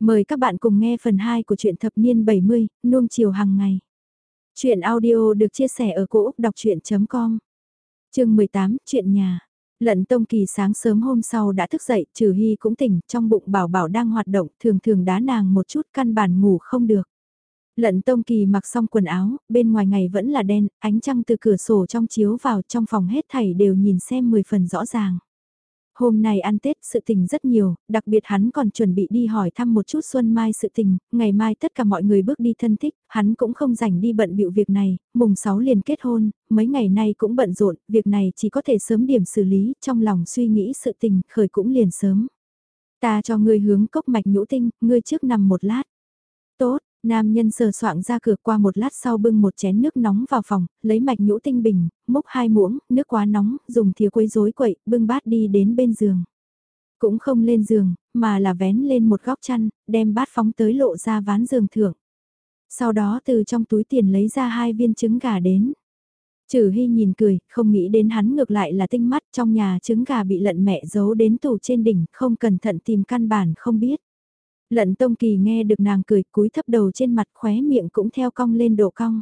Mời các bạn cùng nghe phần 2 của truyện thập niên 70, nuông chiều hàng ngày. Chuyện audio được chia sẻ ở cỗ đọc chuyện.com Trường 18, chuyện nhà. Lận Tông Kỳ sáng sớm hôm sau đã thức dậy, trừ hy cũng tỉnh, trong bụng bảo bảo đang hoạt động, thường thường đá nàng một chút căn bản ngủ không được. Lận Tông Kỳ mặc xong quần áo, bên ngoài ngày vẫn là đen, ánh trăng từ cửa sổ trong chiếu vào trong phòng hết thảy đều nhìn xem 10 phần rõ ràng. Hôm nay ăn Tết sự tình rất nhiều, đặc biệt hắn còn chuẩn bị đi hỏi thăm một chút Xuân Mai sự tình, ngày mai tất cả mọi người bước đi thân thích, hắn cũng không rảnh đi bận bịu việc này, mùng 6 liền kết hôn, mấy ngày nay cũng bận rộn, việc này chỉ có thể sớm điểm xử lý, trong lòng suy nghĩ sự tình, khởi cũng liền sớm. Ta cho ngươi hướng cốc mạch nhũ tinh, ngươi trước nằm một lát. Tốt, Nam nhân sờ soạng ra cửa qua một lát sau bưng một chén nước nóng vào phòng, lấy mạch nhũ tinh bình, múc hai muỗng, nước quá nóng, dùng thìa quấy rối quậy, bưng bát đi đến bên giường. Cũng không lên giường, mà là vén lên một góc chăn, đem bát phóng tới lộ ra ván giường thượng. Sau đó từ trong túi tiền lấy ra hai viên trứng gà đến. Trừ Hy nhìn cười, không nghĩ đến hắn ngược lại là tinh mắt trong nhà trứng gà bị lận mẹ giấu đến tủ trên đỉnh, không cẩn thận tìm căn bản không biết. Lận Tông Kỳ nghe được nàng cười cúi thấp đầu trên mặt khóe miệng cũng theo cong lên độ cong.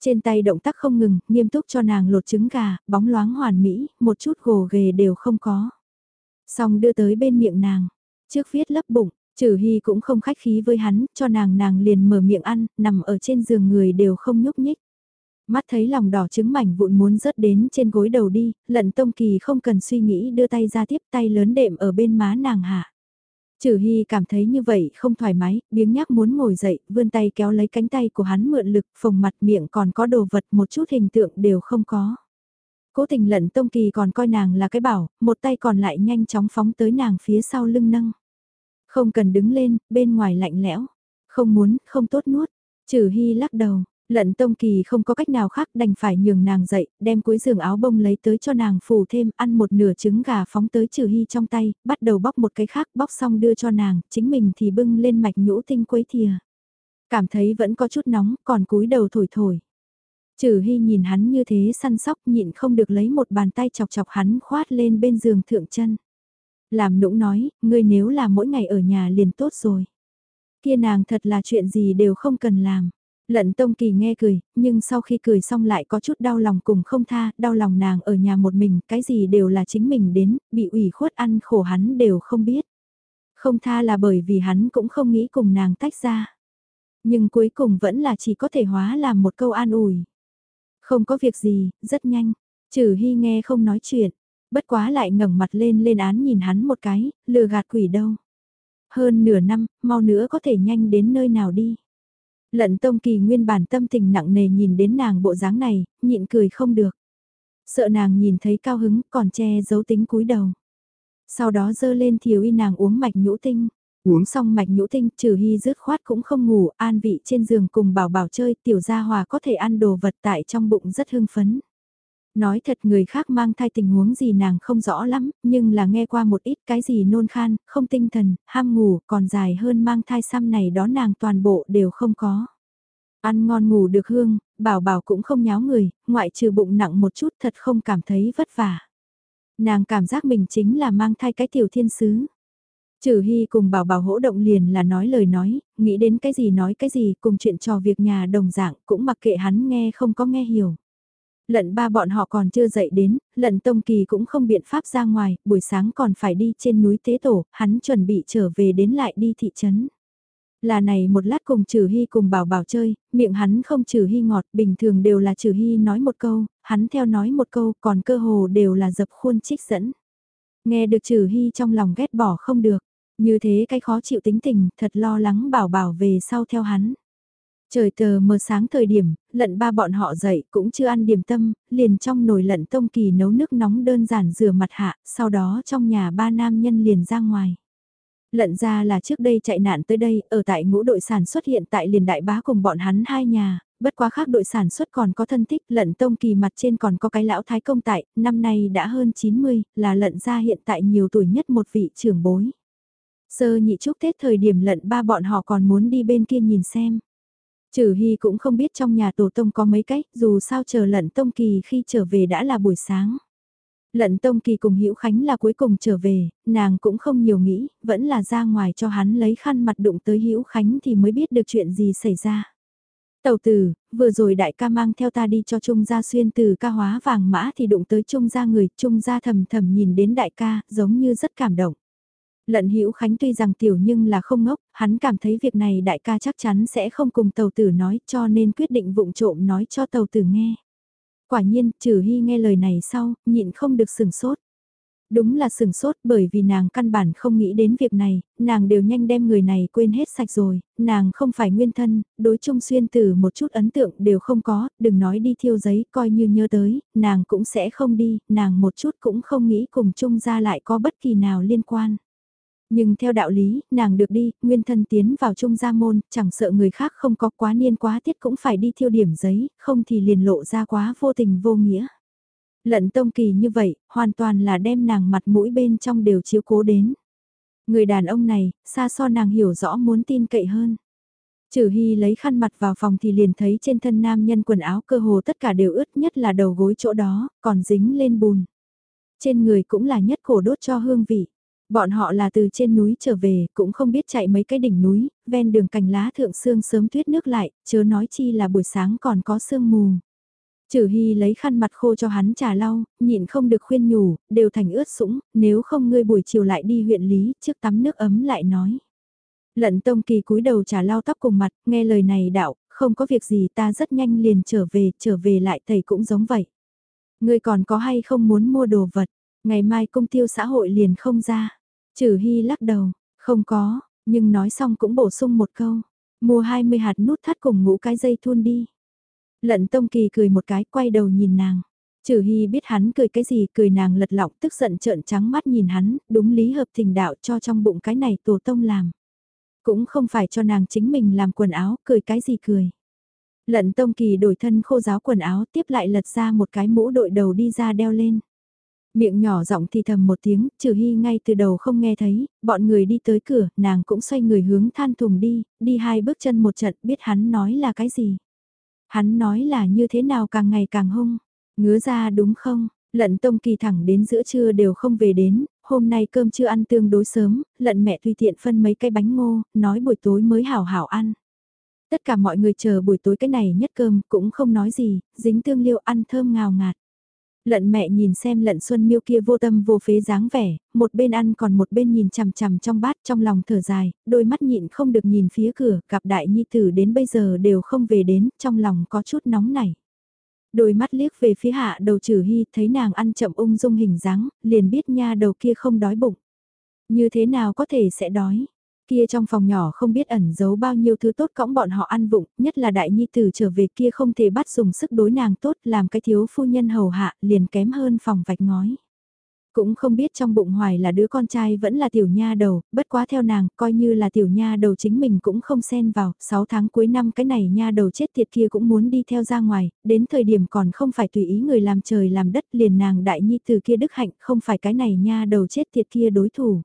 Trên tay động tác không ngừng, nghiêm túc cho nàng lột trứng gà, bóng loáng hoàn mỹ, một chút gồ ghề đều không có. Xong đưa tới bên miệng nàng, trước viết lấp bụng, trừ hy cũng không khách khí với hắn, cho nàng nàng liền mở miệng ăn, nằm ở trên giường người đều không nhúc nhích. Mắt thấy lòng đỏ trứng mảnh vụn muốn rớt đến trên gối đầu đi, lận tông kỳ không cần suy nghĩ đưa tay ra tiếp tay lớn đệm ở bên má nàng hạ. Trừ Hy cảm thấy như vậy không thoải mái, biếng nhác muốn ngồi dậy, vươn tay kéo lấy cánh tay của hắn mượn lực, phồng mặt miệng còn có đồ vật một chút hình tượng đều không có. Cố tình lận Tông Kỳ còn coi nàng là cái bảo, một tay còn lại nhanh chóng phóng tới nàng phía sau lưng nâng. Không cần đứng lên, bên ngoài lạnh lẽo. Không muốn, không tốt nuốt. Trừ Hy lắc đầu, Lận Tông Kỳ không có cách nào khác đành phải nhường nàng dậy, đem cuối giường áo bông lấy tới cho nàng phủ thêm, ăn một nửa trứng gà phóng tới trừ hy trong tay, bắt đầu bóc một cái khác, bóc xong đưa cho nàng, chính mình thì bưng lên mạch nhũ tinh quấy thìa. Cảm thấy vẫn có chút nóng, còn cúi đầu thổi thổi. Trừ hy nhìn hắn như thế săn sóc nhịn không được lấy một bàn tay chọc chọc hắn khoát lên bên giường thượng chân. Làm nũng nói, ngươi nếu là mỗi ngày ở nhà liền tốt rồi. Kia nàng thật là chuyện gì đều không cần làm. Lận Tông Kỳ nghe cười, nhưng sau khi cười xong lại có chút đau lòng cùng không tha, đau lòng nàng ở nhà một mình, cái gì đều là chính mình đến, bị ủy khuất ăn khổ hắn đều không biết. Không tha là bởi vì hắn cũng không nghĩ cùng nàng tách ra. Nhưng cuối cùng vẫn là chỉ có thể hóa làm một câu an ủi. Không có việc gì, rất nhanh, trừ hy nghe không nói chuyện, bất quá lại ngẩng mặt lên lên án nhìn hắn một cái, lừa gạt quỷ đâu. Hơn nửa năm, mau nữa có thể nhanh đến nơi nào đi. Lận Tông Kỳ nguyên bản tâm tình nặng nề nhìn đến nàng bộ dáng này, nhịn cười không được. Sợ nàng nhìn thấy cao hứng còn che giấu tính cúi đầu. Sau đó dơ lên thiếu y nàng uống mạch nhũ tinh. Uống xong mạch nhũ tinh, trừ hy rứt khoát cũng không ngủ, an vị trên giường cùng bảo bảo chơi, tiểu gia hòa có thể ăn đồ vật tại trong bụng rất hưng phấn. Nói thật người khác mang thai tình huống gì nàng không rõ lắm, nhưng là nghe qua một ít cái gì nôn khan, không tinh thần, ham ngủ, còn dài hơn mang thai xăm này đó nàng toàn bộ đều không có. Ăn ngon ngủ được hương, bảo bảo cũng không nháo người, ngoại trừ bụng nặng một chút thật không cảm thấy vất vả. Nàng cảm giác mình chính là mang thai cái tiểu thiên sứ. Trừ Hy cùng bảo bảo hỗ động liền là nói lời nói, nghĩ đến cái gì nói cái gì cùng chuyện trò việc nhà đồng dạng cũng mặc kệ hắn nghe không có nghe hiểu. Lận ba bọn họ còn chưa dậy đến, lận tông kỳ cũng không biện pháp ra ngoài, buổi sáng còn phải đi trên núi Tế Tổ, hắn chuẩn bị trở về đến lại đi thị trấn. Là này một lát cùng trừ hy cùng bảo bảo chơi, miệng hắn không trừ hy ngọt, bình thường đều là trừ hy nói một câu, hắn theo nói một câu, còn cơ hồ đều là dập khuôn trích dẫn. Nghe được trừ hy trong lòng ghét bỏ không được, như thế cái khó chịu tính tình, thật lo lắng bảo bảo về sau theo hắn. Trời tờ mờ sáng thời điểm, lận ba bọn họ dậy cũng chưa ăn điểm tâm, liền trong nồi lận tông kỳ nấu nước nóng đơn giản rửa mặt hạ, sau đó trong nhà ba nam nhân liền ra ngoài. Lận ra là trước đây chạy nạn tới đây, ở tại ngũ đội sản xuất hiện tại liền đại bá cùng bọn hắn hai nhà, bất quá khác đội sản xuất còn có thân thích, lận tông kỳ mặt trên còn có cái lão thái công tại, năm nay đã hơn 90, là lận ra hiện tại nhiều tuổi nhất một vị trưởng bối. Sơ nhị chúc Tết thời điểm lận ba bọn họ còn muốn đi bên kia nhìn xem. Trừ Hy cũng không biết trong nhà tổ tông có mấy cách, dù sao chờ lận tông kỳ khi trở về đã là buổi sáng. Lận Tông Kỳ cùng Hữu Khánh là cuối cùng trở về, nàng cũng không nhiều nghĩ, vẫn là ra ngoài cho hắn lấy khăn mặt đụng tới Hữu Khánh thì mới biết được chuyện gì xảy ra. Tàu tử, vừa rồi đại ca mang theo ta đi cho Trung gia xuyên từ ca hóa vàng mã thì đụng tới Trung gia người, Trung gia thầm thầm nhìn đến đại ca, giống như rất cảm động. Lận Hữu Khánh tuy rằng tiểu nhưng là không ngốc, hắn cảm thấy việc này đại ca chắc chắn sẽ không cùng tàu tử nói cho nên quyết định vụng trộm nói cho tàu tử nghe. Quả nhiên, trừ hy nghe lời này sau, nhịn không được sừng sốt. Đúng là sừng sốt bởi vì nàng căn bản không nghĩ đến việc này, nàng đều nhanh đem người này quên hết sạch rồi, nàng không phải nguyên thân, đối chung xuyên từ một chút ấn tượng đều không có, đừng nói đi thiêu giấy coi như nhớ tới, nàng cũng sẽ không đi, nàng một chút cũng không nghĩ cùng chung ra lại có bất kỳ nào liên quan. Nhưng theo đạo lý, nàng được đi, nguyên thân tiến vào trung gia môn, chẳng sợ người khác không có quá niên quá tiết cũng phải đi thiêu điểm giấy, không thì liền lộ ra quá vô tình vô nghĩa. Lận tông kỳ như vậy, hoàn toàn là đem nàng mặt mũi bên trong đều chiếu cố đến. Người đàn ông này, xa so nàng hiểu rõ muốn tin cậy hơn. Trừ Hy lấy khăn mặt vào phòng thì liền thấy trên thân nam nhân quần áo cơ hồ tất cả đều ướt nhất là đầu gối chỗ đó, còn dính lên bùn. Trên người cũng là nhất khổ đốt cho hương vị. Bọn họ là từ trên núi trở về, cũng không biết chạy mấy cái đỉnh núi, ven đường cành lá thượng sương sớm tuyết nước lại, chớ nói chi là buổi sáng còn có sương mù. Trừ Hy lấy khăn mặt khô cho hắn trà lau, nhịn không được khuyên nhủ, đều thành ướt sũng, nếu không ngươi buổi chiều lại đi huyện Lý, trước tắm nước ấm lại nói. Lận Tông Kỳ cúi đầu trà lau tóc cùng mặt, nghe lời này đạo, không có việc gì ta rất nhanh liền trở về, trở về lại thầy cũng giống vậy. Ngươi còn có hay không muốn mua đồ vật, ngày mai công tiêu xã hội liền không ra. Trừ Hy lắc đầu, không có, nhưng nói xong cũng bổ sung một câu, mua 20 hạt nút thắt cùng ngũ cái dây thun đi. Lận Tông Kỳ cười một cái quay đầu nhìn nàng. Trừ Hy biết hắn cười cái gì, cười nàng lật lọng tức giận trợn trắng mắt nhìn hắn, đúng lý hợp tình đạo cho trong bụng cái này tổ tông làm. Cũng không phải cho nàng chính mình làm quần áo, cười cái gì cười. Lận Tông Kỳ đổi thân khô giáo quần áo tiếp lại lật ra một cái mũ đội đầu đi ra đeo lên. Miệng nhỏ giọng thì thầm một tiếng, trừ hy ngay từ đầu không nghe thấy, bọn người đi tới cửa, nàng cũng xoay người hướng than thùng đi, đi hai bước chân một trận biết hắn nói là cái gì. Hắn nói là như thế nào càng ngày càng hung, ngứa ra đúng không, lận tông kỳ thẳng đến giữa trưa đều không về đến, hôm nay cơm chưa ăn tương đối sớm, lận mẹ tùy tiện phân mấy cái bánh ngô, nói buổi tối mới hảo hảo ăn. Tất cả mọi người chờ buổi tối cái này nhất cơm cũng không nói gì, dính tương liêu ăn thơm ngào ngạt. Lận mẹ nhìn xem lận xuân miêu kia vô tâm vô phế dáng vẻ, một bên ăn còn một bên nhìn chằm chằm trong bát trong lòng thở dài, đôi mắt nhịn không được nhìn phía cửa, gặp đại nhi tử đến bây giờ đều không về đến, trong lòng có chút nóng nảy. Đôi mắt liếc về phía hạ đầu trừ hy, thấy nàng ăn chậm ung dung hình dáng, liền biết nha đầu kia không đói bụng. Như thế nào có thể sẽ đói? Kia trong phòng nhỏ không biết ẩn giấu bao nhiêu thứ tốt cõng bọn họ ăn vụng, nhất là đại nhi tử trở về kia không thể bắt dùng sức đối nàng tốt làm cái thiếu phu nhân hầu hạ liền kém hơn phòng vạch ngói. Cũng không biết trong bụng hoài là đứa con trai vẫn là tiểu nha đầu, bất quá theo nàng, coi như là tiểu nha đầu chính mình cũng không xen vào, 6 tháng cuối năm cái này nha đầu chết tiệt kia cũng muốn đi theo ra ngoài, đến thời điểm còn không phải tùy ý người làm trời làm đất liền nàng đại nhi từ kia đức hạnh, không phải cái này nha đầu chết tiệt kia đối thủ.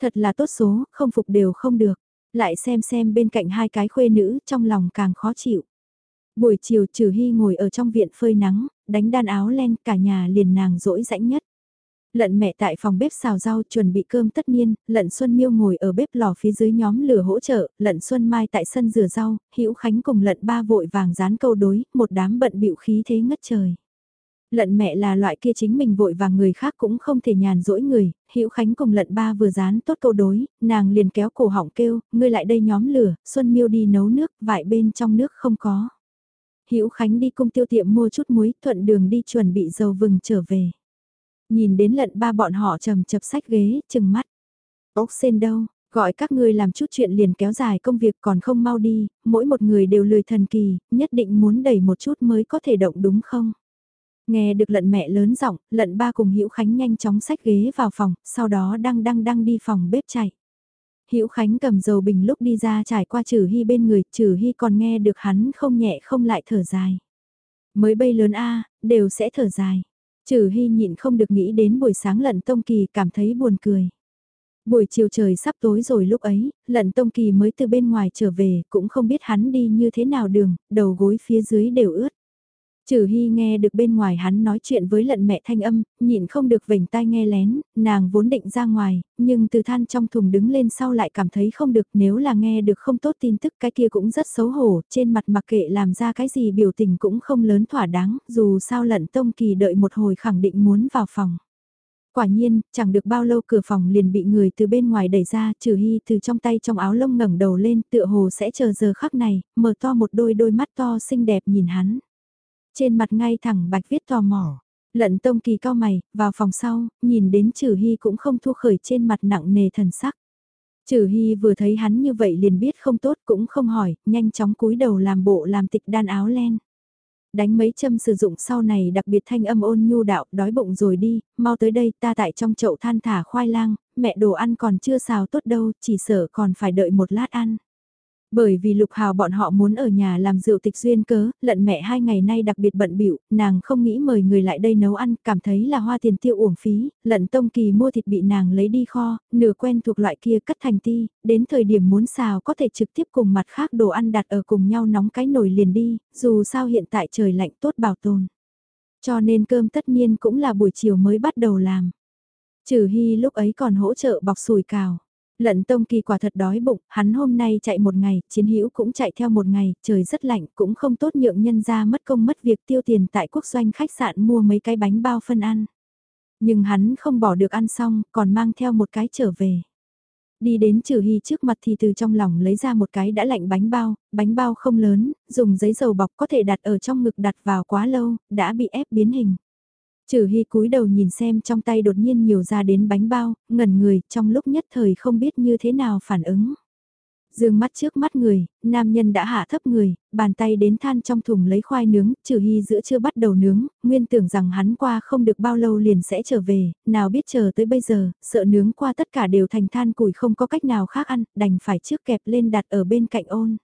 Thật là tốt số, không phục đều không được. Lại xem xem bên cạnh hai cái khuê nữ, trong lòng càng khó chịu. Buổi chiều trừ hy ngồi ở trong viện phơi nắng, đánh đan áo len, cả nhà liền nàng rỗi rãnh nhất. Lận mẹ tại phòng bếp xào rau chuẩn bị cơm tất niên, lận Xuân Miêu ngồi ở bếp lò phía dưới nhóm lửa hỗ trợ, lận Xuân Mai tại sân rửa rau, Hữu Khánh cùng lận ba vội vàng dán câu đối, một đám bận bịu khí thế ngất trời. Lận mẹ là loại kia chính mình vội và người khác cũng không thể nhàn rỗi người, Hữu Khánh cùng lận ba vừa dán tốt câu đối, nàng liền kéo cổ họng kêu, ngươi lại đây nhóm lửa, Xuân Miêu đi nấu nước, vải bên trong nước không có. Hữu Khánh đi cung tiêu tiệm mua chút muối, thuận đường đi chuẩn bị dầu vừng trở về. Nhìn đến lận ba bọn họ trầm chập sách ghế, chừng mắt. Ốc sen đâu, gọi các ngươi làm chút chuyện liền kéo dài công việc còn không mau đi, mỗi một người đều lười thần kỳ, nhất định muốn đẩy một chút mới có thể động đúng không? Nghe được lận mẹ lớn giọng, lận ba cùng Hữu Khánh nhanh chóng xách ghế vào phòng, sau đó đang đang đang đi phòng bếp chạy. Hữu Khánh cầm dầu bình lúc đi ra trải qua Trử Hy bên người, Trử Hy còn nghe được hắn không nhẹ không lại thở dài. Mới bay lớn a, đều sẽ thở dài. Trử Hy nhịn không được nghĩ đến buổi sáng lận Tông Kỳ cảm thấy buồn cười. Buổi chiều trời sắp tối rồi lúc ấy, lận Tông Kỳ mới từ bên ngoài trở về, cũng không biết hắn đi như thế nào đường, đầu gối phía dưới đều ướt. Trừ Hy nghe được bên ngoài hắn nói chuyện với lận mẹ thanh âm, nhịn không được vểnh tai nghe lén, nàng vốn định ra ngoài, nhưng từ than trong thùng đứng lên sau lại cảm thấy không được nếu là nghe được không tốt tin tức cái kia cũng rất xấu hổ, trên mặt mặc kệ làm ra cái gì biểu tình cũng không lớn thỏa đáng, dù sao lận tông kỳ đợi một hồi khẳng định muốn vào phòng. Quả nhiên, chẳng được bao lâu cửa phòng liền bị người từ bên ngoài đẩy ra, trừ hy từ trong tay trong áo lông ngẩng đầu lên tựa hồ sẽ chờ giờ khắc này, mở to một đôi đôi mắt to xinh đẹp nhìn hắn. Trên mặt ngay thẳng bạch viết tò mò. Lận tông kỳ cao mày, vào phòng sau, nhìn đến trừ hy cũng không thu khởi trên mặt nặng nề thần sắc. Trừ hy vừa thấy hắn như vậy liền biết không tốt cũng không hỏi, nhanh chóng cúi đầu làm bộ làm tịch đan áo len. Đánh mấy châm sử dụng sau này đặc biệt thanh âm ôn nhu đạo, đói bụng rồi đi, mau tới đây ta tại trong chậu than thả khoai lang, mẹ đồ ăn còn chưa xào tốt đâu, chỉ sợ còn phải đợi một lát ăn. Bởi vì Lục Hào bọn họ muốn ở nhà làm rượu tịch duyên cớ, lận mẹ hai ngày nay đặc biệt bận bịu nàng không nghĩ mời người lại đây nấu ăn, cảm thấy là hoa tiền tiêu uổng phí, lận tông kỳ mua thịt bị nàng lấy đi kho, nửa quen thuộc loại kia cắt thành ti, đến thời điểm muốn xào có thể trực tiếp cùng mặt khác đồ ăn đặt ở cùng nhau nóng cái nồi liền đi, dù sao hiện tại trời lạnh tốt bảo tồn. Cho nên cơm tất nhiên cũng là buổi chiều mới bắt đầu làm. Trừ Hy lúc ấy còn hỗ trợ bọc sùi cào. Lận tông kỳ quả thật đói bụng, hắn hôm nay chạy một ngày, chiến hữu cũng chạy theo một ngày, trời rất lạnh, cũng không tốt nhượng nhân ra mất công mất việc tiêu tiền tại quốc doanh khách sạn mua mấy cái bánh bao phân ăn. Nhưng hắn không bỏ được ăn xong, còn mang theo một cái trở về. Đi đến trừ hy trước mặt thì từ trong lòng lấy ra một cái đã lạnh bánh bao, bánh bao không lớn, dùng giấy dầu bọc có thể đặt ở trong ngực đặt vào quá lâu, đã bị ép biến hình. Trừ Hy cúi đầu nhìn xem trong tay đột nhiên nhiều ra đến bánh bao, ngẩn người, trong lúc nhất thời không biết như thế nào phản ứng. Dương mắt trước mắt người, nam nhân đã hạ thấp người, bàn tay đến than trong thùng lấy khoai nướng, trừ hy giữa chưa bắt đầu nướng, nguyên tưởng rằng hắn qua không được bao lâu liền sẽ trở về, nào biết chờ tới bây giờ, sợ nướng qua tất cả đều thành than củi không có cách nào khác ăn, đành phải trước kẹp lên đặt ở bên cạnh ôn.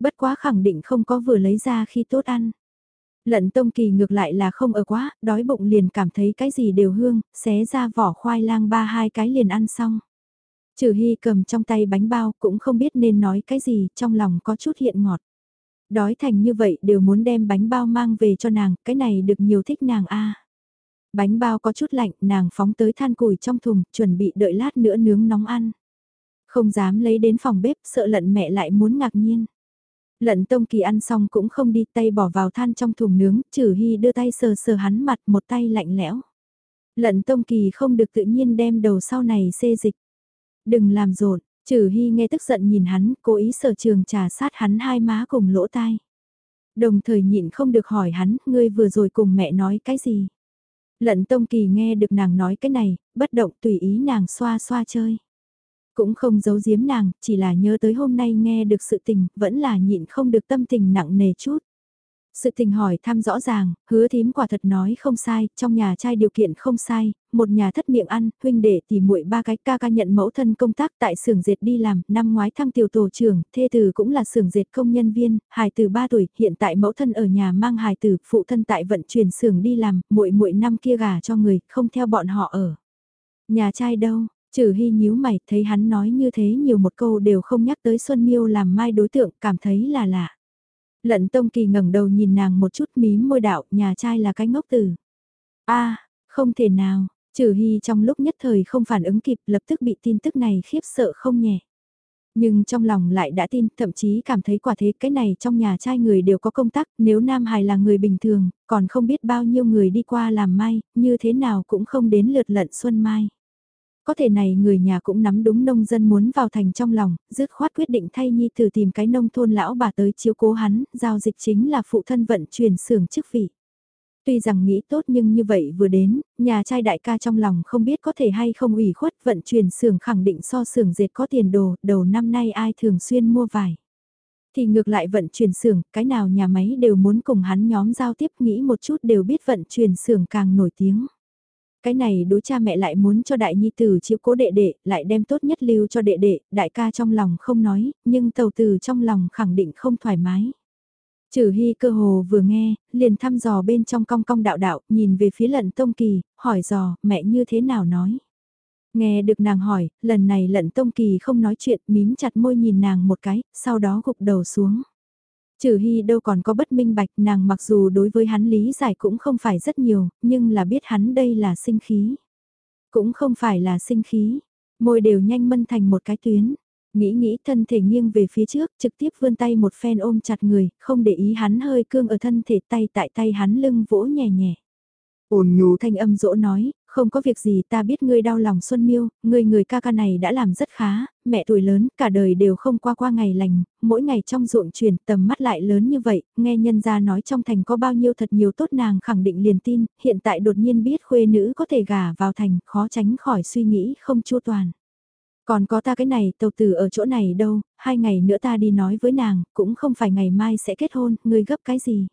Bất quá khẳng định không có vừa lấy ra khi tốt ăn. Lận tông kỳ ngược lại là không ở quá, đói bụng liền cảm thấy cái gì đều hương, xé ra vỏ khoai lang ba hai cái liền ăn xong. Trừ hy cầm trong tay bánh bao cũng không biết nên nói cái gì, trong lòng có chút hiện ngọt. Đói thành như vậy đều muốn đem bánh bao mang về cho nàng, cái này được nhiều thích nàng a. Bánh bao có chút lạnh, nàng phóng tới than củi trong thùng, chuẩn bị đợi lát nữa nướng nóng ăn. Không dám lấy đến phòng bếp, sợ lận mẹ lại muốn ngạc nhiên. Lận tông kỳ ăn xong cũng không đi tay bỏ vào than trong thùng nướng, trừ hy đưa tay sờ sờ hắn mặt một tay lạnh lẽo. Lận tông kỳ không được tự nhiên đem đầu sau này xê dịch. Đừng làm rộn, trừ hy nghe tức giận nhìn hắn, cố ý sở trường trà sát hắn hai má cùng lỗ tai. Đồng thời nhịn không được hỏi hắn, ngươi vừa rồi cùng mẹ nói cái gì. Lận tông kỳ nghe được nàng nói cái này, bất động tùy ý nàng xoa xoa chơi. Cũng không giấu giếm nàng, chỉ là nhớ tới hôm nay nghe được sự tình, vẫn là nhịn không được tâm tình nặng nề chút. Sự tình hỏi thăm rõ ràng, hứa thím quả thật nói không sai, trong nhà trai điều kiện không sai, một nhà thất miệng ăn, huynh đệ thì muội ba cái ca ca nhận mẫu thân công tác tại xưởng dệt đi làm, năm ngoái thăng tiểu tổ trưởng, thê từ cũng là xưởng dệt công nhân viên, hài từ 3 tuổi, hiện tại mẫu thân ở nhà mang hài tử phụ thân tại vận chuyển xưởng đi làm, muội muội năm kia gả cho người, không theo bọn họ ở. Nhà trai đâu, Trừ hy nhíu mày, thấy hắn nói như thế nhiều một câu đều không nhắc tới Xuân Miêu làm mai đối tượng, cảm thấy là lạ. Lận Tông Kỳ ngẩng đầu nhìn nàng một chút mím môi đạo, nhà trai là cái ngốc tử. a không thể nào, trừ hy trong lúc nhất thời không phản ứng kịp lập tức bị tin tức này khiếp sợ không nhẹ. Nhưng trong lòng lại đã tin, thậm chí cảm thấy quả thế cái này trong nhà trai người đều có công tác, nếu Nam Hải là người bình thường, còn không biết bao nhiêu người đi qua làm mai, như thế nào cũng không đến lượt lận xuân mai. Có thể này người nhà cũng nắm đúng nông dân muốn vào thành trong lòng, dứt khoát quyết định thay nhi thử tìm cái nông thôn lão bà tới chiếu cố hắn, giao dịch chính là phụ thân vận chuyển xưởng chức vị. Tuy rằng nghĩ tốt nhưng như vậy vừa đến, nhà trai đại ca trong lòng không biết có thể hay không ủy khuất vận chuyển xưởng khẳng định so xưởng dệt có tiền đồ, đầu năm nay ai thường xuyên mua vải. Thì ngược lại vận chuyển xưởng, cái nào nhà máy đều muốn cùng hắn nhóm giao tiếp nghĩ một chút đều biết vận chuyển xưởng càng nổi tiếng cái này đối cha mẹ lại muốn cho đại nhi tử chiếu cố đệ đệ, lại đem tốt nhất lưu cho đệ đệ, đại ca trong lòng không nói, nhưng tàu tử trong lòng khẳng định không thoải mái. Trừ hy cơ hồ vừa nghe, liền thăm dò bên trong cong cong đạo đạo, nhìn về phía lận tông kỳ, hỏi dò, mẹ như thế nào nói. Nghe được nàng hỏi, lần này lận tông kỳ không nói chuyện, mím chặt môi nhìn nàng một cái, sau đó gục đầu xuống. Trừ Hy đâu còn có bất minh bạch nàng mặc dù đối với hắn lý giải cũng không phải rất nhiều, nhưng là biết hắn đây là sinh khí. Cũng không phải là sinh khí, môi đều nhanh mân thành một cái tuyến. Nghĩ nghĩ thân thể nghiêng về phía trước, trực tiếp vươn tay một phen ôm chặt người, không để ý hắn hơi cương ở thân thể tay tại tay hắn lưng vỗ nhẹ nhẹ. Ổn nhu thanh âm dỗ nói, không có việc gì ta biết ngươi đau lòng Xuân Miêu, ngươi người ca ca này đã làm rất khá, mẹ tuổi lớn, cả đời đều không qua qua ngày lành, mỗi ngày trong ruộng chuyển tầm mắt lại lớn như vậy, nghe nhân gia nói trong thành có bao nhiêu thật nhiều tốt nàng khẳng định liền tin, hiện tại đột nhiên biết khuê nữ có thể gả vào thành, khó tránh khỏi suy nghĩ không chua toàn. Còn có ta cái này, tàu tử ở chỗ này đâu, hai ngày nữa ta đi nói với nàng, cũng không phải ngày mai sẽ kết hôn, ngươi gấp cái gì.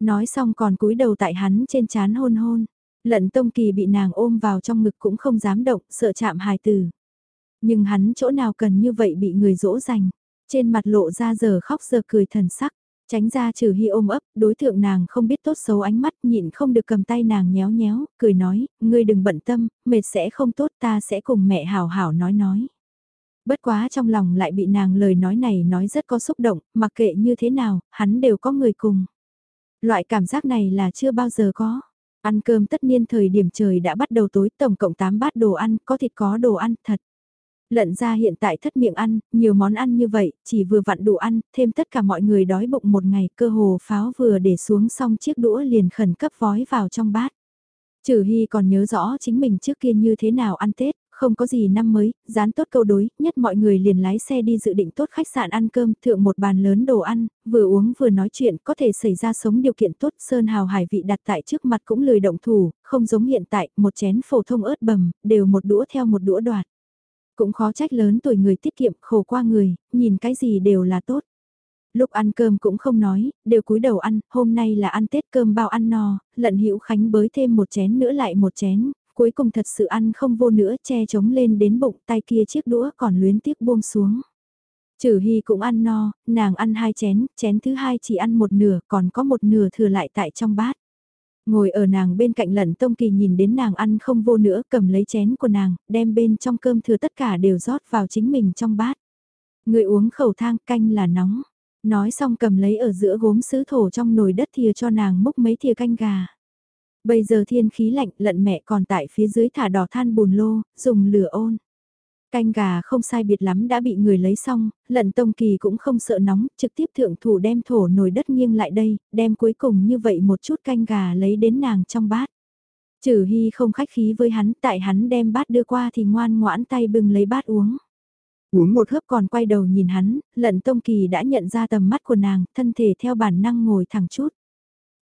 Nói xong còn cúi đầu tại hắn trên chán hôn hôn. Lận Tông Kỳ bị nàng ôm vào trong ngực cũng không dám động, sợ chạm hài tử. Nhưng hắn chỗ nào cần như vậy bị người dỗ dành. Trên mặt lộ ra giờ khóc giờ cười thần sắc. Tránh ra trừ hy ôm ấp, đối tượng nàng không biết tốt xấu ánh mắt nhịn không được cầm tay nàng nhéo nhéo, cười nói, ngươi đừng bận tâm, mệt sẽ không tốt ta sẽ cùng mẹ hảo hảo nói nói. Bất quá trong lòng lại bị nàng lời nói này nói rất có xúc động, mặc kệ như thế nào, hắn đều có người cùng. Loại cảm giác này là chưa bao giờ có. Ăn cơm tất niên thời điểm trời đã bắt đầu tối tổng cộng 8 bát đồ ăn, có thịt có đồ ăn, thật. Lận ra hiện tại thất miệng ăn, nhiều món ăn như vậy, chỉ vừa vặn đủ ăn, thêm tất cả mọi người đói bụng một ngày, cơ hồ pháo vừa để xuống xong chiếc đũa liền khẩn cấp vói vào trong bát. Trừ Hy còn nhớ rõ chính mình trước kia như thế nào ăn Tết, không có gì năm mới, dán tốt câu đối, nhất mọi người liền lái xe đi dự định tốt khách sạn ăn cơm, thượng một bàn lớn đồ ăn, vừa uống vừa nói chuyện, có thể xảy ra sống điều kiện tốt, sơn hào hải vị đặt tại trước mặt cũng lười động thủ, không giống hiện tại, một chén phổ thông ớt bầm, đều một đũa theo một đũa đoạt. Cũng khó trách lớn tuổi người tiết kiệm khổ qua người, nhìn cái gì đều là tốt. Lúc ăn cơm cũng không nói, đều cúi đầu ăn, hôm nay là ăn Tết cơm bao ăn no, lận hữu khánh bới thêm một chén nữa lại một chén, cuối cùng thật sự ăn không vô nữa che trống lên đến bụng tay kia chiếc đũa còn luyến tiếc buông xuống. Trừ Hy cũng ăn no, nàng ăn hai chén, chén thứ hai chỉ ăn một nửa, còn có một nửa thừa lại tại trong bát. Ngồi ở nàng bên cạnh lận tông kỳ nhìn đến nàng ăn không vô nữa, cầm lấy chén của nàng, đem bên trong cơm thừa tất cả đều rót vào chính mình trong bát. Người uống khẩu thang canh là nóng. Nói xong cầm lấy ở giữa gốm sứ thổ trong nồi đất thìa cho nàng múc mấy thìa canh gà. Bây giờ thiên khí lạnh lận mẹ còn tại phía dưới thả đỏ than bùn lô, dùng lửa ôn. Canh gà không sai biệt lắm đã bị người lấy xong, lận tông kỳ cũng không sợ nóng, trực tiếp thượng thủ đem thổ nồi đất nghiêng lại đây, đem cuối cùng như vậy một chút canh gà lấy đến nàng trong bát. Trừ hy không khách khí với hắn, tại hắn đem bát đưa qua thì ngoan ngoãn tay bưng lấy bát uống. Uống một hớp còn quay đầu nhìn hắn, lận tông kỳ đã nhận ra tầm mắt của nàng, thân thể theo bản năng ngồi thẳng chút.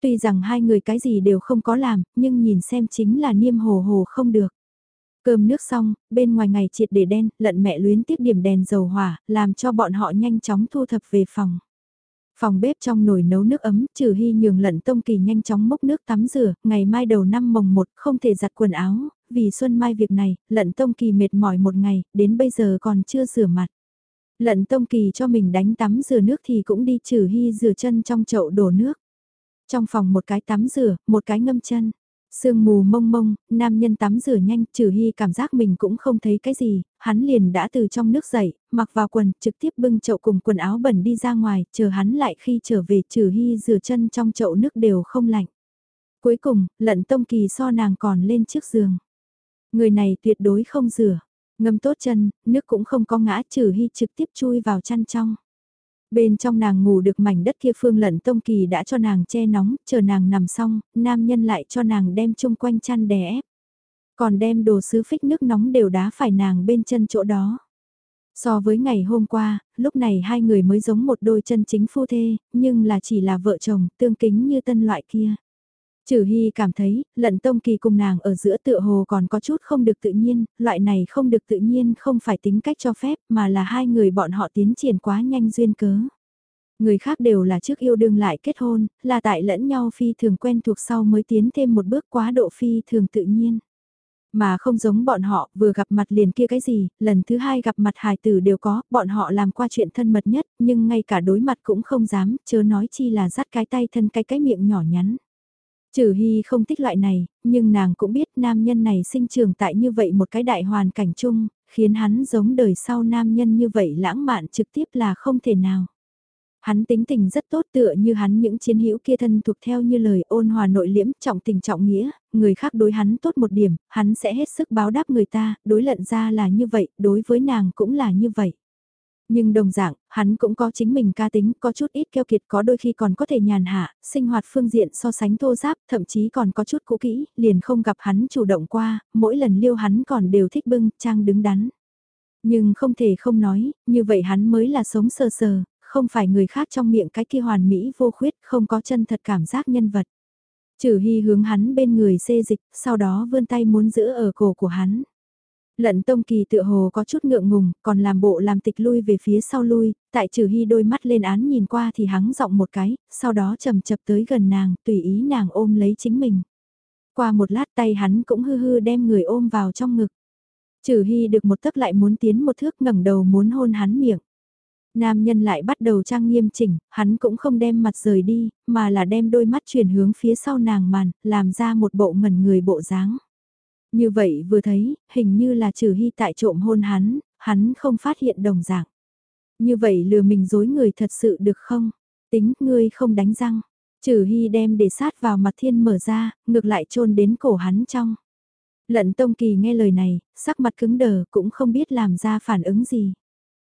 Tuy rằng hai người cái gì đều không có làm, nhưng nhìn xem chính là niêm hồ hồ không được. Cơm nước xong, bên ngoài ngày triệt để đen, lận mẹ luyến tiếp điểm đèn dầu hỏa, làm cho bọn họ nhanh chóng thu thập về phòng. Phòng bếp trong nồi nấu nước ấm, trừ hy nhường lận tông kỳ nhanh chóng mốc nước tắm rửa, ngày mai đầu năm mồng một không thể giặt quần áo, vì xuân mai việc này, lận tông kỳ mệt mỏi một ngày, đến bây giờ còn chưa rửa mặt. Lận tông kỳ cho mình đánh tắm rửa nước thì cũng đi trừ hy rửa chân trong chậu đổ nước. Trong phòng một cái tắm rửa, một cái ngâm chân. Sương mù mông mông, nam nhân tắm rửa nhanh, trừ hy cảm giác mình cũng không thấy cái gì, hắn liền đã từ trong nước dậy, mặc vào quần, trực tiếp bưng chậu cùng quần áo bẩn đi ra ngoài, chờ hắn lại khi trở về trừ hy rửa chân trong chậu nước đều không lạnh. Cuối cùng, lận tông kỳ so nàng còn lên trước giường. Người này tuyệt đối không rửa, ngâm tốt chân, nước cũng không có ngã trừ hy trực tiếp chui vào chăn trong. Bên trong nàng ngủ được mảnh đất kia phương lận tông kỳ đã cho nàng che nóng, chờ nàng nằm xong, nam nhân lại cho nàng đem chung quanh chăn đè ép. Còn đem đồ sứ phích nước nóng đều đá phải nàng bên chân chỗ đó. So với ngày hôm qua, lúc này hai người mới giống một đôi chân chính phu thê, nhưng là chỉ là vợ chồng, tương kính như tân loại kia. Trừ Hy cảm thấy, lận tông kỳ cùng nàng ở giữa tựa hồ còn có chút không được tự nhiên, loại này không được tự nhiên không phải tính cách cho phép mà là hai người bọn họ tiến triển quá nhanh duyên cớ. Người khác đều là trước yêu đương lại kết hôn, là tại lẫn nhau phi thường quen thuộc sau mới tiến thêm một bước quá độ phi thường tự nhiên. Mà không giống bọn họ, vừa gặp mặt liền kia cái gì, lần thứ hai gặp mặt hài tử đều có, bọn họ làm qua chuyện thân mật nhất, nhưng ngay cả đối mặt cũng không dám, chớ nói chi là dắt cái tay thân cái cái miệng nhỏ nhắn. Trừ Hy không thích loại này, nhưng nàng cũng biết nam nhân này sinh trưởng tại như vậy một cái đại hoàn cảnh chung, khiến hắn giống đời sau nam nhân như vậy lãng mạn trực tiếp là không thể nào. Hắn tính tình rất tốt tựa như hắn những chiến hữu kia thân thuộc theo như lời ôn hòa nội liễm trọng tình trọng nghĩa, người khác đối hắn tốt một điểm, hắn sẽ hết sức báo đáp người ta, đối lận ra là như vậy, đối với nàng cũng là như vậy. Nhưng đồng dạng, hắn cũng có chính mình ca tính, có chút ít keo kiệt có đôi khi còn có thể nhàn hạ, sinh hoạt phương diện so sánh thô giáp, thậm chí còn có chút cũ kỹ, liền không gặp hắn chủ động qua, mỗi lần liêu hắn còn đều thích bưng, trang đứng đắn. Nhưng không thể không nói, như vậy hắn mới là sống sờ sờ, không phải người khác trong miệng cái kia hoàn mỹ vô khuyết, không có chân thật cảm giác nhân vật. Trừ hy hướng hắn bên người xê dịch, sau đó vươn tay muốn giữ ở cổ của hắn. Lận Tông Kỳ tựa hồ có chút ngượng ngùng, còn làm bộ làm tịch lui về phía sau lui, tại trừ hy đôi mắt lên án nhìn qua thì hắng giọng một cái, sau đó chầm chập tới gần nàng, tùy ý nàng ôm lấy chính mình. Qua một lát tay hắn cũng hư hư đem người ôm vào trong ngực. Trừ hy được một tấc lại muốn tiến một thước ngẩng đầu muốn hôn hắn miệng. Nam nhân lại bắt đầu trang nghiêm chỉnh, hắn cũng không đem mặt rời đi, mà là đem đôi mắt chuyển hướng phía sau nàng màn, làm ra một bộ ngẩn người bộ dáng. Như vậy vừa thấy, hình như là trừ hy tại trộm hôn hắn, hắn không phát hiện đồng dạng. Như vậy lừa mình dối người thật sự được không? Tính ngươi không đánh răng. Trừ hy đem để sát vào mặt thiên mở ra, ngược lại trôn đến cổ hắn trong. Lận Tông Kỳ nghe lời này, sắc mặt cứng đờ cũng không biết làm ra phản ứng gì.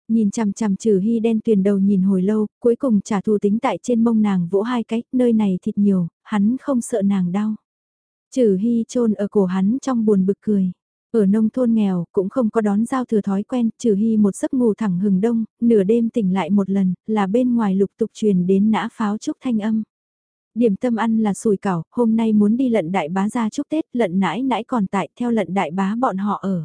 Nhìn chằm chằm trừ hy đen tuyền đầu nhìn hồi lâu, cuối cùng trả thù tính tại trên mông nàng vỗ hai cái, nơi này thịt nhiều, hắn không sợ nàng đau. Trừ hy trôn ở cổ hắn trong buồn bực cười. Ở nông thôn nghèo cũng không có đón giao thừa thói quen, trừ hy một giấc ngủ thẳng hừng đông, nửa đêm tỉnh lại một lần, là bên ngoài lục tục truyền đến nã pháo trúc thanh âm. Điểm tâm ăn là sùi cảo, hôm nay muốn đi lận đại bá ra chúc Tết, lận nãi nãi còn tại theo lận đại bá bọn họ ở.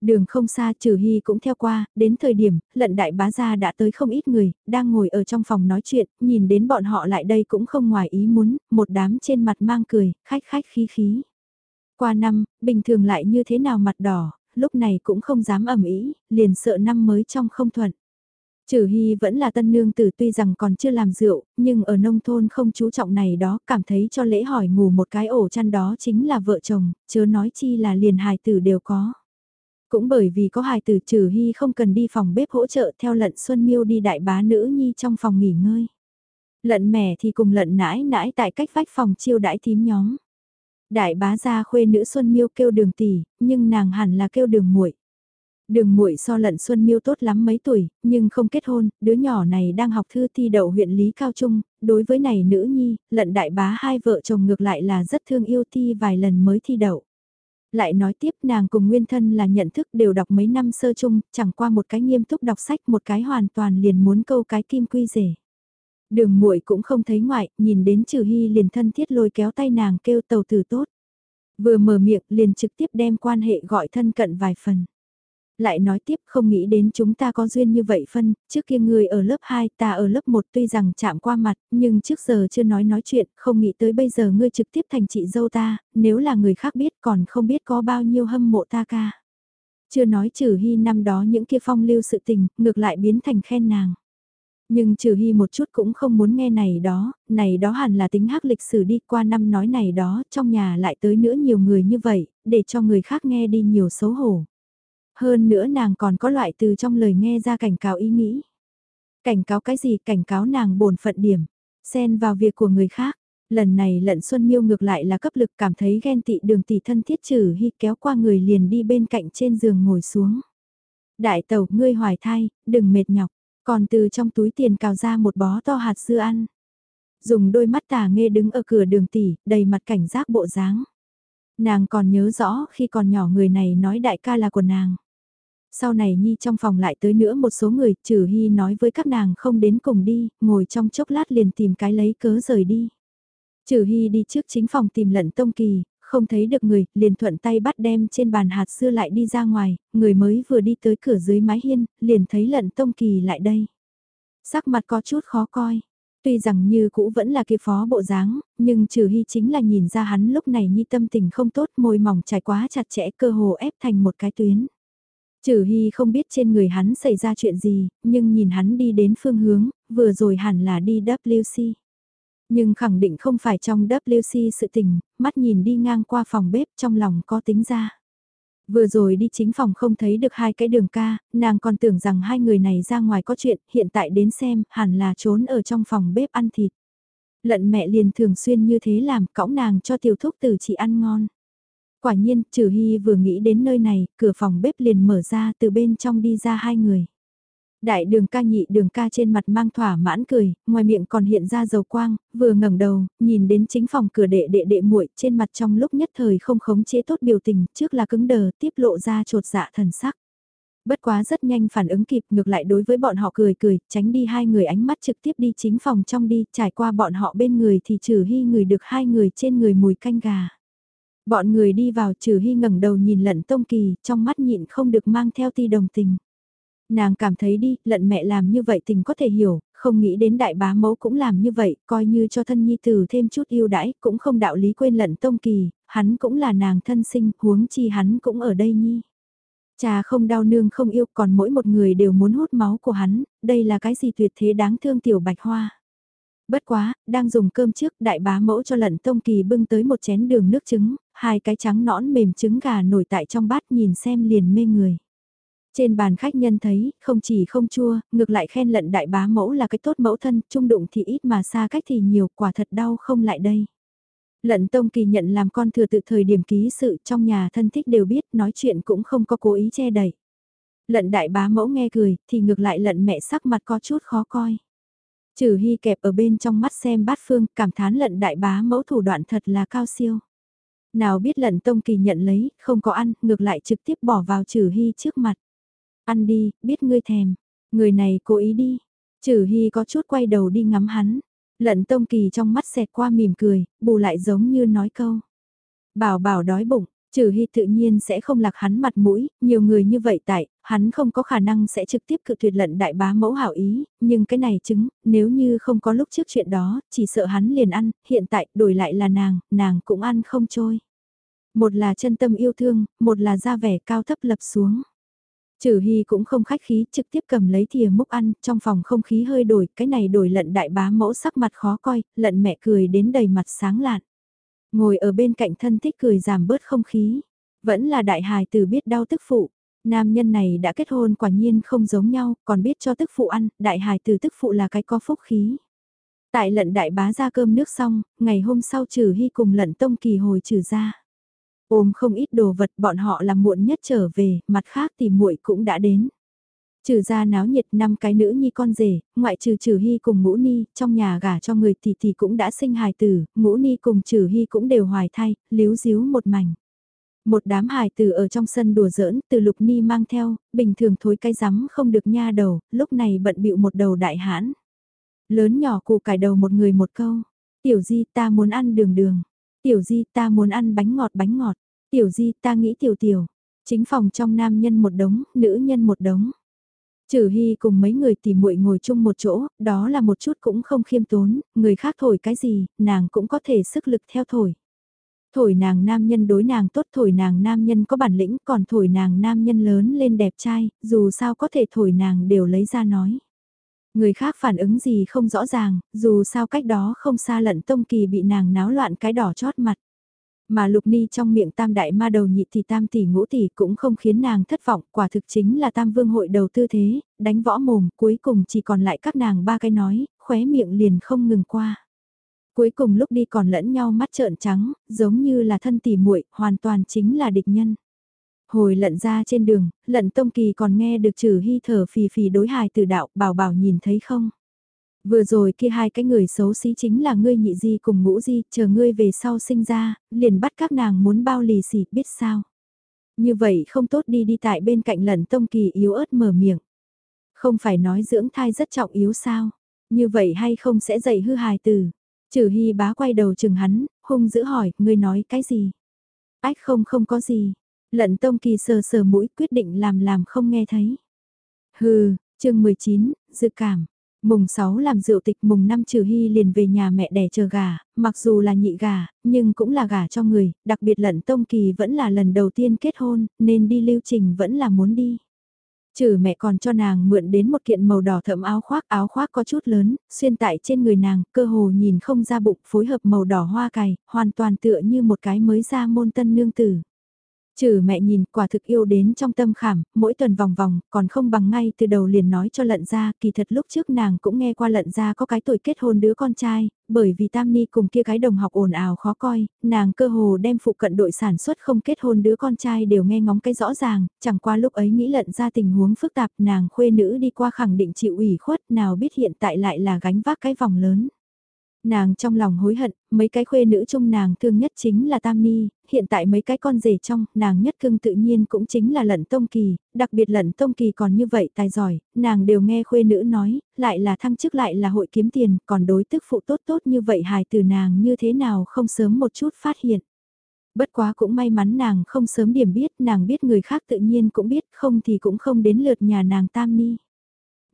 Đường không xa trừ hy cũng theo qua, đến thời điểm, lận đại bá gia đã tới không ít người, đang ngồi ở trong phòng nói chuyện, nhìn đến bọn họ lại đây cũng không ngoài ý muốn, một đám trên mặt mang cười, khách khách khí khí. Qua năm, bình thường lại như thế nào mặt đỏ, lúc này cũng không dám ẩm ý, liền sợ năm mới trong không thuận. Trừ Hy vẫn là tân nương tử tuy rằng còn chưa làm rượu, nhưng ở nông thôn không chú trọng này đó, cảm thấy cho lễ hỏi ngủ một cái ổ chăn đó chính là vợ chồng, chớ nói chi là liền hài tử đều có. Cũng bởi vì có hài tử trừ hy không cần đi phòng bếp hỗ trợ theo lận Xuân Miêu đi đại bá nữ nhi trong phòng nghỉ ngơi. Lận mẻ thì cùng lận nãi nãi tại cách vách phòng chiêu đãi tím nhóm. Đại bá gia khuê nữ Xuân Miêu kêu đường tỷ, nhưng nàng hẳn là kêu đường muội. Đường muội so lận Xuân Miêu tốt lắm mấy tuổi, nhưng không kết hôn, đứa nhỏ này đang học thư thi đậu huyện Lý Cao Trung, đối với này nữ nhi, lận đại bá hai vợ chồng ngược lại là rất thương yêu thi vài lần mới thi đậu. Lại nói tiếp nàng cùng nguyên thân là nhận thức đều đọc mấy năm sơ chung, chẳng qua một cái nghiêm túc đọc sách một cái hoàn toàn liền muốn câu cái kim quy rể. Đường muội cũng không thấy ngoại, nhìn đến trừ hy liền thân thiết lôi kéo tay nàng kêu tàu tử tốt. Vừa mở miệng liền trực tiếp đem quan hệ gọi thân cận vài phần lại nói tiếp không nghĩ đến chúng ta có duyên như vậy phân, trước kia người ở lớp 2 ta ở lớp 1 tuy rằng chạm qua mặt, nhưng trước giờ chưa nói nói chuyện, không nghĩ tới bây giờ ngươi trực tiếp thành chị dâu ta, nếu là người khác biết còn không biết có bao nhiêu hâm mộ ta ca. Chưa nói trừ hy năm đó những kia phong lưu sự tình, ngược lại biến thành khen nàng. Nhưng trừ hy một chút cũng không muốn nghe này đó, này đó hẳn là tính hắc lịch sử đi qua năm nói này đó, trong nhà lại tới nữa nhiều người như vậy, để cho người khác nghe đi nhiều xấu hổ. Hơn nữa nàng còn có loại từ trong lời nghe ra cảnh cáo ý nghĩ. Cảnh cáo cái gì? Cảnh cáo nàng bổn phận điểm. Xen vào việc của người khác. Lần này lận Xuân Miêu ngược lại là cấp lực cảm thấy ghen tị đường tỷ thân thiết trừ hy kéo qua người liền đi bên cạnh trên giường ngồi xuống. Đại tàu, ngươi hoài thai, đừng mệt nhọc, còn từ trong túi tiền cào ra một bó to hạt dưa ăn. Dùng đôi mắt tà nghe đứng ở cửa đường tỷ, đầy mặt cảnh giác bộ dáng. Nàng còn nhớ rõ khi còn nhỏ người này nói đại ca là của nàng. Sau này Nhi trong phòng lại tới nữa một số người, trừ Hy nói với các nàng không đến cùng đi, ngồi trong chốc lát liền tìm cái lấy cớ rời đi. Trừ Hy đi trước chính phòng tìm lận tông kỳ, không thấy được người, liền thuận tay bắt đem trên bàn hạt xưa lại đi ra ngoài, người mới vừa đi tới cửa dưới mái hiên, liền thấy lận tông kỳ lại đây. Sắc mặt có chút khó coi. Tuy rằng như cũ vẫn là kia phó bộ dáng, nhưng trừ hy chính là nhìn ra hắn lúc này nhi tâm tình không tốt môi mỏng trải quá chặt chẽ cơ hồ ép thành một cái tuyến. Trừ Hy không biết trên người hắn xảy ra chuyện gì, nhưng nhìn hắn đi đến phương hướng, vừa rồi hẳn là đi WC. Nhưng khẳng định không phải trong WC sự tình, mắt nhìn đi ngang qua phòng bếp trong lòng có tính ra. Vừa rồi đi chính phòng không thấy được hai cái đường ca, nàng còn tưởng rằng hai người này ra ngoài có chuyện, hiện tại đến xem, hẳn là trốn ở trong phòng bếp ăn thịt. Lận mẹ liền thường xuyên như thế làm, cõng nàng cho tiểu thúc từ chị ăn ngon. Quả nhiên, trừ hy vừa nghĩ đến nơi này, cửa phòng bếp liền mở ra từ bên trong đi ra hai người. Đại đường ca nhị đường ca trên mặt mang thỏa mãn cười, ngoài miệng còn hiện ra dầu quang, vừa ngẩng đầu, nhìn đến chính phòng cửa đệ đệ đệ muội trên mặt trong lúc nhất thời không khống chế tốt biểu tình, trước là cứng đờ, tiếp lộ ra trột dạ thần sắc. Bất quá rất nhanh phản ứng kịp ngược lại đối với bọn họ cười cười, tránh đi hai người ánh mắt trực tiếp đi chính phòng trong đi, trải qua bọn họ bên người thì trừ hy người được hai người trên người mùi canh gà. Bọn người đi vào trừ hy ngẩng đầu nhìn lận tông kỳ, trong mắt nhịn không được mang theo ti đồng tình. Nàng cảm thấy đi, lận mẹ làm như vậy tình có thể hiểu, không nghĩ đến đại bá mẫu cũng làm như vậy, coi như cho thân nhi tử thêm chút yêu đãi, cũng không đạo lý quên lận tông kỳ, hắn cũng là nàng thân sinh, huống chi hắn cũng ở đây nhi. Cha không đau nương không yêu còn mỗi một người đều muốn hút máu của hắn, đây là cái gì tuyệt thế đáng thương tiểu bạch hoa. Bất quá, đang dùng cơm trước đại bá mẫu cho lận tông kỳ bưng tới một chén đường nước trứng, hai cái trắng nõn mềm trứng gà nổi tại trong bát nhìn xem liền mê người. Trên bàn khách nhân thấy, không chỉ không chua, ngược lại khen lận đại bá mẫu là cái tốt mẫu thân, trung đụng thì ít mà xa cách thì nhiều, quả thật đau không lại đây. Lận Tông Kỳ nhận làm con thừa tự thời điểm ký sự trong nhà thân thích đều biết nói chuyện cũng không có cố ý che đẩy. Lận đại bá mẫu nghe cười, thì ngược lại lận mẹ sắc mặt có chút khó coi. Trừ hy kẹp ở bên trong mắt xem bát phương, cảm thán lận đại bá mẫu thủ đoạn thật là cao siêu. Nào biết lận Tông Kỳ nhận lấy, không có ăn, ngược lại trực tiếp bỏ vào trừ hy trước mặt. Ăn đi, biết ngươi thèm. Người này cố ý đi. Trừ Hy có chút quay đầu đi ngắm hắn. Lận Tông Kỳ trong mắt xẹt qua mỉm cười, bù lại giống như nói câu. Bảo bảo đói bụng, Trừ Hy tự nhiên sẽ không lạc hắn mặt mũi, nhiều người như vậy tại, hắn không có khả năng sẽ trực tiếp cự tuyệt lận đại bá mẫu hảo ý, nhưng cái này chứng, nếu như không có lúc trước chuyện đó, chỉ sợ hắn liền ăn, hiện tại đổi lại là nàng, nàng cũng ăn không trôi. Một là chân tâm yêu thương, một là ra vẻ cao thấp lập xuống. Trừ Hy cũng không khách khí, trực tiếp cầm lấy thìa múc ăn, trong phòng không khí hơi đổi, cái này đổi lận đại bá mẫu sắc mặt khó coi, lận mẹ cười đến đầy mặt sáng lạn. Ngồi ở bên cạnh thân thích cười giảm bớt không khí, vẫn là đại hài từ biết đau tức phụ. Nam nhân này đã kết hôn quả nhiên không giống nhau, còn biết cho tức phụ ăn, đại hài từ tức phụ là cái có phúc khí. Tại lận đại bá ra cơm nước xong, ngày hôm sau trừ hy cùng lận tông kỳ hồi trừ ra. Ôm không ít đồ vật bọn họ làm muộn nhất trở về, mặt khác thì muội cũng đã đến. Trừ ra náo nhiệt năm cái nữ nhi con rể, ngoại trừ trừ hy cùng ngũ ni, trong nhà gả cho người thì thì cũng đã sinh hài tử, ngũ ni cùng trừ hy cũng đều hoài thai, líu díu một mảnh. Một đám hài tử ở trong sân đùa giỡn, từ lục ni mang theo, bình thường thối cái rắm không được nha đầu, lúc này bận bịu một đầu đại hãn. Lớn nhỏ cụ cải đầu một người một câu, tiểu di ta muốn ăn đường đường. Tiểu di ta muốn ăn bánh ngọt bánh ngọt. Tiểu di ta nghĩ tiểu tiểu. Chính phòng trong nam nhân một đống, nữ nhân một đống. Trừ Hy cùng mấy người tỉ muội ngồi chung một chỗ, đó là một chút cũng không khiêm tốn, người khác thổi cái gì, nàng cũng có thể sức lực theo thổi. Thổi nàng nam nhân đối nàng tốt, thổi nàng nam nhân có bản lĩnh, còn thổi nàng nam nhân lớn lên đẹp trai, dù sao có thể thổi nàng đều lấy ra nói. Người khác phản ứng gì không rõ ràng, dù sao cách đó không xa lận tông kỳ bị nàng náo loạn cái đỏ chót mặt. Mà lục ni trong miệng tam đại ma đầu nhị thì tam tỷ ngũ tỷ cũng không khiến nàng thất vọng, quả thực chính là tam vương hội đầu tư thế, đánh võ mồm, cuối cùng chỉ còn lại các nàng ba cái nói, khóe miệng liền không ngừng qua. Cuối cùng lúc đi còn lẫn nhau mắt trợn trắng, giống như là thân tỷ muội hoàn toàn chính là địch nhân. Hồi lận ra trên đường, lận tông kỳ còn nghe được trừ hy thở phì phì đối hài từ đạo bảo bảo nhìn thấy không. Vừa rồi kia hai cái người xấu xí chính là ngươi nhị di cùng ngũ di, chờ ngươi về sau sinh ra, liền bắt các nàng muốn bao lì xì, biết sao. Như vậy không tốt đi đi tại bên cạnh lận tông kỳ yếu ớt mở miệng. Không phải nói dưỡng thai rất trọng yếu sao, như vậy hay không sẽ dạy hư hài từ. Trừ hy bá quay đầu chừng hắn, hung dữ hỏi, ngươi nói cái gì? Ách không không có gì, Lận Tông Kỳ sờ sờ mũi quyết định làm làm không nghe thấy. Hừ, chương 19, dự cảm. Mùng 6 làm rượu tịch mùng 5 trừ hy liền về nhà mẹ đẻ chờ gà, mặc dù là nhị gà, nhưng cũng là gà cho người, đặc biệt lận Tông Kỳ vẫn là lần đầu tiên kết hôn, nên đi lưu trình vẫn là muốn đi. Trừ mẹ còn cho nàng mượn đến một kiện màu đỏ thẫm áo khoác, áo khoác có chút lớn, xuyên tại trên người nàng, cơ hồ nhìn không ra bụng, phối hợp màu đỏ hoa cài, hoàn toàn tựa như một cái mới ra môn tân nương tử. Trừ mẹ nhìn quả thực yêu đến trong tâm khảm, mỗi tuần vòng vòng, còn không bằng ngay từ đầu liền nói cho lận ra, kỳ thật lúc trước nàng cũng nghe qua lận ra có cái tuổi kết hôn đứa con trai, bởi vì Tam Ni cùng kia cái đồng học ồn ào khó coi, nàng cơ hồ đem phụ cận đội sản xuất không kết hôn đứa con trai đều nghe ngóng cái rõ ràng, chẳng qua lúc ấy nghĩ lận ra tình huống phức tạp nàng khuê nữ đi qua khẳng định chịu ủy khuất nào biết hiện tại lại là gánh vác cái vòng lớn. Nàng trong lòng hối hận, mấy cái khuê nữ chung nàng thương nhất chính là Tam Ni, hiện tại mấy cái con rể trong, nàng nhất cưng tự nhiên cũng chính là lận tông kỳ, đặc biệt lận tông kỳ còn như vậy tài giỏi, nàng đều nghe khuê nữ nói, lại là thăng chức lại là hội kiếm tiền, còn đối tức phụ tốt tốt như vậy hài từ nàng như thế nào không sớm một chút phát hiện. Bất quá cũng may mắn nàng không sớm điểm biết, nàng biết người khác tự nhiên cũng biết, không thì cũng không đến lượt nhà nàng Tam Ni.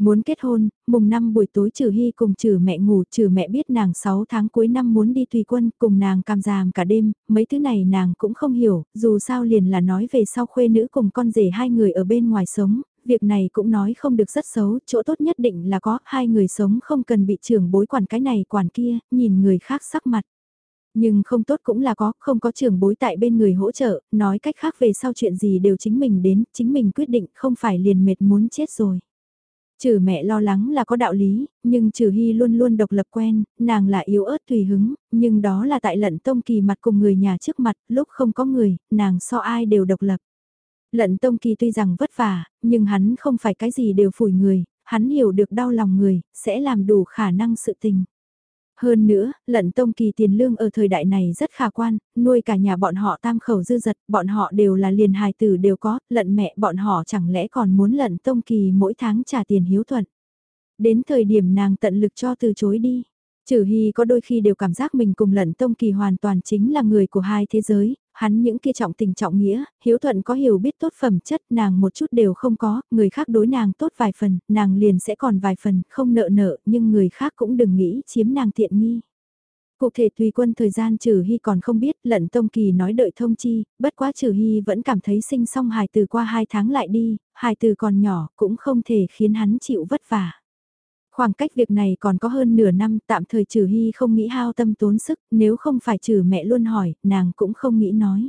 Muốn kết hôn, mùng năm buổi tối trừ hy cùng trừ mẹ ngủ, trừ mẹ biết nàng 6 tháng cuối năm muốn đi tùy quân, cùng nàng cam giảm cả đêm, mấy thứ này nàng cũng không hiểu, dù sao liền là nói về sau khuê nữ cùng con rể hai người ở bên ngoài sống, việc này cũng nói không được rất xấu, chỗ tốt nhất định là có, hai người sống không cần bị trưởng bối quản cái này quản kia, nhìn người khác sắc mặt. Nhưng không tốt cũng là có, không có trưởng bối tại bên người hỗ trợ, nói cách khác về sau chuyện gì đều chính mình đến, chính mình quyết định, không phải liền mệt muốn chết rồi. Trừ mẹ lo lắng là có đạo lý, nhưng trừ hy luôn luôn độc lập quen, nàng là yếu ớt tùy hứng, nhưng đó là tại lận tông kỳ mặt cùng người nhà trước mặt, lúc không có người, nàng so ai đều độc lập. Lận tông kỳ tuy rằng vất vả, nhưng hắn không phải cái gì đều phủi người, hắn hiểu được đau lòng người, sẽ làm đủ khả năng sự tình. Hơn nữa, lận tông kỳ tiền lương ở thời đại này rất khả quan, nuôi cả nhà bọn họ tam khẩu dư giật bọn họ đều là liền hài tử đều có, lận mẹ bọn họ chẳng lẽ còn muốn lận tông kỳ mỗi tháng trả tiền hiếu thuận. Đến thời điểm nàng tận lực cho từ chối đi. Trừ Hy có đôi khi đều cảm giác mình cùng lận tông kỳ hoàn toàn chính là người của hai thế giới, hắn những kia trọng tình trọng nghĩa, hiếu thuận có hiểu biết tốt phẩm chất nàng một chút đều không có, người khác đối nàng tốt vài phần, nàng liền sẽ còn vài phần, không nợ nợ, nhưng người khác cũng đừng nghĩ chiếm nàng tiện nghi. Cụ thể tùy quân thời gian trừ hy còn không biết, lận tông kỳ nói đợi thông chi, bất quá trừ hy vẫn cảm thấy sinh xong hài từ qua hai tháng lại đi, hài từ còn nhỏ cũng không thể khiến hắn chịu vất vả. Khoảng cách việc này còn có hơn nửa năm tạm thời trừ hy không nghĩ hao tâm tốn sức, nếu không phải trừ mẹ luôn hỏi, nàng cũng không nghĩ nói.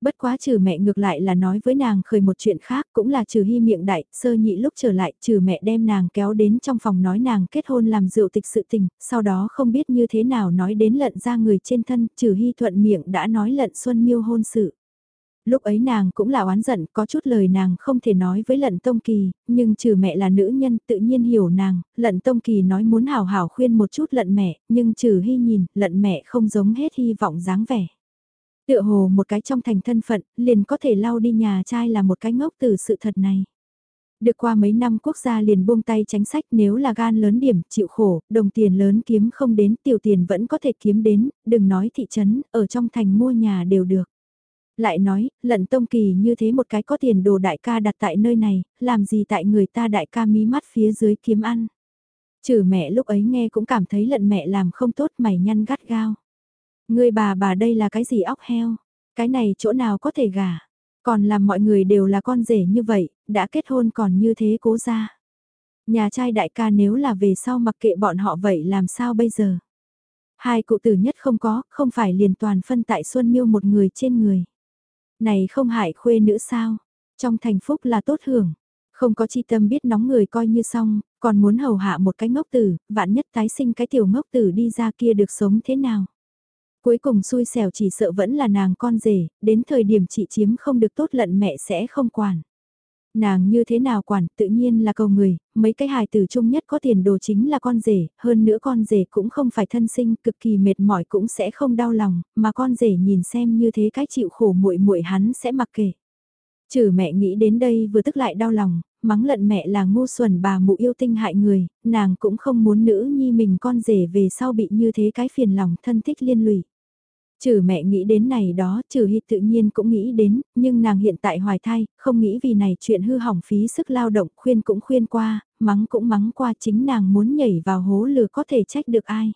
Bất quá trừ mẹ ngược lại là nói với nàng khởi một chuyện khác cũng là trừ hy miệng đại, sơ nhị lúc trở lại trừ mẹ đem nàng kéo đến trong phòng nói nàng kết hôn làm rượu tịch sự tình, sau đó không biết như thế nào nói đến lận ra người trên thân, trừ hy thuận miệng đã nói lận xuân miêu hôn sự. Lúc ấy nàng cũng là oán giận, có chút lời nàng không thể nói với lận tông kỳ, nhưng trừ mẹ là nữ nhân tự nhiên hiểu nàng, lận tông kỳ nói muốn hào hào khuyên một chút lận mẹ, nhưng trừ hy nhìn, lận mẹ không giống hết hy vọng dáng vẻ. Tựa hồ một cái trong thành thân phận, liền có thể lau đi nhà trai là một cái ngốc từ sự thật này. Được qua mấy năm quốc gia liền buông tay tránh sách nếu là gan lớn điểm, chịu khổ, đồng tiền lớn kiếm không đến, tiểu tiền vẫn có thể kiếm đến, đừng nói thị trấn, ở trong thành mua nhà đều được lại nói, lận tông kỳ như thế một cái có tiền đồ đại ca đặt tại nơi này, làm gì tại người ta đại ca mí mắt phía dưới kiếm ăn. Trừ mẹ lúc ấy nghe cũng cảm thấy lận mẹ làm không tốt mày nhăn gắt gao. Người bà bà đây là cái gì óc heo, cái này chỗ nào có thể gả, còn làm mọi người đều là con rể như vậy, đã kết hôn còn như thế cố ra. Nhà trai đại ca nếu là về sau mặc kệ bọn họ vậy làm sao bây giờ? Hai cụ tử nhất không có, không phải liền toàn phân tại Xuân Miêu một người trên người. Này không hại khuê nữ sao? Trong thành phúc là tốt hưởng. Không có chi tâm biết nóng người coi như xong, còn muốn hầu hạ một cái ngốc tử, vạn nhất tái sinh cái tiểu ngốc tử đi ra kia được sống thế nào? Cuối cùng xui xẻo chỉ sợ vẫn là nàng con rể, đến thời điểm chị chiếm không được tốt lận mẹ sẽ không quản. Nàng như thế nào quản, tự nhiên là cầu người, mấy cái hài tử chung nhất có tiền đồ chính là con rể, hơn nữa con rể cũng không phải thân sinh, cực kỳ mệt mỏi cũng sẽ không đau lòng, mà con rể nhìn xem như thế cái chịu khổ muội muội hắn sẽ mặc kệ. Trừ mẹ nghĩ đến đây vừa tức lại đau lòng, mắng lận mẹ là ngu xuẩn bà mụ yêu tinh hại người, nàng cũng không muốn nữ nhi mình con rể về sau bị như thế cái phiền lòng thân thích liên lụy. Trừ mẹ nghĩ đến này đó, trừ hít tự nhiên cũng nghĩ đến, nhưng nàng hiện tại hoài thai, không nghĩ vì này chuyện hư hỏng phí sức lao động, khuyên cũng khuyên qua, mắng cũng mắng qua chính nàng muốn nhảy vào hố lừa có thể trách được ai.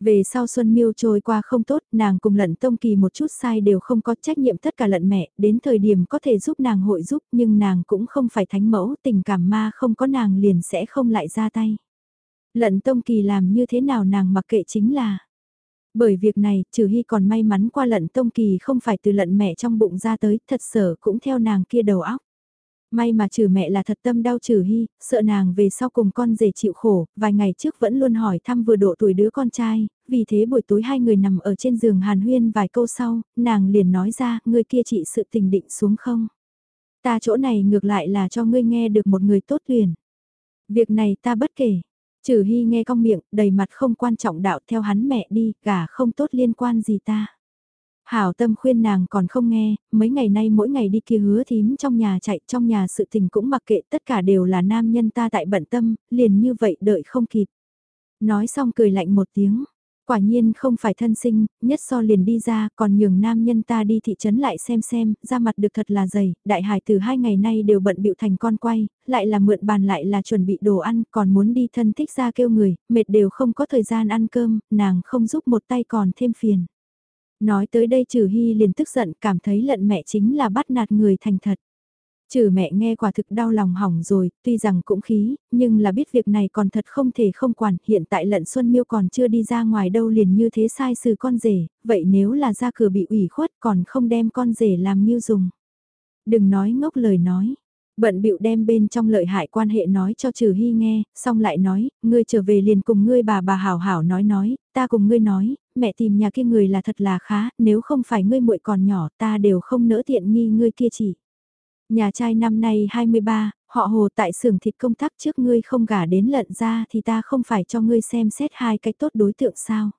Về sau Xuân Miêu trôi qua không tốt, nàng cùng lận tông kỳ một chút sai đều không có trách nhiệm tất cả lận mẹ, đến thời điểm có thể giúp nàng hội giúp nhưng nàng cũng không phải thánh mẫu, tình cảm ma không có nàng liền sẽ không lại ra tay. Lận tông kỳ làm như thế nào nàng mặc kệ chính là bởi việc này, trừ hy còn may mắn qua lận tông kỳ không phải từ lận mẹ trong bụng ra tới, thật sở cũng theo nàng kia đầu óc. May mà trừ mẹ là thật tâm đau trừ hy, sợ nàng về sau cùng con rể chịu khổ, vài ngày trước vẫn luôn hỏi thăm vừa độ tuổi đứa con trai, vì thế buổi tối hai người nằm ở trên giường hàn huyên vài câu sau, nàng liền nói ra, người kia chị sự tình định xuống không? Ta chỗ này ngược lại là cho ngươi nghe được một người tốt liền. Việc này ta bất kể. Trừ hy nghe cong miệng, đầy mặt không quan trọng đạo theo hắn mẹ đi, cả không tốt liên quan gì ta. Hảo tâm khuyên nàng còn không nghe, mấy ngày nay mỗi ngày đi kia hứa thím trong nhà chạy trong nhà sự tình cũng mặc kệ tất cả đều là nam nhân ta tại bận tâm, liền như vậy đợi không kịp. Nói xong cười lạnh một tiếng, quả nhiên không phải thân sinh, nhất so liền đi ra còn nhường nam nhân ta đi thị trấn lại xem xem, ra mặt được thật là dày, đại hải từ hai ngày nay đều bận bịu thành con quay, lại là mượn bàn lại là chuẩn bị đồ ăn, còn muốn đi thân thích ra kêu người, mệt đều không có thời gian ăn cơm, nàng không giúp một tay còn thêm phiền. Nói tới đây trừ hy liền tức giận cảm thấy lận mẹ chính là bắt nạt người thành thật. Trừ mẹ nghe quả thực đau lòng hỏng rồi, tuy rằng cũng khí, nhưng là biết việc này còn thật không thể không quản, hiện tại lận Xuân Miêu còn chưa đi ra ngoài đâu liền như thế sai sự con rể, vậy nếu là ra cửa bị ủy khuất còn không đem con rể làm miêu dùng. Đừng nói ngốc lời nói, Bận bịu đem bên trong lợi hại quan hệ nói cho Trừ Hy nghe, xong lại nói, ngươi trở về liền cùng ngươi bà bà hảo hảo nói nói, ta cùng ngươi nói, mẹ tìm nhà kia người là thật là khá, nếu không phải ngươi muội còn nhỏ ta đều không nỡ tiện nghi ngươi kia chỉ. Nhà trai năm nay 23, họ hồ tại xưởng thịt công tác trước ngươi không gả đến lận ra thì ta không phải cho ngươi xem xét hai cái tốt đối tượng sao.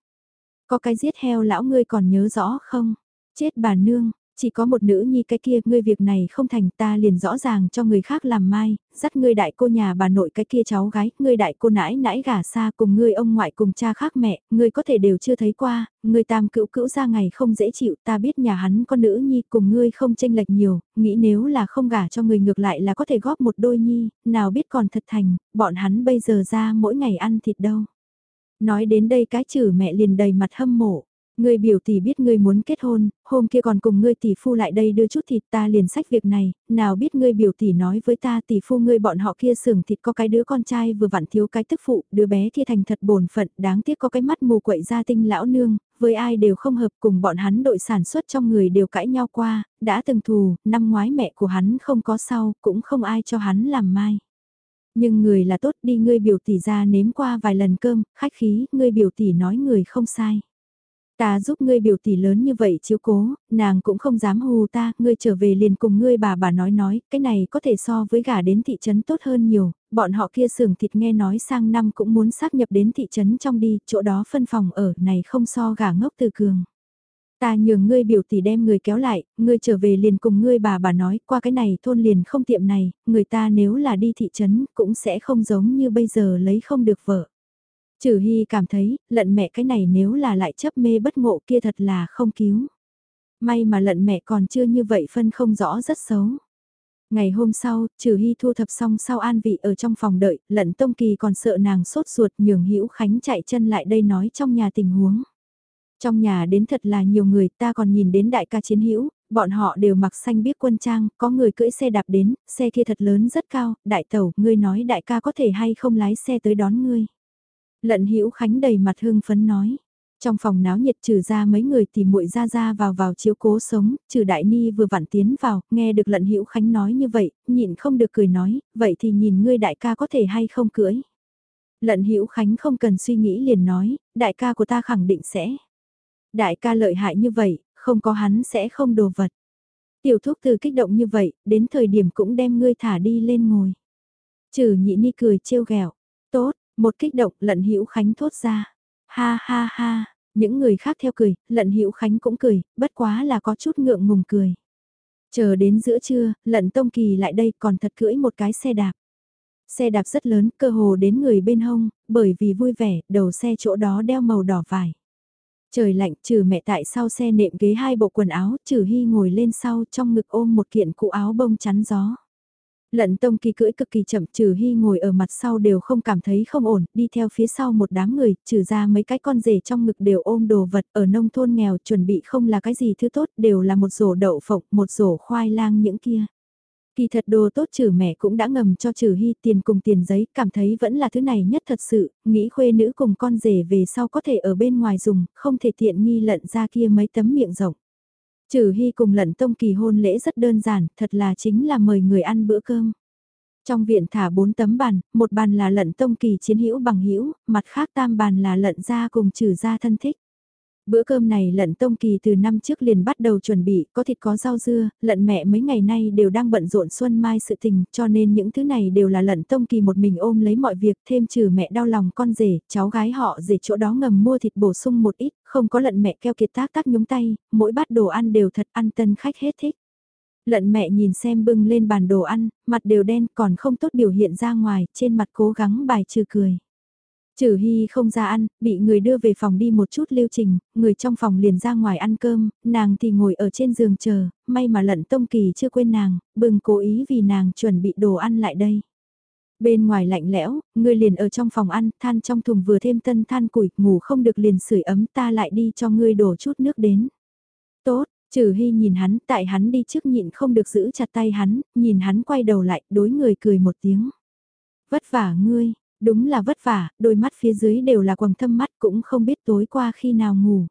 Có cái giết heo lão ngươi còn nhớ rõ không? Chết bà nương, chỉ có một nữ nhi cái kia, ngươi việc này không thành ta liền rõ ràng cho người khác làm mai, dắt ngươi đại cô nhà bà nội cái kia cháu gái, ngươi đại cô nãi nãi gả xa cùng ngươi ông ngoại cùng cha khác mẹ, ngươi có thể đều chưa thấy qua, ngươi tam cữu cữu ra ngày không dễ chịu, ta biết nhà hắn con nữ nhi cùng ngươi không tranh lệch nhiều, nghĩ nếu là không gả cho người ngược lại là có thể góp một đôi nhi, nào biết còn thật thành, bọn hắn bây giờ ra mỗi ngày ăn thịt đâu. Nói đến đây cái chử mẹ liền đầy mặt hâm mộ. Ngươi biểu tỷ biết ngươi muốn kết hôn, hôm kia còn cùng ngươi tỷ phu lại đây đưa chút thịt ta liền sách việc này, nào biết ngươi biểu tỷ nói với ta tỷ phu ngươi bọn họ kia sưởng thịt có cái đứa con trai vừa vặn thiếu cái tức phụ, đứa bé kia thành thật bổn phận, đáng tiếc có cái mắt mù quậy ra tinh lão nương, với ai đều không hợp cùng bọn hắn đội sản xuất trong người đều cãi nhau qua, đã từng thù, năm ngoái mẹ của hắn không có sau, cũng không ai cho hắn làm mai. Nhưng người là tốt đi ngươi biểu tỷ ra nếm qua vài lần cơm, khách khí, ngươi biểu tỷ nói người không sai. Ta giúp ngươi biểu tỷ lớn như vậy chiếu cố, nàng cũng không dám hù ta, ngươi trở về liền cùng ngươi bà bà nói nói, cái này có thể so với gả đến thị trấn tốt hơn nhiều, bọn họ kia xưởng thịt nghe nói sang năm cũng muốn xác nhập đến thị trấn trong đi, chỗ đó phân phòng ở này không so gả ngốc từ cường. Ta nhường ngươi biểu tỷ đem người kéo lại, ngươi trở về liền cùng ngươi bà bà nói, qua cái này thôn liền không tiệm này, người ta nếu là đi thị trấn cũng sẽ không giống như bây giờ lấy không được vợ. Trừ Hy cảm thấy, lận mẹ cái này nếu là lại chấp mê bất ngộ kia thật là không cứu. May mà lận mẹ còn chưa như vậy phân không rõ rất xấu. Ngày hôm sau, trừ hy thu thập xong sau an vị ở trong phòng đợi, lận tông kỳ còn sợ nàng sốt ruột nhường hữu khánh chạy chân lại đây nói trong nhà tình huống. Trong nhà đến thật là nhiều người ta còn nhìn đến đại ca chiến hữu bọn họ đều mặc xanh biết quân trang, có người cưỡi xe đạp đến, xe kia thật lớn rất cao, đại tẩu, ngươi nói đại ca có thể hay không lái xe tới đón ngươi. Lận Hữu Khánh đầy mặt hưng phấn nói. Trong phòng náo nhiệt trừ ra mấy người thì muội ra ra vào vào chiếu cố sống, trừ đại ni vừa vặn tiến vào, nghe được lận hữu khánh nói như vậy, nhịn không được cười nói, vậy thì nhìn ngươi đại ca có thể hay không cưỡi. Lận hữu khánh không cần suy nghĩ liền nói, đại ca của ta khẳng định sẽ. Đại ca lợi hại như vậy, không có hắn sẽ không đồ vật. Tiểu thúc từ kích động như vậy, đến thời điểm cũng đem ngươi thả đi lên ngồi. Trừ nhị ni cười trêu ghẹo một kích động lận hữu khánh thốt ra. Ha ha ha, những người khác theo cười, lận hữu khánh cũng cười, bất quá là có chút ngượng ngùng cười. Chờ đến giữa trưa, lận tông kỳ lại đây còn thật cưỡi một cái xe đạp. Xe đạp rất lớn, cơ hồ đến người bên hông, bởi vì vui vẻ, đầu xe chỗ đó đeo màu đỏ vải. Trời lạnh, trừ mẹ tại sau xe nệm ghế hai bộ quần áo, trừ hy ngồi lên sau trong ngực ôm một kiện cụ áo bông chắn gió. Lận tông kỳ cưỡi cực kỳ chậm trừ hy ngồi ở mặt sau đều không cảm thấy không ổn, đi theo phía sau một đám người, trừ ra mấy cái con rể trong ngực đều ôm đồ vật ở nông thôn nghèo chuẩn bị không là cái gì thứ tốt, đều là một rổ đậu phộng, một rổ khoai lang những kia. Kỳ thật đồ tốt trừ mẹ cũng đã ngầm cho trừ hy tiền cùng tiền giấy, cảm thấy vẫn là thứ này nhất thật sự, nghĩ khuê nữ cùng con rể về sau có thể ở bên ngoài dùng, không thể tiện nghi lận ra kia mấy tấm miệng rộng. Trừ hy cùng lận tông kỳ hôn lễ rất đơn giản, thật là chính là mời người ăn bữa cơm. Trong viện thả bốn tấm bàn, một bàn là lận tông kỳ chiến hữu bằng hữu mặt khác tam bàn là lận gia cùng trừ gia thân thích. Bữa cơm này lận tông kỳ từ năm trước liền bắt đầu chuẩn bị, có thịt có rau dưa, lận mẹ mấy ngày nay đều đang bận rộn xuân mai sự tình, cho nên những thứ này đều là lận tông kỳ một mình ôm lấy mọi việc, thêm trừ mẹ đau lòng con rể, cháu gái họ rể chỗ đó ngầm mua thịt bổ sung một ít, không có lận mẹ keo kiệt tác tác nhúng tay, mỗi bát đồ ăn đều thật ăn tân khách hết thích. Lận mẹ nhìn xem bưng lên bàn đồ ăn, mặt đều đen còn không tốt biểu hiện ra ngoài, trên mặt cố gắng bài trừ cười. Trừ Hy không ra ăn, bị người đưa về phòng đi một chút lưu trình, người trong phòng liền ra ngoài ăn cơm, nàng thì ngồi ở trên giường chờ, may mà lận tông kỳ chưa quên nàng, bừng cố ý vì nàng chuẩn bị đồ ăn lại đây. Bên ngoài lạnh lẽo, người liền ở trong phòng ăn, than trong thùng vừa thêm tân than củi, ngủ không được liền sưởi ấm ta lại đi cho ngươi đổ chút nước đến. Tốt, Trừ Hy nhìn hắn, tại hắn đi trước nhịn không được giữ chặt tay hắn, nhìn hắn quay đầu lại, đối người cười một tiếng. Vất vả ngươi, Đúng là vất vả, đôi mắt phía dưới đều là quầng thâm mắt cũng không biết tối qua khi nào ngủ.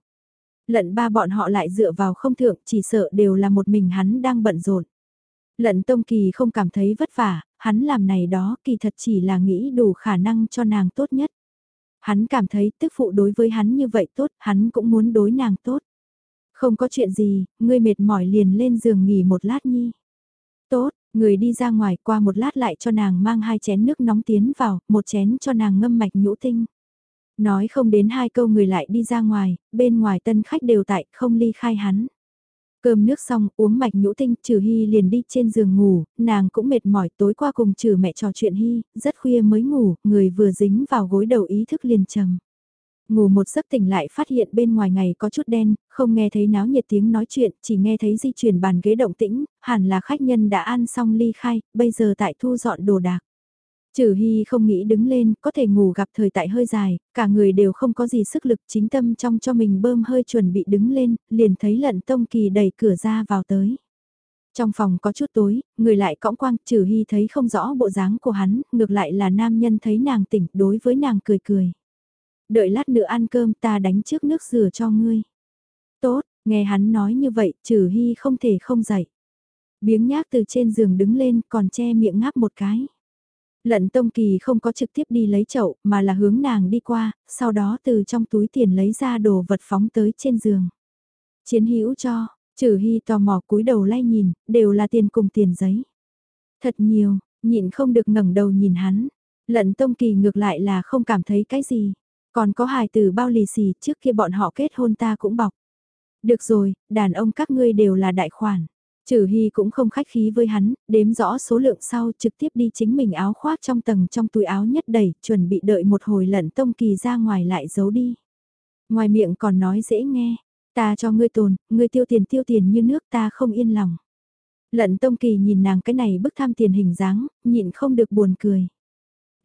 Lận ba bọn họ lại dựa vào không thượng chỉ sợ đều là một mình hắn đang bận rộn. Lận Tông Kỳ không cảm thấy vất vả, hắn làm này đó kỳ thật chỉ là nghĩ đủ khả năng cho nàng tốt nhất. Hắn cảm thấy tức phụ đối với hắn như vậy tốt, hắn cũng muốn đối nàng tốt. Không có chuyện gì, ngươi mệt mỏi liền lên giường nghỉ một lát nhi. Tốt, Người đi ra ngoài qua một lát lại cho nàng mang hai chén nước nóng tiến vào, một chén cho nàng ngâm mạch nhũ tinh. Nói không đến hai câu người lại đi ra ngoài, bên ngoài tân khách đều tại, không ly khai hắn. Cơm nước xong, uống mạch nhũ tinh, trừ hy liền đi trên giường ngủ, nàng cũng mệt mỏi tối qua cùng trừ mẹ trò chuyện hy, rất khuya mới ngủ, người vừa dính vào gối đầu ý thức liền trầm. Ngủ một giấc tỉnh lại phát hiện bên ngoài ngày có chút đen, không nghe thấy náo nhiệt tiếng nói chuyện, chỉ nghe thấy di chuyển bàn ghế động tĩnh, hẳn là khách nhân đã ăn xong ly khai, bây giờ tại thu dọn đồ đạc. Trừ Hy không nghĩ đứng lên, có thể ngủ gặp thời tại hơi dài, cả người đều không có gì sức lực chính tâm trong cho mình bơm hơi chuẩn bị đứng lên, liền thấy lận tông kỳ đẩy cửa ra vào tới. Trong phòng có chút tối, người lại cõng quang, trừ Hy thấy không rõ bộ dáng của hắn, ngược lại là nam nhân thấy nàng tỉnh đối với nàng cười cười đợi lát nữa ăn cơm ta đánh trước nước rửa cho ngươi. Tốt, nghe hắn nói như vậy, trừ hy không thể không dậy. Biếng nhác từ trên giường đứng lên còn che miệng ngáp một cái. Lận Tông Kỳ không có trực tiếp đi lấy chậu mà là hướng nàng đi qua, sau đó từ trong túi tiền lấy ra đồ vật phóng tới trên giường. Chiến hữu cho, trừ hy tò mò cúi đầu lay nhìn, đều là tiền cùng tiền giấy. Thật nhiều, nhịn không được ngẩng đầu nhìn hắn. Lận Tông Kỳ ngược lại là không cảm thấy cái gì. Còn có hài từ bao lì xì trước kia bọn họ kết hôn ta cũng bọc. Được rồi, đàn ông các ngươi đều là đại khoản. Trừ Hy cũng không khách khí với hắn, đếm rõ số lượng sau trực tiếp đi chính mình áo khoác trong tầng trong túi áo nhất đầy, chuẩn bị đợi một hồi lận tông kỳ ra ngoài lại giấu đi. Ngoài miệng còn nói dễ nghe, ta cho ngươi tồn, ngươi tiêu tiền tiêu tiền như nước ta không yên lòng. Lận tông kỳ nhìn nàng cái này bức tham tiền hình dáng, nhịn không được buồn cười.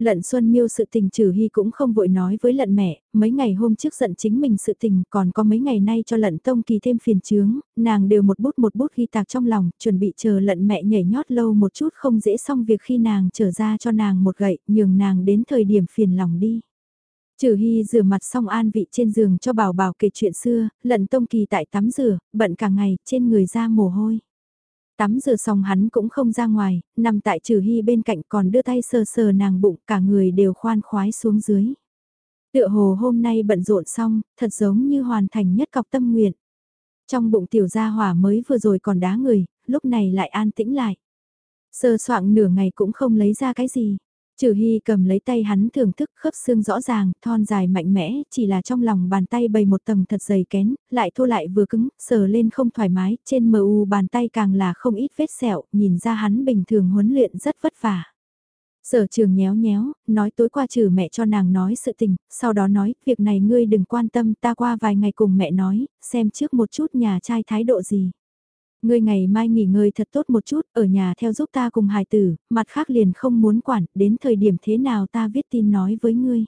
Lận Xuân Miêu sự tình trừ hy cũng không vội nói với lận mẹ, mấy ngày hôm trước giận chính mình sự tình còn có mấy ngày nay cho lận tông kỳ thêm phiền chướng, nàng đều một bút một bút ghi tạc trong lòng, chuẩn bị chờ lận mẹ nhảy nhót lâu một chút không dễ xong việc khi nàng trở ra cho nàng một gậy, nhường nàng đến thời điểm phiền lòng đi. Trừ Hy rửa mặt xong an vị trên giường cho bảo bảo kể chuyện xưa, lận tông kỳ tại tắm rửa, bận cả ngày, trên người ra mồ hôi. Tắm rửa xong hắn cũng không ra ngoài, nằm tại trừ hy bên cạnh còn đưa tay sờ sờ nàng bụng cả người đều khoan khoái xuống dưới. Tựa hồ hôm nay bận rộn xong, thật giống như hoàn thành nhất cọc tâm nguyện. Trong bụng tiểu gia hỏa mới vừa rồi còn đá người, lúc này lại an tĩnh lại. Sơ soạn nửa ngày cũng không lấy ra cái gì. Trừ Hy cầm lấy tay hắn thưởng thức khớp xương rõ ràng, thon dài mạnh mẽ, chỉ là trong lòng bàn tay bày một tầng thật dày kén, lại thô lại vừa cứng, sờ lên không thoải mái, trên mờ u bàn tay càng là không ít vết sẹo, nhìn ra hắn bình thường huấn luyện rất vất vả. Sở trường nhéo nhéo, nói tối qua trừ mẹ cho nàng nói sự tình, sau đó nói, việc này ngươi đừng quan tâm ta qua vài ngày cùng mẹ nói, xem trước một chút nhà trai thái độ gì. Ngươi ngày mai nghỉ ngơi thật tốt một chút, ở nhà theo giúp ta cùng hài tử, mặt khác liền không muốn quản, đến thời điểm thế nào ta viết tin nói với ngươi.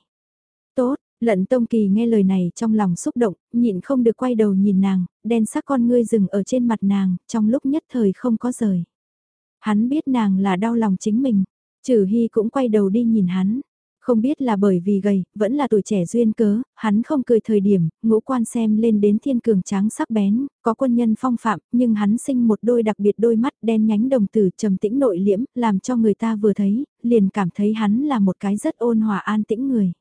Tốt, lận tông kỳ nghe lời này trong lòng xúc động, nhịn không được quay đầu nhìn nàng, đen sắc con ngươi dừng ở trên mặt nàng, trong lúc nhất thời không có rời. Hắn biết nàng là đau lòng chính mình. Trừ Hy cũng quay đầu đi nhìn hắn. Không biết là bởi vì gầy, vẫn là tuổi trẻ duyên cớ, hắn không cười thời điểm, ngũ quan xem lên đến thiên cường tráng sắc bén, có quân nhân phong phạm, nhưng hắn sinh một đôi đặc biệt đôi mắt đen nhánh đồng tử trầm tĩnh nội liễm, làm cho người ta vừa thấy, liền cảm thấy hắn là một cái rất ôn hòa an tĩnh người.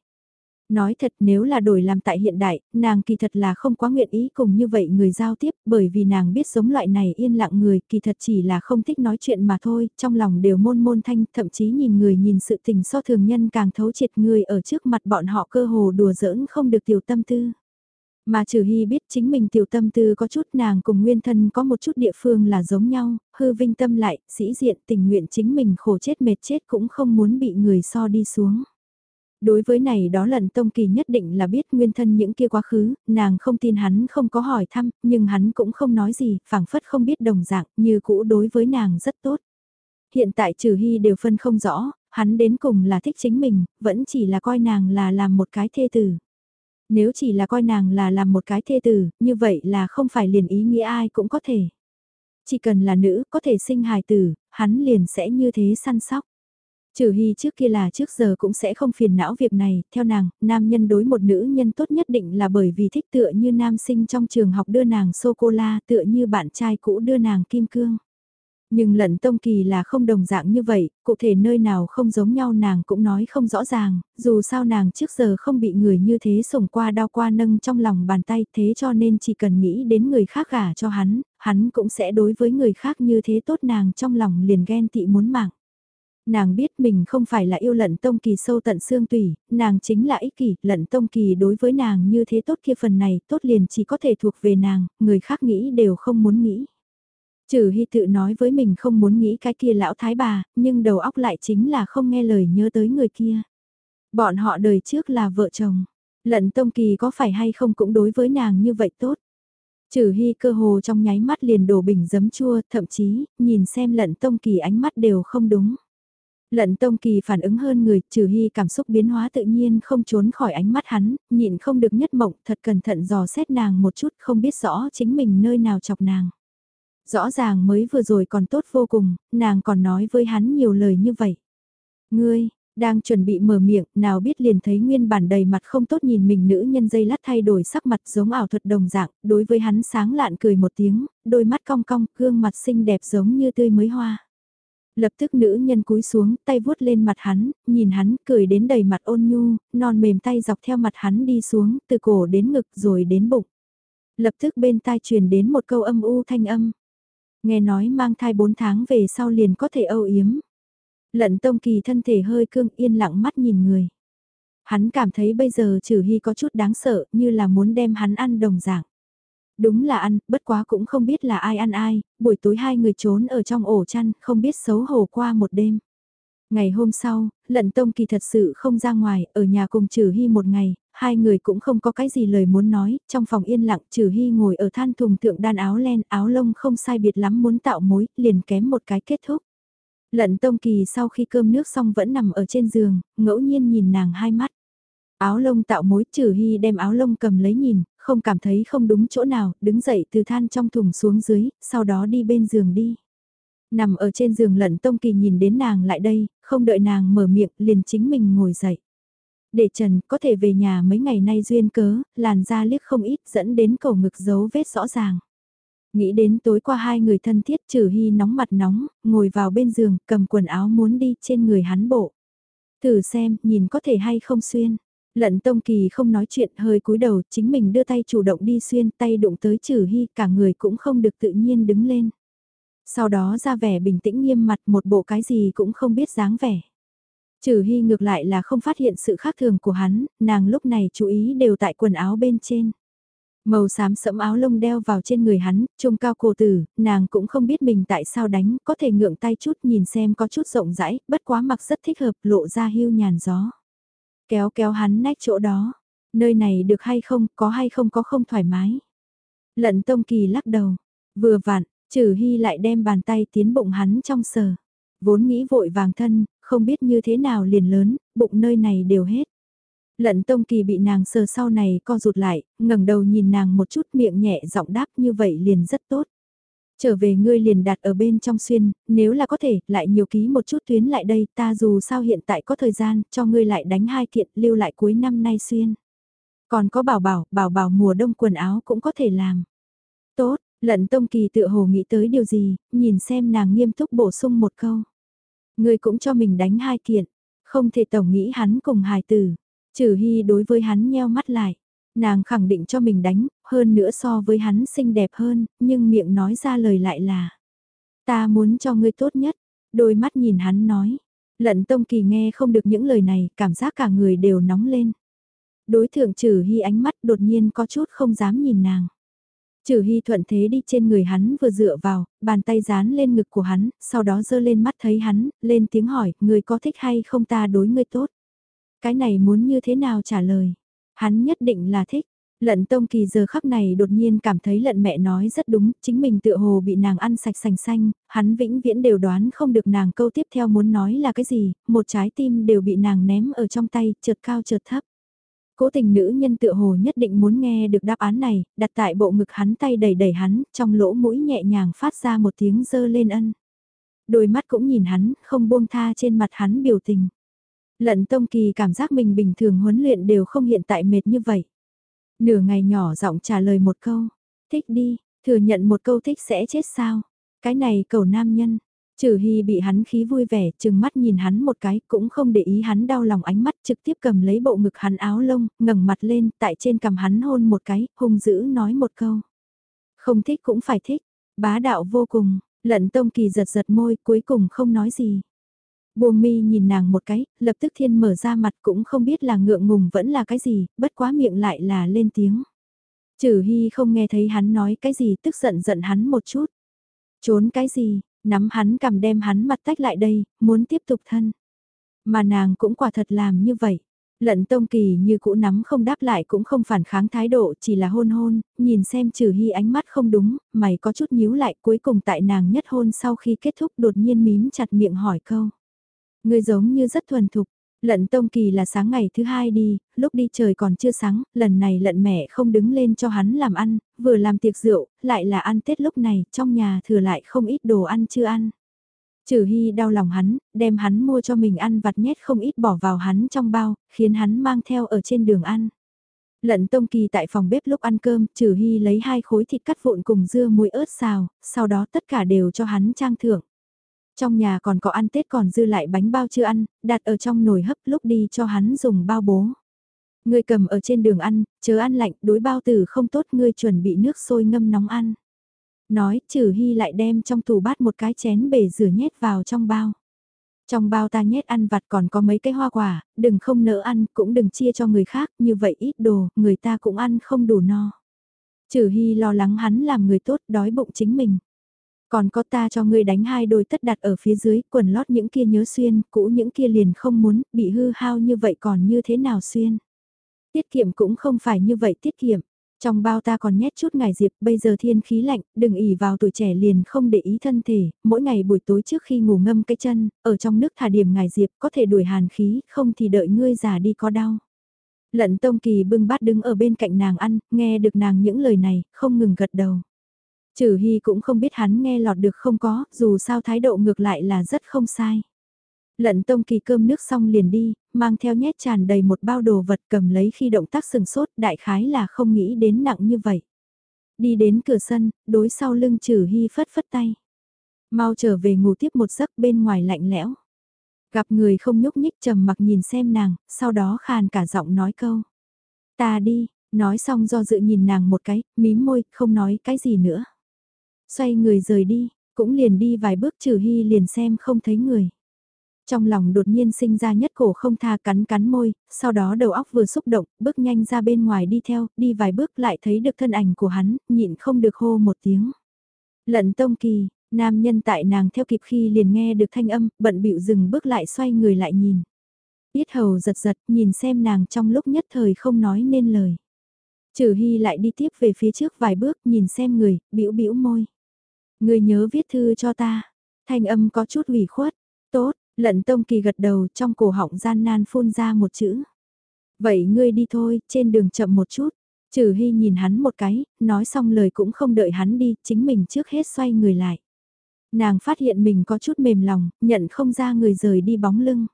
Nói thật nếu là đổi làm tại hiện đại, nàng kỳ thật là không quá nguyện ý cùng như vậy người giao tiếp bởi vì nàng biết giống loại này yên lặng người kỳ thật chỉ là không thích nói chuyện mà thôi, trong lòng đều môn môn thanh, thậm chí nhìn người nhìn sự tình so thường nhân càng thấu triệt người ở trước mặt bọn họ cơ hồ đùa giỡn không được tiểu tâm tư. Mà trừ hy biết chính mình tiểu tâm tư có chút nàng cùng nguyên thân có một chút địa phương là giống nhau, hư vinh tâm lại, sĩ diện tình nguyện chính mình khổ chết mệt chết cũng không muốn bị người so đi xuống. Đối với này đó lần Tông Kỳ nhất định là biết nguyên thân những kia quá khứ, nàng không tin hắn không có hỏi thăm, nhưng hắn cũng không nói gì, phảng phất không biết đồng dạng, như cũ đối với nàng rất tốt. Hiện tại trừ hy đều phân không rõ, hắn đến cùng là thích chính mình, vẫn chỉ là coi nàng là làm một cái thê tử. Nếu chỉ là coi nàng là làm một cái thê tử, như vậy là không phải liền ý nghĩa ai cũng có thể. Chỉ cần là nữ, có thể sinh hài tử, hắn liền sẽ như thế săn sóc. Trừ hy trước kia là trước giờ cũng sẽ không phiền não việc này, theo nàng, nam nhân đối một nữ nhân tốt nhất định là bởi vì thích tựa như nam sinh trong trường học đưa nàng sô-cô-la tựa như bạn trai cũ đưa nàng kim cương. Nhưng lận tông kỳ là không đồng dạng như vậy, cụ thể nơi nào không giống nhau nàng cũng nói không rõ ràng, dù sao nàng trước giờ không bị người như thế sủng qua đau qua nâng trong lòng bàn tay thế cho nên chỉ cần nghĩ đến người khác gả cho hắn, hắn cũng sẽ đối với người khác như thế tốt nàng trong lòng liền ghen tị muốn mạng. Nàng biết mình không phải là yêu lận tông kỳ sâu tận xương tủy, nàng chính là ích kỷ, lận tông kỳ đối với nàng như thế tốt kia phần này, tốt liền chỉ có thể thuộc về nàng, người khác nghĩ đều không muốn nghĩ. Trừ hy tự nói với mình không muốn nghĩ cái kia lão thái bà, nhưng đầu óc lại chính là không nghe lời nhớ tới người kia. Bọn họ đời trước là vợ chồng, lận tông kỳ có phải hay không cũng đối với nàng như vậy tốt. Trừ hy cơ hồ trong nháy mắt liền đổ bình giấm chua, thậm chí, nhìn xem lận tông kỳ ánh mắt đều không đúng. Lận Tông Kỳ phản ứng hơn người, trừ hy cảm xúc biến hóa tự nhiên không trốn khỏi ánh mắt hắn, nhịn không được nhất mộng, thật cẩn thận dò xét nàng một chút không biết rõ chính mình nơi nào chọc nàng. Rõ ràng mới vừa rồi còn tốt vô cùng, nàng còn nói với hắn nhiều lời như vậy. Ngươi, đang chuẩn bị mở miệng, nào biết liền thấy nguyên bản đầy mặt không tốt nhìn mình nữ nhân dây lát thay đổi sắc mặt giống ảo thuật đồng dạng, đối với hắn sáng lạn cười một tiếng, đôi mắt cong cong, gương mặt xinh đẹp giống như tươi mới hoa. Lập tức nữ nhân cúi xuống, tay vuốt lên mặt hắn, nhìn hắn, cười đến đầy mặt ôn nhu, non mềm tay dọc theo mặt hắn đi xuống, từ cổ đến ngực rồi đến bụng. Lập tức bên tai truyền đến một câu âm u thanh âm. Nghe nói mang thai 4 tháng về sau liền có thể âu yếm. Lận tông kỳ thân thể hơi cương yên lặng mắt nhìn người. Hắn cảm thấy bây giờ trừ hy có chút đáng sợ như là muốn đem hắn ăn đồng dạng. Đúng là ăn, bất quá cũng không biết là ai ăn ai, buổi tối hai người trốn ở trong ổ chăn, không biết xấu hổ qua một đêm. Ngày hôm sau, lận tông kỳ thật sự không ra ngoài, ở nhà cùng trừ hy một ngày, hai người cũng không có cái gì lời muốn nói, trong phòng yên lặng trừ hy ngồi ở than thùng thượng đan áo len, áo lông không sai biệt lắm muốn tạo mối, liền kém một cái kết thúc. Lận tông kỳ sau khi cơm nước xong vẫn nằm ở trên giường, ngẫu nhiên nhìn nàng hai mắt. Áo lông tạo mối trừ hy đem áo lông cầm lấy nhìn, không cảm thấy không đúng chỗ nào, đứng dậy từ than trong thùng xuống dưới, sau đó đi bên giường đi. Nằm ở trên giường lận tông kỳ nhìn đến nàng lại đây, không đợi nàng mở miệng liền chính mình ngồi dậy. Để Trần có thể về nhà mấy ngày nay duyên cớ, làn da liếc không ít dẫn đến cổ ngực dấu vết rõ ràng. Nghĩ đến tối qua hai người thân thiết trừ hy nóng mặt nóng, ngồi vào bên giường, cầm quần áo muốn đi trên người hắn bộ. Thử xem, nhìn có thể hay không xuyên. Lận Tông Kỳ không nói chuyện hơi cúi đầu chính mình đưa tay chủ động đi xuyên tay đụng tới trừ hy cả người cũng không được tự nhiên đứng lên. Sau đó ra vẻ bình tĩnh nghiêm mặt một bộ cái gì cũng không biết dáng vẻ. Trừ hy ngược lại là không phát hiện sự khác thường của hắn, nàng lúc này chú ý đều tại quần áo bên trên. Màu xám sẫm áo lông đeo vào trên người hắn, trông cao cổ tử, nàng cũng không biết mình tại sao đánh, có thể ngượng tay chút nhìn xem có chút rộng rãi, bất quá mặc rất thích hợp lộ ra hưu nhàn gió. Kéo kéo hắn nách chỗ đó. Nơi này được hay không, có hay không có không thoải mái. Lận Tông Kỳ lắc đầu. Vừa vặn, trừ hy lại đem bàn tay tiến bụng hắn trong sờ. Vốn nghĩ vội vàng thân, không biết như thế nào liền lớn, bụng nơi này đều hết. Lận Tông Kỳ bị nàng sờ sau này co rụt lại, ngẩng đầu nhìn nàng một chút miệng nhẹ giọng đáp như vậy liền rất tốt. Trở về ngươi liền đặt ở bên trong xuyên, nếu là có thể, lại nhiều ký một chút tuyến lại đây, ta dù sao hiện tại có thời gian, cho ngươi lại đánh hai kiện, lưu lại cuối năm nay xuyên. Còn có bảo bảo, bảo bảo mùa đông quần áo cũng có thể làm. Tốt, lận tông kỳ tự hồ nghĩ tới điều gì, nhìn xem nàng nghiêm túc bổ sung một câu. Ngươi cũng cho mình đánh hai kiện, không thể tổng nghĩ hắn cùng hài tử. Trừ hy đối với hắn nheo mắt lại. Nàng khẳng định cho mình đánh, hơn nữa so với hắn xinh đẹp hơn, nhưng miệng nói ra lời lại là. Ta muốn cho ngươi tốt nhất, đôi mắt nhìn hắn nói. Lận Tông Kỳ nghe không được những lời này, cảm giác cả người đều nóng lên. Đối thượng trừ hy ánh mắt đột nhiên có chút không dám nhìn nàng. Trừ hy thuận thế đi trên người hắn vừa dựa vào, bàn tay dán lên ngực của hắn, sau đó dơ lên mắt thấy hắn, lên tiếng hỏi, người có thích hay không ta đối ngươi tốt. Cái này muốn như thế nào trả lời? Hắn nhất định là thích. Lận Tông Kỳ giờ khắc này đột nhiên cảm thấy lận mẹ nói rất đúng, chính mình tựa hồ bị nàng ăn sạch sành xanh, hắn vĩnh viễn đều đoán không được nàng câu tiếp theo muốn nói là cái gì, một trái tim đều bị nàng ném ở trong tay, chợt cao chợt thấp. Cố tình nữ nhân tựa hồ nhất định muốn nghe được đáp án này, đặt tại bộ ngực hắn tay đẩy đẩy hắn, trong lỗ mũi nhẹ nhàng phát ra một tiếng dơ lên ân. Đôi mắt cũng nhìn hắn, không buông tha trên mặt hắn biểu tình. Lận Tông Kỳ cảm giác mình bình thường huấn luyện đều không hiện tại mệt như vậy. Nửa ngày nhỏ giọng trả lời một câu, thích đi, thừa nhận một câu thích sẽ chết sao. Cái này cầu nam nhân, Trừ Hy bị hắn khí vui vẻ, chừng mắt nhìn hắn một cái, cũng không để ý hắn đau lòng ánh mắt, trực tiếp cầm lấy bộ ngực hắn áo lông, ngẩng mặt lên, tại trên cầm hắn hôn một cái, hung dữ nói một câu. Không thích cũng phải thích, bá đạo vô cùng, lận tông kỳ giật giật môi, cuối cùng không nói gì. Buông mi nhìn nàng một cái, lập tức thiên mở ra mặt cũng không biết là ngượng ngùng vẫn là cái gì, bất quá miệng lại là lên tiếng. Trừ Hy không nghe thấy hắn nói cái gì tức giận giận hắn một chút. Trốn cái gì, nắm hắn cầm đem hắn mặt tách lại đây, muốn tiếp tục thân. Mà nàng cũng quả thật làm như vậy. Lận tông kỳ như cũ nắm không đáp lại cũng không phản kháng thái độ chỉ là hôn hôn, nhìn xem trừ hy ánh mắt không đúng, mày có chút nhíu lại cuối cùng tại nàng nhất hôn sau khi kết thúc đột nhiên mím chặt miệng hỏi câu. Người giống như rất thuần thục, lận tông kỳ là sáng ngày thứ hai đi, lúc đi trời còn chưa sáng, lần này lận mẹ không đứng lên cho hắn làm ăn, vừa làm tiệc rượu, lại là ăn Tết lúc này, trong nhà thừa lại không ít đồ ăn chưa ăn. Trừ Hy đau lòng hắn, đem hắn mua cho mình ăn vặt nhét không ít bỏ vào hắn trong bao, khiến hắn mang theo ở trên đường ăn. Lận Tông Kỳ tại phòng bếp lúc ăn cơm, Trừ Hy lấy hai khối thịt cắt vụn cùng dưa muối ớt xào, sau đó tất cả đều cho hắn trang thưởng. Trong nhà còn có ăn Tết còn dư lại bánh bao chưa ăn, đặt ở trong nồi hấp lúc đi cho hắn dùng bao bố. Ngươi cầm ở trên đường ăn, chớ ăn lạnh, đối bao tử không tốt ngươi chuẩn bị nước sôi ngâm nóng ăn. Nói, trừ hy lại đem trong tủ bát một cái chén bể rửa nhét vào trong bao. Trong bao ta nhét ăn vặt còn có mấy cái hoa quả, đừng không nỡ ăn, cũng đừng chia cho người khác, như vậy ít đồ, người ta cũng ăn không đủ no. Trừ hy lo lắng hắn làm người tốt, đói bụng chính mình. Còn có ta cho ngươi đánh hai đôi tất đặt ở phía dưới, quần lót những kia nhớ xuyên, cũ những kia liền không muốn, bị hư hao như vậy còn như thế nào xuyên. Tiết kiệm cũng không phải như vậy tiết kiệm. Trong bao ta còn nhét chút ngày diệp, bây giờ thiên khí lạnh, đừng ỉ vào tuổi trẻ liền không để ý thân thể, mỗi ngày buổi tối trước khi ngủ ngâm cái chân, ở trong nước thả điểm ngài diệp có thể đuổi hàn khí, không thì đợi ngươi già đi có đau. Lận Tông Kỳ bưng bát đứng ở bên cạnh nàng ăn, nghe được nàng những lời này, không ngừng gật đầu. Trừ Hy cũng không biết hắn nghe lọt được không có, dù sao thái độ ngược lại là rất không sai. Lận tông kỳ cơm nước xong liền đi, mang theo nhét tràn đầy một bao đồ vật cầm lấy khi động tác sừng sốt đại khái là không nghĩ đến nặng như vậy. Đi đến cửa sân, đối sau lưng trừ hy phất phất tay. Mau trở về ngủ tiếp một giấc bên ngoài lạnh lẽo. Gặp người không nhúc nhích trầm mặc nhìn xem nàng, sau đó khàn cả giọng nói câu. Ta đi, nói xong do dự nhìn nàng một cái, mím môi, không nói cái gì nữa. Xoay người rời đi, cũng liền đi vài bước trừ hy liền xem không thấy người. Trong lòng đột nhiên sinh ra nhất cổ không tha cắn cắn môi, sau đó đầu óc vừa xúc động, bước nhanh ra bên ngoài đi theo, đi vài bước lại thấy được thân ảnh của hắn, nhịn không được hô một tiếng. Lận tông kỳ, nam nhân tại nàng theo kịp khi liền nghe được thanh âm, bận bịu dừng bước lại xoay người lại nhìn. Biết hầu giật giật, nhìn xem nàng trong lúc nhất thời không nói nên lời. Trừ hy lại đi tiếp về phía trước vài bước, nhìn xem người, bĩu bĩu môi. Người nhớ viết thư cho ta. Thanh âm có chút ủy khuất. Tốt, lận tông kỳ gật đầu trong cổ họng gian nan phun ra một chữ. Vậy ngươi đi thôi, trên đường chậm một chút. Trừ Hy nhìn hắn một cái, nói xong lời cũng không đợi hắn đi, chính mình trước hết xoay người lại. Nàng phát hiện mình có chút mềm lòng, nhận không ra người rời đi bóng lưng.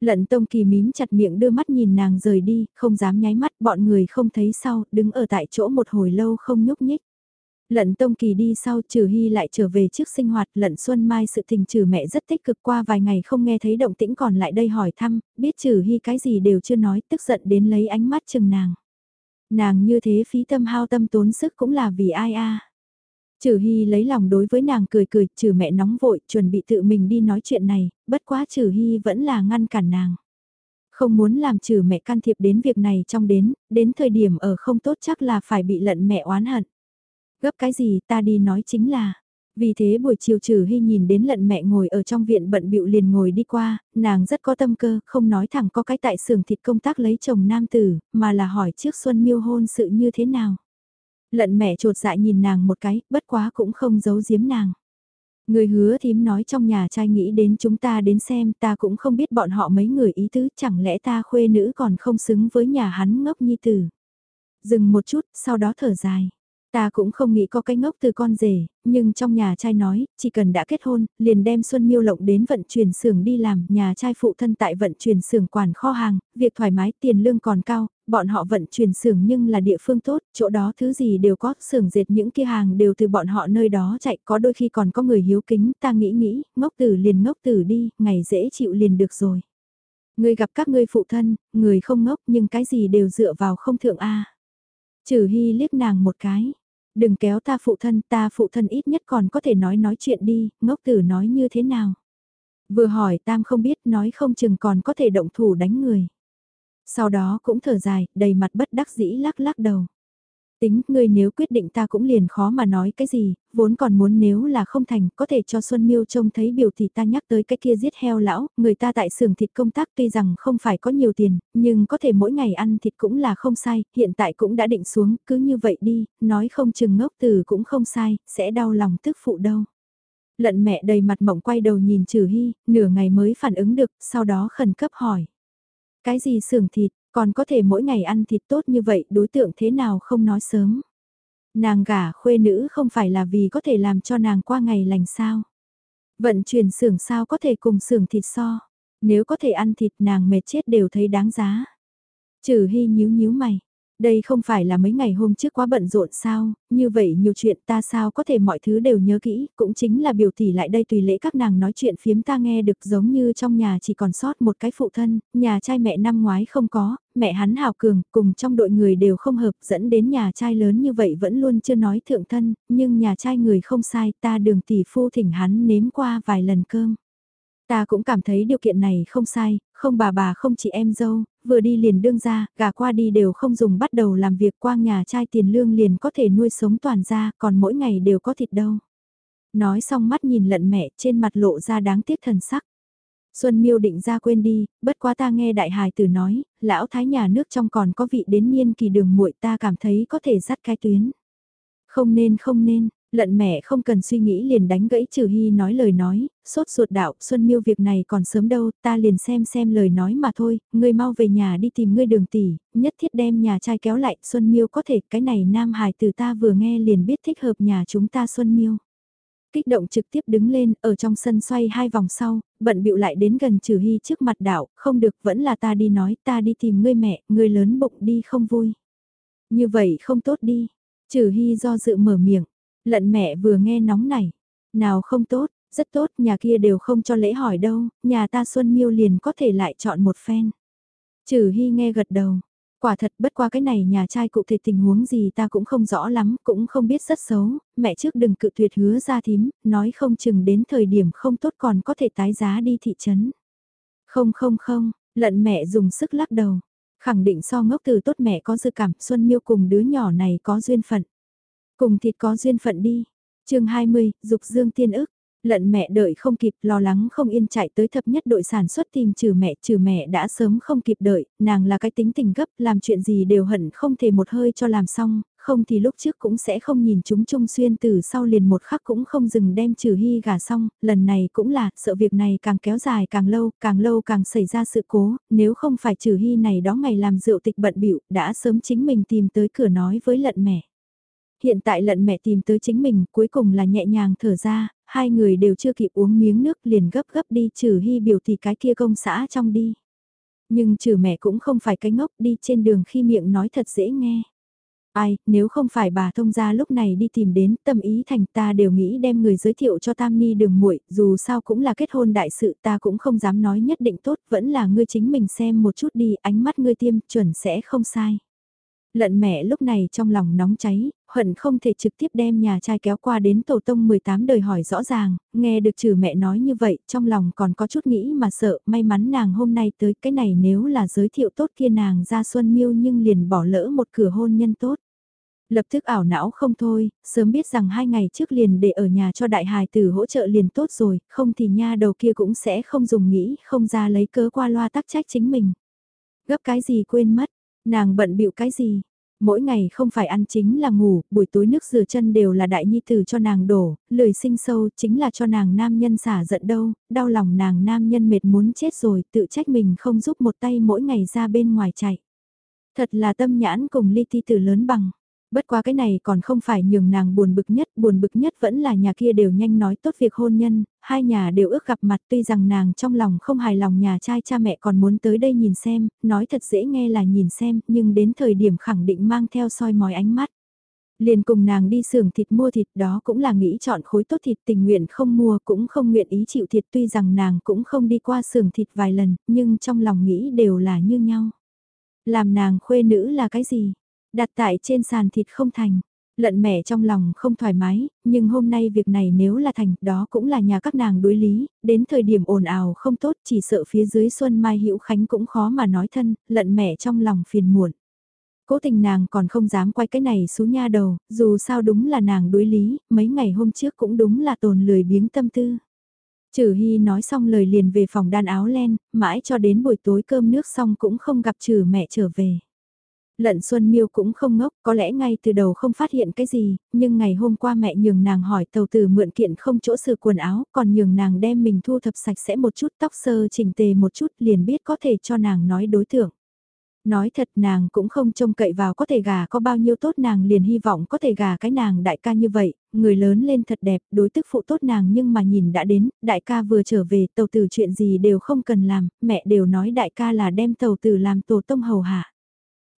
Lận Tông Kỳ mím chặt miệng đưa mắt nhìn nàng rời đi, không dám nháy mắt bọn người không thấy sau, đứng ở tại chỗ một hồi lâu không nhúc nhích. Lận Tông Kỳ đi sau trừ hy lại trở về trước sinh hoạt lận Xuân Mai sự tình trừ mẹ rất tích cực qua vài ngày không nghe thấy động tĩnh còn lại đây hỏi thăm, biết trừ hy cái gì đều chưa nói tức giận đến lấy ánh mắt chừng nàng. Nàng như thế phí tâm hao tâm tốn sức cũng là vì ai a Trừ Hy lấy lòng đối với nàng cười cười, trừ mẹ nóng vội, chuẩn bị tự mình đi nói chuyện này, bất quá trừ Hy vẫn là ngăn cản nàng. Không muốn làm trừ mẹ can thiệp đến việc này trong đến, đến thời điểm ở không tốt chắc là phải bị lận mẹ oán hận. Gấp cái gì ta đi nói chính là, vì thế buổi chiều trừ hy nhìn đến lận mẹ ngồi ở trong viện bận bịu liền ngồi đi qua, nàng rất có tâm cơ, không nói thẳng có cái tại xưởng thịt công tác lấy chồng nam tử, mà là hỏi trước Xuân Miêu hôn sự như thế nào. Lận mẹ trột dạ nhìn nàng một cái, bất quá cũng không giấu giếm nàng. Người hứa thím nói trong nhà trai nghĩ đến chúng ta đến xem ta cũng không biết bọn họ mấy người ý tứ chẳng lẽ ta khuê nữ còn không xứng với nhà hắn ngốc nhi tử. Dừng một chút, sau đó thở dài. Ta cũng không nghĩ có cái ngốc từ con rể, nhưng trong nhà trai nói, chỉ cần đã kết hôn, liền đem Xuân Miêu Lộng đến vận chuyển xưởng đi làm, nhà trai phụ thân tại vận chuyển xưởng quản kho hàng, việc thoải mái tiền lương còn cao, bọn họ vận chuyển xưởng nhưng là địa phương tốt, chỗ đó thứ gì đều có, xưởng dệt những kia hàng đều từ bọn họ nơi đó chạy, có đôi khi còn có người hiếu kính, ta nghĩ nghĩ, ngốc tử liền ngốc tử đi, ngày dễ chịu liền được rồi. Người gặp các ngươi phụ thân, người không ngốc nhưng cái gì đều dựa vào không thượng A. Trừ hy liếc nàng một cái Đừng kéo ta phụ thân, ta phụ thân ít nhất còn có thể nói nói chuyện đi, ngốc tử nói như thế nào. Vừa hỏi tam không biết nói không chừng còn có thể động thủ đánh người. Sau đó cũng thở dài, đầy mặt bất đắc dĩ lắc lắc đầu. Tính, ngươi nếu quyết định ta cũng liền khó mà nói cái gì, vốn còn muốn nếu là không thành, có thể cho Xuân Miêu trông thấy biểu thì ta nhắc tới cái kia giết heo lão, người ta tại xưởng thịt công tác tuy rằng không phải có nhiều tiền, nhưng có thể mỗi ngày ăn thịt cũng là không sai, hiện tại cũng đã định xuống, cứ như vậy đi, nói không chừng ngốc từ cũng không sai, sẽ đau lòng tức phụ đâu. Lận mẹ đầy mặt mộng quay đầu nhìn Trừ Hy, nửa ngày mới phản ứng được, sau đó khẩn cấp hỏi. Cái gì xưởng thịt, còn có thể mỗi ngày ăn thịt tốt như vậy, đối tượng thế nào không nói sớm. Nàng gả khuê nữ không phải là vì có thể làm cho nàng qua ngày lành sao. Vận chuyển xưởng sao có thể cùng xưởng thịt so. Nếu có thể ăn thịt, nàng mệt chết đều thấy đáng giá. Trừ hy nhíu nhíu mày. Đây không phải là mấy ngày hôm trước quá bận rộn sao, như vậy nhiều chuyện ta sao có thể mọi thứ đều nhớ kỹ, cũng chính là biểu tỷ lại đây tùy lễ các nàng nói chuyện phiếm ta nghe được giống như trong nhà chỉ còn sót một cái phụ thân, nhà trai mẹ năm ngoái không có, mẹ hắn hào cường, cùng trong đội người đều không hợp dẫn đến nhà trai lớn như vậy vẫn luôn chưa nói thượng thân, nhưng nhà trai người không sai ta đường tỷ phu thỉnh hắn nếm qua vài lần cơm. Ta cũng cảm thấy điều kiện này không sai, không bà bà không chị em dâu, vừa đi liền đương ra, gà qua đi đều không dùng bắt đầu làm việc quang nhà trai tiền lương liền có thể nuôi sống toàn gia, còn mỗi ngày đều có thịt đâu. Nói xong mắt nhìn lận mẹ trên mặt lộ ra đáng tiếc thần sắc. Xuân miêu định ra quên đi, bất quá ta nghe đại hài tử nói, lão thái nhà nước trong còn có vị đến niên kỳ đường muội ta cảm thấy có thể dắt cái tuyến. Không nên không nên, Lận mẹ không cần suy nghĩ liền đánh gãy trừ hy nói lời nói, sốt ruột đạo, Xuân Miêu việc này còn sớm đâu, ta liền xem xem lời nói mà thôi, ngươi mau về nhà đi tìm ngươi đường tỷ, nhất thiết đem nhà trai kéo lại, Xuân Miêu có thể, cái này nam hài từ ta vừa nghe liền biết thích hợp nhà chúng ta Xuân Miêu. Kích động trực tiếp đứng lên, ở trong sân xoay hai vòng sau, bận bịu lại đến gần trừ hy trước mặt đạo, không được, vẫn là ta đi nói, ta đi tìm ngươi mẹ, ngươi lớn bụng đi không vui. Như vậy không tốt đi, trừ hy do dự mở miệng Lận mẹ vừa nghe nóng này, nào không tốt, rất tốt, nhà kia đều không cho lễ hỏi đâu, nhà ta Xuân Miêu liền có thể lại chọn một phen. Trừ Hy nghe gật đầu, quả thật bất qua cái này nhà trai cụ thể tình huống gì ta cũng không rõ lắm, cũng không biết rất xấu, mẹ trước đừng cự tuyệt hứa ra thím, nói không chừng đến thời điểm không tốt còn có thể tái giá đi thị trấn. Không không không, lận mẹ dùng sức lắc đầu, khẳng định so ngốc từ tốt mẹ có dự cảm Xuân Miêu cùng đứa nhỏ này có duyên phận. Cùng thịt có duyên phận đi. chương 20, Dục Dương Tiên ức. Lận mẹ đợi không kịp lo lắng không yên chạy tới thập nhất đội sản xuất tìm trừ mẹ trừ mẹ đã sớm không kịp đợi, nàng là cái tính tình gấp làm chuyện gì đều hận không thể một hơi cho làm xong, không thì lúc trước cũng sẽ không nhìn chúng Trung Xuyên từ sau liền một khắc cũng không dừng đem trừ hy gả xong, lần này cũng là, sợ việc này càng kéo dài càng lâu, càng lâu càng xảy ra sự cố, nếu không phải trừ hy này đó ngày làm rượu tịch bận bịu đã sớm chính mình tìm tới cửa nói với lận mẹ. Hiện tại lận mẹ tìm tới chính mình, cuối cùng là nhẹ nhàng thở ra, hai người đều chưa kịp uống miếng nước liền gấp gấp đi trừ hy biểu thì cái kia công xã trong đi. Nhưng trừ mẹ cũng không phải cái ngốc đi trên đường khi miệng nói thật dễ nghe. Ai, nếu không phải bà thông gia lúc này đi tìm đến tâm ý thành ta đều nghĩ đem người giới thiệu cho Tam Ni đường muội dù sao cũng là kết hôn đại sự ta cũng không dám nói nhất định tốt, vẫn là ngươi chính mình xem một chút đi, ánh mắt ngươi tiêm chuẩn sẽ không sai. Lận mẹ lúc này trong lòng nóng cháy, hận không thể trực tiếp đem nhà trai kéo qua đến tổ tông 18 đời hỏi rõ ràng, nghe được trừ mẹ nói như vậy, trong lòng còn có chút nghĩ mà sợ, may mắn nàng hôm nay tới cái này nếu là giới thiệu tốt kia nàng ra xuân miêu nhưng liền bỏ lỡ một cửa hôn nhân tốt. Lập tức ảo não không thôi, sớm biết rằng hai ngày trước liền để ở nhà cho đại hài tử hỗ trợ liền tốt rồi, không thì nha đầu kia cũng sẽ không dùng nghĩ, không ra lấy cớ qua loa tắc trách chính mình. Gấp cái gì quên mất, nàng bận bịu cái gì, mỗi ngày không phải ăn chính là ngủ, buổi tối nước rửa chân đều là đại nhi tử cho nàng đổ, lười sinh sâu chính là cho nàng nam nhân xả giận đâu, đau lòng nàng nam nhân mệt muốn chết rồi, tự trách mình không giúp một tay mỗi ngày ra bên ngoài chạy. Thật là tâm nhãn cùng ly ti tử lớn bằng. Bất quá cái này còn không phải nhường nàng buồn bực nhất, buồn bực nhất vẫn là nhà kia đều nhanh nói tốt việc hôn nhân, hai nhà đều ước gặp mặt tuy rằng nàng trong lòng không hài lòng nhà trai cha mẹ còn muốn tới đây nhìn xem, nói thật dễ nghe là nhìn xem, nhưng đến thời điểm khẳng định mang theo soi mói ánh mắt. Liền cùng nàng đi xưởng thịt mua thịt đó cũng là nghĩ chọn khối tốt thịt tình nguyện không mua cũng không nguyện ý chịu thịt tuy rằng nàng cũng không đi qua xưởng thịt vài lần, nhưng trong lòng nghĩ đều là như nhau. Làm nàng khuê nữ là cái gì? Đặt tại trên sàn thịt không thành. Lận mẹ trong lòng không thoải mái, nhưng hôm nay việc này nếu là thành, đó cũng là nhà các nàng đối lý, đến thời điểm ồn ào không tốt chỉ sợ phía dưới Xuân Mai Hữu Khánh cũng khó mà nói thân, lận mẹ trong lòng phiền muộn. Cố tình nàng còn không dám quay cái này xuống nha đầu, dù sao đúng là nàng đối lý, mấy ngày hôm trước cũng đúng là tồn lười biếng tâm tư. Trừ Hy nói xong lời liền về phòng đan áo len, mãi cho đến buổi tối cơm nước xong cũng không gặp trừ mẹ trở về. Lận Xuân Miêu cũng không ngốc, có lẽ ngay từ đầu không phát hiện cái gì, nhưng ngày hôm qua mẹ nhường nàng hỏi tàu tử mượn kiện không chỗ sửa quần áo, còn nhường nàng đem mình thu thập sạch sẽ một chút tóc sơ chỉnh tề một chút liền biết có thể cho nàng nói đối tượng. Nói thật nàng cũng không trông cậy vào có thể gà có bao nhiêu tốt nàng liền hy vọng có thể gà cái nàng đại ca như vậy, người lớn lên thật đẹp, đối tức phụ tốt nàng nhưng mà nhìn đã đến, đại ca vừa trở về tàu tử chuyện gì đều không cần làm, mẹ đều nói đại ca là đem tàu tử làm tổ tông hầu hạ.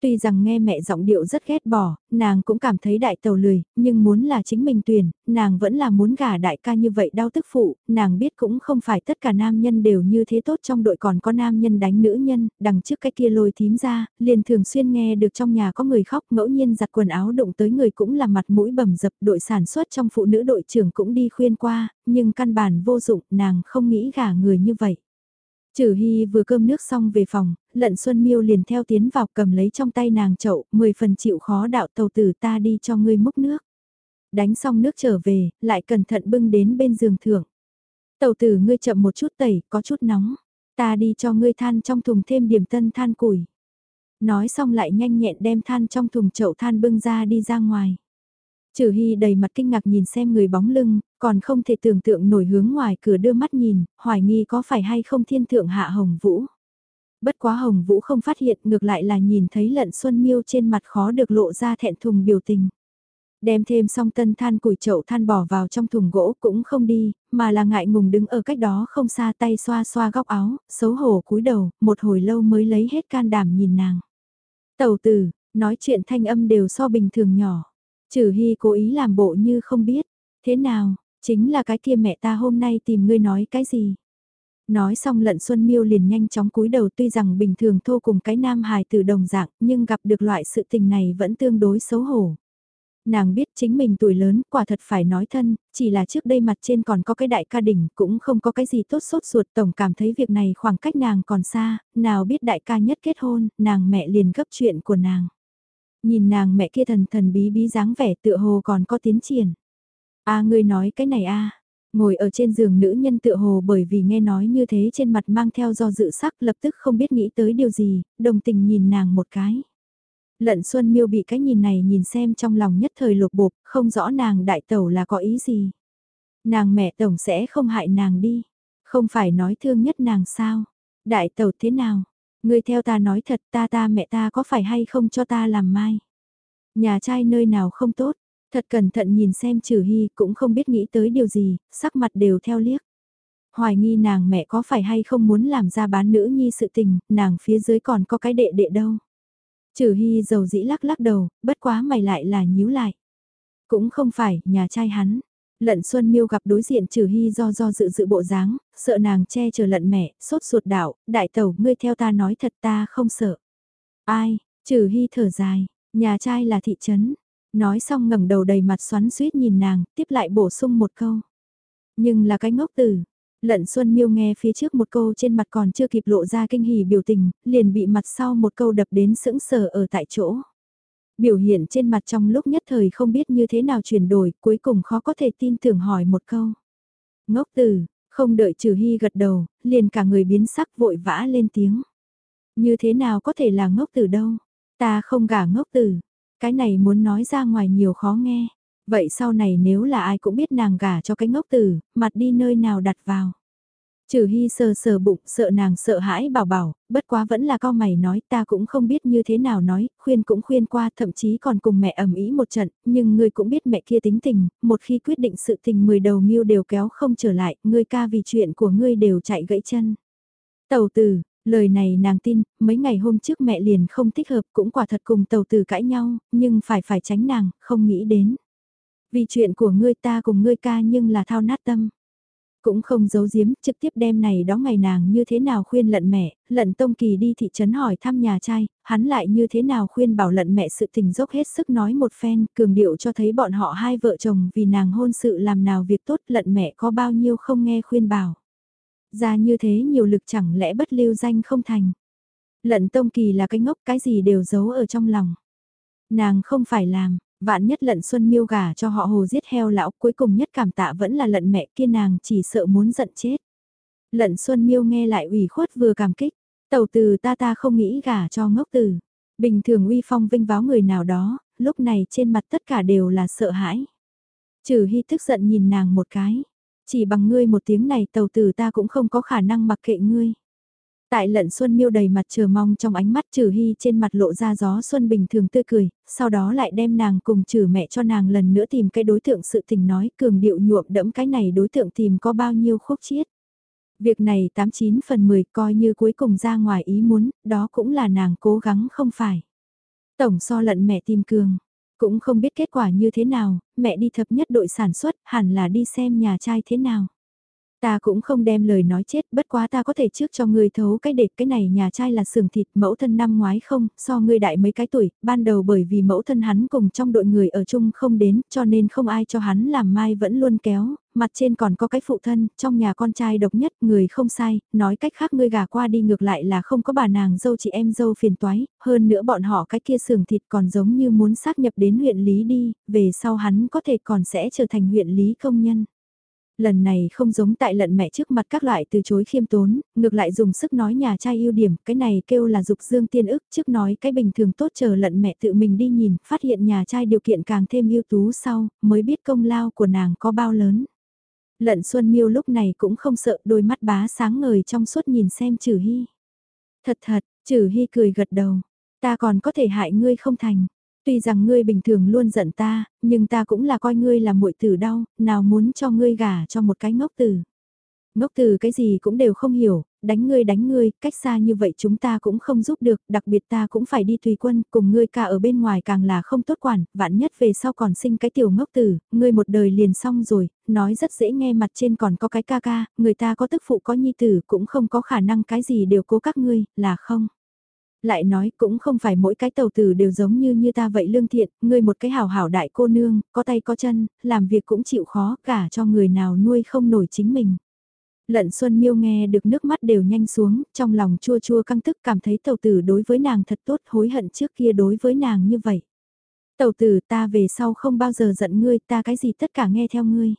Tuy rằng nghe mẹ giọng điệu rất ghét bỏ, nàng cũng cảm thấy đại tàu lười, nhưng muốn là chính mình tuyển, nàng vẫn là muốn gả đại ca như vậy đau tức phụ, nàng biết cũng không phải tất cả nam nhân đều như thế tốt trong đội còn có nam nhân đánh nữ nhân, đằng trước cái kia lôi thím ra, liền thường xuyên nghe được trong nhà có người khóc ngẫu nhiên giặt quần áo đụng tới người cũng là mặt mũi bầm dập đội sản xuất trong phụ nữ đội trưởng cũng đi khuyên qua, nhưng căn bản vô dụng, nàng không nghĩ gả người như vậy. Trừ Hy vừa cơm nước xong về phòng, lận Xuân Miêu liền theo tiến vào cầm lấy trong tay nàng chậu, mười phần chịu khó đạo tàu tử ta đi cho ngươi múc nước. Đánh xong nước trở về, lại cẩn thận bưng đến bên giường thưởng. Tàu tử ngươi chậm một chút tẩy, có chút nóng. Ta đi cho ngươi than trong thùng thêm điểm tân than củi. Nói xong lại nhanh nhẹn đem than trong thùng chậu than bưng ra đi ra ngoài. Trừ Hy đầy mặt kinh ngạc nhìn xem người bóng lưng, còn không thể tưởng tượng nổi hướng ngoài cửa đưa mắt nhìn, hoài nghi có phải hay không thiên thượng hạ Hồng Vũ. Bất quá Hồng Vũ không phát hiện ngược lại là nhìn thấy lận xuân miêu trên mặt khó được lộ ra thẹn thùng biểu tình. Đem thêm xong tân than củi chậu than bỏ vào trong thùng gỗ cũng không đi, mà là ngại ngùng đứng ở cách đó không xa tay xoa xoa góc áo, xấu hổ cúi đầu, một hồi lâu mới lấy hết can đảm nhìn nàng. Tầu tử, nói chuyện thanh âm đều so bình thường nhỏ. Trừ Hy cố ý làm bộ như không biết. Thế nào, chính là cái kia mẹ ta hôm nay tìm ngươi nói cái gì? Nói xong lận Xuân Miêu liền nhanh chóng cúi đầu tuy rằng bình thường thô cùng cái nam hài từ đồng dạng nhưng gặp được loại sự tình này vẫn tương đối xấu hổ. Nàng biết chính mình tuổi lớn quả thật phải nói thân, chỉ là trước đây mặt trên còn có cái đại ca đỉnh cũng không có cái gì tốt sốt ruột tổng cảm thấy việc này khoảng cách nàng còn xa, nào biết đại ca nhất kết hôn, nàng mẹ liền gấp chuyện của nàng. Nhìn nàng mẹ kia thần thần bí bí dáng vẻ tựa hồ còn có tiến triển. a ngươi nói cái này a Ngồi ở trên giường nữ nhân tựa hồ bởi vì nghe nói như thế trên mặt mang theo do dự sắc lập tức không biết nghĩ tới điều gì, đồng tình nhìn nàng một cái. Lận Xuân Miêu bị cái nhìn này nhìn xem trong lòng nhất thời lục bộp, không rõ nàng đại tẩu là có ý gì. Nàng mẹ tổng sẽ không hại nàng đi, không phải nói thương nhất nàng sao. Đại tẩu thế nào? Ngươi theo ta nói thật ta ta mẹ ta có phải hay không cho ta làm mai? Nhà trai nơi nào không tốt, thật cẩn thận nhìn xem trừ hy cũng không biết nghĩ tới điều gì, sắc mặt đều theo liếc. Hoài nghi nàng mẹ có phải hay không muốn làm ra bán nữ nhi sự tình, nàng phía dưới còn có cái đệ đệ đâu. Trừ hy dầu dĩ lắc lắc đầu, bất quá mày lại là nhíu lại. Cũng không phải, nhà trai hắn. Lận Xuân Miêu gặp đối diện Trừ Hy do do dự dự bộ dáng, sợ nàng che chở lận mẹ, sốt ruột đảo, đại tẩu ngươi theo ta nói thật ta không sợ. Ai, Trừ Hy thở dài, nhà trai là thị trấn. Nói xong ngẩng đầu đầy mặt xoắn suýt nhìn nàng, tiếp lại bổ sung một câu. Nhưng là cái ngốc tử, Lận Xuân Miêu nghe phía trước một câu trên mặt còn chưa kịp lộ ra kinh hỉ biểu tình, liền bị mặt sau một câu đập đến sững sờ ở tại chỗ. Biểu hiện trên mặt trong lúc nhất thời không biết như thế nào chuyển đổi, cuối cùng khó có thể tin tưởng hỏi một câu. Ngốc tử, không đợi trừ hy gật đầu, liền cả người biến sắc vội vã lên tiếng. Như thế nào có thể là ngốc tử đâu, ta không gả ngốc tử, cái này muốn nói ra ngoài nhiều khó nghe. Vậy sau này nếu là ai cũng biết nàng gả cho cái ngốc tử, mặt đi nơi nào đặt vào. Trừ hy sờ sờ bụng, sợ nàng sợ hãi bảo bảo, bất quá vẫn là cao mày nói ta cũng không biết như thế nào nói, khuyên cũng khuyên qua thậm chí còn cùng mẹ ẩm ý một trận, nhưng ngươi cũng biết mẹ kia tính tình, một khi quyết định sự tình mười đầu nghiêu đều kéo không trở lại, ngươi ca vì chuyện của ngươi đều chạy gãy chân. Tàu tử, lời này nàng tin, mấy ngày hôm trước mẹ liền không thích hợp cũng quả thật cùng tàu tử cãi nhau, nhưng phải phải tránh nàng, không nghĩ đến. Vì chuyện của ngươi ta cùng ngươi ca nhưng là thao nát tâm. Cũng không giấu giếm, trực tiếp đem này đó ngày nàng như thế nào khuyên lận mẹ, lận tông kỳ đi thị trấn hỏi thăm nhà trai, hắn lại như thế nào khuyên bảo lận mẹ sự tình dốc hết sức nói một phen, cường điệu cho thấy bọn họ hai vợ chồng vì nàng hôn sự làm nào việc tốt lận mẹ có bao nhiêu không nghe khuyên bảo. Ra như thế nhiều lực chẳng lẽ bất lưu danh không thành. Lận tông kỳ là cái ngốc cái gì đều giấu ở trong lòng. Nàng không phải làm, Vạn nhất lận xuân miêu gà cho họ hồ giết heo lão cuối cùng nhất cảm tạ vẫn là lận mẹ kia nàng chỉ sợ muốn giận chết. Lận xuân miêu nghe lại ủy khuất vừa cảm kích, tàu từ ta ta không nghĩ gà cho ngốc từ. Bình thường uy phong vinh váo người nào đó, lúc này trên mặt tất cả đều là sợ hãi. Trừ hy tức giận nhìn nàng một cái, chỉ bằng ngươi một tiếng này tàu từ ta cũng không có khả năng mặc kệ ngươi. Tại lận xuân miêu đầy mặt chờ mong trong ánh mắt trừ hy trên mặt lộ ra gió xuân bình thường tươi cười, sau đó lại đem nàng cùng trừ mẹ cho nàng lần nữa tìm cái đối tượng sự tình nói cường điệu nhuộm đẫm cái này đối tượng tìm có bao nhiêu khúc chiết. Việc này 89 phần 10 coi như cuối cùng ra ngoài ý muốn, đó cũng là nàng cố gắng không phải. Tổng so lận mẹ tìm cường, cũng không biết kết quả như thế nào, mẹ đi thập nhất đội sản xuất hẳn là đi xem nhà trai thế nào. Ta cũng không đem lời nói chết, bất quá ta có thể trước cho ngươi thấu cái đệt cái này nhà trai là sườn thịt mẫu thân năm ngoái không, so ngươi đại mấy cái tuổi, ban đầu bởi vì mẫu thân hắn cùng trong đội người ở chung không đến, cho nên không ai cho hắn làm mai vẫn luôn kéo, mặt trên còn có cái phụ thân, trong nhà con trai độc nhất, người không sai, nói cách khác ngươi gà qua đi ngược lại là không có bà nàng dâu chị em dâu phiền toái, hơn nữa bọn họ cái kia sườn thịt còn giống như muốn xác nhập đến huyện Lý đi, về sau hắn có thể còn sẽ trở thành huyện Lý công nhân. Lần này không giống tại lận mẹ trước mặt các loại từ chối khiêm tốn, ngược lại dùng sức nói nhà trai ưu điểm, cái này kêu là dục dương tiên ức trước nói cái bình thường tốt chờ lận mẹ tự mình đi nhìn, phát hiện nhà trai điều kiện càng thêm ưu tú sau, mới biết công lao của nàng có bao lớn. Lận Xuân Miêu lúc này cũng không sợ đôi mắt bá sáng ngời trong suốt nhìn xem Trừ Hy. Thật thật, Trừ Hy cười gật đầu, ta còn có thể hại ngươi không thành. Tuy rằng ngươi bình thường luôn giận ta, nhưng ta cũng là coi ngươi là muội tử đau, nào muốn cho ngươi gả cho một cái ngốc tử. Ngốc tử cái gì cũng đều không hiểu, đánh ngươi đánh ngươi, cách xa như vậy chúng ta cũng không giúp được, đặc biệt ta cũng phải đi tùy quân, cùng ngươi cả ở bên ngoài càng là không tốt quản, vạn nhất về sau còn sinh cái tiểu ngốc tử, ngươi một đời liền xong rồi, nói rất dễ nghe mặt trên còn có cái ca ca, người ta có tức phụ có nhi tử cũng không có khả năng cái gì đều cố các ngươi, là không lại nói cũng không phải mỗi cái tàu tử đều giống như như ta vậy lương thiện, ngươi một cái hảo hảo đại cô nương, có tay có chân, làm việc cũng chịu khó, cả cho người nào nuôi không nổi chính mình. Lận Xuân Miêu nghe được nước mắt đều nhanh xuống, trong lòng chua chua căng tức cảm thấy tàu tử đối với nàng thật tốt hối hận trước kia đối với nàng như vậy. Tàu tử ta về sau không bao giờ giận ngươi ta cái gì tất cả nghe theo ngươi.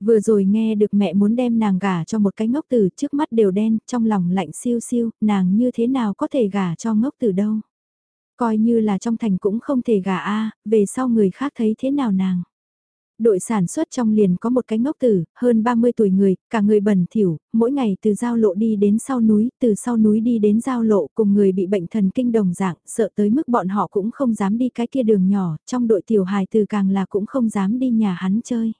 Vừa rồi nghe được mẹ muốn đem nàng gả cho một cái ngốc tử trước mắt đều đen, trong lòng lạnh siêu siêu, nàng như thế nào có thể gả cho ngốc tử đâu. Coi như là trong thành cũng không thể gả a về sau người khác thấy thế nào nàng. Đội sản xuất trong liền có một cái ngốc tử, hơn 30 tuổi người, cả người bẩn thỉu, mỗi ngày từ giao lộ đi đến sau núi, từ sau núi đi đến giao lộ cùng người bị bệnh thần kinh đồng dạng, sợ tới mức bọn họ cũng không dám đi cái kia đường nhỏ, trong đội tiểu hài từ càng là cũng không dám đi nhà hắn chơi.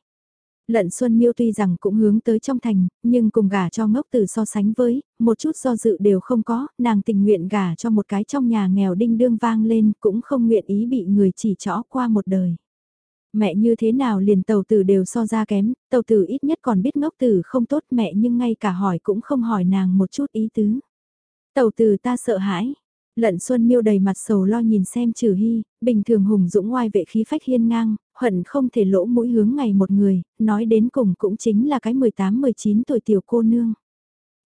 Lận Xuân Miêu tuy rằng cũng hướng tới trong thành, nhưng cùng gả cho ngốc tử so sánh với, một chút do dự đều không có, nàng tình nguyện gả cho một cái trong nhà nghèo đinh đương vang lên, cũng không nguyện ý bị người chỉ trỏ qua một đời. Mẹ như thế nào liền tàu tử đều so ra kém, tàu tử ít nhất còn biết ngốc tử không tốt mẹ nhưng ngay cả hỏi cũng không hỏi nàng một chút ý tứ. Tàu tử ta sợ hãi, Lận Xuân Miêu đầy mặt sầu lo nhìn xem Trừ Hy, bình thường hùng dũng ngoài vệ khí phách hiên ngang, hận không thể lỗ mũi hướng ngày một người, nói đến cùng cũng chính là cái 18-19 tuổi tiểu cô nương.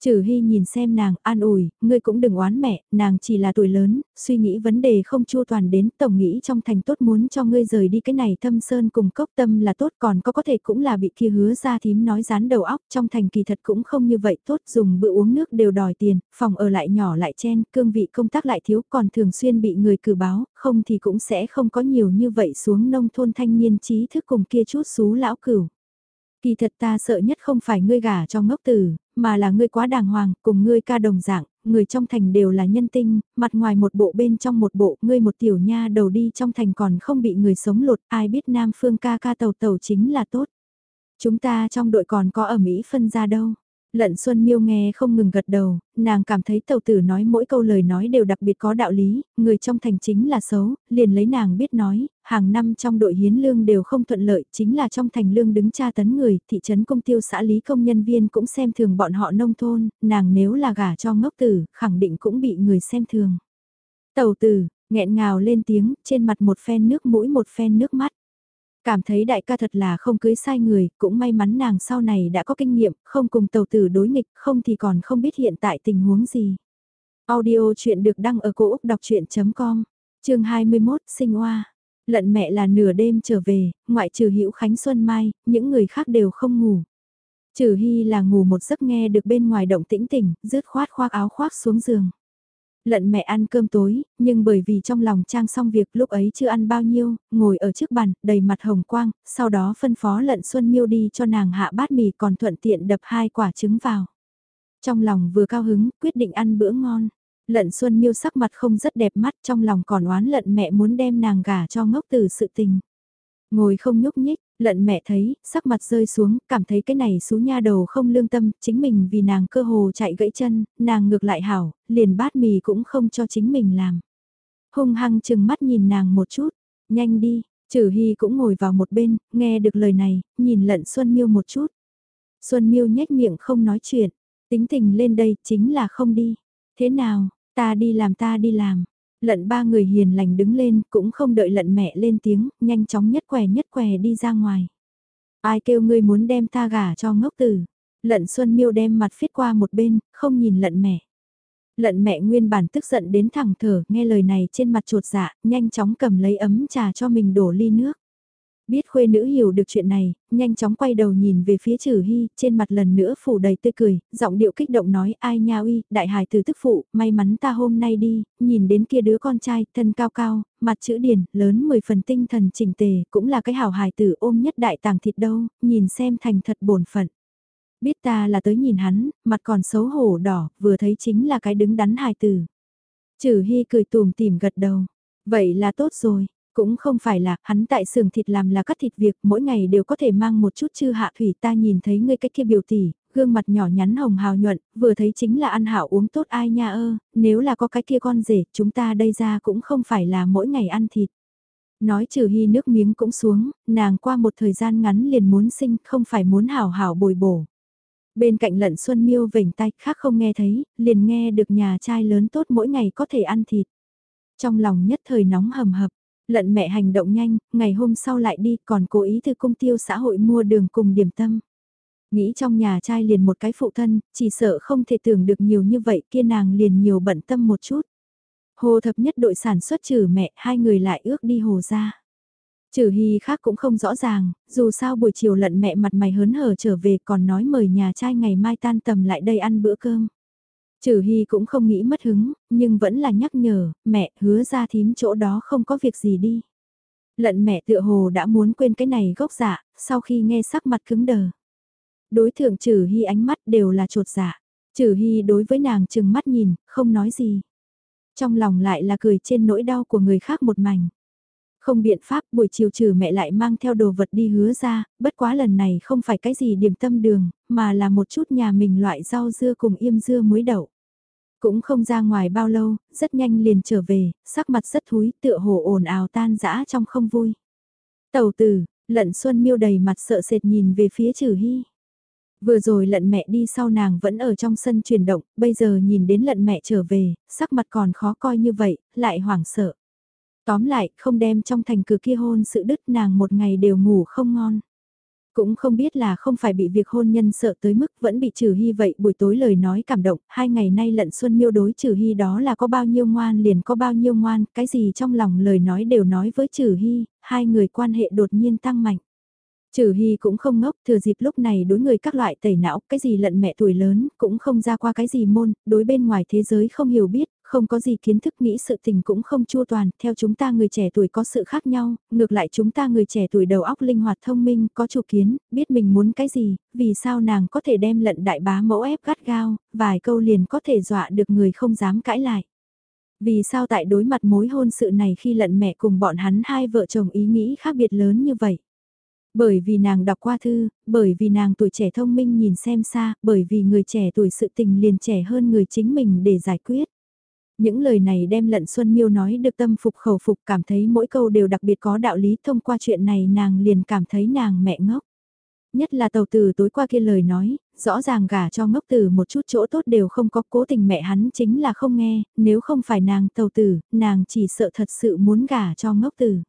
Trừ Hy nhìn xem nàng, an ủi, ngươi cũng đừng oán mẹ, nàng chỉ là tuổi lớn, suy nghĩ vấn đề không chua toàn đến, tổng nghĩ trong thành tốt muốn cho ngươi rời đi cái này thâm sơn cùng cốc tâm là tốt còn có có thể cũng là bị kia hứa ra thím nói dán đầu óc, trong thành kỳ thật cũng không như vậy tốt, dùng bữa uống nước đều đòi tiền, phòng ở lại nhỏ lại chen, cương vị công tác lại thiếu, còn thường xuyên bị người cử báo, không thì cũng sẽ không có nhiều như vậy xuống nông thôn thanh niên trí thức cùng kia chút xú lão cửu. Kỳ thật ta sợ nhất không phải ngươi gả cho ngốc tử, mà là ngươi quá đàng hoàng, cùng ngươi ca đồng dạng, người trong thành đều là nhân tinh, mặt ngoài một bộ bên trong một bộ, ngươi một tiểu nha đầu đi trong thành còn không bị người sống lột, ai biết Nam Phương ca ca tàu tàu chính là tốt. Chúng ta trong đội còn có ở Mỹ phân ra đâu. Lận Xuân Miêu nghe không ngừng gật đầu, nàng cảm thấy tàu tử nói mỗi câu lời nói đều đặc biệt có đạo lý, người trong thành chính là xấu, liền lấy nàng biết nói, hàng năm trong đội hiến lương đều không thuận lợi, chính là trong thành lương đứng tra tấn người, thị trấn công tiêu xã lý công nhân viên cũng xem thường bọn họ nông thôn, nàng nếu là gả cho ngốc tử, khẳng định cũng bị người xem thường. Tàu tử, nghẹn ngào lên tiếng, trên mặt một phen nước mũi một phen nước mắt. Cảm thấy đại ca thật là không cưới sai người, cũng may mắn nàng sau này đã có kinh nghiệm, không cùng tàu tử đối nghịch, không thì còn không biết hiện tại tình huống gì. Audio chuyện được đăng ở cổ Úc đọc chuyện.com, chương 21, sinh hoa. Lận mẹ là nửa đêm trở về, ngoại trừ hữu Khánh Xuân Mai, những người khác đều không ngủ. Trừ Hy là ngủ một giấc nghe được bên ngoài động tĩnh tỉnh, rứt khoát khoác áo khoác xuống giường lận mẹ ăn cơm tối, nhưng bởi vì trong lòng trang xong việc lúc ấy chưa ăn bao nhiêu, ngồi ở trước bàn, đầy mặt hồng quang, sau đó phân phó lận Xuân Miêu đi cho nàng hạ bát mì còn thuận tiện đập hai quả trứng vào. Trong lòng vừa cao hứng, quyết định ăn bữa ngon. Lận Xuân Miêu sắc mặt không rất đẹp mắt trong lòng còn oán lận mẹ muốn đem nàng gả cho ngốc từ sự tình. Ngồi không nhúc nhích, Lận mẹ thấy, sắc mặt rơi xuống, cảm thấy cái này xú nha đầu không lương tâm, chính mình vì nàng cơ hồ chạy gãy chân, nàng ngược lại hảo, liền bát mì cũng không cho chính mình làm. Hung hăng chừng mắt nhìn nàng một chút, nhanh đi, trừ hy cũng ngồi vào một bên, nghe được lời này, nhìn lận Xuân Miêu một chút. Xuân Miêu nhếch miệng không nói chuyện, tính tình lên đây chính là không đi. Thế nào, ta đi làm ta đi làm, Lận ba người hiền lành đứng lên, cũng không đợi lận mẹ lên tiếng, nhanh chóng nhất què nhất què đi ra ngoài. Ai kêu ngươi muốn đem ta gả cho ngốc tử. Lận Xuân Miêu đem mặt phiết qua một bên, không nhìn lận mẹ. Lận mẹ nguyên bản tức giận đến thẳng thở, nghe lời này trên mặt trột dạ, nhanh chóng cầm lấy ấm trà cho mình đổ ly nước. Biết khuê nữ hiểu được chuyện này, nhanh chóng quay đầu nhìn về phía trừ hy, trên mặt lần nữa phủ đầy tươi cười, giọng điệu kích động nói ai nha uy, đại hài từ tức phụ, may mắn ta hôm nay đi, nhìn đến kia đứa con trai, thân cao cao, mặt chữ điển, lớn 10 phần tinh thần chỉnh tề, cũng là cái hảo hài tử ôm nhất đại tàng thịt đâu, nhìn xem thành thật bổn phận. Biết ta là tới nhìn hắn, mặt còn xấu hổ đỏ, vừa thấy chính là cái đứng đắn hài tử. Trừ hy cười tùm tìm gật đầu. Vậy là tốt rồi, cũng không phải là, hắn tại xưởng thịt làm là cắt thịt việc, mỗi ngày đều có thể mang một chút chư hạ thủy ta nhìn thấy ngươi cách kia biểu tỷ, gương mặt nhỏ nhắn hồng hào nhuận, vừa thấy chính là ăn hảo uống tốt ai nha ơ, nếu là có cái kia con rể, chúng ta đây ra cũng không phải là mỗi ngày ăn thịt. Nói trừ hy nước miếng cũng xuống, nàng qua một thời gian ngắn liền muốn sinh, không phải muốn hảo hảo bồi bổ. Bên cạnh lận xuân miêu vểnh tay khác không nghe thấy, liền nghe được nhà trai lớn tốt mỗi ngày có thể ăn thịt. Trong lòng nhất thời nóng hầm hập, Lận mẹ hành động nhanh, ngày hôm sau lại đi còn cố ý từ công tiêu xã hội mua đường cùng điểm tâm. Nghĩ trong nhà trai liền một cái phụ thân, chỉ sợ không thể tưởng được nhiều như vậy kia nàng liền nhiều bận tâm một chút. Hồ thập nhất đội sản xuất trừ mẹ, hai người lại ước đi hồ ra. Trừ hy khác cũng không rõ ràng, dù sao buổi chiều lận mẹ mặt mày hớn hở trở về còn nói mời nhà trai ngày mai tan tầm lại đây ăn bữa cơm. Trừ Hy cũng không nghĩ mất hứng, nhưng vẫn là nhắc nhở, mẹ hứa ra thím chỗ đó không có việc gì đi. Lận mẹ tựa hồ đã muốn quên cái này gốc dạ, sau khi nghe sắc mặt cứng đờ. Đối thượng trừ Hy ánh mắt đều là trột dạ. Trừ Hy đối với nàng chừng mắt nhìn, không nói gì. Trong lòng lại là cười trên nỗi đau của người khác một mảnh. Không biện pháp buổi chiều trừ mẹ lại mang theo đồ vật đi hứa ra, bất quá lần này không phải cái gì điểm tâm đường, mà là một chút nhà mình loại rau dưa cùng yêm dưa muối đậu. Cũng không ra ngoài bao lâu, rất nhanh liền trở về, sắc mặt rất thúi, tựa hồ ồn ào tan dã trong không vui. tàu tử, lận xuân miêu đầy mặt sợ sệt nhìn về phía trừ hy. Vừa rồi lận mẹ đi sau nàng vẫn ở trong sân chuyển động, bây giờ nhìn đến lận mẹ trở về, sắc mặt còn khó coi như vậy, lại hoảng sợ. Tóm lại, không đem trong thành cửa kia hôn sự đứt nàng một ngày đều ngủ không ngon. Cũng không biết là không phải bị việc hôn nhân sợ tới mức vẫn bị trừ hy vậy buổi tối lời nói cảm động, hai ngày nay lận xuân miêu đối trừ hy đó là có bao nhiêu ngoan liền có bao nhiêu ngoan, cái gì trong lòng lời nói đều nói với trừ hy, hai người quan hệ đột nhiên tăng mạnh. Trừ Hy cũng không ngốc, thừa dịp lúc này đối người các loại tẩy não, cái gì lận mẹ tuổi lớn, cũng không ra qua cái gì môn, đối bên ngoài thế giới không hiểu biết, không có gì kiến thức nghĩ sự tình cũng không chua toàn, theo chúng ta người trẻ tuổi có sự khác nhau, ngược lại chúng ta người trẻ tuổi đầu óc linh hoạt thông minh, có chủ kiến, biết mình muốn cái gì, vì sao nàng có thể đem lận đại bá mẫu ép gắt gao, vài câu liền có thể dọa được người không dám cãi lại. Vì sao tại đối mặt mối hôn sự này khi lận mẹ cùng bọn hắn hai vợ chồng ý nghĩ khác biệt lớn như vậy? Bởi vì nàng đọc qua thư, bởi vì nàng tuổi trẻ thông minh nhìn xem xa, bởi vì người trẻ tuổi sự tình liền trẻ hơn người chính mình để giải quyết. Những lời này đem lận Xuân Miêu nói được tâm phục khẩu phục cảm thấy mỗi câu đều đặc biệt có đạo lý thông qua chuyện này nàng liền cảm thấy nàng mẹ ngốc. Nhất là tàu tử tối qua kia lời nói, rõ ràng gả cho ngốc tử một chút chỗ tốt đều không có cố tình mẹ hắn chính là không nghe, nếu không phải nàng tàu tử, nàng chỉ sợ thật sự muốn gả cho ngốc tử.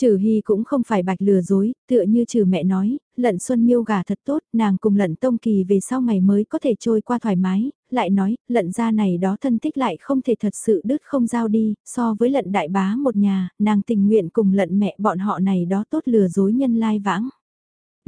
Trừ Hy cũng không phải bạch lừa dối, tựa như trừ mẹ nói, lận xuân miêu gà thật tốt, nàng cùng lận tông kỳ về sau ngày mới có thể trôi qua thoải mái, lại nói, lận gia này đó thân tích lại không thể thật sự đứt không giao đi, so với lận đại bá một nhà, nàng tình nguyện cùng lận mẹ bọn họ này đó tốt lừa dối nhân lai vãng.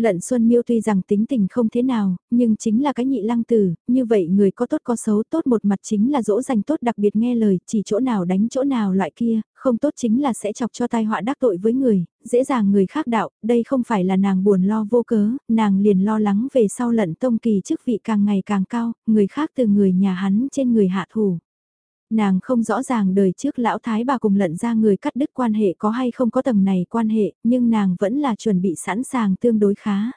Lận Xuân Miêu tuy rằng tính tình không thế nào, nhưng chính là cái nhị lăng tử, như vậy người có tốt có xấu tốt một mặt chính là dỗ dành tốt đặc biệt nghe lời, chỉ chỗ nào đánh chỗ nào loại kia, không tốt chính là sẽ chọc cho tai họa đắc tội với người, dễ dàng người khác đạo, đây không phải là nàng buồn lo vô cớ, nàng liền lo lắng về sau lận tông kỳ chức vị càng ngày càng cao, người khác từ người nhà hắn trên người hạ thủ. Nàng không rõ ràng đời trước lão thái bà cùng lận ra người cắt đứt quan hệ có hay không có tầng này quan hệ, nhưng nàng vẫn là chuẩn bị sẵn sàng tương đối khá.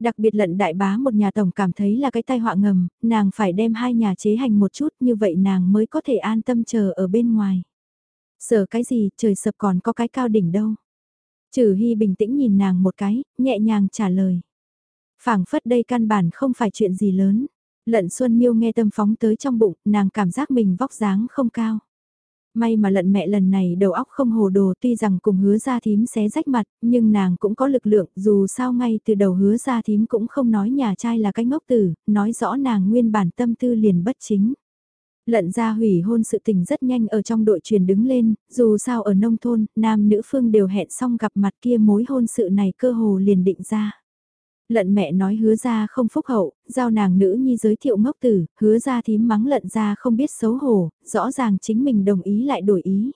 Đặc biệt lận đại bá một nhà tổng cảm thấy là cái tai họa ngầm, nàng phải đem hai nhà chế hành một chút như vậy nàng mới có thể an tâm chờ ở bên ngoài. Sợ cái gì, trời sập còn có cái cao đỉnh đâu. Trừ Hy bình tĩnh nhìn nàng một cái, nhẹ nhàng trả lời. phảng phất đây căn bản không phải chuyện gì lớn. Lận Xuân Miêu nghe tâm phóng tới trong bụng, nàng cảm giác mình vóc dáng không cao. May mà lận mẹ lần này đầu óc không hồ đồ tuy rằng cùng hứa ra thím xé rách mặt, nhưng nàng cũng có lực lượng, dù sao ngay từ đầu hứa ra thím cũng không nói nhà trai là cái ngốc tử, nói rõ nàng nguyên bản tâm tư liền bất chính. Lận ra hủy hôn sự tình rất nhanh ở trong đội truyền đứng lên, dù sao ở nông thôn, nam nữ phương đều hẹn xong gặp mặt kia mối hôn sự này cơ hồ liền định ra. Lận mẹ nói hứa ra không phúc hậu, giao nàng nữ nhi giới thiệu ngốc tử, hứa ra thím mắng lận ra không biết xấu hổ, rõ ràng chính mình đồng ý lại đổi ý.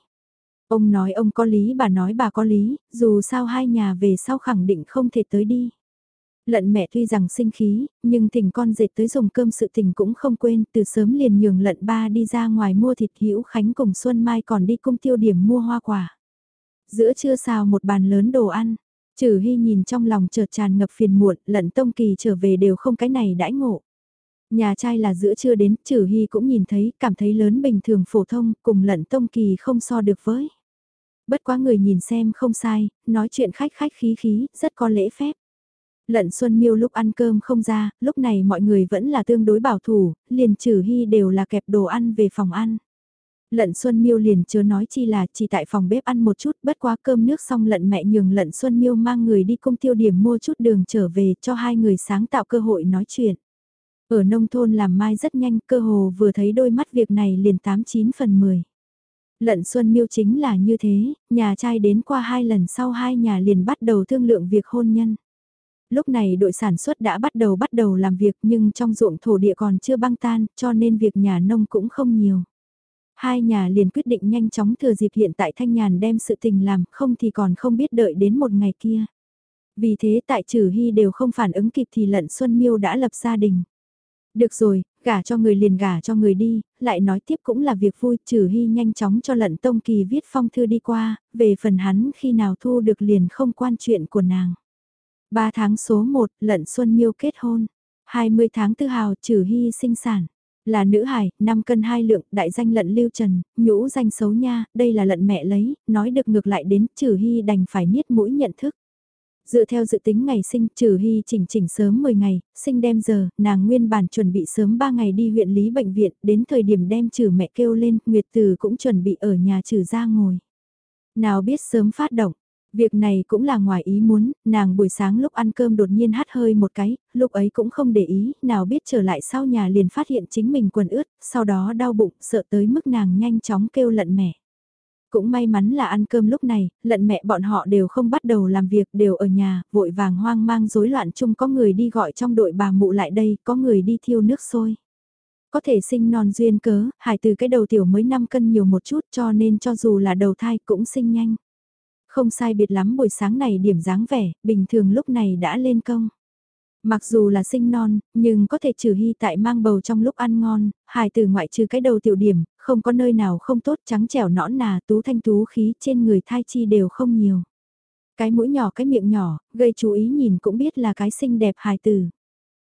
Ông nói ông có lý bà nói bà có lý, dù sao hai nhà về sau khẳng định không thể tới đi. Lận mẹ tuy rằng sinh khí, nhưng thỉnh con dệt tới dùng cơm sự tình cũng không quên, từ sớm liền nhường lận ba đi ra ngoài mua thịt hữu khánh cùng Xuân Mai còn đi cung tiêu điểm mua hoa quả. Giữa trưa xào một bàn lớn đồ ăn, Trừ Hy nhìn trong lòng chợt tràn ngập phiền muộn, lận Tông Kỳ trở về đều không cái này đãi ngộ. Nhà trai là giữa trưa đến, Trừ Hy cũng nhìn thấy, cảm thấy lớn bình thường phổ thông, cùng lận Tông Kỳ không so được với. Bất quá người nhìn xem không sai, nói chuyện khách khách khí khí, rất có lễ phép. Lận Xuân Miêu lúc ăn cơm không ra, lúc này mọi người vẫn là tương đối bảo thủ, liền Trừ Hy đều là kẹp đồ ăn về phòng ăn. Lận Xuân Miêu liền chớ nói chi là chỉ tại phòng bếp ăn một chút bất quá cơm nước xong lận mẹ nhường Lận Xuân Miêu mang người đi công tiêu điểm mua chút đường trở về cho hai người sáng tạo cơ hội nói chuyện. Ở nông thôn làm mai rất nhanh cơ hồ vừa thấy đôi mắt việc này liền 89 phần 10. Lận Xuân Miêu chính là như thế, nhà trai đến qua hai lần sau hai nhà liền bắt đầu thương lượng việc hôn nhân. Lúc này đội sản xuất đã bắt đầu bắt đầu làm việc nhưng trong ruộng thổ địa còn chưa băng tan cho nên việc nhà nông cũng không nhiều. Hai nhà liền quyết định nhanh chóng thừa dịp hiện tại Thanh Nhàn đem sự tình làm không thì còn không biết đợi đến một ngày kia. Vì thế tại trừ hy đều không phản ứng kịp thì lận Xuân Miêu đã lập gia đình. Được rồi, gả cho người liền gả cho người đi, lại nói tiếp cũng là việc vui, trừ hy nhanh chóng cho lận Tông Kỳ viết phong thư đi qua, về phần hắn khi nào thu được liền không quan chuyện của nàng. Ba tháng số 1, lận Xuân Miêu kết hôn. 20 tháng tư hào, trừ hy sinh sản. Là nữ hải, 5 cân 2 lượng, đại danh lận lưu trần, nhũ danh xấu nha, đây là lận mẹ lấy, nói được ngược lại đến, trừ hy đành phải niết mũi nhận thức. Dựa theo dự tính ngày sinh, trừ hy chỉnh chỉnh sớm 10 ngày, sinh đem giờ, nàng nguyên bản chuẩn bị sớm 3 ngày đi huyện lý bệnh viện, đến thời điểm đem trừ mẹ kêu lên, Nguyệt Từ cũng chuẩn bị ở nhà trừ ra ngồi. Nào biết sớm phát động, Việc này cũng là ngoài ý muốn, nàng buổi sáng lúc ăn cơm đột nhiên hắt hơi một cái, lúc ấy cũng không để ý, nào biết trở lại sau nhà liền phát hiện chính mình quần ướt, sau đó đau bụng, sợ tới mức nàng nhanh chóng kêu lận mẹ. Cũng may mắn là ăn cơm lúc này, lận mẹ bọn họ đều không bắt đầu làm việc, đều ở nhà, vội vàng hoang mang rối loạn chung có người đi gọi trong đội bà mụ lại đây, có người đi thiêu nước sôi. Có thể sinh non duyên cớ, hải từ cái đầu tiểu mới 5 cân nhiều một chút cho nên cho dù là đầu thai cũng sinh nhanh. Không sai biệt lắm buổi sáng này điểm dáng vẻ, bình thường lúc này đã lên công. Mặc dù là sinh non, nhưng có thể trừ hy tại mang bầu trong lúc ăn ngon, hài từ ngoại trừ cái đầu tiểu điểm, không có nơi nào không tốt trắng trẻo nõn nà tú thanh tú khí trên người thai chi đều không nhiều. Cái mũi nhỏ cái miệng nhỏ, gây chú ý nhìn cũng biết là cái xinh đẹp hài từ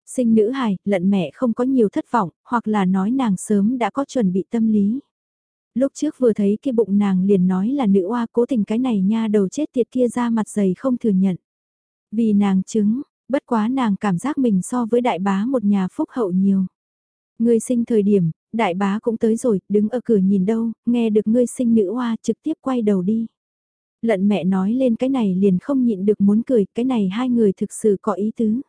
Sinh nữ hài, lận mẹ không có nhiều thất vọng, hoặc là nói nàng sớm đã có chuẩn bị tâm lý. Lúc trước vừa thấy cái bụng nàng liền nói là nữ oa cố tình cái này nha đầu chết tiệt kia ra mặt dày không thừa nhận. Vì nàng chứng, bất quá nàng cảm giác mình so với đại bá một nhà phúc hậu nhiều. Ngươi sinh thời điểm, đại bá cũng tới rồi, đứng ở cửa nhìn đâu, nghe được ngươi sinh nữ oa trực tiếp quay đầu đi. Lận mẹ nói lên cái này liền không nhịn được muốn cười, cái này hai người thực sự có ý tứ.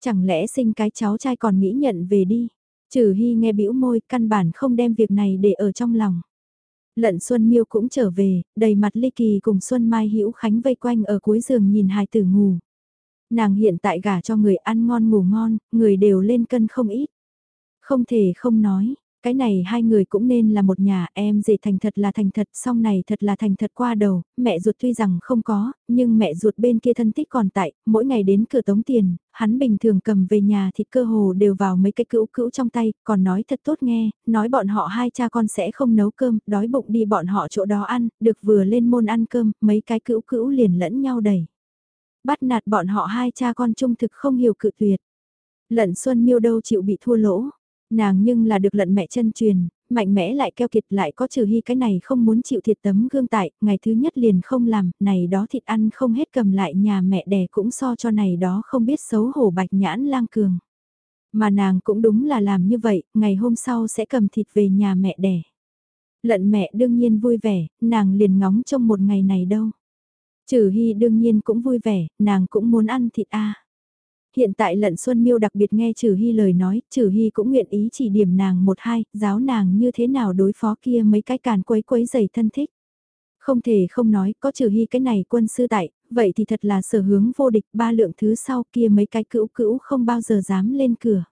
Chẳng lẽ sinh cái cháu trai còn nghĩ nhận về đi. Trừ Hy nghe bĩu môi, căn bản không đem việc này để ở trong lòng. Lận Xuân Miêu cũng trở về, đầy mặt ly kỳ cùng Xuân Mai Hữu Khánh vây quanh ở cuối giường nhìn hài tử ngủ. Nàng hiện tại gả cho người ăn ngon ngủ ngon, người đều lên cân không ít. Không thể không nói, cái này hai người cũng nên là một nhà em dì thành thật là thành thật song này thật là thành thật qua đầu, mẹ ruột tuy rằng không có, nhưng mẹ ruột bên kia thân tích còn tại, mỗi ngày đến cửa tống tiền, hắn bình thường cầm về nhà thì cơ hồ đều vào mấy cái cữu cữu trong tay, còn nói thật tốt nghe, nói bọn họ hai cha con sẽ không nấu cơm, đói bụng đi bọn họ chỗ đó ăn, được vừa lên môn ăn cơm, mấy cái cữu cữu liền lẫn nhau đẩy. Bắt nạt bọn họ hai cha con trung thực không hiểu cự tuyệt. Lận Xuân Miêu đâu chịu bị thua lỗ, Nàng nhưng là được lận mẹ chân truyền, mạnh mẽ lại keo kiệt lại có trừ hy cái này không muốn chịu thiệt tấm gương tại, ngày thứ nhất liền không làm, này đó thịt ăn không hết cầm lại nhà mẹ đẻ cũng so cho này đó không biết xấu hổ bạch nhãn lang cường. Mà nàng cũng đúng là làm như vậy, ngày hôm sau sẽ cầm thịt về nhà mẹ đẻ. Lận mẹ đương nhiên vui vẻ, nàng liền ngóng trong một ngày này đâu. Trừ hy đương nhiên cũng vui vẻ, nàng cũng muốn ăn thịt a Hiện tại lận Xuân Miêu đặc biệt nghe Trừ Hy lời nói, Trừ Hy cũng nguyện ý chỉ điểm nàng một hai, giáo nàng như thế nào đối phó kia mấy cái càn quấy quấy dày thân thích. Không thể không nói, có Trừ Hy cái này quân sư tại, vậy thì thật là sở hướng vô địch, ba lượng thứ sau kia mấy cái cữu cữu không bao giờ dám lên cửa.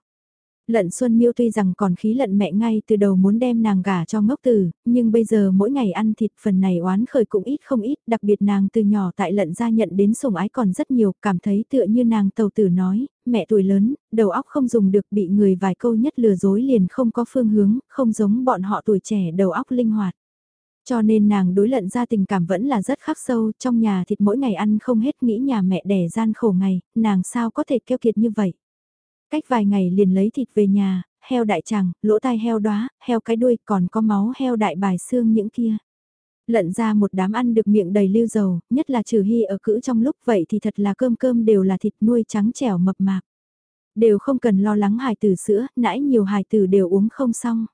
Lận Xuân Miêu tuy rằng còn khí lận mẹ ngay từ đầu muốn đem nàng gả cho ngốc tử, nhưng bây giờ mỗi ngày ăn thịt phần này oán khởi cũng ít không ít, đặc biệt nàng từ nhỏ tại lận gia nhận đến sủng ái còn rất nhiều, cảm thấy tựa như nàng tàu tử nói, mẹ tuổi lớn, đầu óc không dùng được bị người vài câu nhất lừa dối liền không có phương hướng, không giống bọn họ tuổi trẻ đầu óc linh hoạt. Cho nên nàng đối lận ra tình cảm vẫn là rất khắc sâu, trong nhà thịt mỗi ngày ăn không hết nghĩ nhà mẹ đẻ gian khổ ngày, nàng sao có thể keo kiệt như vậy. Cách vài ngày liền lấy thịt về nhà, heo đại tràng, lỗ tai heo đóa, heo cái đuôi, còn có máu heo đại bài xương những kia. Lận ra một đám ăn được miệng đầy lưu dầu, nhất là trừ hy ở cữ trong lúc vậy thì thật là cơm cơm đều là thịt nuôi trắng trẻo mập mạp. Đều không cần lo lắng hài tử sữa, nãy nhiều hài tử đều uống không xong.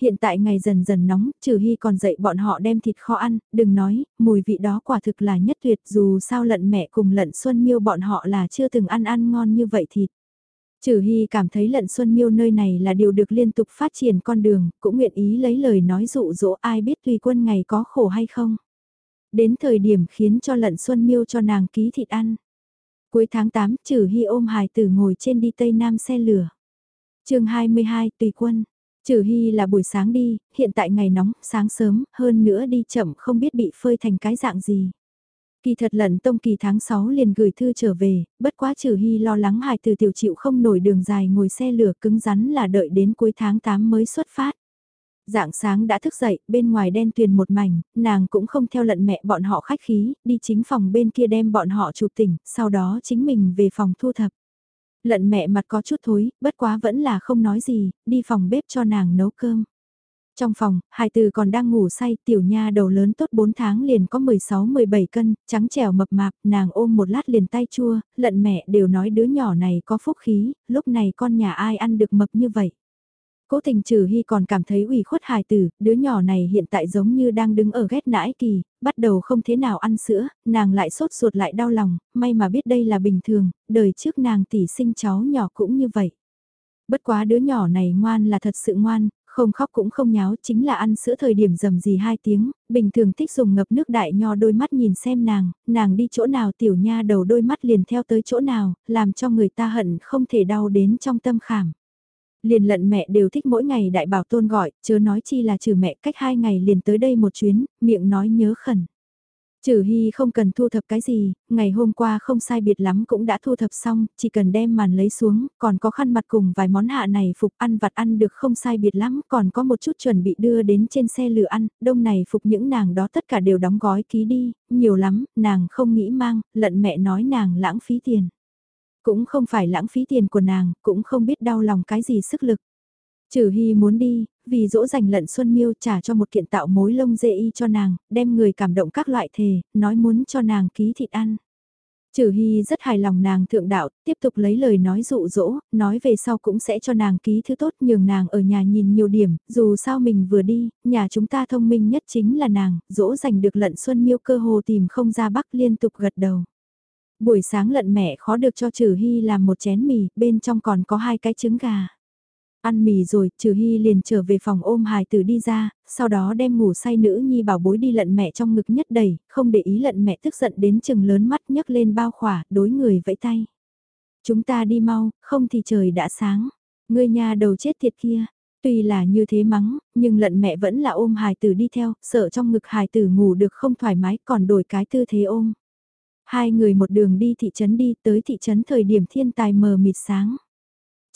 Hiện tại ngày dần dần nóng, trừ hy còn dạy bọn họ đem thịt kho ăn, đừng nói, mùi vị đó quả thực là nhất tuyệt dù sao lận mẹ cùng lận xuân miêu bọn họ là chưa từng ăn ăn ngon như vậy thịt. Trừ Hy cảm thấy lận xuân miêu nơi này là điều được liên tục phát triển con đường, cũng nguyện ý lấy lời nói dụ dỗ ai biết tùy quân ngày có khổ hay không. Đến thời điểm khiến cho lận xuân miêu cho nàng ký thịt ăn. Cuối tháng 8, Trừ Hy ôm hài tử ngồi trên đi Tây Nam xe lửa. chương 22, Tùy Quân. Trừ Hy là buổi sáng đi, hiện tại ngày nóng, sáng sớm, hơn nữa đi chậm không biết bị phơi thành cái dạng gì. Kỳ thật lận tông kỳ tháng 6 liền gửi thư trở về, bất quá trừ hy lo lắng hài từ tiểu chịu không nổi đường dài ngồi xe lửa cứng rắn là đợi đến cuối tháng 8 mới xuất phát. Dạng sáng đã thức dậy, bên ngoài đen tuyền một mảnh, nàng cũng không theo lận mẹ bọn họ khách khí, đi chính phòng bên kia đem bọn họ chụp tỉnh, sau đó chính mình về phòng thu thập. Lận mẹ mặt có chút thối, bất quá vẫn là không nói gì, đi phòng bếp cho nàng nấu cơm. Trong phòng, hai từ còn đang ngủ say, tiểu nha đầu lớn tốt 4 tháng liền có 16-17 cân, trắng trẻo mập mạp, nàng ôm một lát liền tay chua, lận mẹ đều nói đứa nhỏ này có phúc khí, lúc này con nhà ai ăn được mập như vậy. Cố tình trừ hy còn cảm thấy ủy khuất hài tử, đứa nhỏ này hiện tại giống như đang đứng ở ghét nãi kỳ, bắt đầu không thế nào ăn sữa, nàng lại sốt ruột lại đau lòng, may mà biết đây là bình thường, đời trước nàng tỷ sinh cháu nhỏ cũng như vậy. Bất quá đứa nhỏ này ngoan là thật sự ngoan, không khóc cũng không nháo chính là ăn sữa thời điểm dầm gì hai tiếng, bình thường thích dùng ngập nước đại nho đôi mắt nhìn xem nàng, nàng đi chỗ nào tiểu nha đầu đôi mắt liền theo tới chỗ nào, làm cho người ta hận không thể đau đến trong tâm khảm liền lận mẹ đều thích mỗi ngày đại bảo tôn gọi, chớ nói chi là trừ mẹ cách hai ngày liền tới đây một chuyến, miệng nói nhớ khẩn. Trừ Hy không cần thu thập cái gì, ngày hôm qua không sai biệt lắm cũng đã thu thập xong, chỉ cần đem màn lấy xuống, còn có khăn mặt cùng vài món hạ này phục ăn vặt ăn được không sai biệt lắm, còn có một chút chuẩn bị đưa đến trên xe lửa ăn, đông này phục những nàng đó tất cả đều đóng gói ký đi, nhiều lắm, nàng không nghĩ mang, lận mẹ nói nàng lãng phí tiền. Cũng không phải lãng phí tiền của nàng, cũng không biết đau lòng cái gì sức lực. Trừ Hy muốn đi, vì dỗ dành lận Xuân Miêu trả cho một kiện tạo mối lông dê y cho nàng, đem người cảm động các loại thề, nói muốn cho nàng ký thịt ăn. Trừ Hy rất hài lòng nàng thượng đạo, tiếp tục lấy lời nói dụ dỗ, nói về sau cũng sẽ cho nàng ký thứ tốt nhường nàng ở nhà nhìn nhiều điểm, dù sao mình vừa đi, nhà chúng ta thông minh nhất chính là nàng, dỗ dành được lận Xuân Miêu cơ hồ tìm không ra bắc liên tục gật đầu. Buổi sáng lận mẹ khó được cho Trừ Hy làm một chén mì, bên trong còn có hai cái trứng gà. Ăn mì rồi, Trừ Hy liền trở về phòng ôm hài tử đi ra, sau đó đem ngủ say nữ nhi bảo bối đi lận mẹ trong ngực nhất đầy, không để ý lận mẹ tức giận đến chừng lớn mắt nhấc lên bao khỏa, đối người vẫy tay. Chúng ta đi mau, không thì trời đã sáng. Ngươi nhà đầu chết tiệt kia, Tuy là như thế mắng, nhưng lận mẹ vẫn là ôm hài tử đi theo, sợ trong ngực hài tử ngủ được không thoải mái còn đổi cái tư thế ôm. Hai người một đường đi thị trấn đi tới thị trấn thời điểm thiên tài mờ mịt sáng.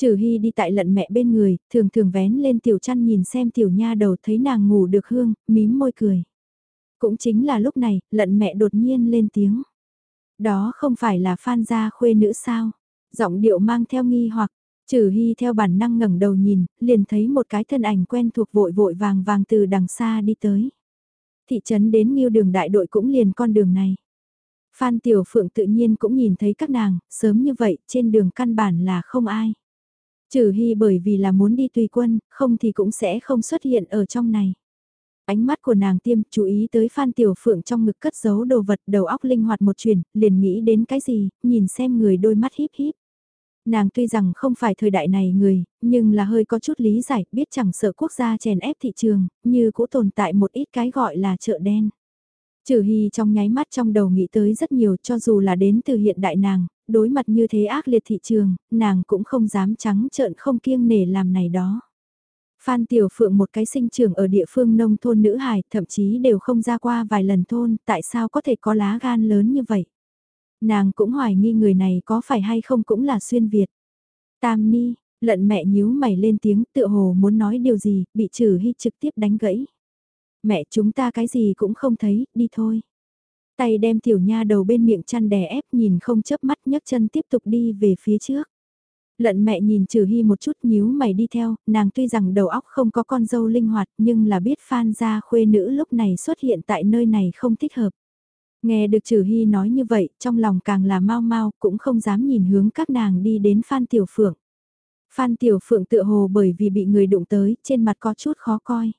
Trừ Hy đi tại lận mẹ bên người, thường thường vén lên tiểu chăn nhìn xem tiểu nha đầu thấy nàng ngủ được hương, mím môi cười. Cũng chính là lúc này, lận mẹ đột nhiên lên tiếng. Đó không phải là phan gia khuê nữ sao? Giọng điệu mang theo nghi hoặc, trừ hy theo bản năng ngẩng đầu nhìn, liền thấy một cái thân ảnh quen thuộc vội vội vàng vàng từ đằng xa đi tới. Thị trấn đến nghiêu đường đại đội cũng liền con đường này. Phan Tiểu Phượng tự nhiên cũng nhìn thấy các nàng, sớm như vậy, trên đường căn bản là không ai. Trừ Hy bởi vì là muốn đi tùy quân, không thì cũng sẽ không xuất hiện ở trong này. Ánh mắt của nàng tiêm chú ý tới Phan Tiểu Phượng trong ngực cất giấu đồ vật đầu óc linh hoạt một chuyển, liền nghĩ đến cái gì, nhìn xem người đôi mắt híp híp. Nàng tuy rằng không phải thời đại này người, nhưng là hơi có chút lý giải, biết chẳng sợ quốc gia chèn ép thị trường, như cũ tồn tại một ít cái gọi là chợ đen. Trừ Hy trong nháy mắt trong đầu nghĩ tới rất nhiều cho dù là đến từ hiện đại nàng, đối mặt như thế ác liệt thị trường, nàng cũng không dám trắng trợn không kiêng nể làm này đó. Phan Tiểu Phượng một cái sinh trưởng ở địa phương nông thôn nữ hài, thậm chí đều không ra qua vài lần thôn, tại sao có thể có lá gan lớn như vậy? Nàng cũng hoài nghi người này có phải hay không cũng là xuyên Việt. Tam Ni, lận mẹ nhíu mày lên tiếng tựa hồ muốn nói điều gì, bị trừ hy trực tiếp đánh gãy mẹ chúng ta cái gì cũng không thấy, đi thôi. Tay đem tiểu nha đầu bên miệng chăn đè ép nhìn không chớp mắt nhấc chân tiếp tục đi về phía trước. Lận mẹ nhìn trừ hy một chút nhíu mày đi theo, nàng tuy rằng đầu óc không có con dâu linh hoạt nhưng là biết phan gia khuê nữ lúc này xuất hiện tại nơi này không thích hợp. Nghe được trừ hy nói như vậy, trong lòng càng là mau mau, cũng không dám nhìn hướng các nàng đi đến Phan Tiểu Phượng. Phan Tiểu Phượng tựa hồ bởi vì bị người đụng tới, trên mặt có chút khó coi.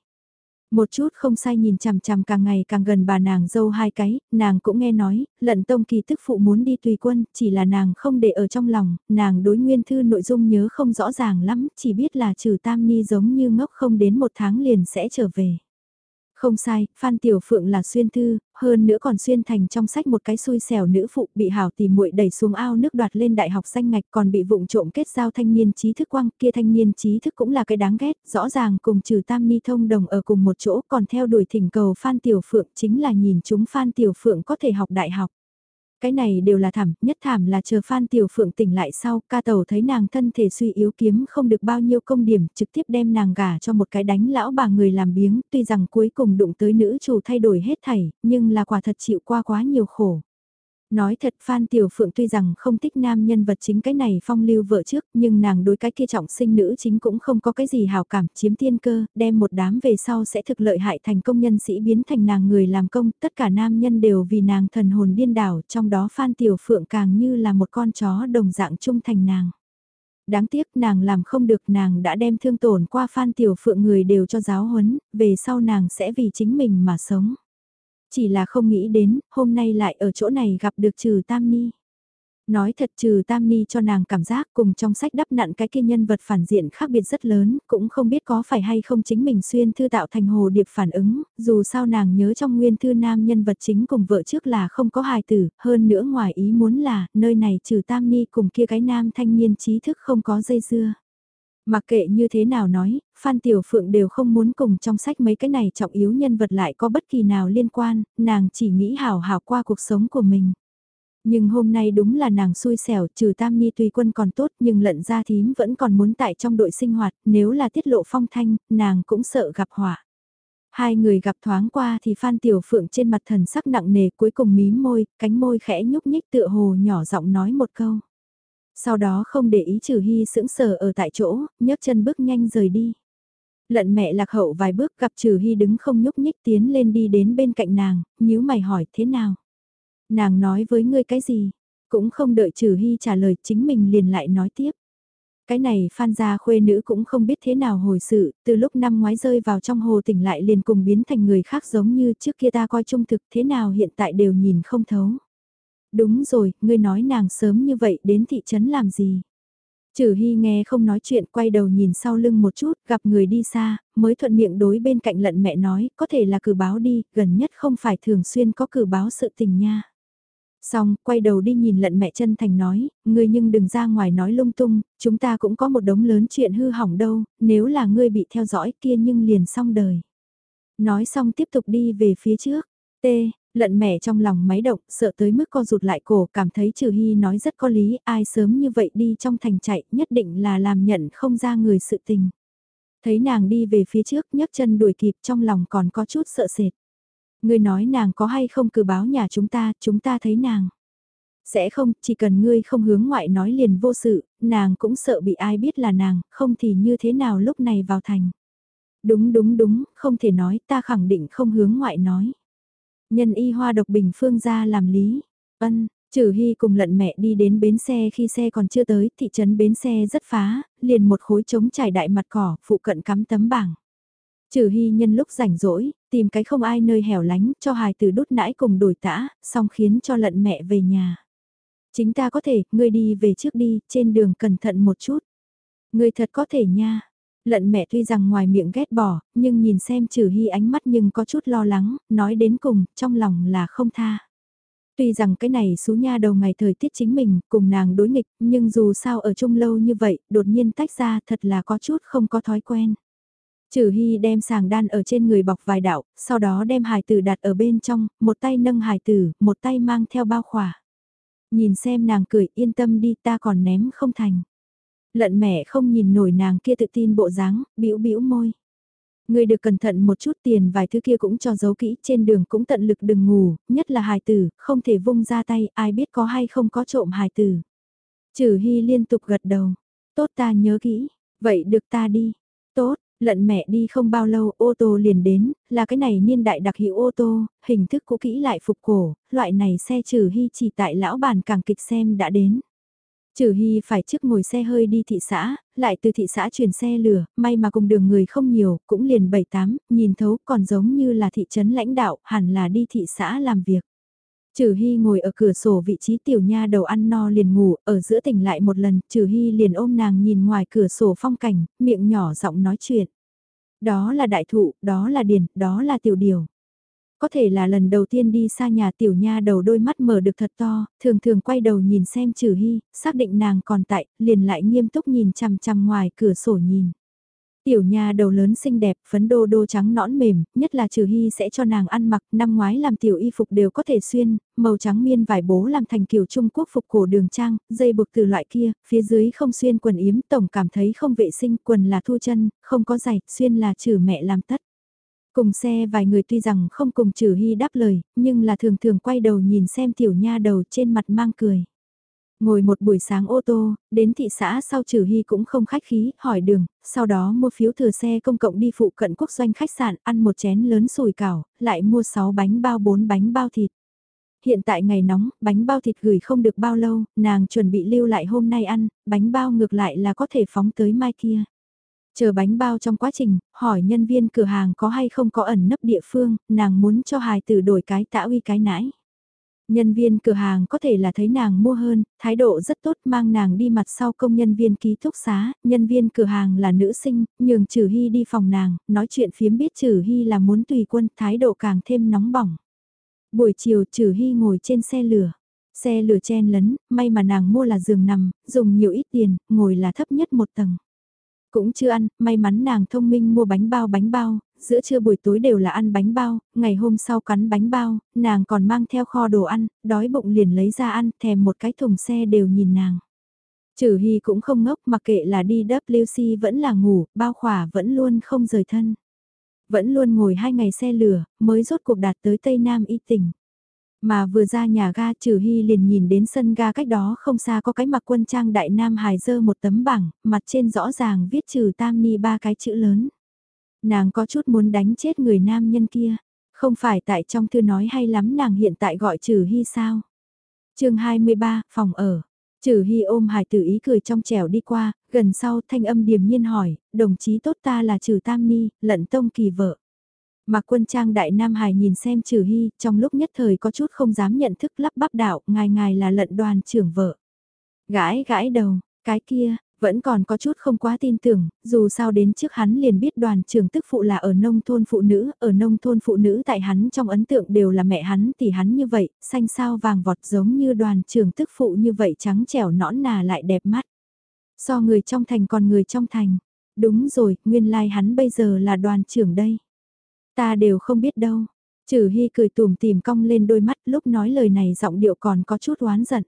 Một chút không sai nhìn chằm chằm càng ngày càng gần bà nàng dâu hai cái, nàng cũng nghe nói, lận tông kỳ tức phụ muốn đi tùy quân, chỉ là nàng không để ở trong lòng, nàng đối nguyên thư nội dung nhớ không rõ ràng lắm, chỉ biết là trừ tam ni giống như ngốc không đến một tháng liền sẽ trở về. Không sai, Phan Tiểu Phượng là xuyên thư, hơn nữa còn xuyên thành trong sách một cái xui xẻo nữ phụ bị hảo tìm muội đẩy xuống ao nước đoạt lên đại học danh ngạch còn bị vụng trộm kết giao thanh niên trí thức quang kia thanh niên trí thức cũng là cái đáng ghét, rõ ràng cùng trừ tam ni thông đồng ở cùng một chỗ còn theo đuổi thỉnh cầu Phan Tiểu Phượng chính là nhìn chúng Phan Tiểu Phượng có thể học đại học. Cái này đều là thảm, nhất thảm là chờ Phan Tiểu Phượng tỉnh lại sau, ca tàu thấy nàng thân thể suy yếu kiếm không được bao nhiêu công điểm, trực tiếp đem nàng gả cho một cái đánh lão bà người làm biếng, tuy rằng cuối cùng đụng tới nữ chủ thay đổi hết thảy, nhưng là quả thật chịu qua quá nhiều khổ. Nói thật Phan Tiểu Phượng tuy rằng không thích nam nhân vật chính cái này phong lưu vợ trước, nhưng nàng đối cái kia trọng sinh nữ chính cũng không có cái gì hào cảm, chiếm tiên cơ, đem một đám về sau sẽ thực lợi hại thành công nhân sĩ biến thành nàng người làm công, tất cả nam nhân đều vì nàng thần hồn điên đảo, trong đó Phan Tiểu Phượng càng như là một con chó đồng dạng trung thành nàng. Đáng tiếc nàng làm không được nàng đã đem thương tổn qua Phan Tiểu Phượng người đều cho giáo huấn, về sau nàng sẽ vì chính mình mà sống. Chỉ là không nghĩ đến, hôm nay lại ở chỗ này gặp được trừ Tam Ni. Nói thật trừ Tam Ni cho nàng cảm giác cùng trong sách đắp nặn cái kia nhân vật phản diện khác biệt rất lớn, cũng không biết có phải hay không chính mình xuyên thư tạo thành hồ điệp phản ứng, dù sao nàng nhớ trong nguyên thư nam nhân vật chính cùng vợ trước là không có hài tử, hơn nữa ngoài ý muốn là, nơi này trừ Tam Ni cùng kia cái nam thanh niên trí thức không có dây dưa. Mặc kệ như thế nào nói, Phan Tiểu Phượng đều không muốn cùng trong sách mấy cái này trọng yếu nhân vật lại có bất kỳ nào liên quan, nàng chỉ nghĩ hảo hảo qua cuộc sống của mình. Nhưng hôm nay đúng là nàng xui xẻo, trừ tam ni tùy quân còn tốt nhưng lận ra thím vẫn còn muốn tại trong đội sinh hoạt, nếu là tiết lộ phong thanh, nàng cũng sợ gặp họa. Hai người gặp thoáng qua thì Phan Tiểu Phượng trên mặt thần sắc nặng nề cuối cùng mím môi, cánh môi khẽ nhúc nhích tựa hồ nhỏ giọng nói một câu. Sau đó không để ý trừ hy sững sờ ở tại chỗ, nhấc chân bước nhanh rời đi. Lận mẹ lạc hậu vài bước gặp trừ hy đứng không nhúc nhích tiến lên đi đến bên cạnh nàng, nhíu mày hỏi thế nào. Nàng nói với ngươi cái gì, cũng không đợi trừ hy trả lời chính mình liền lại nói tiếp. Cái này phan gia khuê nữ cũng không biết thế nào hồi sự, từ lúc năm ngoái rơi vào trong hồ tỉnh lại liền cùng biến thành người khác giống như trước kia ta coi trung thực thế nào hiện tại đều nhìn không thấu. Đúng rồi, ngươi nói nàng sớm như vậy đến thị trấn làm gì? Trừ Hy nghe không nói chuyện quay đầu nhìn sau lưng một chút, gặp người đi xa, mới thuận miệng đối bên cạnh lận mẹ nói, có thể là cử báo đi, gần nhất không phải thường xuyên có cử báo sự tình nha. Xong, quay đầu đi nhìn lận mẹ chân thành nói, ngươi nhưng đừng ra ngoài nói lung tung, chúng ta cũng có một đống lớn chuyện hư hỏng đâu, nếu là ngươi bị theo dõi kia nhưng liền xong đời. Nói xong tiếp tục đi về phía trước. T, Lận mẻ trong lòng máy động, sợ tới mức co rụt lại cổ, cảm thấy trừ hy nói rất có lý, ai sớm như vậy đi trong thành chạy, nhất định là làm nhận không ra người sự tình. Thấy nàng đi về phía trước, nhấc chân đuổi kịp trong lòng còn có chút sợ sệt. Ngươi nói nàng có hay không cử báo nhà chúng ta, chúng ta thấy nàng. Sẽ không, chỉ cần ngươi không hướng ngoại nói liền vô sự, nàng cũng sợ bị ai biết là nàng, không thì như thế nào lúc này vào thành. Đúng đúng đúng, không thể nói, ta khẳng định không hướng ngoại nói. Nhân y hoa độc bình phương ra làm lý. Ân, Trừ Hy cùng lận mẹ đi đến bến xe khi xe còn chưa tới, thị trấn bến xe rất phá, liền một khối trống trải đại mặt cỏ, phụ cận cắm tấm bảng. Trừ Hy nhân lúc rảnh rỗi, tìm cái không ai nơi hẻo lánh, cho hài từ đút nãi cùng đổi tã, xong khiến cho lận mẹ về nhà. Chính ta có thể, ngươi đi về trước đi, trên đường cẩn thận một chút. Ngươi thật có thể nha, Lận mẹ tuy rằng ngoài miệng ghét bỏ, nhưng nhìn xem trừ hy ánh mắt nhưng có chút lo lắng, nói đến cùng, trong lòng là không tha. Tuy rằng cái này xú nha đầu ngày thời tiết chính mình, cùng nàng đối nghịch, nhưng dù sao ở chung lâu như vậy, đột nhiên tách ra thật là có chút không có thói quen. Trừ Hy đem sàng đan ở trên người bọc vài đạo, sau đó đem hài tử đặt ở bên trong, một tay nâng hài tử, một tay mang theo bao khỏa. Nhìn xem nàng cười yên tâm đi ta còn ném không thành. Lận mẹ không nhìn nổi nàng kia tự tin bộ dáng, bĩu bĩu môi. Người được cẩn thận một chút tiền vài thứ kia cũng cho giấu kỹ, trên đường cũng tận lực đừng ngủ, nhất là hài tử, không thể vung ra tay, ai biết có hay không có trộm hài tử. Trừ Hy liên tục gật đầu, tốt ta nhớ kỹ, vậy được ta đi, tốt, lận mẹ đi không bao lâu ô tô liền đến, là cái này niên đại đặc hiệu ô tô, hình thức cũ kỹ lại phục cổ, loại này xe trừ hy chỉ tại lão bản càng kịch xem đã đến. Trừ Hy phải trước ngồi xe hơi đi thị xã, lại từ thị xã chuyển xe lửa, may mà cùng đường người không nhiều, cũng liền 7-8, nhìn thấu còn giống như là thị trấn lãnh đạo, hẳn là đi thị xã làm việc. Trừ Hy ngồi ở cửa sổ vị trí tiểu nha đầu ăn no liền ngủ, ở giữa tỉnh lại một lần, Trừ Hy liền ôm nàng nhìn ngoài cửa sổ phong cảnh, miệng nhỏ giọng nói chuyện. Đó là đại thụ, đó là điền, đó là tiểu điều. Có thể là lần đầu tiên đi xa nhà tiểu nha đầu đôi mắt mở được thật to, thường thường quay đầu nhìn xem trừ hy, xác định nàng còn tại, liền lại nghiêm túc nhìn chằm chằm ngoài cửa sổ nhìn. Tiểu nha đầu lớn xinh đẹp, phấn đô đô trắng nõn mềm, nhất là trừ hy sẽ cho nàng ăn mặc, năm ngoái làm tiểu y phục đều có thể xuyên, màu trắng miên vải bố làm thành kiểu Trung Quốc phục cổ đường trang, dây buộc từ loại kia, phía dưới không xuyên quần yếm, tổng cảm thấy không vệ sinh, quần là thu chân, không có giày, xuyên là trừ mẹ làm tất. Cùng xe vài người tuy rằng không cùng trừ hy đáp lời, nhưng là thường thường quay đầu nhìn xem tiểu nha đầu trên mặt mang cười. Ngồi một buổi sáng ô tô, đến thị xã sau trừ hy cũng không khách khí, hỏi đường, sau đó mua phiếu thừa xe công cộng đi phụ cận quốc doanh khách sạn, ăn một chén lớn sùi cảo, lại mua 6 bánh bao 4 bánh bao thịt. Hiện tại ngày nóng, bánh bao thịt gửi không được bao lâu, nàng chuẩn bị lưu lại hôm nay ăn, bánh bao ngược lại là có thể phóng tới mai kia. Chờ bánh bao trong quá trình, hỏi nhân viên cửa hàng có hay không có ẩn nấp địa phương, nàng muốn cho hài tử đổi cái tã uy cái nãi. Nhân viên cửa hàng có thể là thấy nàng mua hơn, thái độ rất tốt mang nàng đi mặt sau công nhân viên ký túc xá, nhân viên cửa hàng là nữ sinh, nhường Trừ Hy đi phòng nàng, nói chuyện phiếm biết Trừ Hy là muốn tùy quân, thái độ càng thêm nóng bỏng. Buổi chiều Trừ Hy ngồi trên xe lửa, xe lửa chen lấn, may mà nàng mua là giường nằm, dùng nhiều ít tiền, ngồi là thấp nhất một tầng. Cũng chưa ăn, may mắn nàng thông minh mua bánh bao bánh bao, giữa trưa buổi tối đều là ăn bánh bao, ngày hôm sau cắn bánh bao, nàng còn mang theo kho đồ ăn, đói bụng liền lấy ra ăn, thèm một cái thùng xe đều nhìn nàng. Trừ Hy cũng không ngốc mặc kệ là đi WC vẫn là ngủ, bao khỏa vẫn luôn không rời thân. Vẫn luôn ngồi hai ngày xe lửa, mới rốt cuộc đạt tới Tây Nam y tỉnh. Mà vừa ra nhà ga trừ hy liền nhìn đến sân ga cách đó không xa có cái mặc quân trang đại nam hài dơ một tấm bảng, mặt trên rõ ràng viết trừ tam ni ba cái chữ lớn. Nàng có chút muốn đánh chết người nam nhân kia, không phải tại trong thư nói hay lắm nàng hiện tại gọi trừ hy sao. chương 23, phòng ở. Trừ hy ôm hài tử ý cười trong trẻo đi qua, gần sau thanh âm điềm nhiên hỏi, đồng chí tốt ta là trừ tam ni, lận tông kỳ vợ. Mạc quân trang đại Nam Hải nhìn xem trừ hy, trong lúc nhất thời có chút không dám nhận thức lắp bắp đạo, ngài ngài là lận đoàn trưởng vợ. Gãi gãi đầu, cái kia, vẫn còn có chút không quá tin tưởng, dù sao đến trước hắn liền biết đoàn trưởng tức phụ là ở nông thôn phụ nữ, ở nông thôn phụ nữ tại hắn trong ấn tượng đều là mẹ hắn thì hắn như vậy, xanh sao vàng vọt giống như đoàn trưởng tức phụ như vậy trắng trẻo nõn nà lại đẹp mắt. So người trong thành còn người trong thành, đúng rồi, nguyên lai like hắn bây giờ là đoàn trưởng đây. Ta đều không biết đâu. Trừ Hy cười tùm tìm cong lên đôi mắt lúc nói lời này giọng điệu còn có chút oán giận.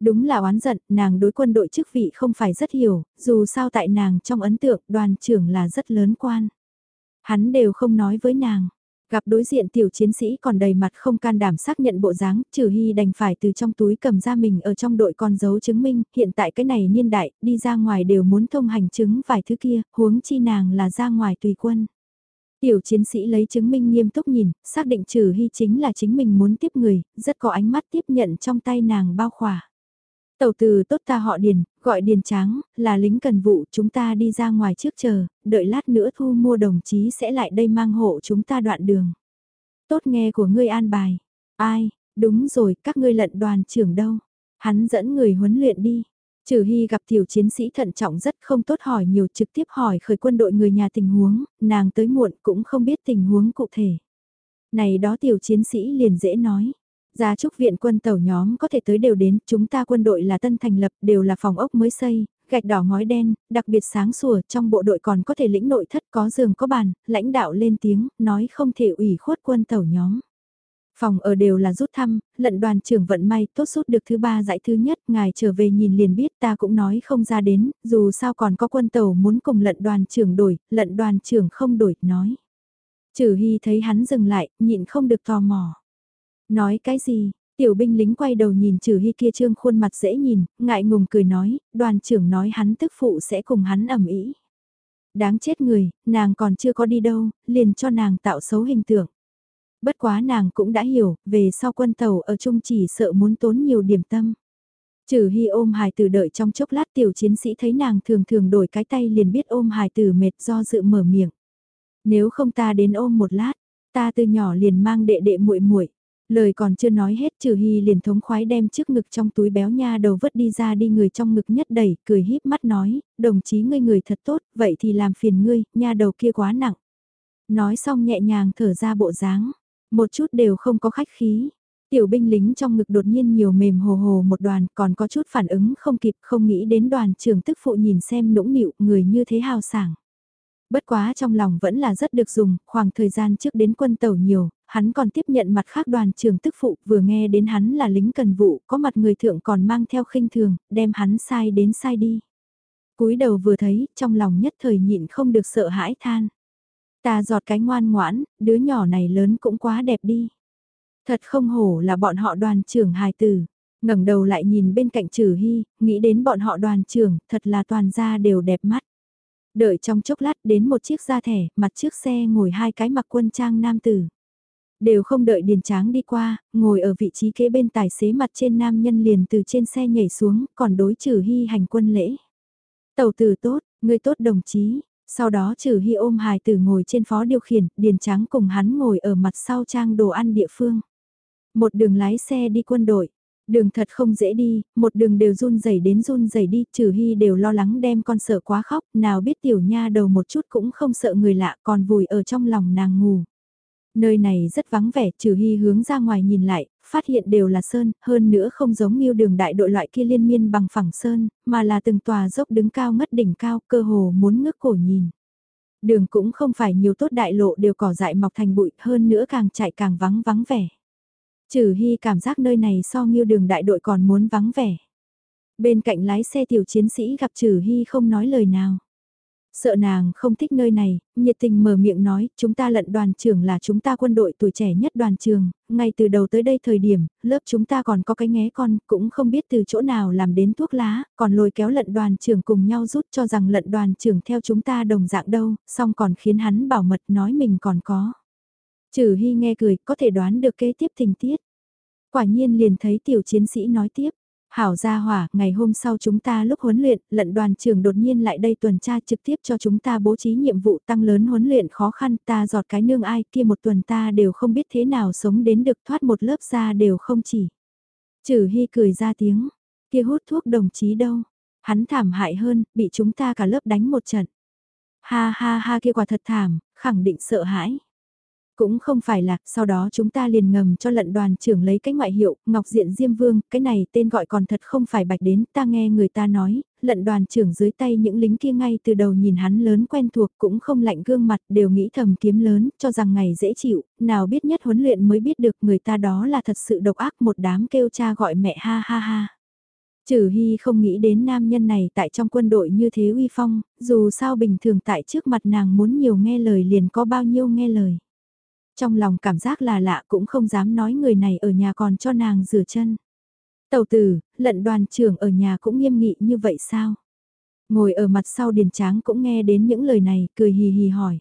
Đúng là oán giận, nàng đối quân đội chức vị không phải rất hiểu, dù sao tại nàng trong ấn tượng đoàn trưởng là rất lớn quan. Hắn đều không nói với nàng. Gặp đối diện tiểu chiến sĩ còn đầy mặt không can đảm xác nhận bộ dáng, trừ hy đành phải từ trong túi cầm ra mình ở trong đội con dấu chứng minh, hiện tại cái này niên đại, đi ra ngoài đều muốn thông hành chứng vài thứ kia, huống chi nàng là ra ngoài tùy quân. Tiểu chiến sĩ lấy chứng minh nghiêm túc nhìn, xác định trừ hy chính là chính mình muốn tiếp người, rất có ánh mắt tiếp nhận trong tay nàng bao khỏa. Tàu từ tốt ta họ Điền, gọi Điền Tráng, là lính cần vụ, chúng ta đi ra ngoài trước chờ, đợi lát nữa thu mua đồng chí sẽ lại đây mang hộ chúng ta đoạn đường. Tốt nghe của ngươi an bài. Ai, đúng rồi, các ngươi lận đoàn trưởng đâu? Hắn dẫn người huấn luyện đi. Trừ Hy gặp tiểu chiến sĩ thận trọng rất không tốt hỏi nhiều trực tiếp hỏi khởi quân đội người nhà tình huống, nàng tới muộn cũng không biết tình huống cụ thể. Này đó tiểu chiến sĩ liền dễ nói. Gia trúc viện quân tàu nhóm có thể tới đều đến, chúng ta quân đội là tân thành lập, đều là phòng ốc mới xây, gạch đỏ ngói đen, đặc biệt sáng sủa, trong bộ đội còn có thể lĩnh nội thất có giường có bàn, lãnh đạo lên tiếng, nói không thể ủy khuất quân tàu nhóm. Phòng ở đều là rút thăm, lận đoàn trưởng vận may tốt rút được thứ ba giải thứ nhất, ngài trở về nhìn liền biết ta cũng nói không ra đến, dù sao còn có quân tàu muốn cùng lận đoàn trưởng đổi, lận đoàn trưởng không đổi, nói. Trừ Hy thấy hắn dừng lại, nhịn không được tò mò. Nói cái gì, tiểu binh lính quay đầu nhìn Trừ Hy kia trương khuôn mặt dễ nhìn, ngại ngùng cười nói, đoàn trưởng nói hắn tức phụ sẽ cùng hắn ẩm ý. Đáng chết người, nàng còn chưa có đi đâu, liền cho nàng tạo xấu hình tượng. Bất quá nàng cũng đã hiểu, về sau quân tàu ở chung chỉ sợ muốn tốn nhiều điểm tâm. Trừ hy ôm hài tử đợi trong chốc lát tiểu chiến sĩ thấy nàng thường thường đổi cái tay liền biết ôm hài tử mệt do dự mở miệng. Nếu không ta đến ôm một lát, ta từ nhỏ liền mang đệ đệ muội muội Lời còn chưa nói hết trừ hy liền thống khoái đem trước ngực trong túi béo nha đầu vứt đi ra đi người trong ngực nhất đẩy, cười híp mắt nói, đồng chí ngươi người thật tốt, vậy thì làm phiền ngươi, nha đầu kia quá nặng. Nói xong nhẹ nhàng thở ra bộ dáng, một chút đều không có khách khí. Tiểu binh lính trong ngực đột nhiên nhiều mềm hồ hồ một đoàn còn có chút phản ứng không kịp không nghĩ đến đoàn trưởng tức phụ nhìn xem nũng nịu người như thế hào sảng. Bất quá trong lòng vẫn là rất được dùng, khoảng thời gian trước đến quân tàu nhiều, hắn còn tiếp nhận mặt khác đoàn trưởng tức phụ vừa nghe đến hắn là lính cần vụ, có mặt người thượng còn mang theo khinh thường, đem hắn sai đến sai đi. cúi đầu vừa thấy, trong lòng nhất thời nhịn không được sợ hãi than. Ta giọt cái ngoan ngoãn, đứa nhỏ này lớn cũng quá đẹp đi. Thật không hổ là bọn họ đoàn trưởng hài tử. ngẩng đầu lại nhìn bên cạnh trừ hy, nghĩ đến bọn họ đoàn trưởng, thật là toàn gia đều đẹp mắt. Đợi trong chốc lát đến một chiếc da thẻ, mặt trước xe ngồi hai cái mặc quân trang nam tử. Đều không đợi điền tráng đi qua, ngồi ở vị trí kế bên tài xế mặt trên nam nhân liền từ trên xe nhảy xuống, còn đối trừ hy hành quân lễ. Tàu tử tốt, người tốt đồng chí, sau đó trừ hy ôm hài tử ngồi trên phó điều khiển, điền tráng cùng hắn ngồi ở mặt sau trang đồ ăn địa phương. Một đường lái xe đi quân đội, đường thật không dễ đi, một đường đều run rẩy đến run rẩy đi, trừ hy đều lo lắng đem con sợ quá khóc, nào biết tiểu nha đầu một chút cũng không sợ người lạ còn vùi ở trong lòng nàng ngủ. Nơi này rất vắng vẻ, trừ hy hướng ra ngoài nhìn lại, phát hiện đều là sơn, hơn nữa không giống như đường đại đội loại kia liên miên bằng phẳng sơn, mà là từng tòa dốc đứng cao ngất đỉnh cao, cơ hồ muốn ngước cổ nhìn. Đường cũng không phải nhiều tốt đại lộ đều cỏ dại mọc thành bụi, hơn nữa càng chạy càng vắng vắng vẻ. Trừ Hy cảm giác nơi này so nghiêu đường đại đội còn muốn vắng vẻ. Bên cạnh lái xe tiểu chiến sĩ gặp Trừ Hy không nói lời nào. Sợ nàng không thích nơi này, nhiệt tình mở miệng nói, chúng ta lận đoàn trưởng là chúng ta quân đội tuổi trẻ nhất đoàn trường, ngay từ đầu tới đây thời điểm, lớp chúng ta còn có cái nghé con, cũng không biết từ chỗ nào làm đến thuốc lá, còn lôi kéo lận đoàn trưởng cùng nhau rút cho rằng lận đoàn trưởng theo chúng ta đồng dạng đâu, xong còn khiến hắn bảo mật nói mình còn có. Trừ Hy nghe cười, có thể đoán được kế tiếp tình tiết. Quả nhiên liền thấy tiểu chiến sĩ nói tiếp. Hảo gia hỏa, ngày hôm sau chúng ta lúc huấn luyện, lận đoàn trưởng đột nhiên lại đây tuần tra trực tiếp cho chúng ta bố trí nhiệm vụ tăng lớn huấn luyện khó khăn ta giọt cái nương ai kia một tuần ta đều không biết thế nào sống đến được thoát một lớp ra đều không chỉ. Trừ hy cười ra tiếng, kia hút thuốc đồng chí đâu, hắn thảm hại hơn, bị chúng ta cả lớp đánh một trận. Ha ha ha kia quả thật thảm, khẳng định sợ hãi. Cũng không phải là, sau đó chúng ta liền ngầm cho lận đoàn trưởng lấy cái ngoại hiệu, Ngọc Diện Diêm Vương, cái này tên gọi còn thật không phải bạch đến, ta nghe người ta nói, lận đoàn trưởng dưới tay những lính kia ngay từ đầu nhìn hắn lớn quen thuộc cũng không lạnh gương mặt, đều nghĩ thầm kiếm lớn, cho rằng ngày dễ chịu, nào biết nhất huấn luyện mới biết được người ta đó là thật sự độc ác một đám kêu cha gọi mẹ ha ha ha. Trừ Hy không nghĩ đến nam nhân này tại trong quân đội như thế uy phong, dù sao bình thường tại trước mặt nàng muốn nhiều nghe lời liền có bao nhiêu nghe lời. Trong lòng cảm giác là lạ cũng không dám nói người này ở nhà còn cho nàng rửa chân. Tầu tử, lận đoàn trưởng ở nhà cũng nghiêm nghị như vậy sao? Ngồi ở mặt sau điền tráng cũng nghe đến những lời này, cười hì hì hỏi.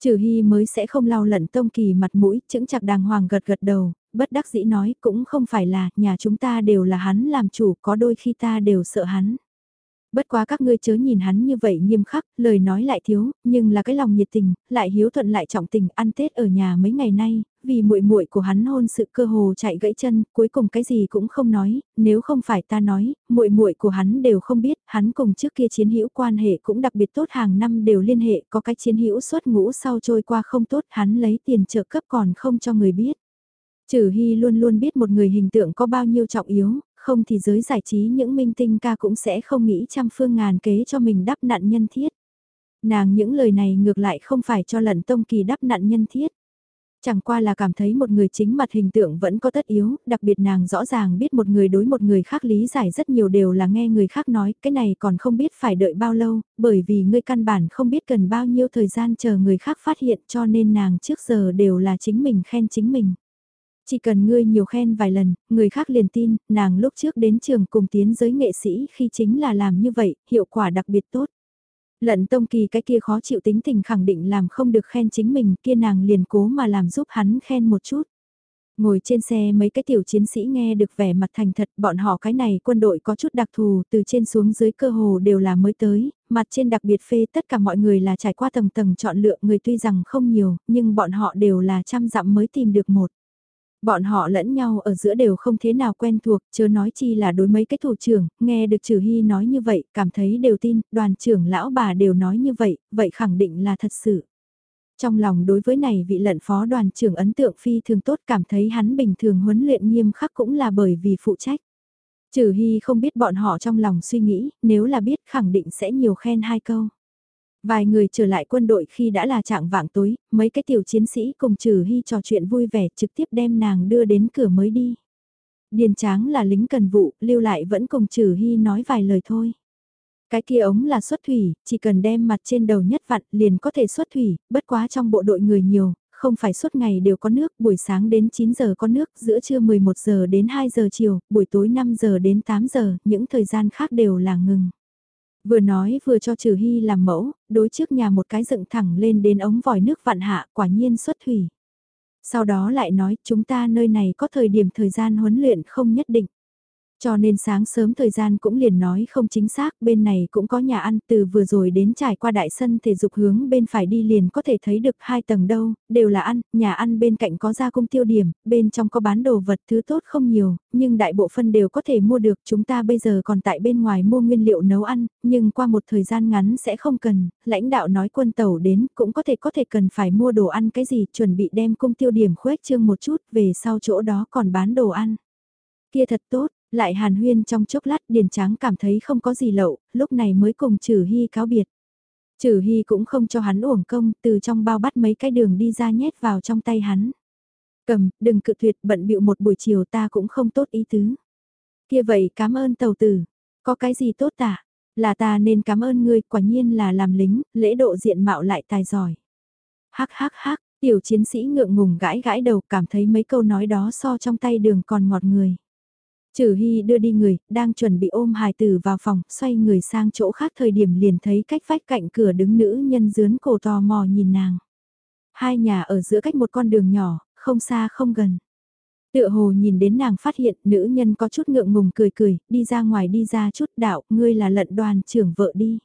Trừ hy mới sẽ không lau lận tông kỳ mặt mũi, chững chặt đàng hoàng gật gật đầu, bất đắc dĩ nói cũng không phải là, nhà chúng ta đều là hắn làm chủ, có đôi khi ta đều sợ hắn bất quá các ngươi chớ nhìn hắn như vậy nghiêm khắc, lời nói lại thiếu, nhưng là cái lòng nhiệt tình, lại hiếu thuận lại trọng tình, ăn Tết ở nhà mấy ngày nay, vì muội muội của hắn hôn sự cơ hồ chạy gãy chân, cuối cùng cái gì cũng không nói, nếu không phải ta nói, muội muội của hắn đều không biết, hắn cùng trước kia chiến hữu quan hệ cũng đặc biệt tốt hàng năm đều liên hệ, có cái chiến hữu suốt ngũ sau trôi qua không tốt, hắn lấy tiền trợ cấp còn không cho người biết. Trừ Hy luôn luôn biết một người hình tượng có bao nhiêu trọng yếu, không thì giới giải trí những minh tinh ca cũng sẽ không nghĩ trăm phương ngàn kế cho mình đắp nạn nhân thiết. Nàng những lời này ngược lại không phải cho lận tông kỳ đắp nạn nhân thiết. Chẳng qua là cảm thấy một người chính mặt hình tượng vẫn có tất yếu, đặc biệt nàng rõ ràng biết một người đối một người khác lý giải rất nhiều đều là nghe người khác nói, cái này còn không biết phải đợi bao lâu, bởi vì ngươi căn bản không biết cần bao nhiêu thời gian chờ người khác phát hiện cho nên nàng trước giờ đều là chính mình khen chính mình. Chỉ cần ngươi nhiều khen vài lần, người khác liền tin, nàng lúc trước đến trường cùng tiến giới nghệ sĩ khi chính là làm như vậy, hiệu quả đặc biệt tốt. Lận tông kỳ cái kia khó chịu tính tình khẳng định làm không được khen chính mình, kia nàng liền cố mà làm giúp hắn khen một chút. Ngồi trên xe mấy cái tiểu chiến sĩ nghe được vẻ mặt thành thật, bọn họ cái này quân đội có chút đặc thù, từ trên xuống dưới cơ hồ đều là mới tới, mặt trên đặc biệt phê tất cả mọi người là trải qua tầng tầng chọn lựa người tuy rằng không nhiều, nhưng bọn họ đều là trăm dặm mới tìm được một. Bọn họ lẫn nhau ở giữa đều không thế nào quen thuộc, chớ nói chi là đối mấy cái thủ trưởng, nghe được Trừ Hy nói như vậy, cảm thấy đều tin, đoàn trưởng lão bà đều nói như vậy, vậy khẳng định là thật sự. Trong lòng đối với này vị lận phó đoàn trưởng ấn tượng phi thường tốt cảm thấy hắn bình thường huấn luyện nghiêm khắc cũng là bởi vì phụ trách. Trừ Hy không biết bọn họ trong lòng suy nghĩ, nếu là biết khẳng định sẽ nhiều khen hai câu. Vài người trở lại quân đội khi đã là trạng vạng tối, mấy cái tiểu chiến sĩ cùng Trừ Hy trò chuyện vui vẻ trực tiếp đem nàng đưa đến cửa mới đi. Điền Tráng là lính cần vụ, lưu lại vẫn cùng Trừ Hy nói vài lời thôi. Cái kia ống là xuất thủy, chỉ cần đem mặt trên đầu nhất vặn liền có thể xuất thủy, bất quá trong bộ đội người nhiều, không phải suốt ngày đều có nước, buổi sáng đến 9 giờ có nước, giữa trưa 11 giờ đến 2 giờ chiều, buổi tối 5 giờ đến 8 giờ, những thời gian khác đều là ngừng. Vừa nói vừa cho Trừ Hy làm mẫu, đối trước nhà một cái dựng thẳng lên đến ống vòi nước vạn hạ, quả nhiên xuất thủy. Sau đó lại nói chúng ta nơi này có thời điểm thời gian huấn luyện không nhất định. Cho nên sáng sớm thời gian cũng liền nói không chính xác, bên này cũng có nhà ăn từ vừa rồi đến trải qua đại sân thể dục hướng bên phải đi liền có thể thấy được hai tầng đâu, đều là ăn, nhà ăn bên cạnh có gia công tiêu điểm, bên trong có bán đồ vật thứ tốt không nhiều, nhưng đại bộ phân đều có thể mua được, chúng ta bây giờ còn tại bên ngoài mua nguyên liệu nấu ăn, nhưng qua một thời gian ngắn sẽ không cần, lãnh đạo nói quân tàu đến cũng có thể có thể cần phải mua đồ ăn cái gì, chuẩn bị đem cung tiêu điểm khuếch trương một chút, về sau chỗ đó còn bán đồ ăn. Kia thật tốt, lại hàn huyên trong chốc lát Điền Tráng cảm thấy không có gì lậu, lúc này mới cùng Trừ Hy cáo biệt. Trừ Hy cũng không cho hắn uổng công, từ trong bao bắt mấy cái đường đi ra nhét vào trong tay hắn. Cầm, đừng cự tuyệt bận bịu một buổi chiều ta cũng không tốt ý tứ. Kia vậy cảm ơn tàu tử, có cái gì tốt tả, là ta nên cảm ơn ngươi, quả nhiên là làm lính, lễ độ diện mạo lại tài giỏi. Hắc hắc hắc, tiểu chiến sĩ ngượng ngùng gãi gãi đầu cảm thấy mấy câu nói đó so trong tay đường còn ngọt người. Trừ Hy đưa đi người, đang chuẩn bị ôm hài tử vào phòng, xoay người sang chỗ khác thời điểm liền thấy cách vách cạnh cửa đứng nữ nhân dướn cổ tò mò nhìn nàng. Hai nhà ở giữa cách một con đường nhỏ, không xa không gần. Tựa hồ nhìn đến nàng phát hiện nữ nhân có chút ngượng ngùng cười cười, đi ra ngoài đi ra chút đạo, ngươi là lận đoàn trưởng vợ đi.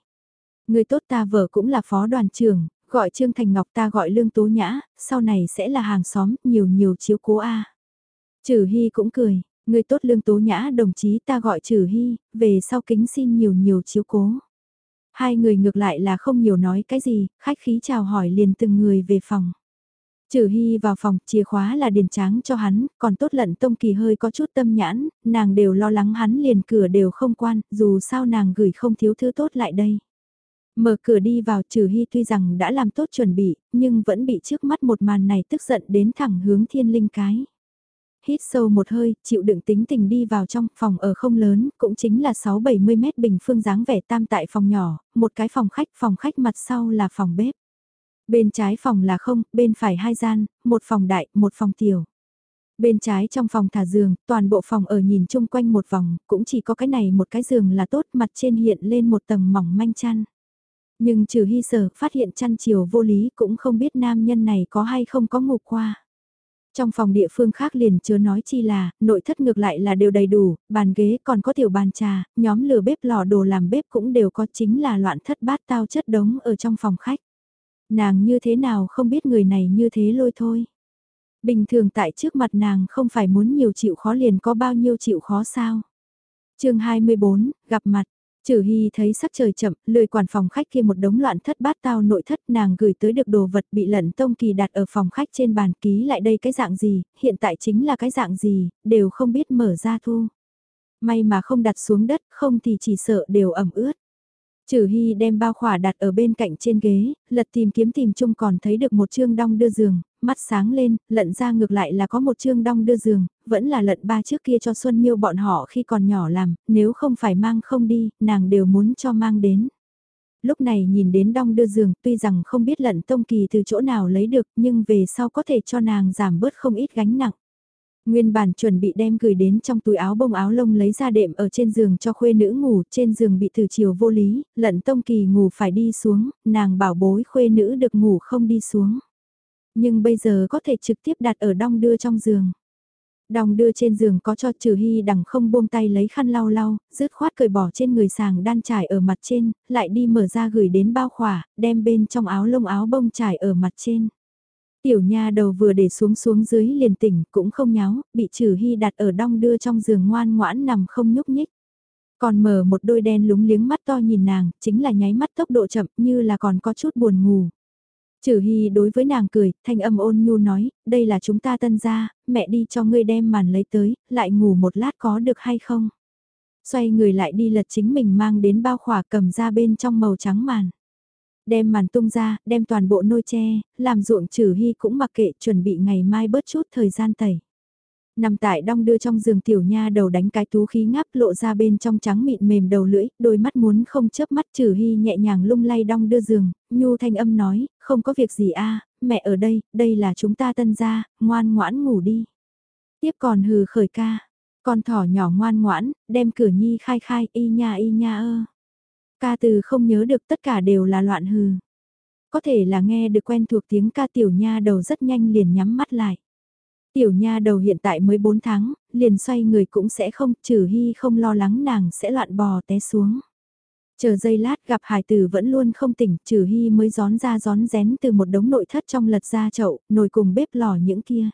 Người tốt ta vợ cũng là phó đoàn trưởng, gọi Trương Thành Ngọc ta gọi Lương Tố Nhã, sau này sẽ là hàng xóm, nhiều nhiều chiếu cố a. Trừ Hy cũng cười, Người tốt lương tố nhã đồng chí ta gọi trừ hy, về sau kính xin nhiều nhiều chiếu cố. Hai người ngược lại là không nhiều nói cái gì, khách khí chào hỏi liền từng người về phòng. Trừ Hy vào phòng, chìa khóa là điền tráng cho hắn, còn tốt lận tông kỳ hơi có chút tâm nhãn, nàng đều lo lắng hắn liền cửa đều không quan, dù sao nàng gửi không thiếu thứ tốt lại đây. Mở cửa đi vào trừ Hy tuy rằng đã làm tốt chuẩn bị, nhưng vẫn bị trước mắt một màn này tức giận đến thẳng hướng thiên linh cái hít sâu một hơi, chịu đựng tính tình đi vào trong phòng ở không lớn, cũng chính là 6-70 mét bình phương dáng vẻ tam tại phòng nhỏ, một cái phòng khách, phòng khách mặt sau là phòng bếp. Bên trái phòng là không, bên phải hai gian, một phòng đại, một phòng tiểu. Bên trái trong phòng thả giường, toàn bộ phòng ở nhìn chung quanh một vòng, cũng chỉ có cái này một cái giường là tốt, mặt trên hiện lên một tầng mỏng manh chăn. Nhưng trừ hy sở, phát hiện chăn chiều vô lý cũng không biết nam nhân này có hay không có ngủ qua. Trong phòng địa phương khác liền chưa nói chi là, nội thất ngược lại là đều đầy đủ, bàn ghế còn có tiểu bàn trà, nhóm lửa bếp lò đồ làm bếp cũng đều có chính là loạn thất bát tao chất đống ở trong phòng khách. Nàng như thế nào không biết người này như thế lôi thôi. Bình thường tại trước mặt nàng không phải muốn nhiều chịu khó liền có bao nhiêu chịu khó sao. chương 24, gặp mặt, Trừ Hy thấy sắc trời chậm, lười quản phòng khách kia một đống loạn thất bát tao nội thất nàng gửi tới được đồ vật bị lận tông kỳ đặt ở phòng khách trên bàn ký lại đây cái dạng gì, hiện tại chính là cái dạng gì, đều không biết mở ra thu. May mà không đặt xuống đất, không thì chỉ sợ đều ẩm ướt. Trừ Hy đem bao khỏa đặt ở bên cạnh trên ghế, lật tìm kiếm tìm chung còn thấy được một chương đong đưa giường, mắt sáng lên, lận ra ngược lại là có một chương đong đưa giường, vẫn là lận ba trước kia cho Xuân Miêu bọn họ khi còn nhỏ làm, nếu không phải mang không đi, nàng đều muốn cho mang đến. Lúc này nhìn đến đong đưa giường, tuy rằng không biết lận tông kỳ từ chỗ nào lấy được, nhưng về sau có thể cho nàng giảm bớt không ít gánh nặng. Nguyên bản chuẩn bị đem gửi đến trong túi áo bông áo lông lấy ra đệm ở trên giường cho khuê nữ ngủ, trên giường bị từ chiều vô lý, lận tông kỳ ngủ phải đi xuống, nàng bảo bối khuê nữ được ngủ không đi xuống. Nhưng bây giờ có thể trực tiếp đặt ở đong đưa trong giường. Đong đưa trên giường có cho trừ hy đằng không buông tay lấy khăn lau lau, rứt khoát cởi bỏ trên người sàng đan trải ở mặt trên, lại đi mở ra gửi đến bao khỏa, đem bên trong áo lông áo bông trải ở mặt trên. Tiểu nha đầu vừa để xuống xuống dưới liền tỉnh cũng không nháo, bị trừ hy đặt ở đong đưa trong giường ngoan ngoãn nằm không nhúc nhích. Còn mở một đôi đen lúng liếng mắt to nhìn nàng, chính là nháy mắt tốc độ chậm như là còn có chút buồn ngủ. Trừ Hy đối với nàng cười, thanh âm ôn nhu nói, đây là chúng ta tân gia, mẹ đi cho ngươi đem màn lấy tới, lại ngủ một lát có được hay không? Xoay người lại đi lật chính mình mang đến bao khỏa cầm ra bên trong màu trắng màn. Đem màn tung ra, đem toàn bộ nôi tre, làm ruộng Trừ Hy cũng mặc kệ chuẩn bị ngày mai bớt chút thời gian tẩy. Nằm tại đong đưa trong giường tiểu nha đầu đánh cái tú khí ngáp lộ ra bên trong trắng mịn mềm đầu lưỡi, đôi mắt muốn không chớp mắt trừ hy nhẹ nhàng lung lay đong đưa giường, nhu thanh âm nói, không có việc gì a mẹ ở đây, đây là chúng ta tân gia, ngoan ngoãn ngủ đi. Tiếp còn hừ khởi ca, con thỏ nhỏ ngoan ngoãn, đem cửa nhi khai khai y nha y nha ơ. Ca từ không nhớ được tất cả đều là loạn hừ. Có thể là nghe được quen thuộc tiếng ca tiểu nha đầu rất nhanh liền nhắm mắt lại. Tiểu nha đầu hiện tại mới 4 tháng, liền xoay người cũng sẽ không, trừ hy không lo lắng nàng sẽ loạn bò té xuống. Chờ giây lát gặp hải tử vẫn luôn không tỉnh, trừ hy mới gión ra gión rén từ một đống nội thất trong lật ra chậu, nồi cùng bếp lò những kia.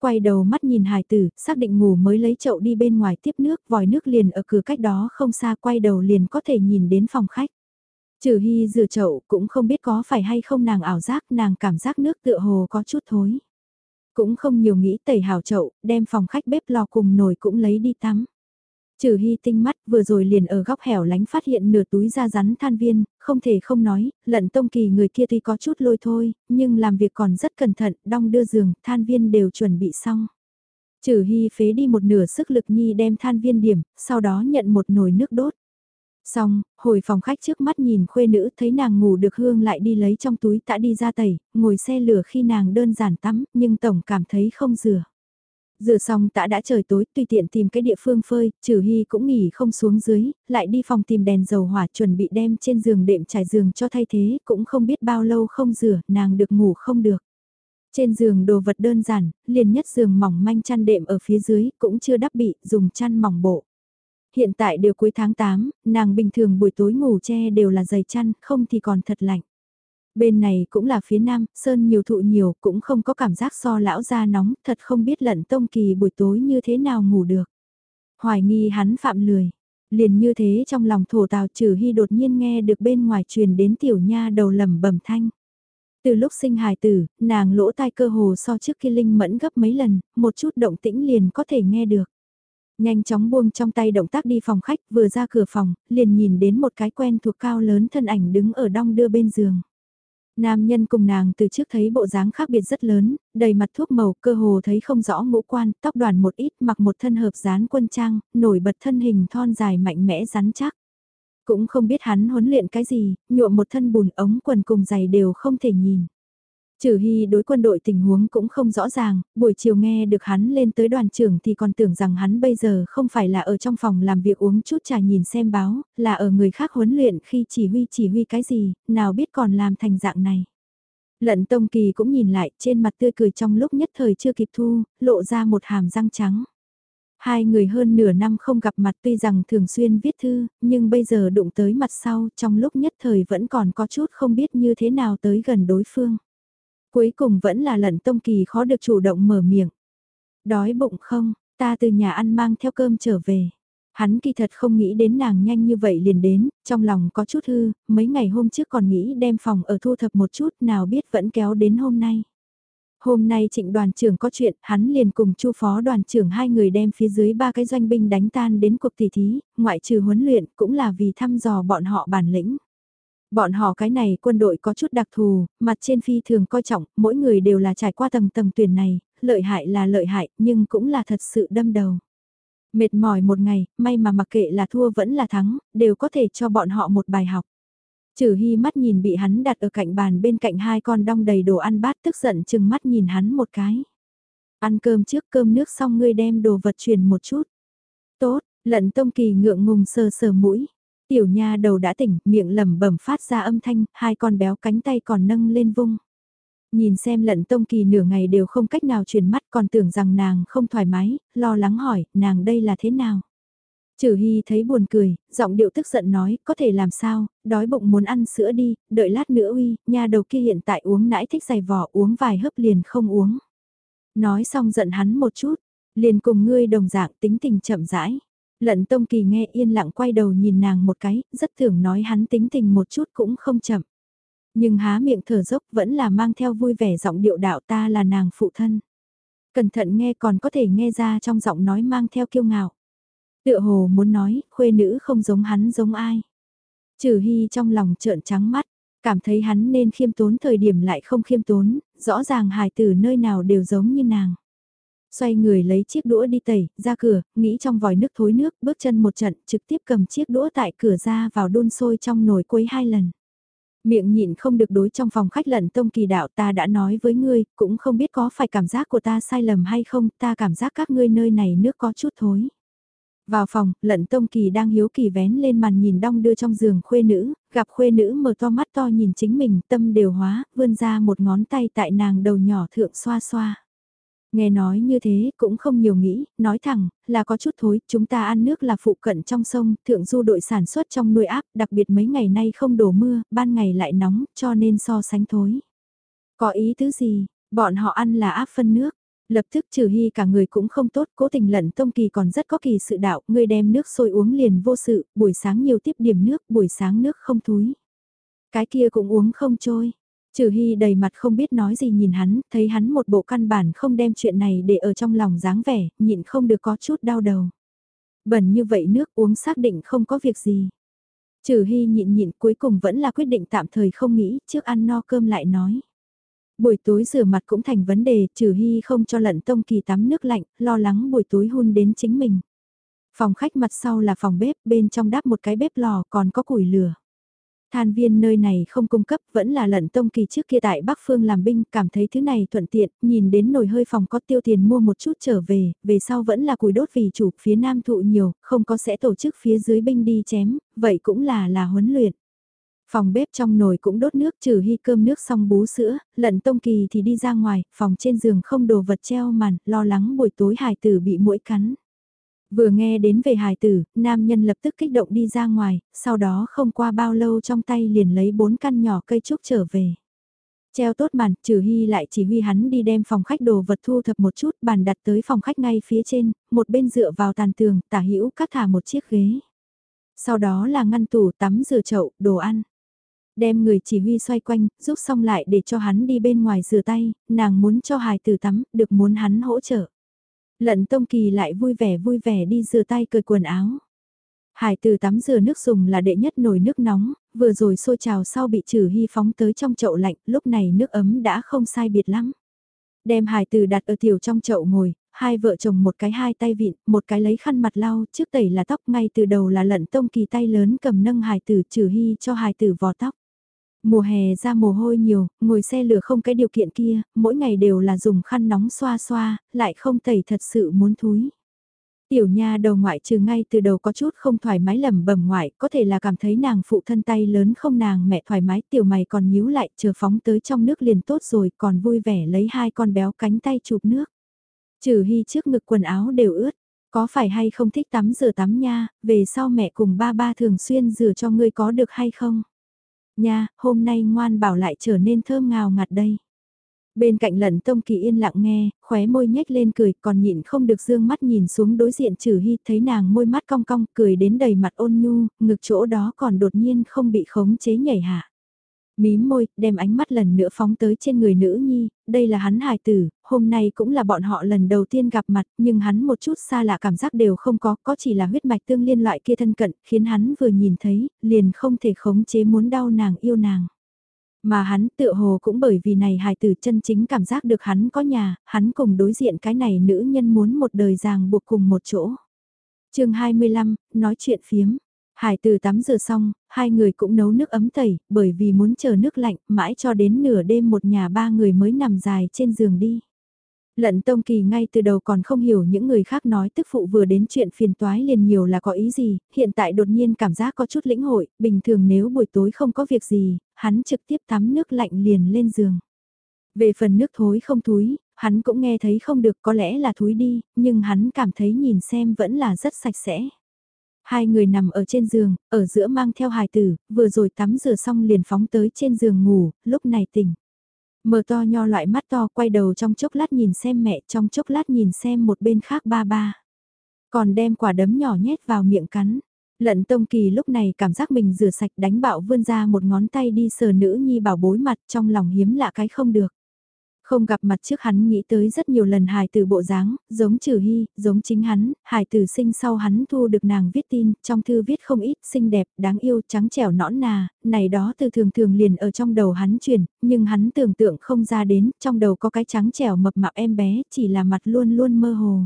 Quay đầu mắt nhìn hải tử, xác định ngủ mới lấy chậu đi bên ngoài tiếp nước, vòi nước liền ở cửa cách đó không xa quay đầu liền có thể nhìn đến phòng khách. Trừ hy rửa chậu cũng không biết có phải hay không nàng ảo giác nàng cảm giác nước tựa hồ có chút thối. Cũng không nhiều nghĩ tẩy hào chậu, đem phòng khách bếp lò cùng nồi cũng lấy đi tắm. Trừ hy tinh mắt vừa rồi liền ở góc hẻo lánh phát hiện nửa túi da rắn than viên, không thể không nói, lận tông kỳ người kia tuy có chút lôi thôi, nhưng làm việc còn rất cẩn thận, đong đưa giường, than viên đều chuẩn bị xong. Trừ hy phế đi một nửa sức lực nhi đem than viên điểm, sau đó nhận một nồi nước đốt. Xong, hồi phòng khách trước mắt nhìn khuê nữ thấy nàng ngủ được hương lại đi lấy trong túi tã đi ra tẩy, ngồi xe lửa khi nàng đơn giản tắm, nhưng tổng cảm thấy không rửa. Rửa xong tã đã trời tối, tùy tiện tìm cái địa phương phơi, trừ hy cũng nghỉ không xuống dưới, lại đi phòng tìm đèn dầu hỏa chuẩn bị đem trên giường đệm trải giường cho thay thế, cũng không biết bao lâu không rửa, nàng được ngủ không được. Trên giường đồ vật đơn giản, liền nhất giường mỏng manh chăn đệm ở phía dưới, cũng chưa đắp bị, dùng chăn mỏng bộ. Hiện tại đều cuối tháng 8, nàng bình thường buổi tối ngủ che đều là dày chăn, không thì còn thật lạnh. Bên này cũng là phía nam, sơn nhiều thụ nhiều, cũng không có cảm giác so lão ra nóng, thật không biết lận tông kỳ buổi tối như thế nào ngủ được. Hoài nghi hắn phạm lười. Liền như thế trong lòng thổ tào trừ hy đột nhiên nghe được bên ngoài truyền đến tiểu nha đầu lầm bẩm thanh. Từ lúc sinh hài tử, nàng lỗ tai cơ hồ so trước kia linh mẫn gấp mấy lần, một chút động tĩnh liền có thể nghe được. Nhanh chóng buông trong tay động tác đi phòng khách, vừa ra cửa phòng, liền nhìn đến một cái quen thuộc cao lớn thân ảnh đứng ở đong đưa bên giường. Nam nhân cùng nàng từ trước thấy bộ dáng khác biệt rất lớn, đầy mặt thuốc màu, cơ hồ thấy không rõ ngũ quan, tóc đoàn một ít, mặc một thân hợp dán quân trang, nổi bật thân hình thon dài mạnh mẽ rắn chắc. Cũng không biết hắn huấn luyện cái gì, nhuộm một thân bùn ống quần cùng giày đều không thể nhìn. Trừ Hy đối quân đội tình huống cũng không rõ ràng, buổi chiều nghe được hắn lên tới đoàn trưởng thì còn tưởng rằng hắn bây giờ không phải là ở trong phòng làm việc uống chút trà nhìn xem báo, là ở người khác huấn luyện khi chỉ huy chỉ huy cái gì, nào biết còn làm thành dạng này. Lận Tông Kỳ cũng nhìn lại trên mặt tươi cười trong lúc nhất thời chưa kịp thu, lộ ra một hàm răng trắng. Hai người hơn nửa năm không gặp mặt tuy rằng thường xuyên viết thư, nhưng bây giờ đụng tới mặt sau trong lúc nhất thời vẫn còn có chút không biết như thế nào tới gần đối phương. Cuối cùng vẫn là lận tông kỳ khó được chủ động mở miệng. Đói bụng không, ta từ nhà ăn mang theo cơm trở về. Hắn kỳ thật không nghĩ đến nàng nhanh như vậy liền đến, trong lòng có chút hư, mấy ngày hôm trước còn nghĩ đem phòng ở thu thập một chút nào biết vẫn kéo đến hôm nay. Hôm nay trịnh đoàn trưởng có chuyện, hắn liền cùng chu phó đoàn trưởng hai người đem phía dưới ba cái doanh binh đánh tan đến cuộc tỷ thí, ngoại trừ huấn luyện cũng là vì thăm dò bọn họ bản lĩnh. Bọn họ cái này quân đội có chút đặc thù, mặt trên phi thường coi trọng, mỗi người đều là trải qua tầng tầng tuyển này, lợi hại là lợi hại, nhưng cũng là thật sự đâm đầu. Mệt mỏi một ngày, may mà mặc kệ là thua vẫn là thắng, đều có thể cho bọn họ một bài học. Trừ hy mắt nhìn bị hắn đặt ở cạnh bàn bên cạnh hai con đong đầy đồ ăn bát tức giận chừng mắt nhìn hắn một cái. Ăn cơm trước cơm nước xong ngươi đem đồ vật truyền một chút. Tốt, lận tông kỳ ngượng ngùng sờ sờ mũi. Tiểu nha đầu đã tỉnh, miệng lẩm bẩm phát ra âm thanh, hai con béo cánh tay còn nâng lên vung. Nhìn xem lận tông kỳ nửa ngày đều không cách nào truyền mắt còn tưởng rằng nàng không thoải mái, lo lắng hỏi, nàng đây là thế nào? Trừ Hy thấy buồn cười, giọng điệu tức giận nói, có thể làm sao, đói bụng muốn ăn sữa đi, đợi lát nữa uy, nhà đầu kia hiện tại uống nãi thích dày vỏ uống vài hớp liền không uống. Nói xong giận hắn một chút, liền cùng ngươi đồng dạng tính tình chậm rãi. Lận Tông Kỳ nghe yên lặng quay đầu nhìn nàng một cái, rất thường nói hắn tính tình một chút cũng không chậm. Nhưng há miệng thở dốc vẫn là mang theo vui vẻ giọng điệu đạo ta là nàng phụ thân. Cẩn thận nghe còn có thể nghe ra trong giọng nói mang theo kiêu ngạo. Tựa hồ muốn nói, khuê nữ không giống hắn giống ai. Trừ hy trong lòng trợn trắng mắt, cảm thấy hắn nên khiêm tốn thời điểm lại không khiêm tốn, rõ ràng hài tử nơi nào đều giống như nàng. Xoay người lấy chiếc đũa đi tẩy, ra cửa, nghĩ trong vòi nước thối nước, bước chân một trận, trực tiếp cầm chiếc đũa tại cửa ra vào đun sôi trong nồi quấy hai lần. Miệng nhịn không được đối trong phòng khách lận tông kỳ đạo ta đã nói với ngươi, cũng không biết có phải cảm giác của ta sai lầm hay không, ta cảm giác các ngươi nơi này nước có chút thối. Vào phòng, lận tông kỳ đang hiếu kỳ vén lên màn nhìn đong đưa trong giường khuê nữ, gặp khuê nữ mở to mắt to nhìn chính mình tâm đều hóa, vươn ra một ngón tay tại nàng đầu nhỏ thượng xoa xoa. Nghe nói như thế cũng không nhiều nghĩ, nói thẳng, là có chút thối, chúng ta ăn nước là phụ cận trong sông, thượng du đội sản xuất trong nuôi áp, đặc biệt mấy ngày nay không đổ mưa, ban ngày lại nóng, cho nên so sánh thối. Có ý tứ gì, bọn họ ăn là áp phân nước, lập tức trừ hy cả người cũng không tốt, cố tình lận tông kỳ còn rất có kỳ sự đạo, người đem nước sôi uống liền vô sự, buổi sáng nhiều tiếp điểm nước, buổi sáng nước không thúi. Cái kia cũng uống không trôi. Trừ Hy đầy mặt không biết nói gì nhìn hắn, thấy hắn một bộ căn bản không đem chuyện này để ở trong lòng dáng vẻ, nhịn không được có chút đau đầu. Bẩn như vậy nước uống xác định không có việc gì. Trừ Hy nhịn nhịn cuối cùng vẫn là quyết định tạm thời không nghĩ, trước ăn no cơm lại nói. Buổi tối rửa mặt cũng thành vấn đề, trừ hy không cho lận tông kỳ tắm nước lạnh, lo lắng buổi tối hôn đến chính mình. Phòng khách mặt sau là phòng bếp, bên trong đáp một cái bếp lò còn có củi lửa. Than viên nơi này không cung cấp vẫn là lận tông kỳ trước kia tại Bắc Phương làm binh, cảm thấy thứ này thuận tiện, nhìn đến nồi hơi phòng có tiêu tiền mua một chút trở về, về sau vẫn là củi đốt vì chủ, phía nam thụ nhiều, không có sẽ tổ chức phía dưới binh đi chém, vậy cũng là là huấn luyện. Phòng bếp trong nồi cũng đốt nước trừ hy cơm nước xong bú sữa, lận tông kỳ thì đi ra ngoài, phòng trên giường không đồ vật treo màn, lo lắng buổi tối hải tử bị mũi cắn. Vừa nghe đến về hài tử, nam nhân lập tức kích động đi ra ngoài, sau đó không qua bao lâu trong tay liền lấy bốn căn nhỏ cây trúc trở về. Treo tốt bàn trừ hy lại chỉ huy hắn đi đem phòng khách đồ vật thu thập một chút, bàn đặt tới phòng khách ngay phía trên, một bên dựa vào tàn tường, tả hữu cắt thả một chiếc ghế. Sau đó là ngăn tủ tắm rửa chậu, đồ ăn đem người chỉ huy xoay quanh, giúp xong lại để cho hắn đi bên ngoài rửa tay, nàng muốn cho hài tử tắm, được muốn hắn hỗ trợ. Lận Tông Kỳ lại vui vẻ vui vẻ đi rửa tay cởi quần áo. Hải từ tắm rửa nước dùng là đệ nhất nồi nước nóng, vừa rồi sôi trào sau bị trừ hy phóng tới trong chậu lạnh, lúc này nước ấm đã không sai biệt lắm. Đem hải từ đặt ở tiểu trong chậu ngồi, hai vợ chồng một cái hai tay vịn, một cái lấy khăn mặt lau, trước tẩy là tóc ngay từ đầu là lận tông kỳ tay lớn cầm nâng hải tử trừ hy cho hải tử vò tóc. Mùa hè ra mồ hôi nhiều, ngồi xe lửa không cái điều kiện kia, mỗi ngày đều là dùng khăn nóng xoa xoa, lại không tẩy thật sự muốn thúi. Tiểu nha đầu ngoại trừ ngay từ đầu có chút không thoải mái lầm bẩm ngoại, có thể là cảm thấy nàng phụ thân tay lớn không nàng mẹ thoải mái tiểu mày còn nhíu lại chờ phóng tới trong nước liền tốt rồi còn vui vẻ lấy hai con béo cánh tay chụp nước. Trừ hy trước ngực quần áo đều ướt, có phải hay không thích tắm rửa tắm nha, về sau mẹ cùng ba ba thường xuyên rửa cho ngươi có được hay không? Nha, hôm nay ngoan bảo lại trở nên thơm ngào ngạt đây. Bên cạnh lận tông kỳ yên lặng nghe, khóe môi nhếch lên cười còn nhịn không được dương mắt nhìn xuống đối diện trừ hy thấy nàng môi mắt cong cong cười đến đầy mặt ôn nhu, ngực chỗ đó còn đột nhiên không bị khống chế nhảy hạ. Mím môi, đem ánh mắt lần nữa phóng tới trên người nữ nhi, đây là hắn hài tử, hôm nay cũng là bọn họ lần đầu tiên gặp mặt, nhưng hắn một chút xa lạ cảm giác đều không có, có chỉ là huyết mạch tương liên loại kia thân cận, khiến hắn vừa nhìn thấy, liền không thể khống chế muốn đau nàng yêu nàng. Mà hắn tự hồ cũng bởi vì này hài tử chân chính cảm giác được hắn có nhà, hắn cùng đối diện cái này nữ nhân muốn một đời ràng buộc cùng một chỗ. chương 25, nói chuyện phiếm. Hải từ tắm rửa xong, hai người cũng nấu nước ấm tẩy, bởi vì muốn chờ nước lạnh, mãi cho đến nửa đêm một nhà ba người mới nằm dài trên giường đi. Lận Tông Kỳ ngay từ đầu còn không hiểu những người khác nói tức phụ vừa đến chuyện phiền toái liền nhiều là có ý gì, hiện tại đột nhiên cảm giác có chút lĩnh hội, bình thường nếu buổi tối không có việc gì, hắn trực tiếp tắm nước lạnh liền lên giường. Về phần nước thối không thúi, hắn cũng nghe thấy không được có lẽ là thúi đi, nhưng hắn cảm thấy nhìn xem vẫn là rất sạch sẽ. Hai người nằm ở trên giường, ở giữa mang theo hài tử, vừa rồi tắm rửa xong liền phóng tới trên giường ngủ, lúc này tỉnh. Mở to nho loại mắt to quay đầu trong chốc lát nhìn xem mẹ trong chốc lát nhìn xem một bên khác ba ba. Còn đem quả đấm nhỏ nhét vào miệng cắn. Lận Tông Kỳ lúc này cảm giác mình rửa sạch đánh bạo vươn ra một ngón tay đi sờ nữ nhi bảo bối mặt trong lòng hiếm lạ cái không được. Không gặp mặt trước hắn nghĩ tới rất nhiều lần hài từ bộ dáng, giống trừ hy, giống chính hắn, hài tử sinh sau hắn thu được nàng viết tin, trong thư viết không ít, xinh đẹp, đáng yêu, trắng trẻo nõn nà, này đó từ thường thường liền ở trong đầu hắn chuyển, nhưng hắn tưởng tượng không ra đến, trong đầu có cái trắng trẻo mập mạp em bé, chỉ là mặt luôn luôn mơ hồ.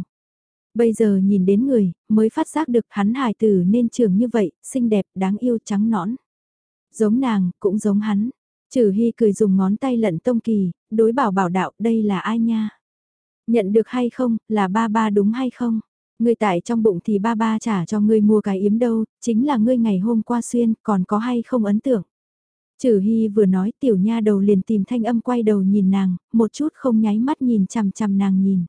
Bây giờ nhìn đến người, mới phát giác được hắn hài tử nên trường như vậy, xinh đẹp, đáng yêu, trắng nõn. Giống nàng, cũng giống hắn. Trừ Hy cười dùng ngón tay lận tông kỳ, đối bảo bảo đạo đây là ai nha? Nhận được hay không, là ba ba đúng hay không? Ngươi tại trong bụng thì ba ba trả cho ngươi mua cái yếm đâu, chính là ngươi ngày hôm qua xuyên, còn có hay không ấn tượng? Trừ Hy vừa nói tiểu nha đầu liền tìm thanh âm quay đầu nhìn nàng, một chút không nháy mắt nhìn chằm chằm nàng nhìn.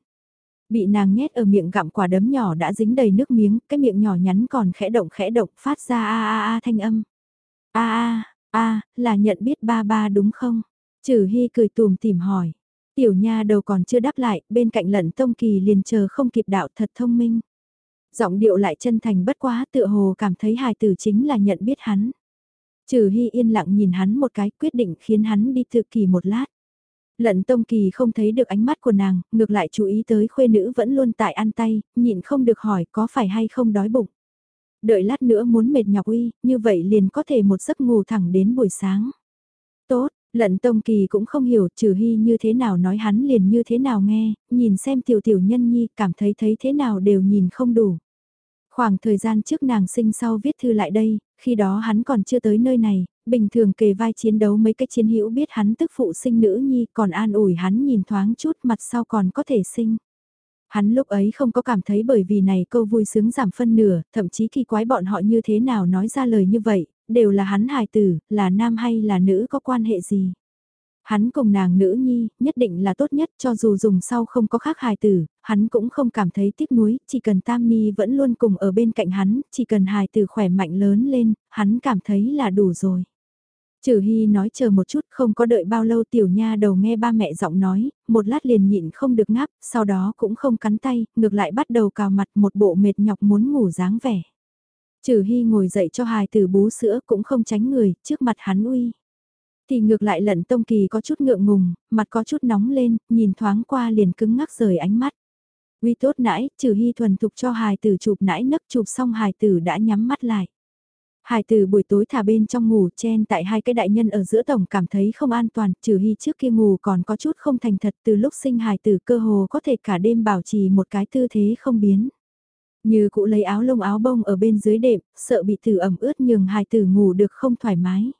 Bị nàng nhét ở miệng gặm quả đấm nhỏ đã dính đầy nước miếng, cái miệng nhỏ nhắn còn khẽ động khẽ động phát ra a a a thanh âm. A a a là nhận biết ba ba đúng không? Trừ Hy cười tùm tìm hỏi. Tiểu nha đầu còn chưa đáp lại, bên cạnh lận tông kỳ liền chờ không kịp đạo thật thông minh. Giọng điệu lại chân thành bất quá tựa hồ cảm thấy hài tử chính là nhận biết hắn. Trừ Hy yên lặng nhìn hắn một cái quyết định khiến hắn đi thực kỳ một lát. Lận Tông Kỳ không thấy được ánh mắt của nàng, ngược lại chú ý tới khuê nữ vẫn luôn tại ăn tay, nhịn không được hỏi có phải hay không đói bụng. Đợi lát nữa muốn mệt nhọc uy, như vậy liền có thể một giấc ngủ thẳng đến buổi sáng. Tốt, lận Tông Kỳ cũng không hiểu trừ hy như thế nào nói hắn liền như thế nào nghe, nhìn xem tiểu tiểu nhân nhi cảm thấy thấy thế nào đều nhìn không đủ. Khoảng thời gian trước nàng sinh sau viết thư lại đây, khi đó hắn còn chưa tới nơi này, bình thường kề vai chiến đấu mấy cái chiến hữu biết hắn tức phụ sinh nữ nhi còn an ủi hắn nhìn thoáng chút mặt sau còn có thể sinh. Hắn lúc ấy không có cảm thấy bởi vì này câu vui sướng giảm phân nửa, thậm chí kỳ quái bọn họ như thế nào nói ra lời như vậy, đều là hắn hài tử, là nam hay là nữ có quan hệ gì. Hắn cùng nàng nữ nhi, nhất định là tốt nhất cho dù dùng sau không có khác hài tử, hắn cũng không cảm thấy tiếc nuối, chỉ cần Tam Ni vẫn luôn cùng ở bên cạnh hắn, chỉ cần hài tử khỏe mạnh lớn lên, hắn cảm thấy là đủ rồi. Trừ Hy nói chờ một chút không có đợi bao lâu tiểu nha đầu nghe ba mẹ giọng nói, một lát liền nhịn không được ngáp, sau đó cũng không cắn tay, ngược lại bắt đầu cào mặt một bộ mệt nhọc muốn ngủ dáng vẻ. Trừ Hy ngồi dậy cho hài tử bú sữa cũng không tránh người, trước mặt hắn uy. Thì ngược lại lận tông kỳ có chút ngượng ngùng, mặt có chút nóng lên, nhìn thoáng qua liền cứng ngắc rời ánh mắt. Uy tốt nãy, trừ Hy thuần thục cho hài tử chụp nãy nấc chụp xong hài tử đã nhắm mắt lại. Hải từ buổi tối thả bên trong ngủ chen tại hai cái đại nhân ở giữa tổng cảm thấy không an toàn, trừ hy trước kia ngủ còn có chút không thành thật từ lúc sinh hài tử cơ hồ có thể cả đêm bảo trì một cái tư thế không biến. Như cụ lấy áo lông áo bông ở bên dưới đệm, sợ bị tử ẩm ướt nhường hài tử ngủ được không thoải mái.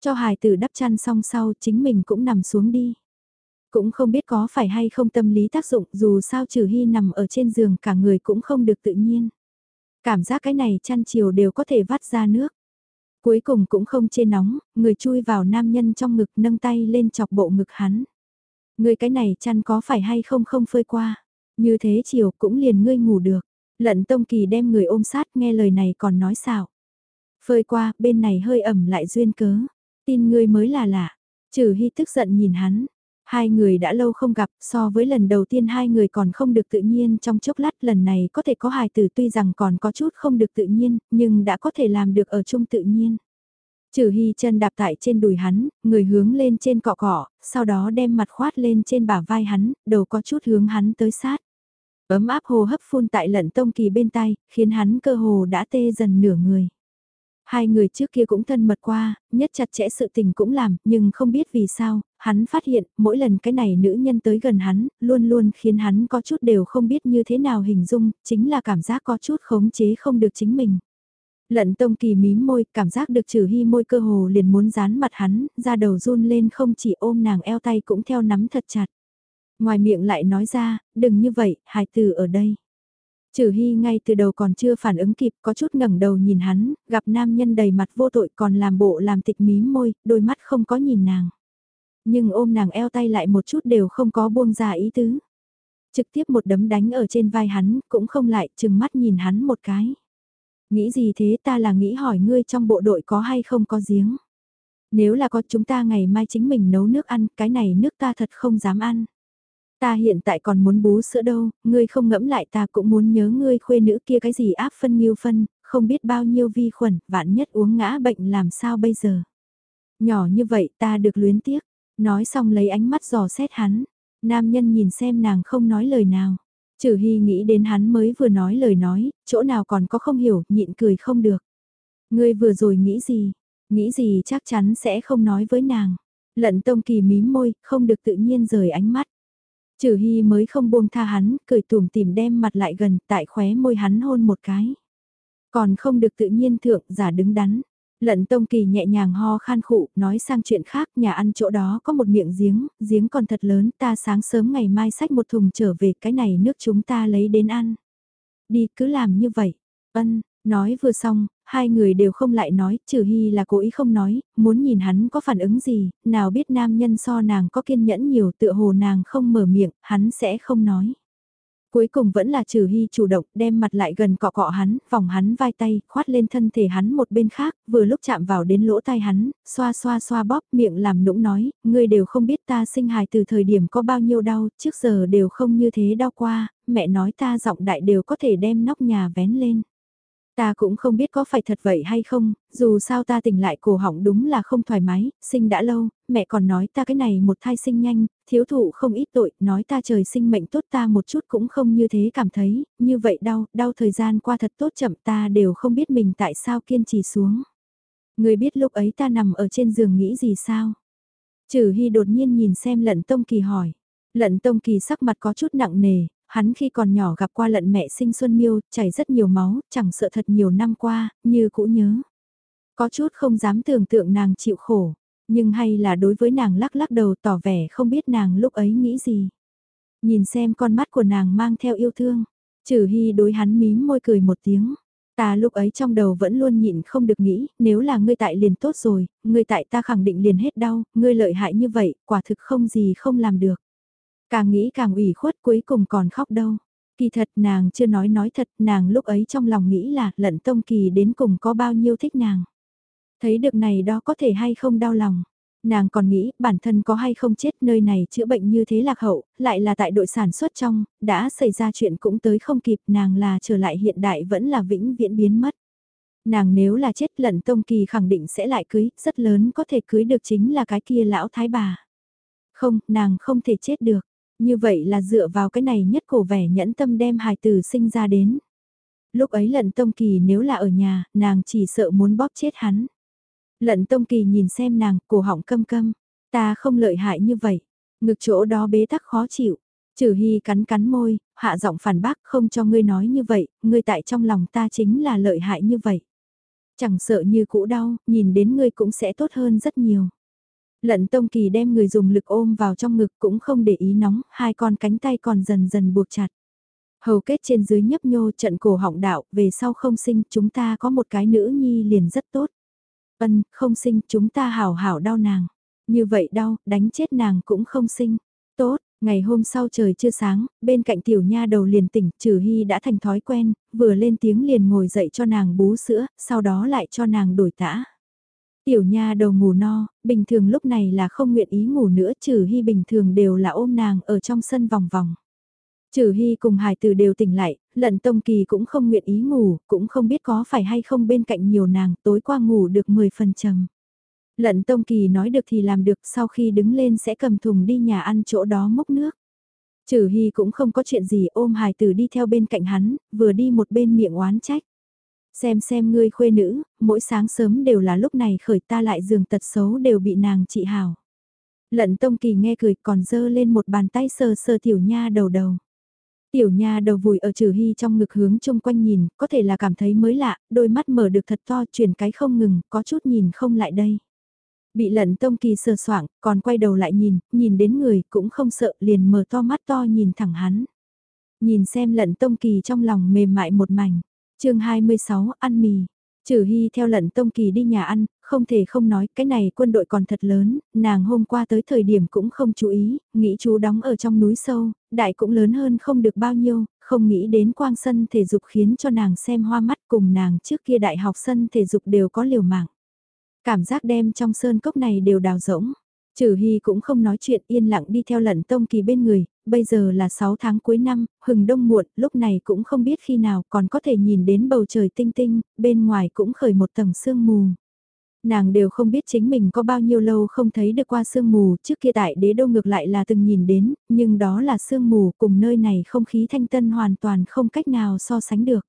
Cho hài tử đắp chăn xong sau chính mình cũng nằm xuống đi. Cũng không biết có phải hay không tâm lý tác dụng dù sao trừ hy nằm ở trên giường cả người cũng không được tự nhiên. Cảm giác cái này chăn chiều đều có thể vắt ra nước. Cuối cùng cũng không chê nóng, người chui vào nam nhân trong ngực nâng tay lên chọc bộ ngực hắn. Người cái này chăn có phải hay không không phơi qua. Như thế chiều cũng liền ngươi ngủ được. Lận Tông Kỳ đem người ôm sát nghe lời này còn nói xạo. Phơi qua, bên này hơi ẩm lại duyên cớ. Tin ngươi mới là lạ. Trừ hy tức giận nhìn hắn. Hai người đã lâu không gặp, so với lần đầu tiên hai người còn không được tự nhiên trong chốc lát lần này có thể có hài tử tuy rằng còn có chút không được tự nhiên, nhưng đã có thể làm được ở chung tự nhiên. Trừ hy chân đạp tại trên đùi hắn, người hướng lên trên cọ cọ, sau đó đem mặt khoát lên trên bả vai hắn, đầu có chút hướng hắn tới sát. Ấm áp hồ hấp phun tại lận tông kỳ bên tay, khiến hắn cơ hồ đã tê dần nửa người. Hai người trước kia cũng thân mật qua, nhất chặt chẽ sự tình cũng làm, nhưng không biết vì sao, hắn phát hiện, mỗi lần cái này nữ nhân tới gần hắn, luôn luôn khiến hắn có chút đều không biết như thế nào hình dung, chính là cảm giác có chút khống chế không được chính mình. Lận tông kỳ mím môi, cảm giác được trừ hy môi cơ hồ liền muốn dán mặt hắn, ra đầu run lên không chỉ ôm nàng eo tay cũng theo nắm thật chặt. Ngoài miệng lại nói ra, đừng như vậy, hài từ ở đây. Trừ Hy ngay từ đầu còn chưa phản ứng kịp có chút ngẩng đầu nhìn hắn, gặp nam nhân đầy mặt vô tội còn làm bộ làm tịch mím môi, đôi mắt không có nhìn nàng. Nhưng ôm nàng eo tay lại một chút đều không có buông ra ý tứ. Trực tiếp một đấm đánh ở trên vai hắn, cũng không lại, chừng mắt nhìn hắn một cái. Nghĩ gì thế ta là nghĩ hỏi ngươi trong bộ đội có hay không có giếng. Nếu là có chúng ta ngày mai chính mình nấu nước ăn, cái này nước ta thật không dám ăn. Ta hiện tại còn muốn bú sữa đâu, ngươi không ngẫm lại ta cũng muốn nhớ ngươi khuê nữ kia cái gì áp phân nghiêu phân, không biết bao nhiêu vi khuẩn, vạn nhất uống ngã bệnh làm sao bây giờ. Nhỏ như vậy ta được luyến tiếc, nói xong lấy ánh mắt dò xét hắn, nam nhân nhìn xem nàng không nói lời nào. Trừ Hy nghĩ đến hắn mới vừa nói lời nói, chỗ nào còn có không hiểu, nhịn cười không được. Ngươi vừa rồi nghĩ gì? Nghĩ gì chắc chắn sẽ không nói với nàng. Lận tông kỳ mím môi, không được tự nhiên rời ánh mắt. Trừ Hy mới không buông tha hắn, cười tùm tìm đem mặt lại gần, tại khóe môi hắn hôn một cái. Còn không được tự nhiên thượng, giả đứng đắn. Lận Tông Kỳ nhẹ nhàng ho khan khụ, nói sang chuyện khác, nhà ăn chỗ đó có một miệng giếng, giếng còn thật lớn, ta sáng sớm ngày mai xách một thùng trở về cái này nước chúng ta lấy đến ăn. Đi, cứ làm như vậy. Ân, nói vừa xong, hai người đều không lại nói, trừ hy là cố ý không nói, muốn nhìn hắn có phản ứng gì, nào biết nam nhân so nàng có kiên nhẫn nhiều tựa hồ nàng không mở miệng, hắn sẽ không nói. Cuối cùng vẫn là trừ hy chủ động đem mặt lại gần cọ cọ hắn, vòng hắn vai tay, khoát lên thân thể hắn một bên khác, vừa lúc chạm vào đến lỗ tai hắn, xoa xoa xoa bóp miệng làm nũng nói, ngươi đều không biết ta sinh hài từ thời điểm có bao nhiêu đau, trước giờ đều không như thế đau qua, mẹ nói ta giọng đại đều có thể đem nóc nhà vén lên. Ta cũng không biết có phải thật vậy hay không, dù sao ta tỉnh lại cổ họng đúng là không thoải mái, sinh đã lâu, mẹ còn nói ta cái này một thai sinh nhanh, thiếu thụ không ít tội, nói ta trời sinh mệnh tốt ta một chút cũng không như thế cảm thấy, như vậy đau, đau thời gian qua thật tốt chậm ta đều không biết mình tại sao kiên trì xuống. Người biết lúc ấy ta nằm ở trên giường nghĩ gì sao? Trừ Hy đột nhiên nhìn xem lận Tông Kỳ hỏi. Lận Tông Kỳ sắc mặt có chút nặng nề, hắn khi còn nhỏ gặp qua lận mẹ sinh Xuân Miêu, chảy rất nhiều máu, chẳng sợ thật nhiều năm qua, như cũ nhớ. Có chút không dám tưởng tượng nàng chịu khổ, nhưng hay là đối với nàng lắc lắc đầu tỏ vẻ không biết nàng lúc ấy nghĩ gì. Nhìn xem con mắt của nàng mang theo yêu thương, trừ hy đối hắn mím môi cười một tiếng. Ta lúc ấy trong đầu vẫn luôn nhịn không được nghĩ, nếu là ngươi tại liền tốt rồi, ngươi tại ta khẳng định liền hết đau, ngươi lợi hại như vậy, quả thực không gì không làm được. Càng nghĩ càng ủy khuất cuối cùng còn khóc đâu. Kỳ thật nàng chưa nói nói thật, nàng lúc ấy trong lòng nghĩ là lận tông kỳ đến cùng có bao nhiêu thích nàng. Thấy được này đó có thể hay không đau lòng. Nàng còn nghĩ bản thân có hay không chết nơi này chữa bệnh như thế lạc hậu, lại là tại đội sản xuất trong, đã xảy ra chuyện cũng tới không kịp nàng là trở lại hiện đại vẫn là vĩnh viễn biến mất. Nàng nếu là chết lận tông kỳ khẳng định sẽ lại cưới, rất lớn có thể cưới được chính là cái kia lão thái bà. Không, nàng không thể chết được. Như vậy là dựa vào cái này nhất cổ vẻ nhẫn tâm đem hài tử sinh ra đến. Lúc ấy lận tông kỳ nếu là ở nhà, nàng chỉ sợ muốn bóp chết hắn. Lận tông kỳ nhìn xem nàng, cổ họng câm câm. Ta không lợi hại như vậy. Ngực chỗ đó bế tắc khó chịu. Trừ hy cắn cắn môi, hạ giọng phản bác không cho ngươi nói như vậy, ngươi tại trong lòng ta chính là lợi hại như vậy. Chẳng sợ như cũ đau, nhìn đến ngươi cũng sẽ tốt hơn rất nhiều. Lận Tông Kỳ đem người dùng lực ôm vào trong ngực cũng không để ý nóng, hai con cánh tay còn dần dần buộc chặt. Hầu kết trên dưới nhấp nhô trận cổ họng đạo, về sau không sinh chúng ta có một cái nữ nhi liền rất tốt. Ân, không sinh chúng ta hảo hảo đau nàng. Như vậy đau, đánh chết nàng cũng không sinh. Tốt, ngày hôm sau trời chưa sáng, bên cạnh tiểu nha đầu liền tỉnh, trừ hy đã thành thói quen, vừa lên tiếng liền ngồi dậy cho nàng bú sữa, sau đó lại cho nàng đổi tã. Tiểu nha đầu ngủ no, bình thường lúc này là không nguyện ý ngủ nữa trừ hy bình thường đều là ôm nàng ở trong sân vòng vòng. Trừ hy cùng hải tử đều tỉnh lại, lận tông kỳ cũng không nguyện ý ngủ, cũng không biết có phải hay không bên cạnh nhiều nàng, tối qua ngủ được 10 phần trầm. Lận tông kỳ nói được thì làm được, sau khi đứng lên sẽ cầm thùng đi nhà ăn chỗ đó múc nước. Trừ hy cũng không có chuyện gì ôm hải tử đi theo bên cạnh hắn, vừa đi một bên miệng oán trách. Xem xem ngươi khuê nữ, mỗi sáng sớm đều là lúc này khởi ta lại giường tật xấu đều bị nàng trị hào. Lận tông kỳ nghe cười còn dơ lên một bàn tay sờ sờ tiểu nha đầu đầu. Tiểu nha đầu vùi ở trừ hy trong ngực hướng chung quanh nhìn, có thể là cảm thấy mới lạ, đôi mắt mở được thật to chuyển cái không ngừng, có chút nhìn không lại đây. Bị lận tông kỳ sờ soạng, còn quay đầu lại nhìn, nhìn đến người cũng không sợ liền mở to mắt to nhìn thẳng hắn. Nhìn xem lận tông kỳ trong lòng mềm mại một mảnh chương 26, ăn mì. Trừ Hy theo lận Tông Kỳ đi nhà ăn, không thể không nói cái này quân đội còn thật lớn, nàng hôm qua tới thời điểm cũng không chú ý, nghĩ chú đóng ở trong núi sâu, đại cũng lớn hơn không được bao nhiêu, không nghĩ đến quang sân thể dục khiến cho nàng xem hoa mắt cùng nàng trước kia đại học sân thể dục đều có liều mạng. Cảm giác đem trong sơn cốc này đều đào rỗng. Trừ Hy cũng không nói chuyện yên lặng đi theo lận tông kỳ bên người, bây giờ là 6 tháng cuối năm, hừng đông muộn, lúc này cũng không biết khi nào còn có thể nhìn đến bầu trời tinh tinh, bên ngoài cũng khởi một tầng sương mù. Nàng đều không biết chính mình có bao nhiêu lâu không thấy được qua sương mù, trước kia tại đế đô ngược lại là từng nhìn đến, nhưng đó là sương mù cùng nơi này không khí thanh tân hoàn toàn không cách nào so sánh được.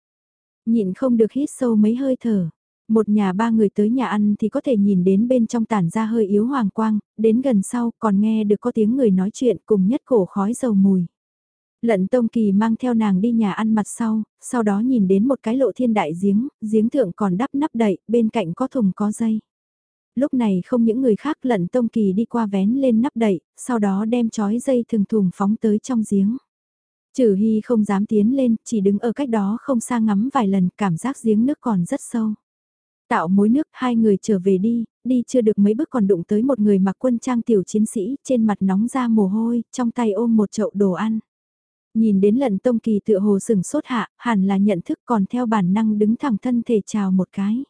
Nhịn không được hít sâu mấy hơi thở. Một nhà ba người tới nhà ăn thì có thể nhìn đến bên trong tản ra hơi yếu hoàng quang, đến gần sau còn nghe được có tiếng người nói chuyện cùng nhất cổ khói dầu mùi. Lận Tông Kỳ mang theo nàng đi nhà ăn mặt sau, sau đó nhìn đến một cái lộ thiên đại giếng, giếng thượng còn đắp nắp đậy, bên cạnh có thùng có dây. Lúc này không những người khác lận Tông Kỳ đi qua vén lên nắp đậy, sau đó đem chói dây thường thùng phóng tới trong giếng. Trừ Hy không dám tiến lên, chỉ đứng ở cách đó không xa ngắm vài lần, cảm giác giếng nước còn rất sâu. Tạo mối nước, hai người trở về đi, đi chưa được mấy bước còn đụng tới một người mặc quân trang tiểu chiến sĩ, trên mặt nóng ra mồ hôi, trong tay ôm một chậu đồ ăn. Nhìn đến lận tông kỳ tựa hồ sừng sốt hạ, hẳn là nhận thức còn theo bản năng đứng thẳng thân thể chào một cái.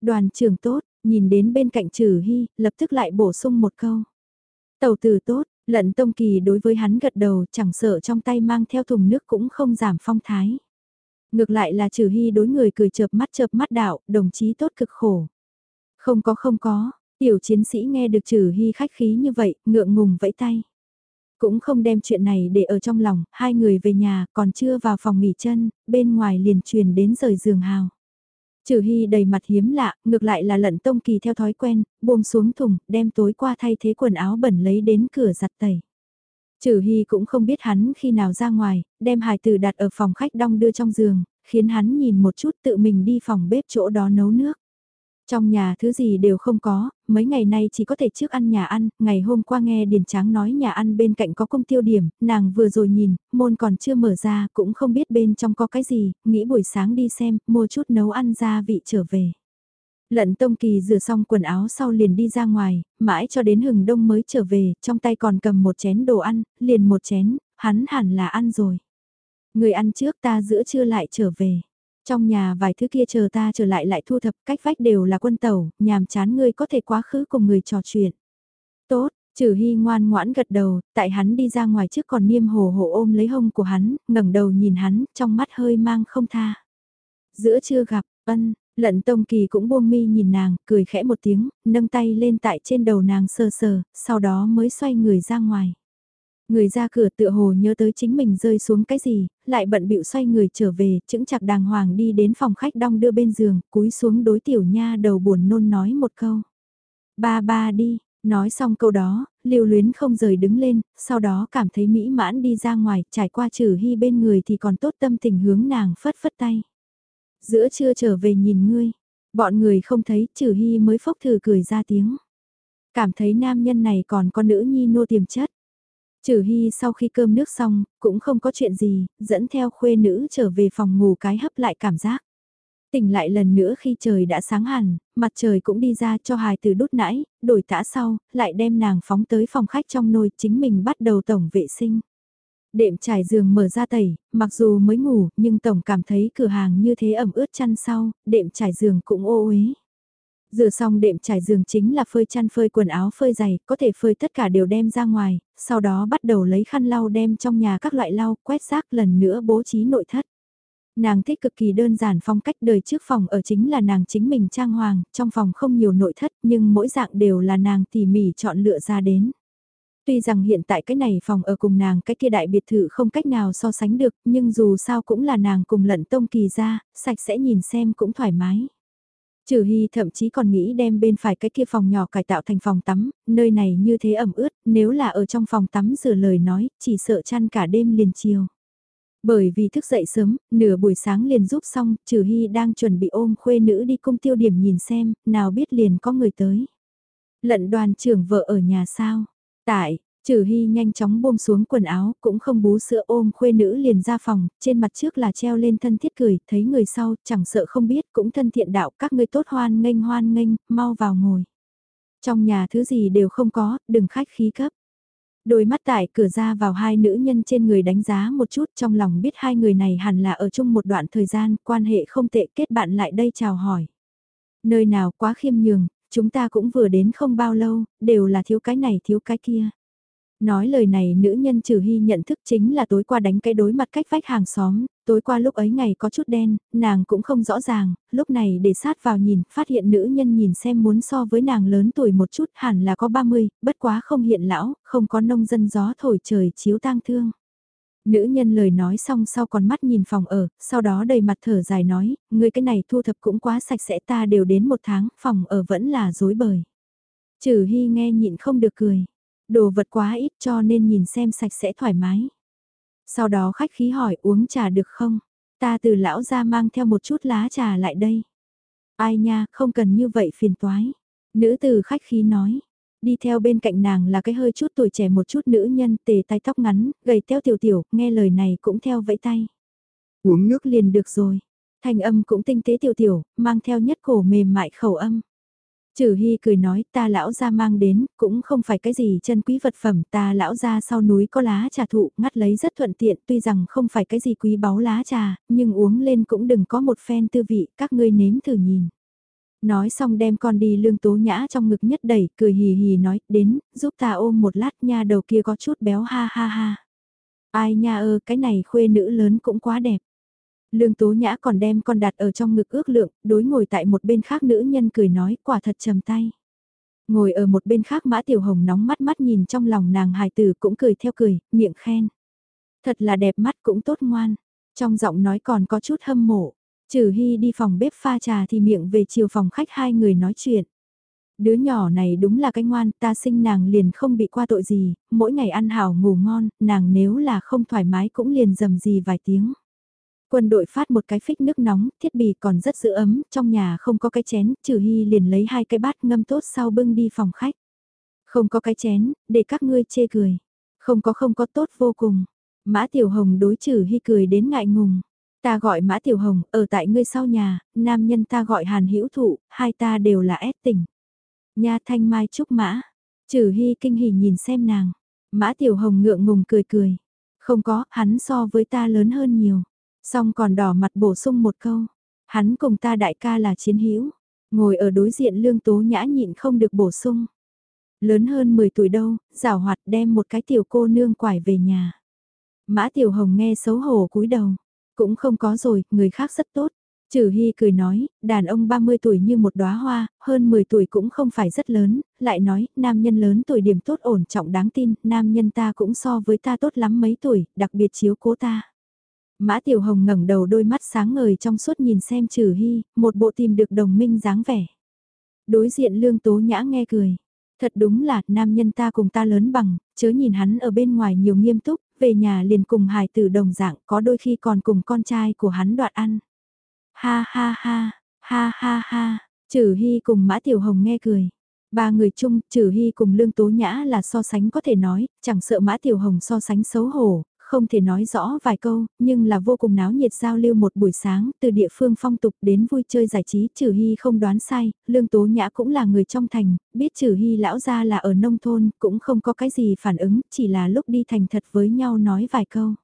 Đoàn trưởng tốt, nhìn đến bên cạnh trừ hy, lập tức lại bổ sung một câu. Tàu từ tốt, lận tông kỳ đối với hắn gật đầu chẳng sợ trong tay mang theo thùng nước cũng không giảm phong thái. Ngược lại là trừ hy đối người cười chợp mắt chợp mắt đạo, đồng chí tốt cực khổ. Không có không có, tiểu chiến sĩ nghe được trừ hy khách khí như vậy, ngượng ngùng vẫy tay. Cũng không đem chuyện này để ở trong lòng, hai người về nhà, còn chưa vào phòng nghỉ chân, bên ngoài liền truyền đến rời giường hào. Trừ Hy đầy mặt hiếm lạ, ngược lại là lận tông kỳ theo thói quen, buông xuống thùng, đem tối qua thay thế quần áo bẩn lấy đến cửa giặt tẩy. Trừ Hy cũng không biết hắn khi nào ra ngoài, đem hài tử đặt ở phòng khách đong đưa trong giường, khiến hắn nhìn một chút tự mình đi phòng bếp chỗ đó nấu nước. Trong nhà thứ gì đều không có, mấy ngày nay chỉ có thể trước ăn nhà ăn, ngày hôm qua nghe Điền Tráng nói nhà ăn bên cạnh có công tiêu điểm, nàng vừa rồi nhìn, môn còn chưa mở ra, cũng không biết bên trong có cái gì, nghĩ buổi sáng đi xem, mua chút nấu ăn ra vị trở về. Lận Tông Kỳ rửa xong quần áo sau liền đi ra ngoài, mãi cho đến hừng đông mới trở về, trong tay còn cầm một chén đồ ăn, liền một chén, hắn hẳn là ăn rồi. Người ăn trước ta giữa trưa lại trở về. Trong nhà vài thứ kia chờ ta trở lại lại thu thập cách vách đều là quân tàu, nhàm chán ngươi có thể quá khứ cùng người trò chuyện. Tốt, Trừ Hy ngoan ngoãn gật đầu, tại hắn đi ra ngoài trước còn niêm hồ hồ ôm lấy hông của hắn, ngẩng đầu nhìn hắn, trong mắt hơi mang không tha. Giữa chưa gặp, ân, lận tông kỳ cũng buông mi nhìn nàng, cười khẽ một tiếng, nâng tay lên tại trên đầu nàng sờ sờ, sau đó mới xoay người ra ngoài. Người ra cửa tựa hồ nhớ tới chính mình rơi xuống cái gì, lại bận bịu xoay người trở về, chững chặt đàng hoàng đi đến phòng khách đong đưa bên giường, cúi xuống đối tiểu nha đầu buồn nôn nói một câu. Ba ba đi, nói xong câu đó, lưu luyến không rời đứng lên, sau đó cảm thấy mỹ mãn đi ra ngoài, trải qua trừ hy bên người thì còn tốt tâm tình hướng nàng phất phất tay. Giữa trưa trở về nhìn ngươi, bọn người không thấy trừ hy mới phốc thử cười ra tiếng. Cảm thấy nam nhân này còn có nữ nhi nô tiềm chất. Trừ Hy sau khi cơm nước xong, cũng không có chuyện gì, dẫn theo khuê nữ trở về phòng ngủ cái hấp lại cảm giác. Tỉnh lại lần nữa khi trời đã sáng hẳn, mặt trời cũng đi ra cho hài từ đút nãy, đổi tã sau, lại đem nàng phóng tới phòng khách trong nồi chính mình bắt đầu tổng vệ sinh. Đệm trải giường mở ra tẩy, mặc dù mới ngủ nhưng tổng cảm thấy cửa hàng như thế ẩm ướt chăn sau, đệm trải giường cũng ô uế. Rửa xong đệm trải giường chính là phơi chăn phơi quần áo phơi giày, có thể phơi tất cả đều đem ra ngoài, sau đó bắt đầu lấy khăn lau đem trong nhà các loại lau, quét rác lần nữa bố trí nội thất. Nàng thích cực kỳ đơn giản phong cách đời trước phòng ở chính là nàng chính mình trang hoàng, trong phòng không nhiều nội thất nhưng mỗi dạng đều là nàng tỉ mỉ chọn lựa ra đến. Tuy rằng hiện tại cái này phòng ở cùng nàng cái kia đại biệt thự không cách nào so sánh được nhưng dù sao cũng là nàng cùng lận tông kỳ ra, sạch sẽ nhìn xem cũng thoải mái. Trừ Hy thậm chí còn nghĩ đem bên phải cái kia phòng nhỏ cải tạo thành phòng tắm, nơi này như thế ẩm ướt, nếu là ở trong phòng tắm rửa lời nói, chỉ sợ chăn cả đêm liền chiều. Bởi vì thức dậy sớm, nửa buổi sáng liền giúp xong, Trừ Hy đang chuẩn bị ôm khuê nữ đi cung tiêu điểm nhìn xem, nào biết liền có người tới. Lận đoàn trưởng vợ ở nhà sao? Tại, Trừ Hy nhanh chóng buông xuống quần áo, cũng không bú sữa ôm khuê nữ liền ra phòng, trên mặt trước là treo lên thân thiết cười, thấy người sau, chẳng sợ không biết, cũng thân thiện đạo, các ngươi tốt hoan nghênh hoan nghênh, mau vào ngồi. Trong nhà thứ gì đều không có, đừng khách khí cấp. Đôi mắt tại cửa ra vào hai nữ nhân trên người đánh giá một chút trong lòng biết hai người này hẳn là ở chung một đoạn thời gian, quan hệ không tệ kết bạn lại đây chào hỏi. Nơi nào quá khiêm nhường, chúng ta cũng vừa đến không bao lâu, đều là thiếu cái này thiếu cái kia. Nói lời này nữ nhân trừ hy nhận thức chính là tối qua đánh cái đối mặt cách vách hàng xóm, tối qua lúc ấy ngày có chút đen, nàng cũng không rõ ràng, lúc này để sát vào nhìn, phát hiện nữ nhân nhìn xem muốn so với nàng lớn tuổi một chút hẳn là có 30, bất quá không hiện lão, không có nông dân gió thổi trời chiếu tang thương. Nữ nhân lời nói xong sau còn mắt nhìn phòng ở, sau đó đầy mặt thở dài nói, người cái này thu thập cũng quá sạch sẽ ta đều đến một tháng, phòng ở vẫn là dối bời. Trừ hy nghe nhịn không được cười. Đồ vật quá ít cho nên nhìn xem sạch sẽ thoải mái. Sau đó khách khí hỏi uống trà được không? Ta từ lão ra mang theo một chút lá trà lại đây. Ai nha, không cần như vậy phiền toái. Nữ từ khách khí nói. Đi theo bên cạnh nàng là cái hơi chút tuổi trẻ một chút nữ nhân tề tay tóc ngắn, gầy teo tiểu tiểu, nghe lời này cũng theo vẫy tay. Uống nước liền được rồi. Thanh âm cũng tinh tế tiểu tiểu, mang theo nhất cổ mềm mại khẩu âm. Trừ Hy cười nói ta lão ra mang đến, cũng không phải cái gì chân quý vật phẩm, ta lão ra sau núi có lá trà thụ, ngắt lấy rất thuận tiện, tuy rằng không phải cái gì quý báu lá trà, nhưng uống lên cũng đừng có một phen tư vị, các ngươi nếm thử nhìn. Nói xong đem con đi lương tố nhã trong ngực nhất đẩy, cười hì hì nói, đến, giúp ta ôm một lát nha đầu kia có chút béo ha ha ha. Ai nha ơ, cái này khuê nữ lớn cũng quá đẹp. Lương Tố Nhã còn đem con đặt ở trong ngực ước lượng, đối ngồi tại một bên khác nữ nhân cười nói quả thật trầm tay. Ngồi ở một bên khác Mã Tiểu Hồng nóng mắt mắt nhìn trong lòng nàng hài tử cũng cười theo cười, miệng khen. Thật là đẹp mắt cũng tốt ngoan. Trong giọng nói còn có chút hâm mộ. Trừ Hy đi phòng bếp pha trà thì miệng về chiều phòng khách hai người nói chuyện. Đứa nhỏ này đúng là cái ngoan, ta sinh nàng liền không bị qua tội gì, mỗi ngày ăn hảo ngủ ngon, nàng nếu là không thoải mái cũng liền dầm gì vài tiếng. Quân đội phát một cái phích nước nóng, thiết bị còn rất giữ ấm, trong nhà không có cái chén, trừ hy liền lấy hai cái bát ngâm tốt sau bưng đi phòng khách. Không có cái chén, để các ngươi chê cười. Không có không có tốt vô cùng. Mã Tiểu Hồng đối trừ hy cười đến ngại ngùng. Ta gọi Mã Tiểu Hồng, ở tại ngươi sau nhà, nam nhân ta gọi Hàn Hữu Thụ, hai ta đều là ép tỉnh. Nha Thanh Mai chúc Mã. Trừ hy kinh hỉ nhìn xem nàng. Mã Tiểu Hồng ngượng ngùng cười cười. Không có, hắn so với ta lớn hơn nhiều. Xong còn đỏ mặt bổ sung một câu. Hắn cùng ta đại ca là chiến hữu Ngồi ở đối diện lương tố nhã nhịn không được bổ sung. Lớn hơn 10 tuổi đâu, rào hoạt đem một cái tiểu cô nương quải về nhà. Mã Tiểu Hồng nghe xấu hổ cúi đầu. Cũng không có rồi, người khác rất tốt. Trừ Hy cười nói, đàn ông 30 tuổi như một đóa hoa, hơn 10 tuổi cũng không phải rất lớn, lại nói, nam nhân lớn tuổi điểm tốt ổn trọng đáng tin, nam nhân ta cũng so với ta tốt lắm mấy tuổi, đặc biệt chiếu cố ta. Mã Tiểu Hồng ngẩng đầu đôi mắt sáng ngời trong suốt nhìn xem Trừ Hy, một bộ tìm được đồng minh dáng vẻ. Đối diện Lương Tố Nhã nghe cười. Thật đúng là, nam nhân ta cùng ta lớn bằng, chớ nhìn hắn ở bên ngoài nhiều nghiêm túc, về nhà liền cùng hài tử đồng dạng, có đôi khi còn cùng con trai của hắn đoạn ăn. Ha ha ha, ha ha ha, Trừ Hy cùng Mã Tiểu Hồng nghe cười. Ba người chung, trừ Hy cùng Lương Tố Nhã là so sánh có thể nói, chẳng sợ Mã Tiểu Hồng so sánh xấu hổ, không thể nói rõ vài câu, nhưng là vô cùng náo nhiệt giao lưu một buổi sáng, từ địa phương phong tục đến vui chơi giải trí, trừ hy không đoán sai, lương tố nhã cũng là người trong thành, biết trừ hy lão ra là ở nông thôn, cũng không có cái gì phản ứng, chỉ là lúc đi thành thật với nhau nói vài câu.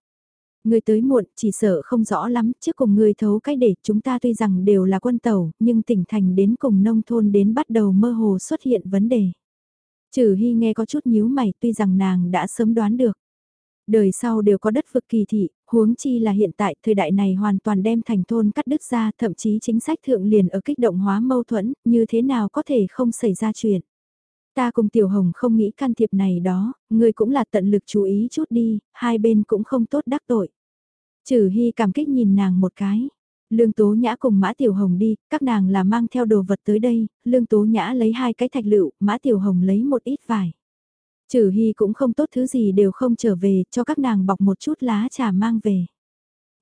Người tới muộn, chỉ sợ không rõ lắm, trước cùng người thấu cái để chúng ta tuy rằng đều là quân tàu, nhưng tỉnh thành đến cùng nông thôn đến bắt đầu mơ hồ xuất hiện vấn đề. Trừ hy nghe có chút nhíu mày tuy rằng nàng đã sớm đoán được. Đời sau đều có đất vực kỳ thị, huống chi là hiện tại thời đại này hoàn toàn đem thành thôn cắt đứt ra, thậm chí chính sách thượng liền ở kích động hóa mâu thuẫn, như thế nào có thể không xảy ra chuyện. Ta cùng Tiểu Hồng không nghĩ can thiệp này đó, người cũng là tận lực chú ý chút đi, hai bên cũng không tốt đắc tội. Trừ Hy cảm kích nhìn nàng một cái. Lương Tố Nhã cùng Mã Tiểu Hồng đi, các nàng là mang theo đồ vật tới đây, Lương Tố Nhã lấy hai cái thạch lựu, Mã Tiểu Hồng lấy một ít vải. Trừ Hy cũng không tốt thứ gì đều không trở về, cho các nàng bọc một chút lá trà mang về.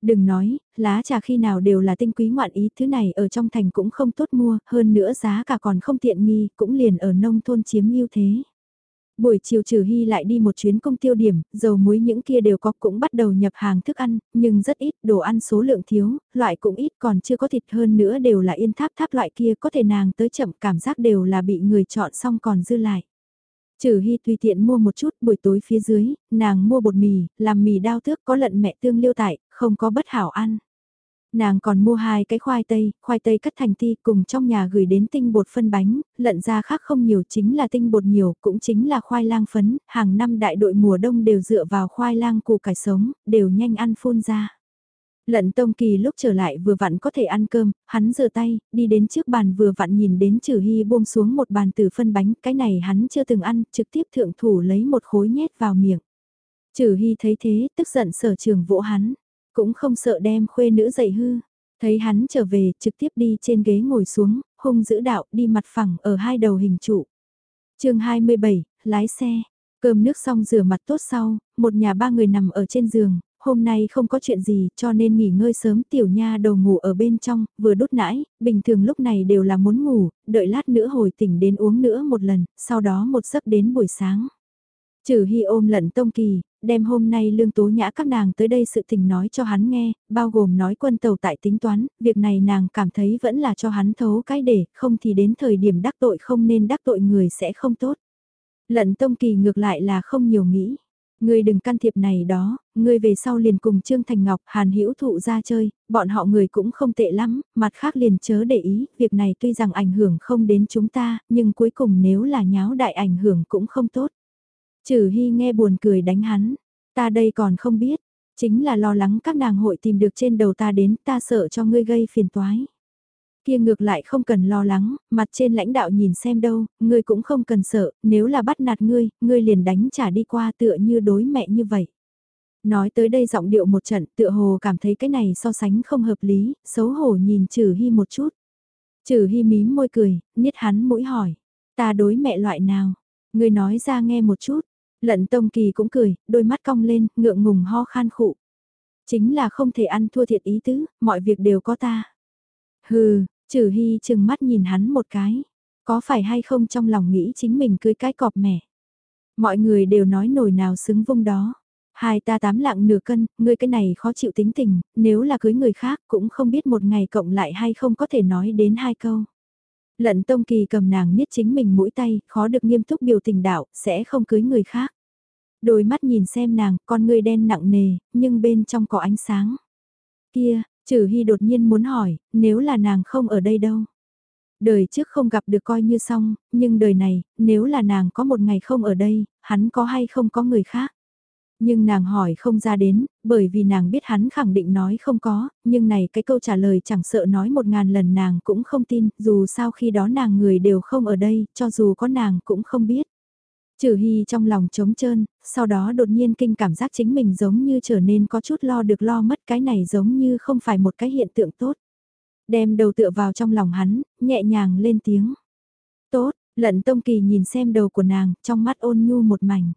Đừng nói, lá trà khi nào đều là tinh quý ngoạn ý, thứ này ở trong thành cũng không tốt mua, hơn nữa giá cả còn không tiện nghi, cũng liền ở nông thôn chiếm ưu thế. Buổi chiều trừ hy lại đi một chuyến công tiêu điểm, dầu muối những kia đều có cũng bắt đầu nhập hàng thức ăn, nhưng rất ít, đồ ăn số lượng thiếu, loại cũng ít còn chưa có thịt hơn nữa đều là yên tháp tháp loại kia có thể nàng tới chậm cảm giác đều là bị người chọn xong còn dư lại. Trừ Hy tùy tiện mua một chút buổi tối phía dưới, nàng mua bột mì, làm mì đao thước có lận mẹ tương liêu tại, không có bất hảo ăn. Nàng còn mua hai cái khoai tây, khoai tây cắt thành ti cùng trong nhà gửi đến tinh bột phân bánh, lận ra khác không nhiều chính là tinh bột nhiều, cũng chính là khoai lang phấn, hàng năm đại đội mùa đông đều dựa vào khoai lang củ cải sống, đều nhanh ăn phun ra. Lận Tông Kỳ lúc trở lại vừa vặn có thể ăn cơm, hắn rửa tay, đi đến trước bàn vừa vặn nhìn đến Trừ Hy buông xuống một bàn từ phân bánh, cái này hắn chưa từng ăn, trực tiếp thượng thủ lấy một khối nhét vào miệng. Trừ Hy thấy thế, tức giận sở trường vỗ hắn, cũng không sợ đem khuê nữ dậy hư. Thấy hắn trở về, trực tiếp đi trên ghế ngồi xuống, hung giữ đạo đi mặt phẳng ở hai đầu hình trụ. chương 27, lái xe, cơm nước xong rửa mặt tốt sau, một nhà ba người nằm ở trên giường, hôm nay không có chuyện gì cho nên nghỉ ngơi sớm tiểu nha đầu ngủ ở bên trong, vừa đút nãi, bình thường lúc này đều là muốn ngủ, đợi lát nữa hồi tỉnh đến uống nữa một lần, sau đó một giấc đến buổi sáng. Trừ Hy ôm lận Tông Kỳ, đem hôm nay lương tố nhã các nàng tới đây sự tình nói cho hắn nghe, bao gồm nói quân tàu tại tính toán, việc này nàng cảm thấy vẫn là cho hắn thấu cái để, không thì đến thời điểm đắc tội không nên đắc tội người sẽ không tốt. Lận Tông Kỳ ngược lại là không nhiều nghĩ. Ngươi đừng can thiệp này đó, ngươi về sau liền cùng Trương Thành Ngọc, Hàn Hữu Thụ ra chơi, bọn họ người cũng không tệ lắm, mặt khác liền chớ để ý, việc này tuy rằng ảnh hưởng không đến chúng ta, nhưng cuối cùng nếu là nháo đại ảnh hưởng cũng không tốt. Trừ Hy nghe buồn cười đánh hắn, ta đây còn không biết, chính là lo lắng các nàng hội tìm được trên đầu ta đến, ta sợ cho ngươi gây phiền toái kia ngược lại không cần lo lắng, mặt trên lãnh đạo nhìn xem đâu, ngươi cũng không cần sợ, nếu là bắt nạt ngươi, ngươi liền đánh trả đi qua tựa như đối mẹ như vậy. Nói tới đây giọng điệu một trận tựa hồ cảm thấy cái này so sánh không hợp lý, xấu hổ nhìn trừ hy một chút. Trừ hy mím môi cười, niết hắn mũi hỏi, ta đối mẹ loại nào, ngươi nói ra nghe một chút, lận tông kỳ cũng cười, đôi mắt cong lên, ngượng ngùng ho khan khụ. Chính là không thể ăn thua thiệt ý tứ, mọi việc đều có ta. Hừ, Trừ Hy chừng mắt nhìn hắn một cái, có phải hay không trong lòng nghĩ chính mình cưới cái cọp mẹ. Mọi người đều nói nổi nào xứng vung đó. Hai ta tám lạng nửa cân, ngươi cái này khó chịu tính tình, nếu là cưới người khác cũng không biết một ngày cộng lại hay không có thể nói đến hai câu. Lận Tông Kỳ cầm nàng niết chính mình mũi tay, khó được nghiêm túc biểu tình đạo, sẽ không cưới người khác. Đôi mắt nhìn xem nàng, con ngươi đen nặng nề, nhưng bên trong có ánh sáng. Kia, Trừ Hy đột nhiên muốn hỏi, nếu là nàng không ở đây đâu? Đời trước không gặp được coi như xong, nhưng đời này, nếu là nàng có một ngày không ở đây, hắn có hay không có người khác? Nhưng nàng hỏi không ra đến, bởi vì nàng biết hắn khẳng định nói không có, nhưng này cái câu trả lời chẳng sợ nói một ngàn lần nàng cũng không tin, dù sao khi đó nàng người đều không ở đây, cho dù có nàng cũng không biết. Trừ Hy trong lòng trống trơn, sau đó đột nhiên kinh cảm giác chính mình giống như trở nên có chút lo được lo mất cái này giống như không phải một cái hiện tượng tốt. Đem đầu tựa vào trong lòng hắn, nhẹ nhàng lên tiếng. Tốt, lận tông kỳ nhìn xem đầu của nàng, trong mắt ôn nhu một mảnh.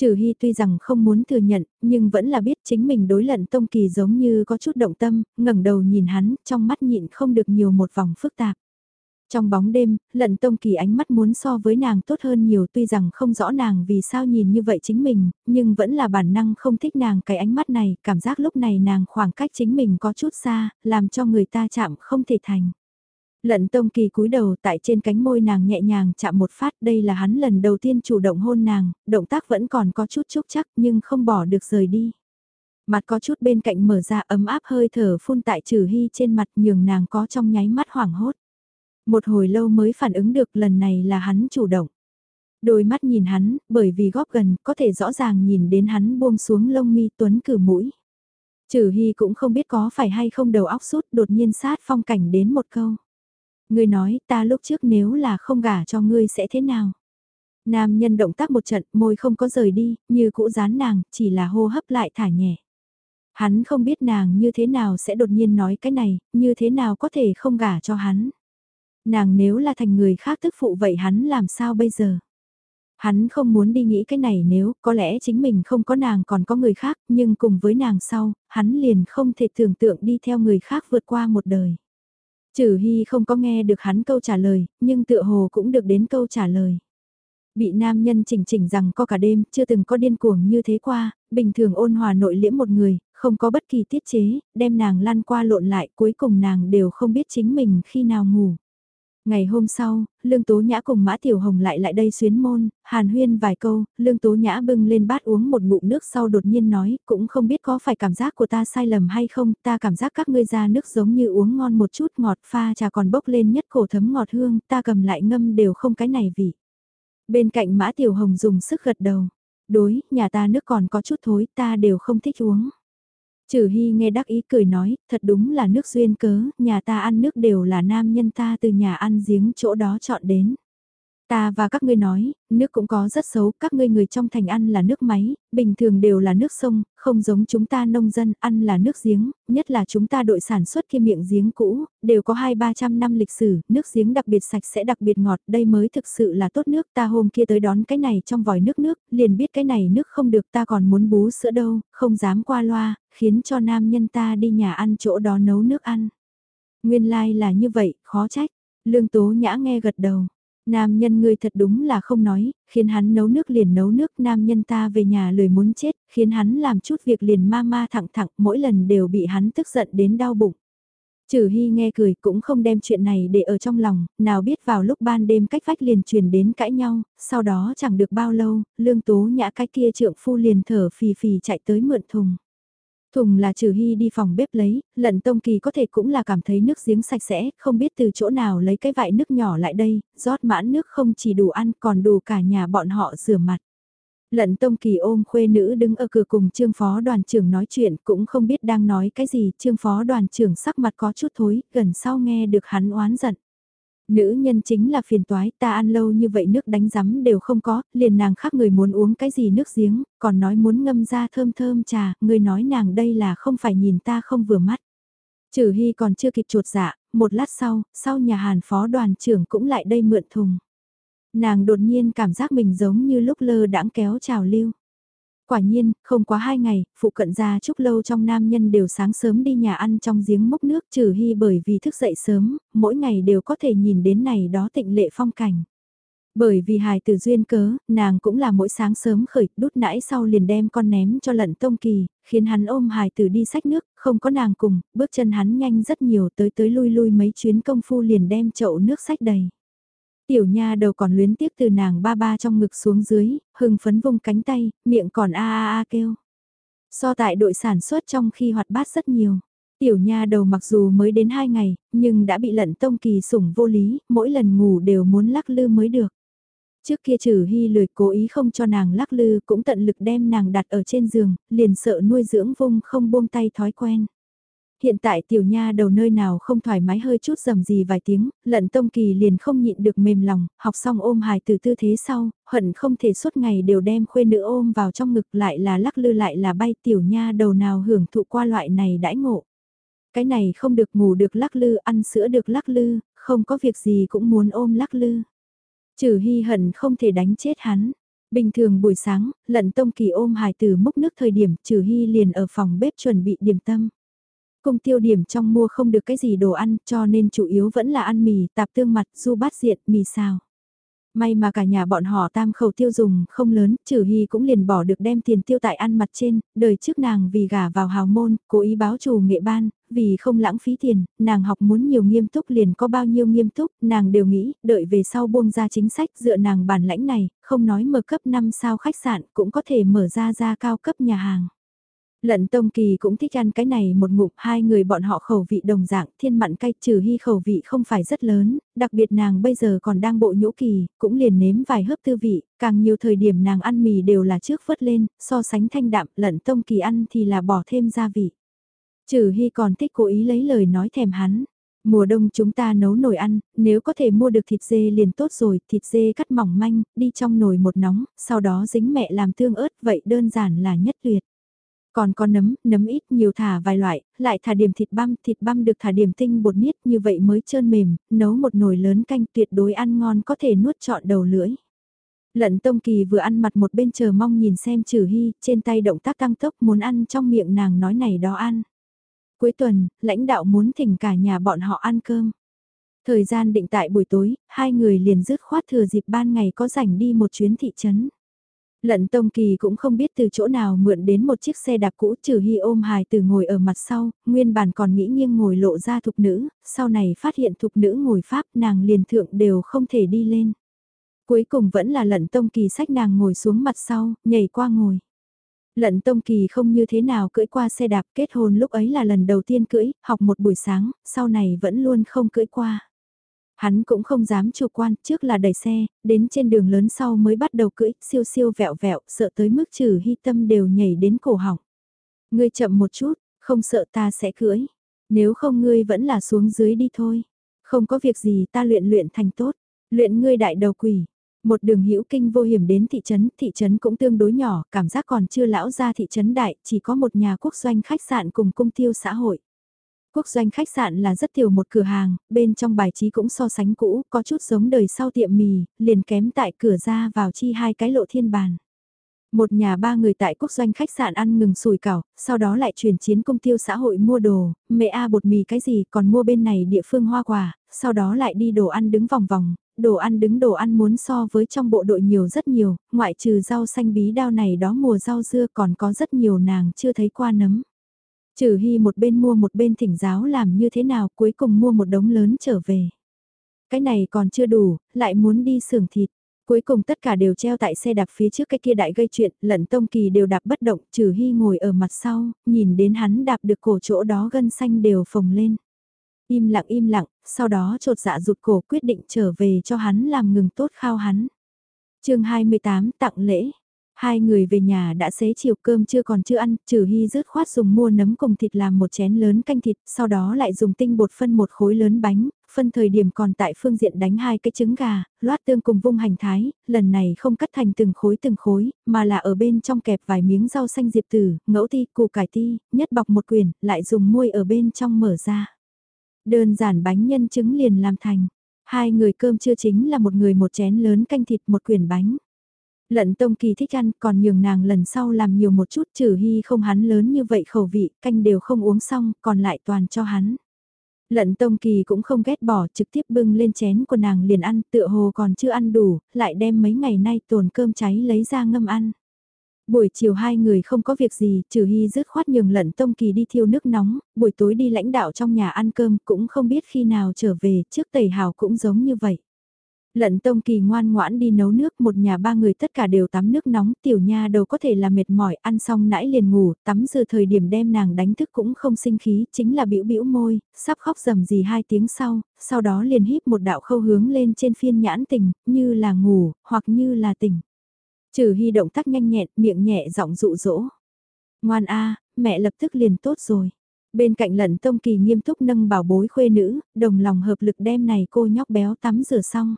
Trừ Hy tuy rằng không muốn thừa nhận, nhưng vẫn là biết chính mình đối lận tông kỳ giống như có chút động tâm, ngẩng đầu nhìn hắn, trong mắt nhịn không được nhiều một vòng phức tạp. Trong bóng đêm, lận tông kỳ ánh mắt muốn so với nàng tốt hơn nhiều tuy rằng không rõ nàng vì sao nhìn như vậy chính mình, nhưng vẫn là bản năng không thích nàng cái ánh mắt này, cảm giác lúc này nàng khoảng cách chính mình có chút xa, làm cho người ta chạm không thể thành. Lận tông kỳ cúi đầu tại trên cánh môi nàng nhẹ nhàng chạm một phát đây là hắn lần đầu tiên chủ động hôn nàng, động tác vẫn còn có chút chúc chắc nhưng không bỏ được rời đi. Mặt có chút bên cạnh mở ra ấm áp hơi thở phun tại trừ hy trên mặt nhường nàng có trong nháy mắt hoảng hốt. Một hồi lâu mới phản ứng được lần này là hắn chủ động. Đôi mắt nhìn hắn, bởi vì góp gần, có thể rõ ràng nhìn đến hắn buông xuống lông mi tuấn cử mũi. Trừ Hy cũng không biết có phải hay không đầu óc sút đột nhiên sát phong cảnh đến một câu. Ngươi nói ta lúc trước nếu là không gả cho ngươi sẽ thế nào? Nam nhân động tác một trận, môi không có rời đi, như cũ dán nàng, chỉ là hô hấp lại thả nhẹ. Hắn không biết nàng như thế nào sẽ đột nhiên nói cái này, như thế nào có thể không gả cho hắn. Nàng nếu là thành người khác tức phụ vậy hắn làm sao bây giờ? Hắn không muốn đi nghĩ cái này nếu có lẽ chính mình không có nàng còn có người khác nhưng cùng với nàng sau, hắn liền không thể tưởng tượng đi theo người khác vượt qua một đời. Trừ Hy không có nghe được hắn câu trả lời, nhưng tựa hồ cũng được đến câu trả lời. Bị nam nhân chỉnh chỉnh rằng có cả đêm, chưa từng có điên cuồng như thế qua, bình thường ôn hòa nội liễm một người, không có bất kỳ tiết chế, đem nàng lăn qua lộn lại cuối cùng nàng đều không biết chính mình khi nào ngủ. Ngày hôm sau, Lương Tố Nhã cùng Mã Tiểu Hồng lại lại đây xuyến môn, hàn huyên vài câu, Lương Tố Nhã bưng lên bát uống một ngụm nước sau đột nhiên nói, cũng không biết có phải cảm giác của ta sai lầm hay không, ta cảm giác các ngươi ra nước giống như uống ngon một chút ngọt pha trà còn bốc lên nhất cổ thấm ngọt hương, ta cầm lại ngâm đều không cái này vị. Bên cạnh Mã Tiểu Hồng dùng sức gật đầu, đối, nhà ta nước còn có chút thối, ta đều không thích uống. Trừ Hy nghe đắc ý cười nói, thật đúng là nước duyên cớ, nhà ta ăn nước đều là nam nhân ta từ nhà ăn giếng chỗ đó chọn đến. Ta và các ngươi nói, nước cũng có rất xấu, các ngươi người trong thành ăn là nước máy, bình thường đều là nước sông, không giống chúng ta nông dân ăn là nước giếng, nhất là chúng ta đội sản xuất kia miệng giếng cũ, đều có 2-300 năm lịch sử, nước giếng đặc biệt sạch sẽ đặc biệt ngọt, đây mới thực sự là tốt nước, ta hôm kia tới đón cái này trong vòi nước nước, liền biết cái này nước không được ta còn muốn bú sữa đâu, không dám qua loa, khiến cho nam nhân ta đi nhà ăn chỗ đó nấu nước ăn. Nguyên lai like là như vậy, khó trách, lương tố nhã nghe gật đầu. Nam nhân ngươi thật đúng là không nói, khiến hắn nấu nước liền nấu nước, nam nhân ta về nhà lười muốn chết, khiến hắn làm chút việc liền ma ma thẳng thẳng, mỗi lần đều bị hắn tức giận đến đau bụng. Trừ Hy nghe cười cũng không đem chuyện này để ở trong lòng, nào biết vào lúc ban đêm cách vách liền truyền đến cãi nhau, sau đó chẳng được bao lâu, lương tố nhã cái kia trượng phu liền thở phì phì chạy tới mượn thùng. Thùng là trừ hy đi phòng bếp lấy, lận tông kỳ có thể cũng là cảm thấy nước giếng sạch sẽ, không biết từ chỗ nào lấy cái vại nước nhỏ lại đây, rót mãn nước không chỉ đủ ăn còn đủ cả nhà bọn họ rửa mặt. Lận tông kỳ ôm khuê nữ đứng ở cửa cùng trương phó đoàn trưởng nói chuyện cũng không biết đang nói cái gì, trương phó đoàn trưởng sắc mặt có chút thối, gần sau nghe được hắn oán giận. Nữ nhân chính là phiền toái, ta ăn lâu như vậy nước đánh rắm đều không có, liền nàng khác người muốn uống cái gì nước giếng, còn nói muốn ngâm ra thơm thơm trà, người nói nàng đây là không phải nhìn ta không vừa mắt. Trừ Hy còn chưa kịp chuột dạ, một lát sau, sau nhà Hàn phó đoàn trưởng cũng lại đây mượn thùng. Nàng đột nhiên cảm giác mình giống như lúc lơ đãng kéo trào lưu. Quả nhiên, không quá hai ngày, phụ cận gia trúc lâu trong nam nhân đều sáng sớm đi nhà ăn trong giếng mốc nước trừ hy bởi vì thức dậy sớm, mỗi ngày đều có thể nhìn đến này đó tịnh lệ phong cảnh. Bởi vì hài từ duyên cớ, nàng cũng là mỗi sáng sớm khởi, đút nãy sau liền đem con ném cho lận tông kỳ, khiến hắn ôm hài từ đi sách nước, không có nàng cùng, bước chân hắn nhanh rất nhiều tới tới lui lui mấy chuyến công phu liền đem chậu nước sách đầy. Tiểu nha đầu còn luyến tiếc từ nàng ba ba trong ngực xuống dưới, hưng phấn vung cánh tay, miệng còn a a a kêu. So tại đội sản xuất trong khi hoạt bát rất nhiều. Tiểu nha đầu mặc dù mới đến 2 ngày, nhưng đã bị lận tông kỳ sủng vô lý, mỗi lần ngủ đều muốn lắc lư mới được. Trước kia trừ hy lười cố ý không cho nàng lắc lư cũng tận lực đem nàng đặt ở trên giường, liền sợ nuôi dưỡng vung không buông tay thói quen. Hiện tại tiểu nha đầu nơi nào không thoải mái hơi chút dầm gì vài tiếng, lận tông kỳ liền không nhịn được mềm lòng, học xong ôm hài từ tư thế sau, hận không thể suốt ngày đều đem khuê nữ ôm vào trong ngực lại là lắc lư lại là bay tiểu nha đầu nào hưởng thụ qua loại này đãi ngộ. Cái này không được ngủ được lắc lư, ăn sữa được lắc lư, không có việc gì cũng muốn ôm lắc lư. Trừ hy hận không thể đánh chết hắn. Bình thường buổi sáng, lận tông kỳ ôm hài từ múc nước thời điểm trừ hy liền ở phòng bếp chuẩn bị điểm tâm. Cung tiêu điểm trong mua không được cái gì đồ ăn cho nên chủ yếu vẫn là ăn mì, tạp tương mặt, du bát diện, mì xào. May mà cả nhà bọn họ tam khẩu tiêu dùng không lớn, trừ hy cũng liền bỏ được đem tiền tiêu tại ăn mặt trên, đời trước nàng vì gả vào hào môn, cố ý báo chủ nghệ ban, vì không lãng phí tiền, nàng học muốn nhiều nghiêm túc liền có bao nhiêu nghiêm túc, nàng đều nghĩ, đợi về sau buông ra chính sách dựa nàng bản lãnh này, không nói mở cấp 5 sao khách sạn cũng có thể mở ra ra cao cấp nhà hàng. Lận Tông Kỳ cũng thích ăn cái này một ngụm hai người bọn họ khẩu vị đồng dạng thiên mặn cay trừ hy khẩu vị không phải rất lớn, đặc biệt nàng bây giờ còn đang bộ nhũ kỳ, cũng liền nếm vài hớp tư vị, càng nhiều thời điểm nàng ăn mì đều là trước vớt lên, so sánh thanh đạm lận Tông Kỳ ăn thì là bỏ thêm gia vị. Trừ hy còn thích cố ý lấy lời nói thèm hắn. Mùa đông chúng ta nấu nồi ăn, nếu có thể mua được thịt dê liền tốt rồi, thịt dê cắt mỏng manh, đi trong nồi một nóng, sau đó dính mẹ làm tương ớt, vậy đơn giản là nhất tuyệt. Còn có nấm, nấm ít nhiều thả vài loại, lại thả điểm thịt băm, thịt băm được thả điểm tinh bột niết như vậy mới trơn mềm, nấu một nồi lớn canh tuyệt đối ăn ngon có thể nuốt trọn đầu lưỡi. Lận Tông Kỳ vừa ăn mặt một bên chờ mong nhìn xem Trừ Hy, trên tay động tác tăng tốc muốn ăn trong miệng nàng nói này đó ăn. Cuối tuần, lãnh đạo muốn thỉnh cả nhà bọn họ ăn cơm. Thời gian định tại buổi tối, hai người liền dứt khoát thừa dịp ban ngày có rảnh đi một chuyến thị trấn. Lận Tông Kỳ cũng không biết từ chỗ nào mượn đến một chiếc xe đạp cũ trừ hy ôm hài từ ngồi ở mặt sau, nguyên bản còn nghĩ nghiêng ngồi lộ ra thục nữ, sau này phát hiện thục nữ ngồi pháp nàng liền thượng đều không thể đi lên. Cuối cùng vẫn là lận Tông Kỳ sách nàng ngồi xuống mặt sau, nhảy qua ngồi. Lận Tông Kỳ không như thế nào cưỡi qua xe đạp kết hôn lúc ấy là lần đầu tiên cưỡi, học một buổi sáng, sau này vẫn luôn không cưỡi qua. Hắn cũng không dám chủ quan, trước là đẩy xe, đến trên đường lớn sau mới bắt đầu cưỡi, siêu siêu vẹo vẹo, sợ tới mức trừ hy tâm đều nhảy đến cổ họng. Ngươi chậm một chút, không sợ ta sẽ cưỡi. Nếu không ngươi vẫn là xuống dưới đi thôi. Không có việc gì ta luyện luyện thành tốt. Luyện ngươi đại đầu quỷ. Một đường hữu kinh vô hiểm đến thị trấn, thị trấn cũng tương đối nhỏ, cảm giác còn chưa lão ra thị trấn đại, chỉ có một nhà quốc doanh khách sạn cùng cung tiêu xã hội. Quốc doanh khách sạn là rất tiểu một cửa hàng, bên trong bài trí cũng so sánh cũ, có chút giống đời sau tiệm mì, liền kém tại cửa ra vào chi hai cái lộ thiên bàn. Một nhà ba người tại quốc doanh khách sạn ăn ngừng sùi cảo, sau đó lại chuyển chiến công tiêu xã hội mua đồ, mẹ A bột mì cái gì còn mua bên này địa phương hoa quả, sau đó lại đi đồ ăn đứng vòng vòng, đồ ăn đứng đồ ăn muốn so với trong bộ đội nhiều rất nhiều, ngoại trừ rau xanh bí đao này đó mùa rau dưa còn có rất nhiều nàng chưa thấy qua nấm. Trừ hy một bên mua một bên thỉnh giáo làm như thế nào cuối cùng mua một đống lớn trở về. Cái này còn chưa đủ, lại muốn đi xưởng thịt. Cuối cùng tất cả đều treo tại xe đạp phía trước cái kia đại gây chuyện, lận tông kỳ đều đạp bất động, trừ hy ngồi ở mặt sau, nhìn đến hắn đạp được cổ chỗ đó gân xanh đều phồng lên. Im lặng im lặng, sau đó trột dạ rụt cổ quyết định trở về cho hắn làm ngừng tốt khao hắn. chương 28 tặng lễ. Hai người về nhà đã xế chiều cơm chưa còn chưa ăn, trừ hy rớt khoát dùng mua nấm cùng thịt làm một chén lớn canh thịt, sau đó lại dùng tinh bột phân một khối lớn bánh, phân thời điểm còn tại phương diện đánh hai cái trứng gà, loát tương cùng vung hành thái, lần này không cắt thành từng khối từng khối, mà là ở bên trong kẹp vài miếng rau xanh diệp tử, ngẫu ti, củ cải ti, nhất bọc một quyển, lại dùng muôi ở bên trong mở ra. Đơn giản bánh nhân trứng liền làm thành. Hai người cơm chưa chính là một người một chén lớn canh thịt một quyển bánh. Lận Tông Kỳ thích ăn còn nhường nàng lần sau làm nhiều một chút trừ hy không hắn lớn như vậy khẩu vị, canh đều không uống xong, còn lại toàn cho hắn. Lận Tông Kỳ cũng không ghét bỏ, trực tiếp bưng lên chén của nàng liền ăn, tựa hồ còn chưa ăn đủ, lại đem mấy ngày nay tồn cơm cháy lấy ra ngâm ăn. Buổi chiều hai người không có việc gì, trừ hy dứt khoát nhường lận tông kỳ đi thiêu nước nóng, buổi tối đi lãnh đạo trong nhà ăn cơm cũng không biết khi nào trở về, trước tẩy hào cũng giống như vậy. Lận tông kỳ ngoan ngoãn đi nấu nước, một nhà ba người tất cả đều tắm nước nóng, tiểu nha đầu có thể là mệt mỏi, ăn xong nãy liền ngủ, tắm giờ thời điểm đem nàng đánh thức cũng không sinh khí, chính là bĩu bĩu môi, sắp khóc rầm gì hai tiếng sau, sau đó liền híp một đạo khâu hướng lên trên phiên nhãn tình, như là ngủ, hoặc như là tỉnh. Trừ hy động tác nhanh nhẹn, miệng nhẹ giọng dụ dỗ. Ngoan a, mẹ lập tức liền tốt rồi. Bên cạnh lận tông kỳ nghiêm túc nâng bảo bối khuê nữ, đồng lòng hợp lực đem này cô nhóc béo tắm rửa xong.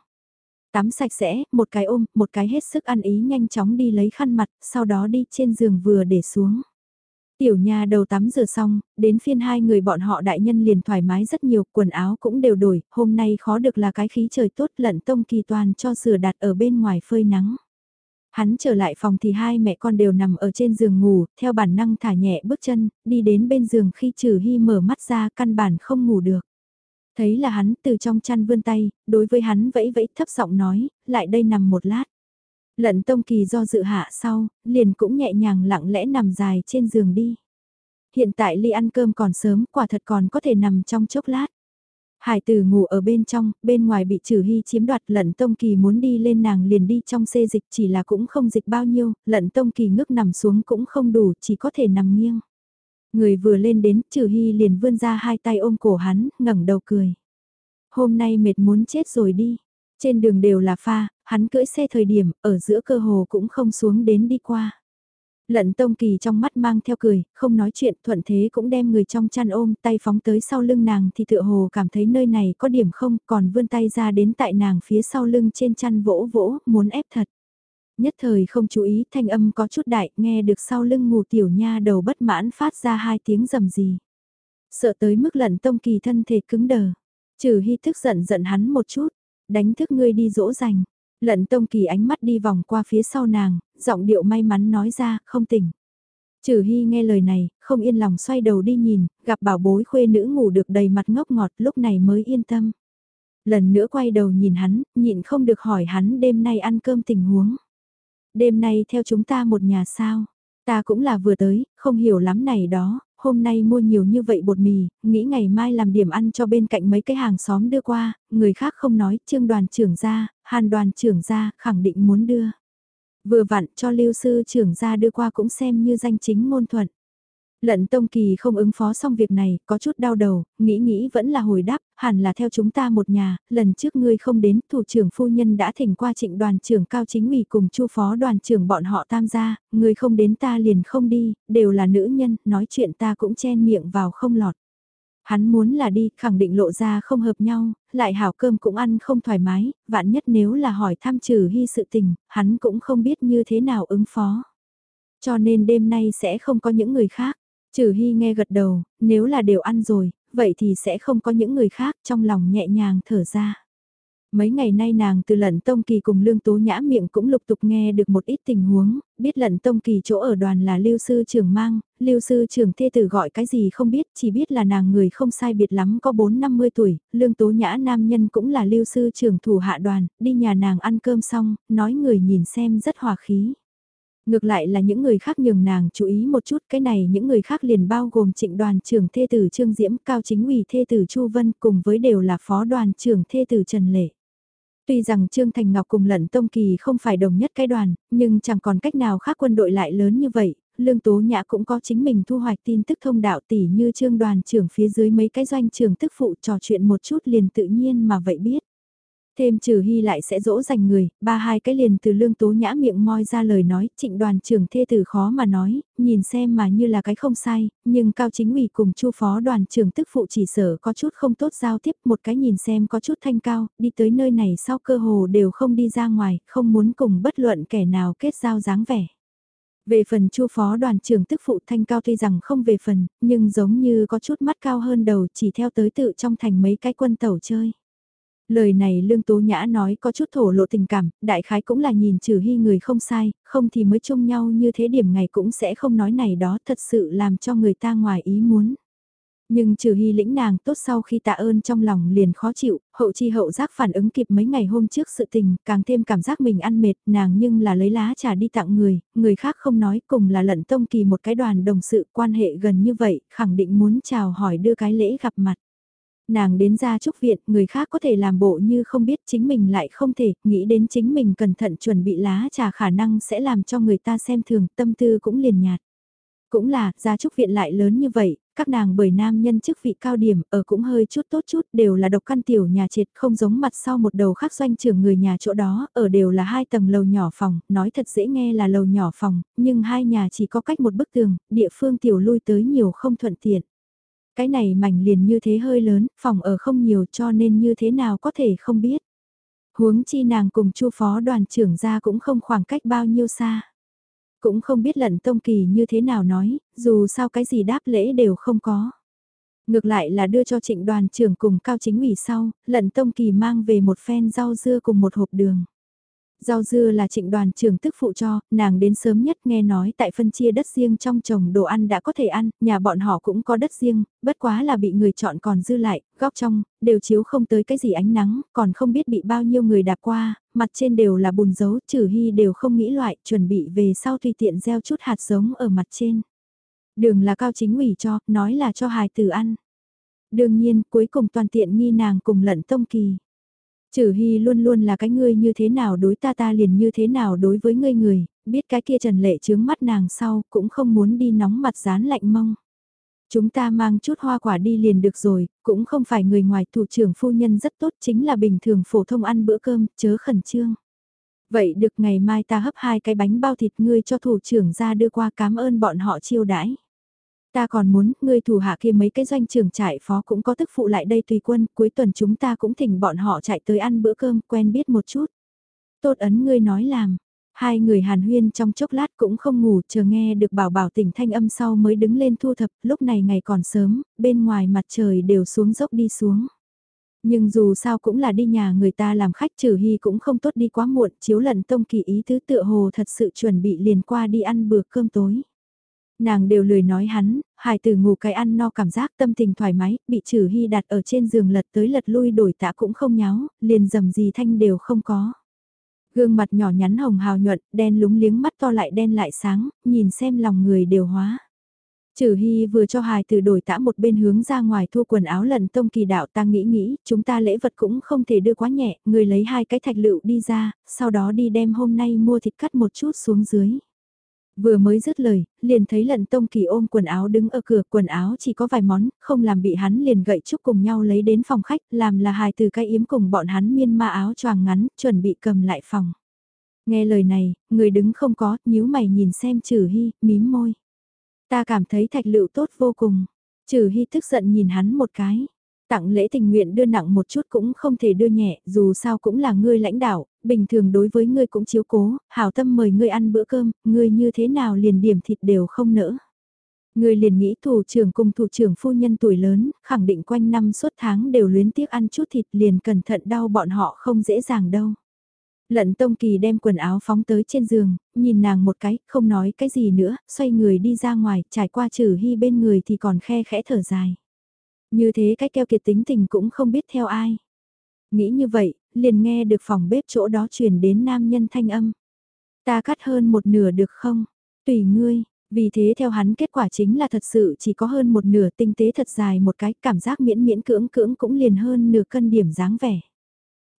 Tắm sạch sẽ, một cái ôm, một cái hết sức ăn ý nhanh chóng đi lấy khăn mặt, sau đó đi trên giường vừa để xuống. Tiểu nhà đầu tắm rửa xong, đến phiên hai người bọn họ đại nhân liền thoải mái rất nhiều, quần áo cũng đều đổi, hôm nay khó được là cái khí trời tốt lận tông kỳ toàn cho sửa đặt ở bên ngoài phơi nắng. Hắn trở lại phòng thì hai mẹ con đều nằm ở trên giường ngủ, theo bản năng thả nhẹ bước chân, đi đến bên giường khi trừ hy mở mắt ra căn bản không ngủ được. Thấy là hắn từ trong chăn vươn tay, đối với hắn vẫy vẫy thấp giọng nói, lại đây nằm một lát. Lận tông kỳ do dự hạ sau, liền cũng nhẹ nhàng lặng lẽ nằm dài trên giường đi. Hiện tại ly ăn cơm còn sớm, quả thật còn có thể nằm trong chốc lát. Hải tử ngủ ở bên trong, bên ngoài bị trừ hy chiếm đoạt lận tông kỳ muốn đi lên nàng liền đi trong xê dịch chỉ là cũng không dịch bao nhiêu, lận tông kỳ ngước nằm xuống cũng không đủ, chỉ có thể nằm nghiêng. Người vừa lên đến, trừ hy liền vươn ra hai tay ôm cổ hắn, ngẩng đầu cười. Hôm nay mệt muốn chết rồi đi. Trên đường đều là pha, hắn cưỡi xe thời điểm, ở giữa cơ hồ cũng không xuống đến đi qua. Lận Tông Kỳ trong mắt mang theo cười, không nói chuyện, thuận thế cũng đem người trong chăn ôm, tay phóng tới sau lưng nàng thì tựa hồ cảm thấy nơi này có điểm không, còn vươn tay ra đến tại nàng phía sau lưng trên chăn vỗ vỗ, muốn ép thật. Nhất thời không chú ý, thanh âm có chút đại, nghe được sau lưng ngủ tiểu nha đầu bất mãn phát ra hai tiếng rầm gì. Sợ tới mức lận Tông Kỳ thân thể cứng đờ, trừ hy thức giận giận hắn một chút, đánh thức ngươi đi dỗ dành Lận Tông Kỳ ánh mắt đi vòng qua phía sau nàng, giọng điệu may mắn nói ra, không tỉnh. Trừ Hy nghe lời này, không yên lòng xoay đầu đi nhìn, gặp bảo bối khuê nữ ngủ được đầy mặt ngốc ngọt lúc này mới yên tâm. Lần nữa quay đầu nhìn hắn, nhịn không được hỏi hắn đêm nay ăn cơm tình huống. Đêm nay theo chúng ta một nhà sao? Ta cũng là vừa tới, không hiểu lắm này đó, hôm nay mua nhiều như vậy bột mì, nghĩ ngày mai làm điểm ăn cho bên cạnh mấy cái hàng xóm đưa qua, người khác không nói, trương đoàn trưởng ra, hàn đoàn trưởng ra, khẳng định muốn đưa. Vừa vặn cho lưu sư trưởng ra đưa qua cũng xem như danh chính ngôn thuận. Lận Tông Kỳ không ứng phó xong việc này, có chút đau đầu, nghĩ nghĩ vẫn là hồi đáp, hẳn là theo chúng ta một nhà, lần trước ngươi không đến, thủ trưởng phu nhân đã thỉnh qua trịnh đoàn trưởng cao chính ủy cùng chu phó đoàn trưởng bọn họ tam gia, ngươi không đến ta liền không đi, đều là nữ nhân, nói chuyện ta cũng chen miệng vào không lọt. Hắn muốn là đi, khẳng định lộ ra không hợp nhau, lại hảo cơm cũng ăn không thoải mái, vạn nhất nếu là hỏi thăm trừ hy sự tình, hắn cũng không biết như thế nào ứng phó. Cho nên đêm nay sẽ không có những người khác. Trừ Hy nghe gật đầu, nếu là đều ăn rồi, vậy thì sẽ không có những người khác trong lòng nhẹ nhàng thở ra. Mấy ngày nay nàng từ lận tông kỳ cùng lương tố nhã miệng cũng lục tục nghe được một ít tình huống, biết lận tông kỳ chỗ ở đoàn là lưu sư trưởng mang, lưu sư trưởng thê tử gọi cái gì không biết, chỉ biết là nàng người không sai biệt lắm có 4-50 tuổi, lương tố nhã nam nhân cũng là lưu sư trưởng thủ hạ đoàn, đi nhà nàng ăn cơm xong, nói người nhìn xem rất hòa khí. Ngược lại là những người khác nhường nàng chú ý một chút cái này những người khác liền bao gồm trịnh đoàn trưởng thê tử Trương Diễm, cao chính ủy thê tử Chu Vân cùng với đều là phó đoàn trưởng thê tử Trần Lệ. Tuy rằng Trương Thành Ngọc cùng lận Tông Kỳ không phải đồng nhất cái đoàn, nhưng chẳng còn cách nào khác quân đội lại lớn như vậy, Lương Tố Nhã cũng có chính mình thu hoạch tin tức thông đạo tỷ như Trương đoàn trưởng phía dưới mấy cái doanh trưởng tức phụ trò chuyện một chút liền tự nhiên mà vậy biết. Thêm trừ hy lại sẽ dỗ dành người, ba hai cái liền từ lương tố nhã miệng moi ra lời nói, trịnh đoàn trưởng thê tử khó mà nói, nhìn xem mà như là cái không sai, nhưng cao chính ủy cùng chu phó đoàn trưởng tức phụ chỉ sở có chút không tốt giao tiếp, một cái nhìn xem có chút thanh cao, đi tới nơi này sau cơ hồ đều không đi ra ngoài, không muốn cùng bất luận kẻ nào kết giao dáng vẻ. Về phần chu phó đoàn trưởng tức phụ thanh cao tuy rằng không về phần, nhưng giống như có chút mắt cao hơn đầu chỉ theo tới tự trong thành mấy cái quân tẩu chơi. Lời này Lương Tố Nhã nói có chút thổ lộ tình cảm, đại khái cũng là nhìn trừ hy người không sai, không thì mới chung nhau như thế điểm ngày cũng sẽ không nói này đó thật sự làm cho người ta ngoài ý muốn. Nhưng trừ hy lĩnh nàng tốt sau khi tạ ơn trong lòng liền khó chịu, hậu chi hậu giác phản ứng kịp mấy ngày hôm trước sự tình, càng thêm cảm giác mình ăn mệt, nàng nhưng là lấy lá trà đi tặng người, người khác không nói cùng là lận tông kỳ một cái đoàn đồng sự quan hệ gần như vậy, khẳng định muốn chào hỏi đưa cái lễ gặp mặt. Nàng đến ra trúc viện, người khác có thể làm bộ như không biết chính mình lại không thể, nghĩ đến chính mình cẩn thận chuẩn bị lá trà khả năng sẽ làm cho người ta xem thường, tâm tư cũng liền nhạt. Cũng là, gia trúc viện lại lớn như vậy, các nàng bởi nam nhân chức vị cao điểm, ở cũng hơi chút tốt chút, đều là độc căn tiểu nhà triệt, không giống mặt sau một đầu khác doanh trưởng người nhà chỗ đó, ở đều là hai tầng lầu nhỏ phòng, nói thật dễ nghe là lầu nhỏ phòng, nhưng hai nhà chỉ có cách một bức tường, địa phương tiểu lui tới nhiều không thuận tiện. Cái này mảnh liền như thế hơi lớn, phòng ở không nhiều cho nên như thế nào có thể không biết. Huống chi nàng cùng chu phó đoàn trưởng ra cũng không khoảng cách bao nhiêu xa. Cũng không biết lận tông kỳ như thế nào nói, dù sao cái gì đáp lễ đều không có. Ngược lại là đưa cho trịnh đoàn trưởng cùng cao chính ủy sau, lận tông kỳ mang về một phen rau dưa cùng một hộp đường. Rau dưa là trịnh đoàn trưởng tức phụ cho, nàng đến sớm nhất nghe nói tại phân chia đất riêng trong trồng đồ ăn đã có thể ăn, nhà bọn họ cũng có đất riêng, bất quá là bị người chọn còn dư lại, góc trong, đều chiếu không tới cái gì ánh nắng, còn không biết bị bao nhiêu người đạp qua, mặt trên đều là bùn dấu, trừ hy đều không nghĩ loại, chuẩn bị về sau tùy tiện gieo chút hạt giống ở mặt trên. Đường là cao chính ủy cho, nói là cho hài tử ăn. Đương nhiên, cuối cùng toàn tiện nghi nàng cùng lận tông kỳ. Trừ Hy luôn luôn là cái ngươi như thế nào đối ta ta liền như thế nào đối với ngươi người, biết cái kia trần lệ chướng mắt nàng sau cũng không muốn đi nóng mặt dán lạnh mông. Chúng ta mang chút hoa quả đi liền được rồi, cũng không phải người ngoài thủ trưởng phu nhân rất tốt chính là bình thường phổ thông ăn bữa cơm, chớ khẩn trương. Vậy được ngày mai ta hấp hai cái bánh bao thịt ngươi cho thủ trưởng ra đưa qua cảm ơn bọn họ chiêu đãi. Ta còn muốn, ngươi thủ hạ kia mấy cái doanh trưởng trại phó cũng có tức phụ lại đây tùy quân, cuối tuần chúng ta cũng thỉnh bọn họ chạy tới ăn bữa cơm, quen biết một chút. Tốt ấn ngươi nói làm. Hai người hàn huyên trong chốc lát cũng không ngủ, chờ nghe được bảo bảo tỉnh thanh âm sau mới đứng lên thu thập, lúc này ngày còn sớm, bên ngoài mặt trời đều xuống dốc đi xuống. Nhưng dù sao cũng là đi nhà người ta làm khách trừ hy cũng không tốt đi quá muộn, chiếu lận tông kỳ ý tứ tựa hồ thật sự chuẩn bị liền qua đi ăn bữa cơm tối. Nàng đều lười nói hắn, hài tử ngủ cái ăn no cảm giác tâm tình thoải mái, bị trừ hy đặt ở trên giường lật tới lật lui đổi tạ cũng không nháo, liền dầm gì thanh đều không có. Gương mặt nhỏ nhắn hồng hào nhuận, đen lúng liếng mắt to lại đen lại sáng, nhìn xem lòng người đều hóa. Trừ Hy vừa cho hài từ đổi tã một bên hướng ra ngoài thu quần áo lần tông kỳ đạo ta nghĩ nghĩ, chúng ta lễ vật cũng không thể đưa quá nhẹ, người lấy hai cái thạch lựu đi ra, sau đó đi đem hôm nay mua thịt cắt một chút xuống dưới. Vừa mới dứt lời, liền thấy lận tông kỳ ôm quần áo đứng ở cửa, quần áo chỉ có vài món, không làm bị hắn liền gậy chúc cùng nhau lấy đến phòng khách, làm là hài từ cái yếm cùng bọn hắn miên ma áo choàng ngắn, chuẩn bị cầm lại phòng. Nghe lời này, người đứng không có, nhíu mày nhìn xem trừ hy, mím môi. Ta cảm thấy thạch lựu tốt vô cùng. Trừ hy tức giận nhìn hắn một cái. Tặng lễ tình nguyện đưa nặng một chút cũng không thể đưa nhẹ, dù sao cũng là ngươi lãnh đạo, bình thường đối với ngươi cũng chiếu cố, hảo tâm mời ngươi ăn bữa cơm, ngươi như thế nào liền điểm thịt đều không nỡ. Ngươi liền nghĩ thủ trưởng cùng thủ trưởng phu nhân tuổi lớn, khẳng định quanh năm suốt tháng đều luyến tiếc ăn chút thịt liền cẩn thận đau bọn họ không dễ dàng đâu. Lận Tông Kỳ đem quần áo phóng tới trên giường, nhìn nàng một cái, không nói cái gì nữa, xoay người đi ra ngoài, trải qua trừ hy bên người thì còn khe khẽ thở dài. Như thế cái keo kiệt tính tình cũng không biết theo ai. Nghĩ như vậy, liền nghe được phòng bếp chỗ đó truyền đến nam nhân thanh âm. Ta cắt hơn một nửa được không? Tùy ngươi, vì thế theo hắn kết quả chính là thật sự chỉ có hơn một nửa tinh tế thật dài một cái cảm giác miễn miễn cưỡng cưỡng cũng liền hơn nửa cân điểm dáng vẻ.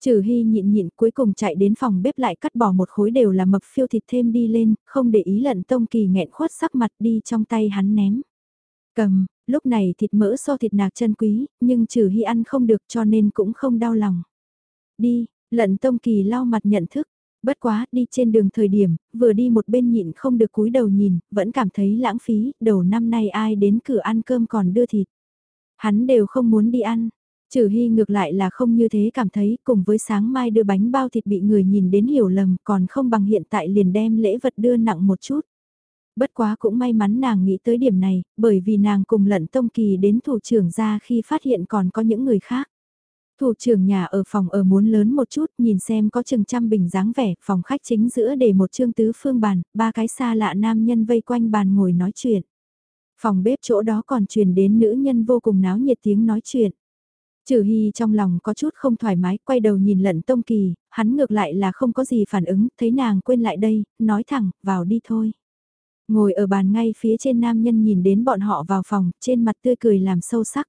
Trừ hy nhịn nhịn cuối cùng chạy đến phòng bếp lại cắt bỏ một khối đều là mập phiêu thịt thêm đi lên, không để ý lận tông kỳ nghẹn khuất sắc mặt đi trong tay hắn ném. Cầm, lúc này thịt mỡ so thịt nạc chân quý, nhưng trừ hy ăn không được cho nên cũng không đau lòng. Đi, lận tông kỳ lau mặt nhận thức, bất quá đi trên đường thời điểm, vừa đi một bên nhịn không được cúi đầu nhìn, vẫn cảm thấy lãng phí, đầu năm nay ai đến cửa ăn cơm còn đưa thịt. Hắn đều không muốn đi ăn, Trừ Hy ngược lại là không như thế cảm thấy cùng với sáng mai đưa bánh bao thịt bị người nhìn đến hiểu lầm còn không bằng hiện tại liền đem lễ vật đưa nặng một chút. Bất quá cũng may mắn nàng nghĩ tới điểm này, bởi vì nàng cùng lận tông kỳ đến thủ trưởng ra khi phát hiện còn có những người khác. Thủ trưởng nhà ở phòng ở muốn lớn một chút, nhìn xem có chừng trăm bình dáng vẻ, phòng khách chính giữa để một trương tứ phương bàn, ba cái xa lạ nam nhân vây quanh bàn ngồi nói chuyện. Phòng bếp chỗ đó còn truyền đến nữ nhân vô cùng náo nhiệt tiếng nói chuyện. Trừ Hy trong lòng có chút không thoải mái, quay đầu nhìn lận Tông Kỳ, hắn ngược lại là không có gì phản ứng, thấy nàng quên lại đây, nói thẳng, vào đi thôi. Ngồi ở bàn ngay phía trên nam nhân nhìn đến bọn họ vào phòng, trên mặt tươi cười làm sâu sắc.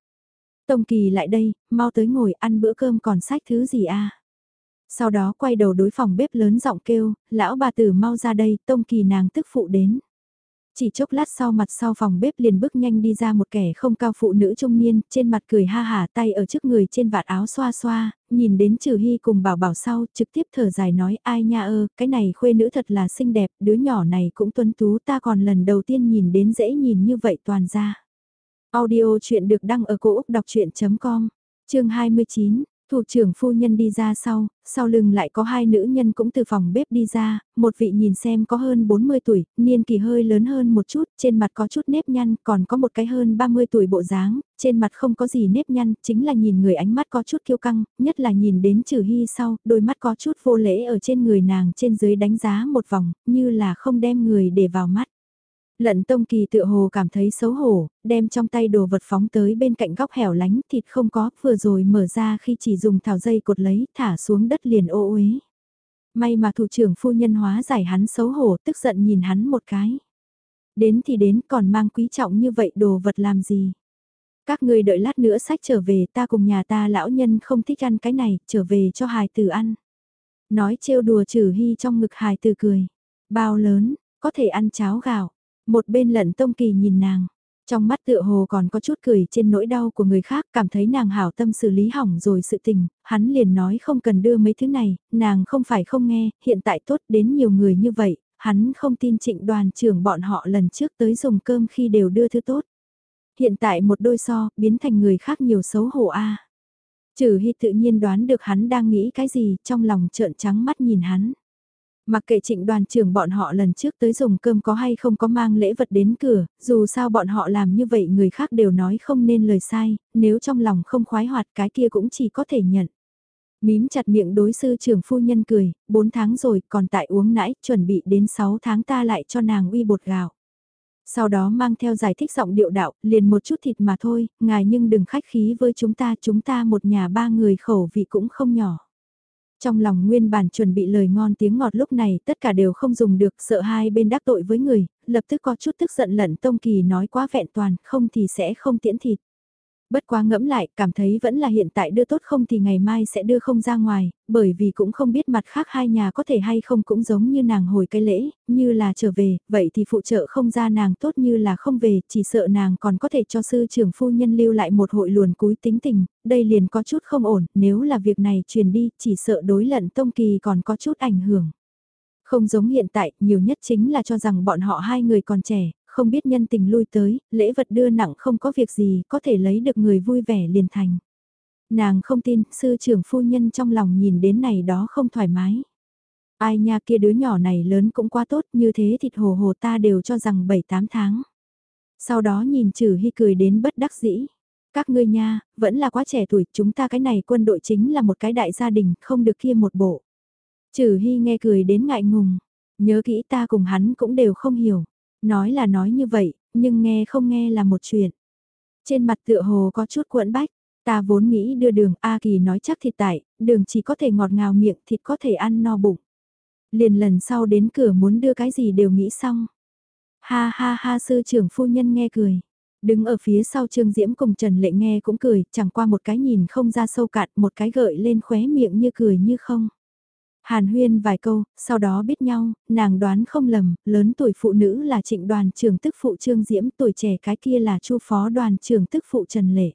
Tông Kỳ lại đây, mau tới ngồi ăn bữa cơm còn sách thứ gì? À? Sau đó quay đầu đối phòng bếp lớn giọng kêu, lão bà tử mau ra đây, Tông Kỳ nàng tức phụ đến. Chỉ chốc lát sau mặt sau phòng bếp liền bước nhanh đi ra một kẻ không cao phụ nữ trung niên, trên mặt cười ha hả tay ở trước người trên vạt áo xoa xoa, nhìn đến trừ hy cùng bảo bảo sau, trực tiếp thở dài nói ai nha ơ, cái này khuê nữ thật là xinh đẹp, đứa nhỏ này cũng tuấn tú ta còn lần đầu tiên nhìn đến dễ nhìn như vậy toàn ra. Audio chuyện được đăng ở cổ Úc đọc chuyện.com, chương 29, Thủ trưởng phu nhân đi ra sau, sau lưng lại có hai nữ nhân cũng từ phòng bếp đi ra, một vị nhìn xem có hơn 40 tuổi, niên kỳ hơi lớn hơn một chút, trên mặt có chút nếp nhăn, còn có một cái hơn 30 tuổi bộ dáng, trên mặt không có gì nếp nhăn, chính là nhìn người ánh mắt có chút kiêu căng, nhất là nhìn đến trừ hy sau, đôi mắt có chút vô lễ ở trên người nàng trên dưới đánh giá một vòng, như là không đem người để vào mắt. Lận Tông Kỳ tự hồ cảm thấy xấu hổ, đem trong tay đồ vật phóng tới bên cạnh góc hẻo lánh thịt không có, vừa rồi mở ra khi chỉ dùng thảo dây cột lấy, thả xuống đất liền ô uế. May mà thủ trưởng phu nhân hóa giải hắn xấu hổ, tức giận nhìn hắn một cái. Đến thì đến còn mang quý trọng như vậy đồ vật làm gì? Các người đợi lát nữa sách trở về ta cùng nhà ta lão nhân không thích ăn cái này, trở về cho hài tử ăn. Nói trêu đùa trừ hy trong ngực hài tử cười. Bao lớn, có thể ăn cháo gạo một bên lận tông kỳ nhìn nàng, trong mắt tựa hồ còn có chút cười trên nỗi đau của người khác cảm thấy nàng hảo tâm xử lý hỏng rồi sự tình, hắn liền nói không cần đưa mấy thứ này, nàng không phải không nghe, hiện tại tốt đến nhiều người như vậy, hắn không tin trịnh đoàn trưởng bọn họ lần trước tới dùng cơm khi đều đưa thứ tốt. Hiện tại một đôi so, biến thành người khác nhiều xấu hổ a. Trừ hy tự nhiên đoán được hắn đang nghĩ cái gì, trong lòng trợn trắng mắt nhìn hắn. Mặc kệ trịnh đoàn trưởng bọn họ lần trước tới dùng cơm có hay không có mang lễ vật đến cửa, dù sao bọn họ làm như vậy người khác đều nói không nên lời sai, nếu trong lòng không khoái hoạt cái kia cũng chỉ có thể nhận. Mím chặt miệng đối sư trưởng phu nhân cười, 4 tháng rồi còn tại uống nãy, chuẩn bị đến 6 tháng ta lại cho nàng uy bột gạo. Sau đó mang theo giải thích giọng điệu đạo, liền một chút thịt mà thôi, ngài nhưng đừng khách khí với chúng ta, chúng ta một nhà ba người khẩu vị cũng không nhỏ. Trong lòng nguyên bản chuẩn bị lời ngon tiếng ngọt lúc này tất cả đều không dùng được sợ hai bên đắc tội với người, lập tức có chút tức giận lận Tông Kỳ nói quá vẹn toàn, không thì sẽ không tiễn thịt. Bất quá ngẫm lại, cảm thấy vẫn là hiện tại đưa tốt không thì ngày mai sẽ đưa không ra ngoài, bởi vì cũng không biết mặt khác hai nhà có thể hay không cũng giống như nàng hồi cái lễ, như là trở về, vậy thì phụ trợ không ra nàng tốt như là không về, chỉ sợ nàng còn có thể cho sư trưởng phu nhân lưu lại một hội luồn cúi tính tình, đây liền có chút không ổn, nếu là việc này truyền đi, chỉ sợ đối lận tông kỳ còn có chút ảnh hưởng. Không giống hiện tại, nhiều nhất chính là cho rằng bọn họ hai người còn trẻ, không biết nhân tình lui tới, lễ vật đưa nặng không có việc gì, có thể lấy được người vui vẻ liền thành. Nàng không tin, sư trưởng phu nhân trong lòng nhìn đến này đó không thoải mái. Ai nha kia đứa nhỏ này lớn cũng quá tốt, như thế thịt hồ hồ ta đều cho rằng 7-8 tháng. Sau đó nhìn trừ hy cười đến bất đắc dĩ. Các ngươi nha, vẫn là quá trẻ tuổi, chúng ta cái này quân đội chính là một cái đại gia đình, không được kia một bộ. Trừ hy nghe cười đến ngại ngùng, nhớ kỹ ta cùng hắn cũng đều không hiểu. Nói là nói như vậy, nhưng nghe không nghe là một chuyện. Trên mặt tựa hồ có chút cuộn bách, ta vốn nghĩ đưa đường A Kỳ nói chắc thịt tại, đường chỉ có thể ngọt ngào miệng thịt có thể ăn no bụng. Liền lần sau đến cửa muốn đưa cái gì đều nghĩ xong. Ha ha ha sư trưởng phu nhân nghe cười. Đứng ở phía sau Trương Diễm cùng Trần Lệ nghe cũng cười, chẳng qua một cái nhìn không ra sâu cạn, một cái gợi lên khóe miệng như cười như không. Hàn huyên vài câu, sau đó biết nhau, nàng đoán không lầm, lớn tuổi phụ nữ là trịnh đoàn trưởng tức phụ Trương Diễm, tuổi trẻ cái kia là chu phó đoàn trưởng tức phụ Trần Lệ.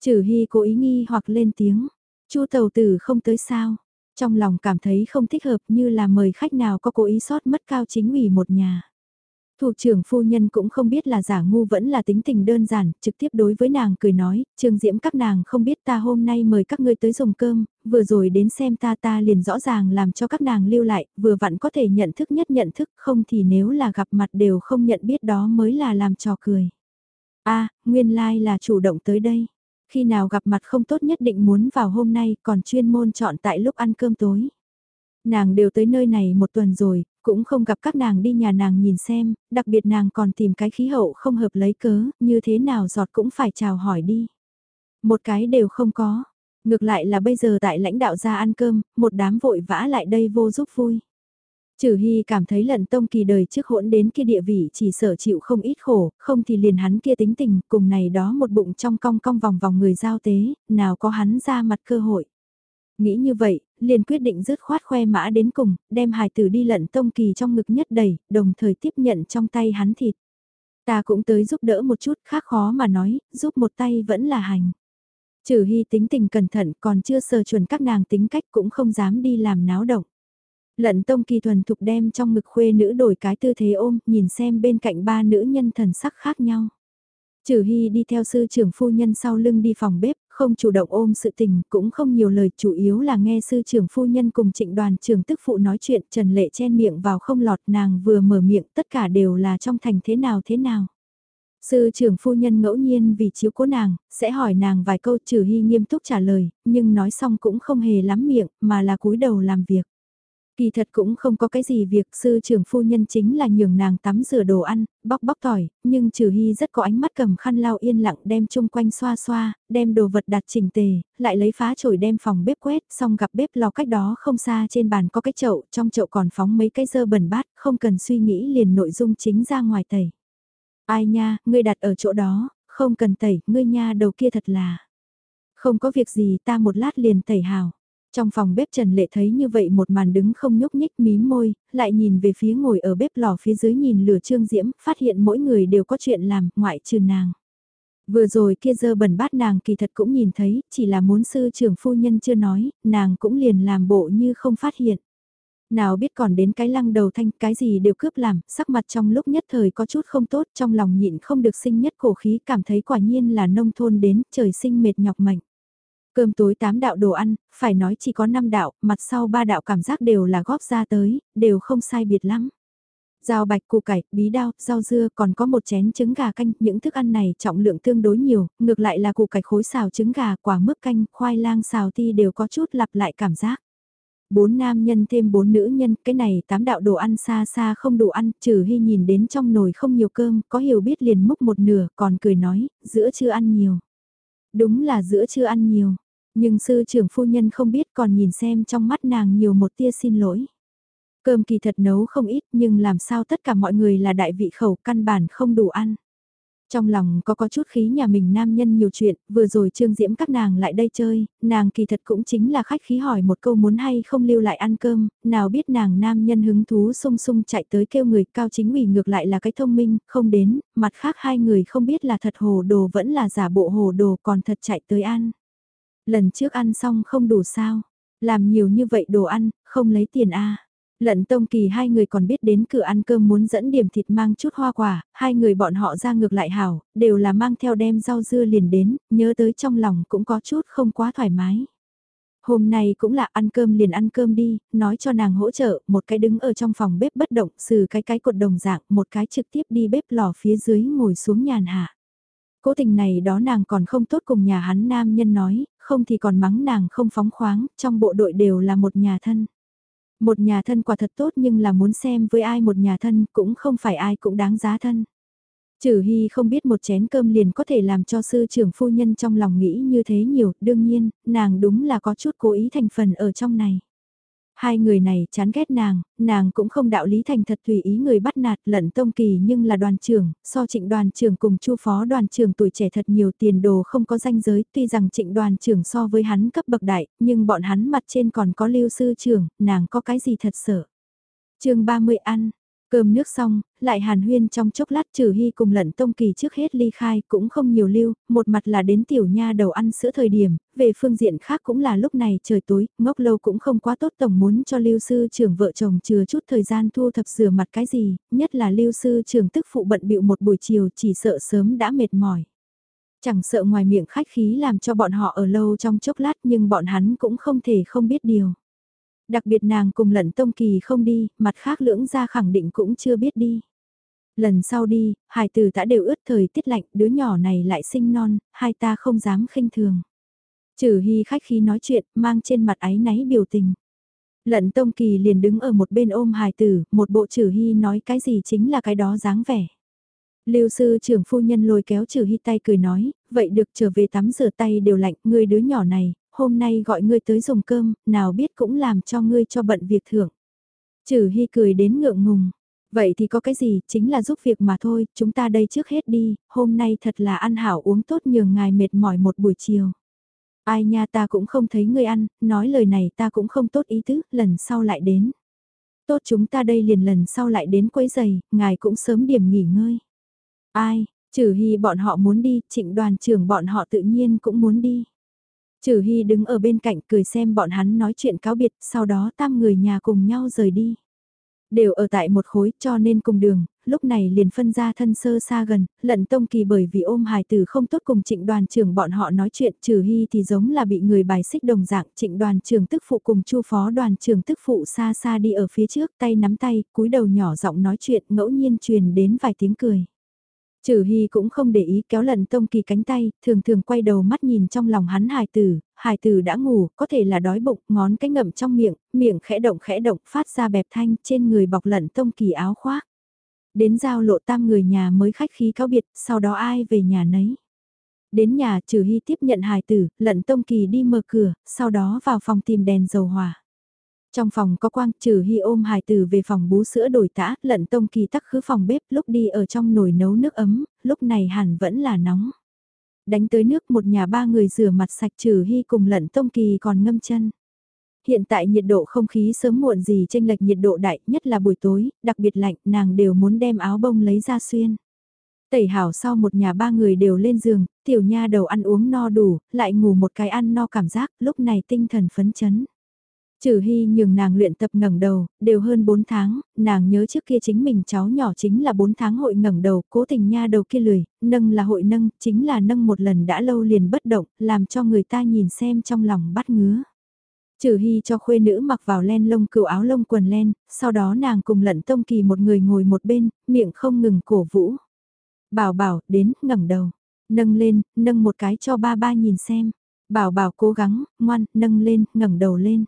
Trừ Hy cố ý nghi hoặc lên tiếng, chu tàu tử không tới sao, trong lòng cảm thấy không thích hợp như là mời khách nào có cố ý sót mất cao chính ủy một nhà. Thủ trưởng phu nhân cũng không biết là giả ngu vẫn là tính tình đơn giản, trực tiếp đối với nàng cười nói, trương diễm các nàng không biết ta hôm nay mời các ngươi tới dùng cơm, vừa rồi đến xem ta ta liền rõ ràng làm cho các nàng lưu lại, vừa vặn có thể nhận thức nhất nhận thức, không thì nếu là gặp mặt đều không nhận biết đó mới là làm trò cười. a nguyên lai like là chủ động tới đây. Khi nào gặp mặt không tốt nhất định muốn vào hôm nay còn chuyên môn chọn tại lúc ăn cơm tối nàng đều tới nơi này một tuần rồi, cũng không gặp các nàng đi nhà nàng nhìn xem, đặc biệt nàng còn tìm cái khí hậu không hợp lấy cớ, như thế nào giọt cũng phải chào hỏi đi. Một cái đều không có, ngược lại là bây giờ tại lãnh đạo ra ăn cơm, một đám vội vã lại đây vô giúp vui. Trừ Hy cảm thấy lận tông kỳ đời trước hỗn đến kia địa vị chỉ sở chịu không ít khổ, không thì liền hắn kia tính tình, cùng này đó một bụng trong cong cong vòng vòng người giao tế, nào có hắn ra mặt cơ hội. Nghĩ như vậy, liền quyết định dứt khoát khoe mã đến cùng, đem hài tử đi lận tông kỳ trong ngực nhất đầy, đồng thời tiếp nhận trong tay hắn thịt. Ta cũng tới giúp đỡ một chút, khác khó mà nói, giúp một tay vẫn là hành. Trừ hy tính tình cẩn thận còn chưa sờ chuẩn các nàng tính cách cũng không dám đi làm náo động. Lận tông kỳ thuần thục đem trong ngực khuê nữ đổi cái tư thế ôm, nhìn xem bên cạnh ba nữ nhân thần sắc khác nhau. Trừ Hy đi theo sư trưởng phu nhân sau lưng đi phòng bếp, không chủ động ôm sự tình, cũng không nhiều lời, chủ yếu là nghe sư trưởng phu nhân cùng trịnh đoàn trưởng tức phụ nói chuyện, Trần Lệ chen miệng vào không lọt nàng vừa mở miệng tất cả đều là trong thành thế nào thế nào. Sư trưởng phu nhân ngẫu nhiên vì chiếu cố nàng, sẽ hỏi nàng vài câu trừ hy nghiêm túc trả lời, nhưng nói xong cũng không hề lắm miệng, mà là cúi đầu làm việc. Kỳ thật cũng không có cái gì việc sư trưởng phu nhân chính là nhường nàng tắm rửa đồ ăn, bóc bóc tỏi, nhưng trừ hy rất có ánh mắt cầm khăn lau yên lặng đem chung quanh xoa xoa, đem đồ vật đặt chỉnh tề, lại lấy phá chổi đem phòng bếp quét, xong gặp bếp lò cách đó không xa trên bàn có cái chậu, trong chậu còn phóng mấy cái dơ bẩn bát, không cần suy nghĩ liền nội dung chính ra ngoài tẩy. Ai nha, ngươi đặt ở chỗ đó, không cần tẩy, ngươi nha đầu kia thật là. Không có việc gì ta một lát liền tẩy hào. Trong phòng bếp Trần Lệ thấy như vậy một màn đứng không nhúc nhích mím môi, lại nhìn về phía ngồi ở bếp lò phía dưới nhìn lửa trương diễm, phát hiện mỗi người đều có chuyện làm, ngoại trừ nàng. Vừa rồi kia dơ bẩn bát nàng kỳ thật cũng nhìn thấy, chỉ là muốn sư trưởng phu nhân chưa nói, nàng cũng liền làm bộ như không phát hiện. Nào biết còn đến cái lăng đầu thanh cái gì đều cướp làm, sắc mặt trong lúc nhất thời có chút không tốt trong lòng nhịn không được sinh nhất cổ khí cảm thấy quả nhiên là nông thôn đến trời sinh mệt nhọc mạnh. Cơm tối 8 đạo đồ ăn, phải nói chỉ có 5 đạo, mặt sau 3 đạo cảm giác đều là góp ra tới, đều không sai biệt lắm. Rau bạch củ cải, bí đao, rau dưa còn có một chén trứng gà canh, những thức ăn này trọng lượng tương đối nhiều, ngược lại là củ cải khối xào trứng gà, quả mướp canh, khoai lang xào ti đều có chút lặp lại cảm giác. Bốn nam nhân thêm bốn nữ nhân, cái này tám đạo đồ ăn xa xa không đủ ăn, trừ hy nhìn đến trong nồi không nhiều cơm, có hiểu biết liền múc một nửa, còn cười nói, giữa chưa ăn nhiều. Đúng là giữa chưa ăn nhiều, nhưng sư trưởng phu nhân không biết còn nhìn xem trong mắt nàng nhiều một tia xin lỗi. Cơm kỳ thật nấu không ít nhưng làm sao tất cả mọi người là đại vị khẩu căn bản không đủ ăn. Trong lòng có có chút khí nhà mình nam nhân nhiều chuyện, vừa rồi Trương Diễm các nàng lại đây chơi, nàng kỳ thật cũng chính là khách khí hỏi một câu muốn hay không lưu lại ăn cơm, nào biết nàng nam nhân hứng thú sung sung chạy tới kêu người cao chính ủy ngược lại là cái thông minh, không đến, mặt khác hai người không biết là thật hồ đồ vẫn là giả bộ hồ đồ còn thật chạy tới ăn. Lần trước ăn xong không đủ sao, làm nhiều như vậy đồ ăn, không lấy tiền a Lận Tông Kỳ hai người còn biết đến cửa ăn cơm muốn dẫn điểm thịt mang chút hoa quả, hai người bọn họ ra ngược lại hảo, đều là mang theo đem rau dưa liền đến, nhớ tới trong lòng cũng có chút không quá thoải mái. Hôm nay cũng là ăn cơm liền ăn cơm đi, nói cho nàng hỗ trợ, một cái đứng ở trong phòng bếp bất động, xử cái cái cột đồng dạng, một cái trực tiếp đi bếp lò phía dưới ngồi xuống nhàn hạ. Cố tình này đó nàng còn không tốt cùng nhà hắn nam nhân nói, không thì còn mắng nàng không phóng khoáng, trong bộ đội đều là một nhà thân. Một nhà thân quả thật tốt nhưng là muốn xem với ai một nhà thân cũng không phải ai cũng đáng giá thân. Trừ Hy không biết một chén cơm liền có thể làm cho sư trưởng phu nhân trong lòng nghĩ như thế nhiều, đương nhiên, nàng đúng là có chút cố ý thành phần ở trong này. Hai người này chán ghét nàng, nàng cũng không đạo lý thành thật tùy ý người bắt nạt lận tông kỳ nhưng là đoàn trưởng, so trịnh đoàn trưởng cùng chu phó đoàn trưởng tuổi trẻ thật nhiều tiền đồ không có danh giới, tuy rằng trịnh đoàn trưởng so với hắn cấp bậc đại, nhưng bọn hắn mặt trên còn có lưu sư trưởng, nàng có cái gì thật sợ. chương 30 ăn, Cơm nước xong, lại hàn huyên trong chốc lát trừ hy cùng lận tông kỳ trước hết ly khai cũng không nhiều lưu, một mặt là đến tiểu nha đầu ăn sữa thời điểm, về phương diện khác cũng là lúc này trời tối, ngốc lâu cũng không quá tốt tổng muốn cho lưu sư trưởng vợ chồng chừa chút thời gian thu thập rửa mặt cái gì, nhất là lưu sư trưởng tức phụ bận bịu một buổi chiều chỉ sợ sớm đã mệt mỏi. Chẳng sợ ngoài miệng khách khí làm cho bọn họ ở lâu trong chốc lát nhưng bọn hắn cũng không thể không biết điều. Đặc biệt nàng cùng lận tông kỳ không đi, mặt khác lưỡng ra khẳng định cũng chưa biết đi. Lần sau đi, hài tử đã đều ướt thời tiết lạnh, đứa nhỏ này lại sinh non, hai ta không dám khinh thường. Trừ hy khách khi nói chuyện, mang trên mặt áy náy biểu tình. Lận tông kỳ liền đứng ở một bên ôm hài tử, một bộ trừ hy nói cái gì chính là cái đó dáng vẻ. Lưu sư trưởng phu nhân lôi kéo trừ hy tay cười nói, vậy được trở về tắm rửa tay đều lạnh, người đứa nhỏ này, hôm nay gọi ngươi tới dùng cơm, nào biết cũng làm cho ngươi cho bận việc thưởng. Trừ Hy cười đến ngượng ngùng. Vậy thì có cái gì, chính là giúp việc mà thôi, chúng ta đây trước hết đi, hôm nay thật là ăn hảo uống tốt nhường ngài mệt mỏi một buổi chiều. Ai nha ta cũng không thấy ngươi ăn, nói lời này ta cũng không tốt ý tứ, lần sau lại đến. Tốt chúng ta đây liền lần sau lại đến quấy giày, ngài cũng sớm điểm nghỉ ngơi. Ai, trừ hy bọn họ muốn đi, trịnh đoàn trưởng bọn họ tự nhiên cũng muốn đi. Trừ Hy đứng ở bên cạnh cười xem bọn hắn nói chuyện cáo biệt, sau đó tam người nhà cùng nhau rời đi. Đều ở tại một khối cho nên cùng đường, lúc này liền phân ra thân sơ xa gần, lận tông kỳ bởi vì ôm hài tử không tốt cùng trịnh đoàn trưởng bọn họ nói chuyện trừ hy thì giống là bị người bài xích đồng dạng trịnh đoàn trưởng tức phụ cùng chu phó đoàn trưởng tức phụ xa xa đi ở phía trước tay nắm tay, cúi đầu nhỏ giọng nói chuyện ngẫu nhiên truyền đến vài tiếng cười. Trừ Hy cũng không để ý kéo lần tông kỳ cánh tay, thường thường quay đầu mắt nhìn trong lòng hắn hài tử, hài tử đã ngủ, có thể là đói bụng, ngón cái ngậm trong miệng, miệng khẽ động khẽ động phát ra bẹp thanh trên người bọc lận tông kỳ áo khoác. Đến giao lộ tam người nhà mới khách khí cáo biệt, sau đó ai về nhà nấy. Đến nhà trừ hy tiếp nhận hài tử, lận tông kỳ đi mở cửa, sau đó vào phòng tìm đèn dầu hỏa. Trong phòng có quang, trừ hy ôm hài tử về phòng bú sữa đổi tã, lận tông kỳ tắc khứ phòng bếp lúc đi ở trong nồi nấu nước ấm, lúc này hẳn vẫn là nóng. Đánh tới nước một nhà ba người rửa mặt sạch trừ hy cùng lận tông kỳ còn ngâm chân. Hiện tại nhiệt độ không khí sớm muộn gì tranh lệch nhiệt độ đại, nhất là buổi tối, đặc biệt lạnh, nàng đều muốn đem áo bông lấy ra xuyên. Tẩy hảo sau một nhà ba người đều lên giường, tiểu nha đầu ăn uống no đủ, lại ngủ một cái ăn no cảm giác, lúc này tinh thần phấn chấn. Trừ Hy nhường nàng luyện tập ngẩng đầu, đều hơn 4 tháng, nàng nhớ trước kia chính mình cháu nhỏ chính là 4 tháng hội ngẩng đầu, cố tình nha đầu kia lười, nâng là hội nâng, chính là nâng một lần đã lâu liền bất động, làm cho người ta nhìn xem trong lòng bắt ngứa. Trừ Hy cho khuê nữ mặc vào len lông cựu áo lông quần len, sau đó nàng cùng lận tông kỳ một người ngồi một bên, miệng không ngừng cổ vũ. Bảo bảo, đến, ngẩng đầu, nâng lên, nâng một cái cho ba ba nhìn xem. Bảo bảo cố gắng, ngoan, nâng lên, ngẩng đầu lên.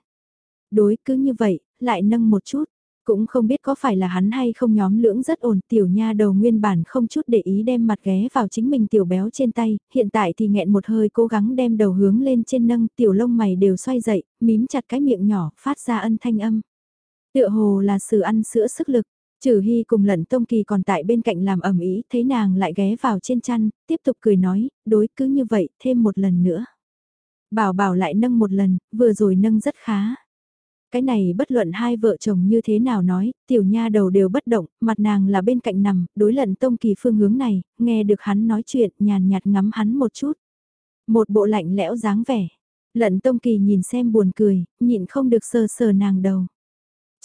Đối cứ như vậy, lại nâng một chút. Cũng không biết có phải là hắn hay không nhóm lưỡng rất ổn, tiểu nha đầu nguyên bản không chút để ý đem mặt ghé vào chính mình tiểu béo trên tay, hiện tại thì nghẹn một hơi cố gắng đem đầu hướng lên trên nâng, tiểu lông mày đều xoay dậy, mím chặt cái miệng nhỏ, phát ra ân thanh âm. Tựa hồ là sự ăn sữa sức lực, Trừ Hy cùng lận Tông Kỳ còn tại bên cạnh làm ẩm ý, thấy nàng lại ghé vào trên chăn, tiếp tục cười nói, đối cứ như vậy, thêm một lần nữa. Bảo bảo lại nâng một lần, vừa rồi nâng rất khá. Cái này bất luận hai vợ chồng như thế nào nói, tiểu nha đầu đều bất động, mặt nàng là bên cạnh nằm, đối lận tông kỳ phương hướng này, nghe được hắn nói chuyện, nhàn nhạt ngắm hắn một chút. Một bộ lạnh lẽo dáng vẻ. Lận tông kỳ nhìn xem buồn cười, nhịn không được sờ sờ nàng đầu.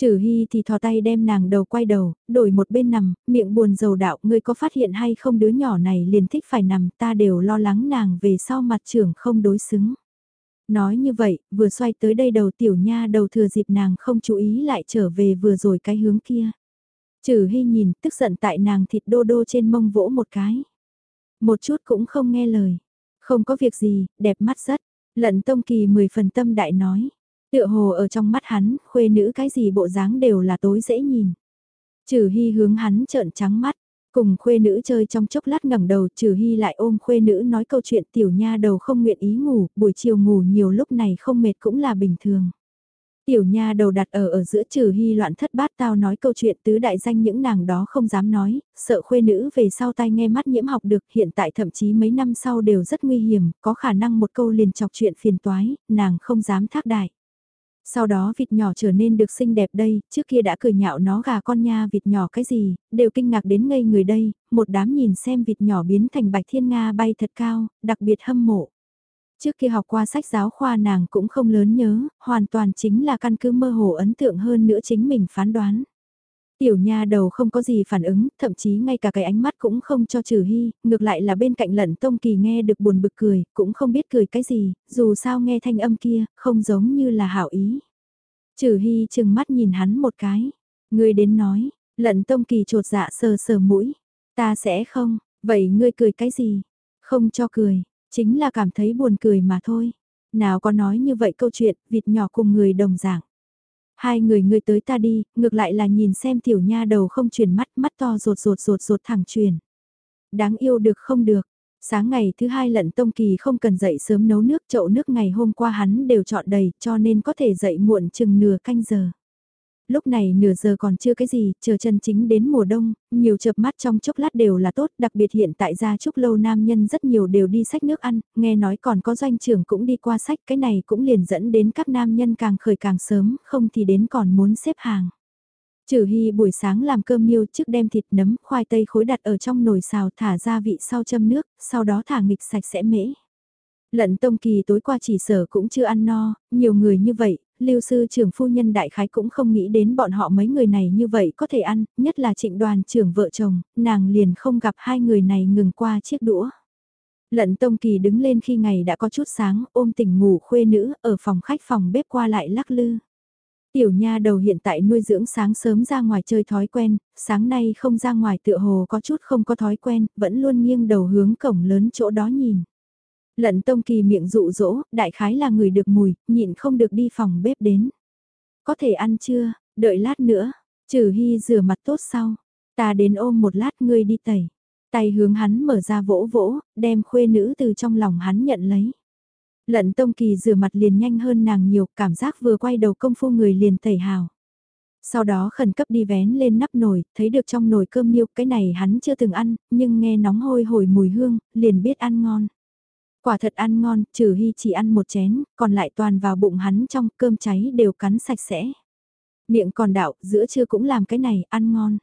Trừ Hy thì thò tay đem nàng đầu quay đầu, đổi một bên nằm, miệng buồn dầu đạo, ngươi có phát hiện hay không đứa nhỏ này liền thích phải nằm, ta đều lo lắng nàng về sau mặt trưởng không đối xứng. Nói như vậy, vừa xoay tới đây đầu tiểu nha đầu thừa dịp nàng không chú ý lại trở về vừa rồi cái hướng kia. Trừ Hy nhìn, tức giận tại nàng thịt đô đô trên mông vỗ một cái. Một chút cũng không nghe lời. Không có việc gì, đẹp mắt rất. Lận Tông Kỳ mười phần tâm đại nói. Tựa hồ ở trong mắt hắn, khuê nữ cái gì bộ dáng đều là tối dễ nhìn. Trừ Hy hướng hắn trợn trắng mắt, cùng khuê nữ chơi trong chốc lát ngẩng đầu, Trừ Hy lại ôm khuê nữ nói câu chuyện tiểu nha đầu không nguyện ý ngủ, buổi chiều ngủ nhiều lúc này không mệt cũng là bình thường. Tiểu nha đầu đặt ở ở giữa trừ hy loạn thất bát tao nói câu chuyện tứ đại danh những nàng đó không dám nói, sợ khuê nữ về sau tay nghe mắt nhiễm học được hiện tại thậm chí mấy năm sau đều rất nguy hiểm, có khả năng một câu liền chọc chuyện phiền toái, nàng không dám thác đại. Sau đó vịt nhỏ trở nên được xinh đẹp đây, trước kia đã cười nhạo nó gà con nha vịt nhỏ cái gì, đều kinh ngạc đến ngây người đây, một đám nhìn xem vịt nhỏ biến thành bạch thiên nga bay thật cao, đặc biệt hâm mộ. Trước kia học qua sách giáo khoa nàng cũng không lớn nhớ, hoàn toàn chính là căn cứ mơ hồ ấn tượng hơn nữa chính mình phán đoán. Tiểu nha đầu không có gì phản ứng, thậm chí ngay cả cái ánh mắt cũng không cho trừ hy, ngược lại là bên cạnh lận tông kỳ nghe được buồn bực cười, cũng không biết cười cái gì, dù sao nghe thanh âm kia, không giống như là hảo ý. Trừ hy chừng mắt nhìn hắn một cái, ngươi đến nói, lận tông kỳ trột dạ sờ sờ mũi, ta sẽ không, vậy ngươi cười cái gì, không cho cười, chính là cảm thấy buồn cười mà thôi. Nào có nói như vậy câu chuyện, vịt nhỏ cùng người đồng dạng. Hai người người tới ta đi, ngược lại là nhìn xem tiểu nha đầu không chuyển mắt, mắt to rột rột rột rột thẳng chuyển Đáng yêu được không được. Sáng ngày thứ hai lận tông kỳ không cần dậy sớm nấu nước chậu nước ngày hôm qua hắn đều chọn đầy cho nên có thể dậy muộn chừng nửa canh giờ. Lúc này nửa giờ còn chưa cái gì, chờ chân chính đến mùa đông, nhiều chợp mắt trong chốc lát đều là tốt, đặc biệt hiện tại gia trúc lâu nam nhân rất nhiều đều đi sách nước ăn, nghe nói còn có doanh trưởng cũng đi qua sách, cái này cũng liền dẫn đến các nam nhân càng khởi càng sớm, không thì đến còn muốn xếp hàng. Trừ Hy buổi sáng làm cơm niêu trước đem thịt nấm, khoai tây khối đặt ở trong nồi xào thả gia vị sau châm nước, sau đó thả nghịch sạch sẽ mễ. Lận Tông Kỳ tối qua chỉ sở cũng chưa ăn no, nhiều người như vậy, lưu sư trưởng phu nhân đại khái cũng không nghĩ đến bọn họ mấy người này như vậy có thể ăn, nhất là trịnh đoàn trưởng vợ chồng, nàng liền không gặp hai người này ngừng qua chiếc đũa. Lận Tông Kỳ đứng lên khi ngày đã có chút sáng, ôm tỉnh ngủ khuê nữ, ở phòng khách phòng bếp qua lại lắc lư. Tiểu nha đầu hiện tại nuôi dưỡng sáng sớm ra ngoài chơi thói quen, sáng nay không ra ngoài tựa hồ có chút không có thói quen, vẫn luôn nghiêng đầu hướng cổng lớn chỗ đó nhìn. Lận tông kỳ miệng dụ dỗ, đại khái là người được mùi, nhịn không được đi phòng bếp đến. Có thể ăn chưa, đợi lát nữa, trừ hy rửa mặt tốt sau. Ta đến ôm một lát ngươi đi tẩy. Tay hướng hắn mở ra vỗ vỗ, đem khuê nữ từ trong lòng hắn nhận lấy. Lận tông kỳ rửa mặt liền nhanh hơn nàng nhiều, cảm giác vừa quay đầu công phu người liền tẩy hào. Sau đó khẩn cấp đi vén lên nắp nồi, thấy được trong nồi cơm niêu, cái này hắn chưa từng ăn, nhưng nghe nóng hôi hồi mùi hương, liền biết ăn ngon. Quả thật ăn ngon, trừ hy chỉ ăn một chén, còn lại toàn vào bụng hắn trong cơm cháy đều cắn sạch sẽ. Miệng còn đạo, giữa trưa cũng làm cái này, ăn ngon.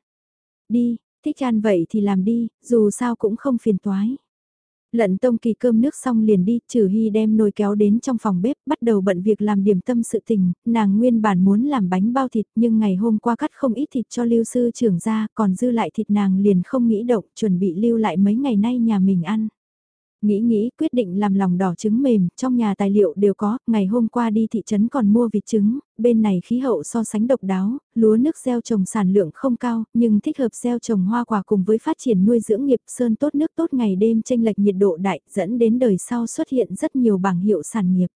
Đi, thích ăn vậy thì làm đi, dù sao cũng không phiền toái. Lận tông kỳ cơm nước xong liền đi, trừ hy đem nồi kéo đến trong phòng bếp, bắt đầu bận việc làm điểm tâm sự tình, nàng nguyên bản muốn làm bánh bao thịt nhưng ngày hôm qua cắt không ít thịt cho lưu sư trưởng ra, còn dư lại thịt nàng liền không nghĩ động, chuẩn bị lưu lại mấy ngày nay nhà mình ăn. Nghĩ nghĩ quyết định làm lòng đỏ trứng mềm, trong nhà tài liệu đều có, ngày hôm qua đi thị trấn còn mua vịt trứng, bên này khí hậu so sánh độc đáo, lúa nước gieo trồng sản lượng không cao, nhưng thích hợp gieo trồng hoa quả cùng với phát triển nuôi dưỡng nghiệp sơn tốt nước tốt ngày đêm tranh lệch nhiệt độ đại, dẫn đến đời sau xuất hiện rất nhiều bảng hiệu sản nghiệp.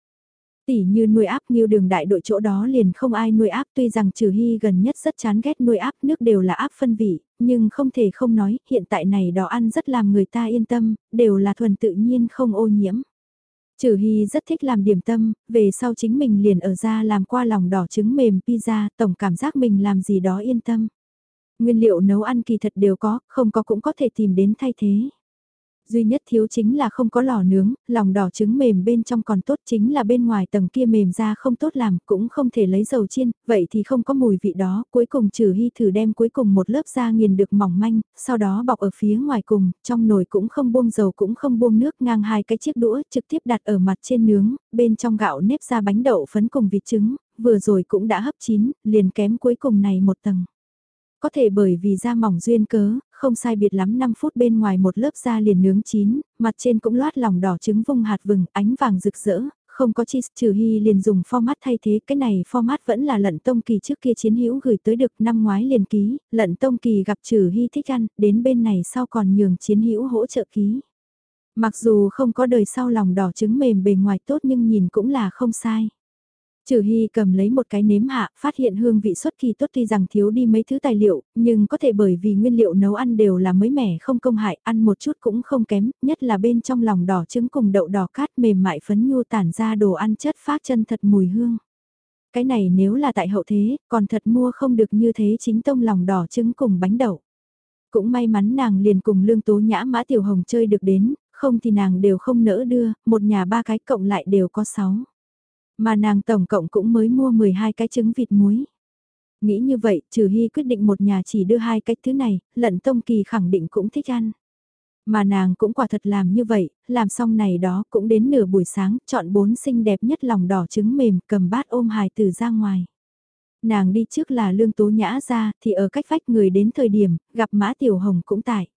Tỷ như nuôi áp nghiêu đường đại đội chỗ đó liền không ai nuôi áp tuy rằng trừ hy gần nhất rất chán ghét nuôi áp nước đều là áp phân vị, nhưng không thể không nói hiện tại này đó ăn rất làm người ta yên tâm, đều là thuần tự nhiên không ô nhiễm. Trừ Hy rất thích làm điểm tâm, về sau chính mình liền ở ra làm qua lòng đỏ trứng mềm pizza, tổng cảm giác mình làm gì đó yên tâm. Nguyên liệu nấu ăn kỳ thật đều có, không có cũng có thể tìm đến thay thế. Duy nhất thiếu chính là không có lò nướng, lòng đỏ trứng mềm bên trong còn tốt chính là bên ngoài tầng kia mềm ra không tốt làm, cũng không thể lấy dầu chiên, vậy thì không có mùi vị đó, cuối cùng trừ hy thử đem cuối cùng một lớp da nghiền được mỏng manh, sau đó bọc ở phía ngoài cùng, trong nồi cũng không buông dầu cũng không buông nước ngang hai cái chiếc đũa trực tiếp đặt ở mặt trên nướng, bên trong gạo nếp ra bánh đậu phấn cùng vịt trứng, vừa rồi cũng đã hấp chín, liền kém cuối cùng này một tầng. Có thể bởi vì da mỏng duyên cớ, không sai biệt lắm 5 phút bên ngoài một lớp da liền nướng chín, mặt trên cũng loát lòng đỏ trứng vung hạt vừng, ánh vàng rực rỡ, không có cheese trừ hy liền dùng format thay thế, cái này format vẫn là lận tông kỳ trước kia chiến hữu gửi tới được năm ngoái liền ký, lận tông kỳ gặp trừ hy thích ăn, đến bên này sau còn nhường chiến hữu hỗ trợ ký. Mặc dù không có đời sau lòng đỏ trứng mềm bề ngoài tốt nhưng nhìn cũng là không sai. Trừ Hy cầm lấy một cái nếm hạ, phát hiện hương vị xuất kỳ tốt tuy rằng thiếu đi mấy thứ tài liệu, nhưng có thể bởi vì nguyên liệu nấu ăn đều là mới mẻ không công hại, ăn một chút cũng không kém, nhất là bên trong lòng đỏ trứng cùng đậu đỏ cát mềm mại phấn nhu tản ra đồ ăn chất phát chân thật mùi hương. Cái này nếu là tại hậu thế, còn thật mua không được như thế chính tông lòng đỏ trứng cùng bánh đậu. Cũng may mắn nàng liền cùng lương tố nhã mã tiểu hồng chơi được đến, không thì nàng đều không nỡ đưa, một nhà ba cái cộng lại đều có sáu. Mà nàng tổng cộng cũng mới mua 12 cái trứng vịt muối. Nghĩ như vậy, trừ hy quyết định một nhà chỉ đưa hai cái thứ này, lận tông kỳ khẳng định cũng thích ăn. Mà nàng cũng quả thật làm như vậy, làm xong này đó cũng đến nửa buổi sáng, chọn bốn xinh đẹp nhất lòng đỏ trứng mềm cầm bát ôm hài từ ra ngoài. Nàng đi trước là lương tố nhã ra, thì ở cách vách người đến thời điểm, gặp mã tiểu hồng cũng tại.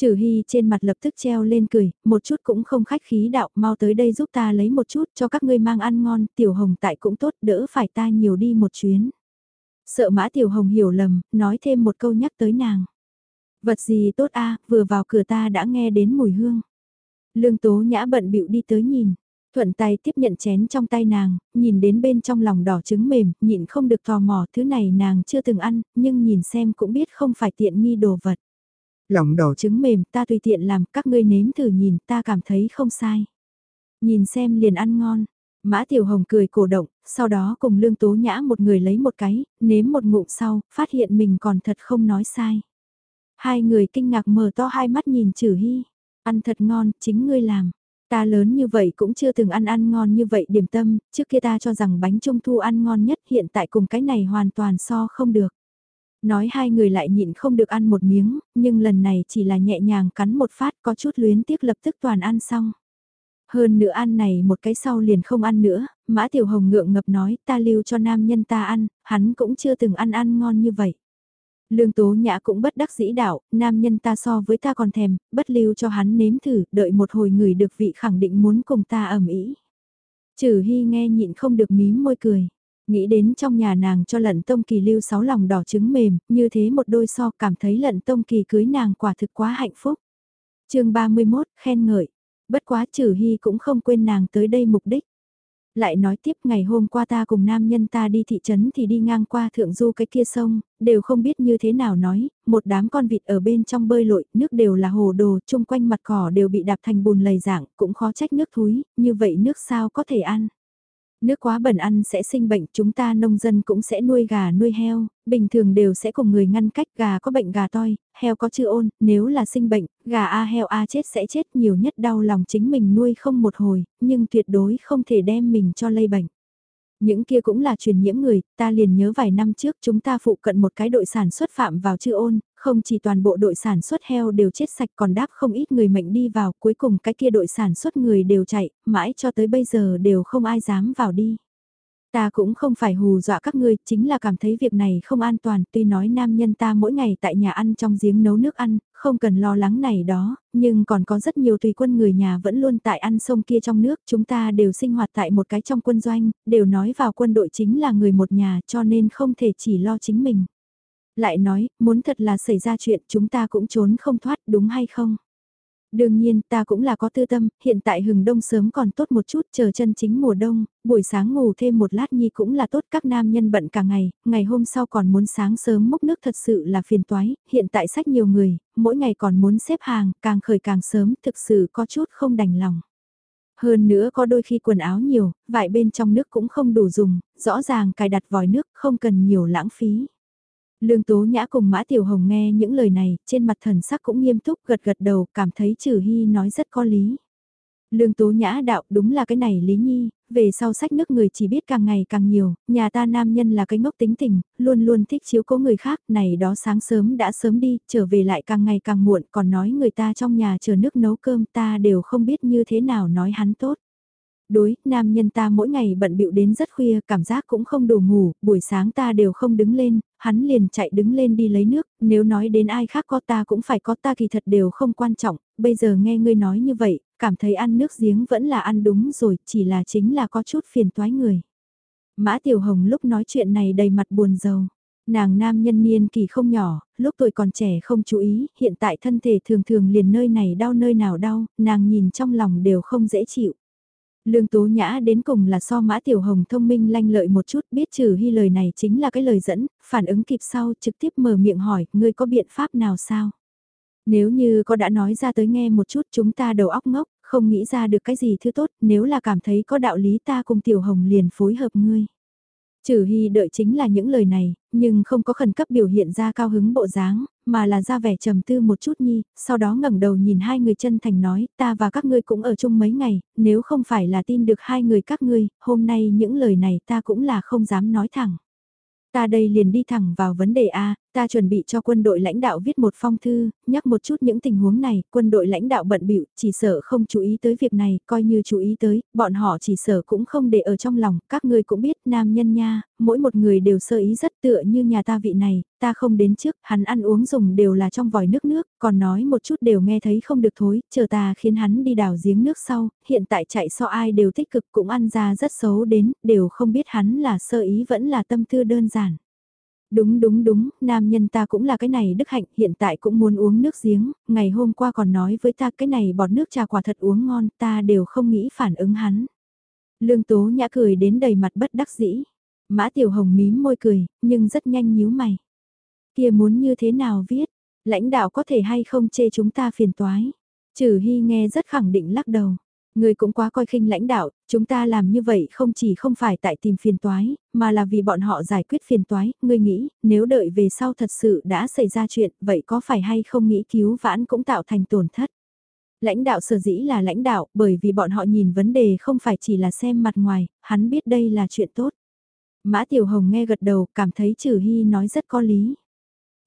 Trừ Hy trên mặt lập tức treo lên cười, một chút cũng không khách khí đạo, mau tới đây giúp ta lấy một chút cho các ngươi mang ăn ngon, Tiểu Hồng tại cũng tốt, đỡ phải ta nhiều đi một chuyến. Sợ mã Tiểu Hồng hiểu lầm, nói thêm một câu nhắc tới nàng. Vật gì tốt a vừa vào cửa ta đã nghe đến mùi hương. Lương Tố Nhã bận bịu đi tới nhìn, thuận tay tiếp nhận chén trong tay nàng, nhìn đến bên trong lòng đỏ trứng mềm, nhịn không được tò mò, thứ này nàng chưa từng ăn, nhưng nhìn xem cũng biết không phải tiện nghi đồ vật. Lòng đỏ trứng mềm ta tùy tiện làm các ngươi nếm thử nhìn ta cảm thấy không sai. Nhìn xem liền ăn ngon. Mã Tiểu Hồng cười cổ động, sau đó cùng Lương Tố Nhã một người lấy một cái, nếm một ngụm sau, phát hiện mình còn thật không nói sai. Hai người kinh ngạc mở to hai mắt nhìn Trử Hy, ăn thật ngon, chính ngươi làm. Ta lớn như vậy cũng chưa từng ăn ăn ngon như vậy điểm tâm, trước kia ta cho rằng bánh trung thu ăn ngon nhất hiện tại cùng cái này hoàn toàn so không được. Nói hai người lại nhịn không được ăn một miếng, nhưng lần này chỉ là nhẹ nhàng cắn một phát có chút luyến tiếc lập tức toàn ăn xong. Hơn nữa ăn này một cái sau liền không ăn nữa, Mã Tiểu Hồng ngượng ngập nói ta lưu cho nam nhân ta ăn, hắn cũng chưa từng ăn ăn ngon như vậy. Lương Tố Nhã cũng bất đắc dĩ đạo, nam nhân ta so với ta còn thèm, bất lưu cho hắn nếm thử, đợi một hồi người được vị khẳng định muốn cùng ta ẩm ý. Trừ Hy nghe nhịn không được mím môi cười. Nghĩ đến trong nhà nàng cho lận tông kỳ lưu sáu lòng đỏ trứng mềm, như thế một đôi so cảm thấy lận tông kỳ cưới nàng quả thực quá hạnh phúc. chương 31, khen ngợi. Bất quá trừ hy cũng không quên nàng tới đây mục đích. Lại nói tiếp ngày hôm qua ta cùng nam nhân ta đi thị trấn thì đi ngang qua thượng du cái kia sông, đều không biết như thế nào nói, một đám con vịt ở bên trong bơi lội, nước đều là hồ đồ, chung quanh mặt cỏ đều bị đạp thành bùn lầy dạng, cũng khó trách nước thúi, như vậy nước sao có thể ăn. Nước quá bẩn ăn sẽ sinh bệnh, chúng ta nông dân cũng sẽ nuôi gà nuôi heo, bình thường đều sẽ cùng người ngăn cách gà có bệnh gà toi, heo có chưa ôn, nếu là sinh bệnh, gà A heo A chết sẽ chết nhiều nhất đau lòng chính mình nuôi không một hồi, nhưng tuyệt đối không thể đem mình cho lây bệnh. Những kia cũng là truyền nhiễm người, ta liền nhớ vài năm trước chúng ta phụ cận một cái đội sản xuất phạm vào chưa ôn, không chỉ toàn bộ đội sản xuất heo đều chết sạch còn đáp không ít người mệnh đi vào, cuối cùng cái kia đội sản xuất người đều chạy, mãi cho tới bây giờ đều không ai dám vào đi. Ta cũng không phải hù dọa các ngươi, chính là cảm thấy việc này không an toàn, tuy nói nam nhân ta mỗi ngày tại nhà ăn trong giếng nấu nước ăn, không cần lo lắng này đó, nhưng còn có rất nhiều tùy quân người nhà vẫn luôn tại ăn sông kia trong nước, chúng ta đều sinh hoạt tại một cái trong quân doanh, đều nói vào quân đội chính là người một nhà cho nên không thể chỉ lo chính mình. Lại nói, muốn thật là xảy ra chuyện chúng ta cũng trốn không thoát đúng hay không? Đương nhiên ta cũng là có tư tâm, hiện tại hừng đông sớm còn tốt một chút chờ chân chính mùa đông, buổi sáng ngủ thêm một lát nhi cũng là tốt các nam nhân bận cả ngày, ngày hôm sau còn muốn sáng sớm múc nước thật sự là phiền toái, hiện tại sách nhiều người, mỗi ngày còn muốn xếp hàng, càng khởi càng sớm thực sự có chút không đành lòng. Hơn nữa có đôi khi quần áo nhiều, vải bên trong nước cũng không đủ dùng, rõ ràng cài đặt vòi nước không cần nhiều lãng phí. Lương Tố Nhã cùng Mã Tiểu Hồng nghe những lời này, trên mặt thần sắc cũng nghiêm túc gật gật đầu, cảm thấy Trừ Hy nói rất có lý. Lương Tố Nhã đạo đúng là cái này Lý Nhi, về sau sách nước người chỉ biết càng ngày càng nhiều, nhà ta nam nhân là cái ngốc tính tình, luôn luôn thích chiếu cố người khác, này đó sáng sớm đã sớm đi, trở về lại càng ngày càng muộn, còn nói người ta trong nhà chờ nước nấu cơm ta đều không biết như thế nào nói hắn tốt. Đối, nam nhân ta mỗi ngày bận bịu đến rất khuya, cảm giác cũng không đủ ngủ, buổi sáng ta đều không đứng lên, hắn liền chạy đứng lên đi lấy nước, nếu nói đến ai khác có ta cũng phải có ta kỳ thật đều không quan trọng, bây giờ nghe ngươi nói như vậy, cảm thấy ăn nước giếng vẫn là ăn đúng rồi, chỉ là chính là có chút phiền toái người. Mã Tiểu Hồng lúc nói chuyện này đầy mặt buồn rầu. Nàng nam nhân niên kỳ không nhỏ, lúc tuổi còn trẻ không chú ý, hiện tại thân thể thường thường liền nơi này đau nơi nào đau, nàng nhìn trong lòng đều không dễ chịu. Lương Tố Nhã đến cùng là so Mã Tiểu Hồng thông minh lanh lợi một chút biết trừ hy lời này chính là cái lời dẫn, phản ứng kịp sau trực tiếp mở miệng hỏi, ngươi có biện pháp nào sao? Nếu như có đã nói ra tới nghe một chút chúng ta đầu óc ngốc, không nghĩ ra được cái gì thứ tốt, nếu là cảm thấy có đạo lý ta cùng Tiểu Hồng liền phối hợp ngươi. Trừ Hy đợi chính là những lời này, nhưng không có khẩn cấp biểu hiện ra cao hứng bộ dáng, mà là ra vẻ trầm tư một chút nhi, sau đó ngẩng đầu nhìn hai người chân thành nói, ta và các ngươi cũng ở chung mấy ngày, nếu không phải là tin được hai người các ngươi, hôm nay những lời này ta cũng là không dám nói thẳng. Ta đây liền đi thẳng vào vấn đề A, ta chuẩn bị cho quân đội lãnh đạo viết một phong thư, nhắc một chút những tình huống này, quân đội lãnh đạo bận bịu chỉ sợ không chú ý tới việc này, coi như chú ý tới, bọn họ chỉ sợ cũng không để ở trong lòng, các ngươi cũng biết nam nhân nha, mỗi một người đều sơ ý rất tựa như nhà ta vị này, ta không đến trước, hắn ăn uống dùng đều là trong vòi nước nước, còn nói một chút đều nghe thấy không được thối, chờ ta khiến hắn đi đào giếng nước sau, hiện tại chạy so ai đều tích cực cũng ăn ra rất xấu đến, đều không biết hắn là sơ ý vẫn là tâm tư đơn giản. Đúng đúng đúng, nam nhân ta cũng là cái này đức hạnh, hiện tại cũng muốn uống nước giếng, ngày hôm qua còn nói với ta cái này bọt nước trà quả thật uống ngon, ta đều không nghĩ phản ứng hắn. Lương Tố Nhã cười đến đầy mặt bất đắc dĩ. Mã Tiểu Hồng mím môi cười, nhưng rất nhanh nhíu mày. Kia muốn như thế nào viết, lãnh đạo có thể hay không chê chúng ta phiền toái. Trừ Hy nghe rất khẳng định lắc đầu. Người cũng quá coi khinh lãnh đạo, chúng ta làm như vậy không chỉ không phải tại tìm phiền toái, mà là vì bọn họ giải quyết phiền toái, ngươi nghĩ, nếu đợi về sau thật sự đã xảy ra chuyện, vậy có phải hay không nghĩ cứu vãn cũng tạo thành tổn thất. Lãnh đạo sở dĩ là lãnh đạo, bởi vì bọn họ nhìn vấn đề không phải chỉ là xem mặt ngoài, hắn biết đây là chuyện tốt. Mã Tiểu Hồng nghe gật đầu, cảm thấy Trừ Hy nói rất có lý.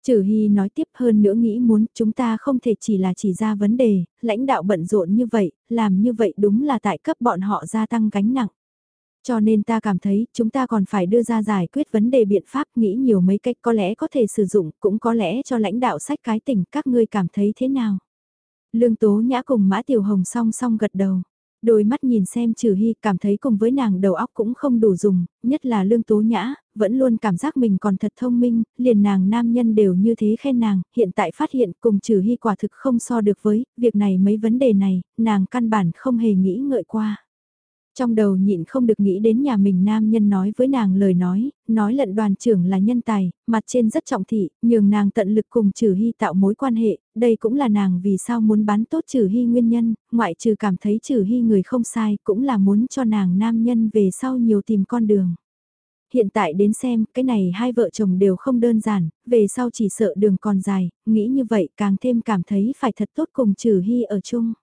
Trừ Hy nói tiếp hơn nữa nghĩ muốn chúng ta không thể chỉ là chỉ ra vấn đề, lãnh đạo bận rộn như vậy, làm như vậy đúng là tại cấp bọn họ gia tăng gánh nặng. Cho nên ta cảm thấy chúng ta còn phải đưa ra giải quyết vấn đề biện pháp nghĩ nhiều mấy cách có lẽ có thể sử dụng cũng có lẽ cho lãnh đạo sách cái tỉnh các ngươi cảm thấy thế nào. Lương Tố Nhã cùng Mã Tiểu Hồng song song gật đầu. Đôi mắt nhìn xem trừ hy cảm thấy cùng với nàng đầu óc cũng không đủ dùng, nhất là lương tố nhã, vẫn luôn cảm giác mình còn thật thông minh, liền nàng nam nhân đều như thế khen nàng, hiện tại phát hiện cùng trừ hy quả thực không so được với, việc này mấy vấn đề này, nàng căn bản không hề nghĩ ngợi qua. Trong đầu nhịn không được nghĩ đến nhà mình nam nhân nói với nàng lời nói, nói lận đoàn trưởng là nhân tài, mặt trên rất trọng thị, nhường nàng tận lực cùng trừ hy tạo mối quan hệ, đây cũng là nàng vì sao muốn bán tốt trừ hy nguyên nhân, ngoại trừ cảm thấy trừ hy người không sai, cũng là muốn cho nàng nam nhân về sau nhiều tìm con đường hiện tại đến xem, cái này hai vợ chồng đều không đơn giản, về sau chỉ sợ đường còn dài, nghĩ như vậy càng thêm cảm thấy phải thật tốt cùng trừ hy ở chung.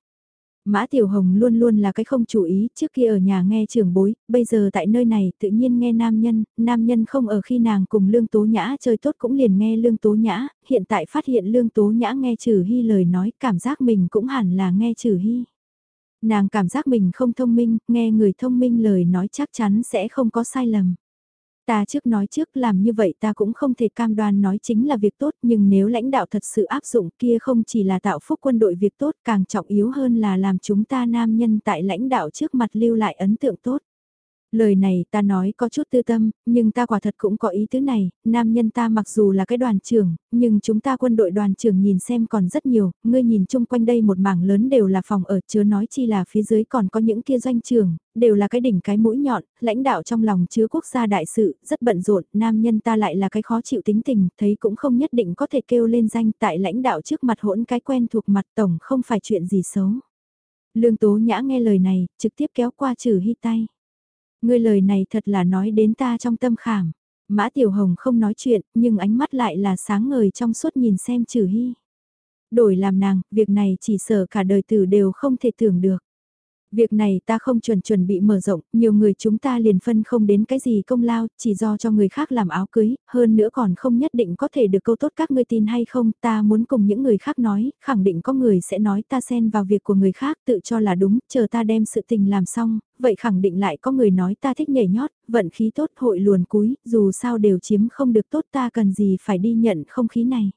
Mã Tiểu Hồng luôn luôn là cái không chú ý, trước kia ở nhà nghe trưởng bối, bây giờ tại nơi này tự nhiên nghe nam nhân, nam nhân không ở khi nàng cùng Lương Tố Nhã chơi tốt cũng liền nghe Lương Tố Nhã, hiện tại phát hiện Lương Tố Nhã nghe trừ hy lời nói, cảm giác mình cũng hẳn là nghe trừ hy. Nàng cảm giác mình không thông minh, nghe người thông minh lời nói chắc chắn sẽ không có sai lầm. Ta trước nói trước làm như vậy ta cũng không thể cam đoan nói chính là việc tốt, nhưng nếu lãnh đạo thật sự áp dụng kia không chỉ là tạo phúc quân đội việc tốt, càng trọng yếu hơn là làm chúng ta nam nhân tại lãnh đạo trước mặt lưu lại ấn tượng tốt. Lời này ta nói có chút tư tâm, nhưng ta quả thật cũng có ý tứ này, nam nhân ta mặc dù là cái đoàn trưởng, nhưng chúng ta quân đội đoàn trưởng nhìn xem còn rất nhiều, ngươi nhìn chung quanh đây một mảng lớn đều là phòng ở, chứa nói chi là phía dưới còn có những kia doanh trưởng, đều là cái đỉnh cái mũi nhọn, lãnh đạo trong lòng chứa quốc gia đại sự, rất bận rộn, nam nhân ta lại là cái khó chịu tính tình, thấy cũng không nhất định có thể kêu lên danh tại lãnh đạo trước mặt hỗn cái quen thuộc mặt tổng không phải chuyện gì xấu. Lương Tố Nhã nghe lời này, trực tiếp kéo qua trừ hy tay. Ngươi lời này thật là nói đến ta trong tâm khảm. Mã Tiểu Hồng không nói chuyện, nhưng ánh mắt lại là sáng ngời trong suốt nhìn xem trừ hy. Đổi làm nàng, việc này chỉ sợ cả đời tử đều không thể tưởng được. Việc này ta không chuẩn chuẩn bị mở rộng, nhiều người chúng ta liền phân không đến cái gì công lao, chỉ do cho người khác làm áo cưới, hơn nữa còn không nhất định có thể được câu tốt các ngươi tin hay không, ta muốn cùng những người khác nói, khẳng định có người sẽ nói ta xen vào việc của người khác tự cho là đúng, chờ ta đem sự tình làm xong, vậy khẳng định lại có người nói ta thích nhảy nhót, vận khí tốt hội luồn cúi, dù sao đều chiếm không được tốt ta cần gì phải đi nhận không khí này.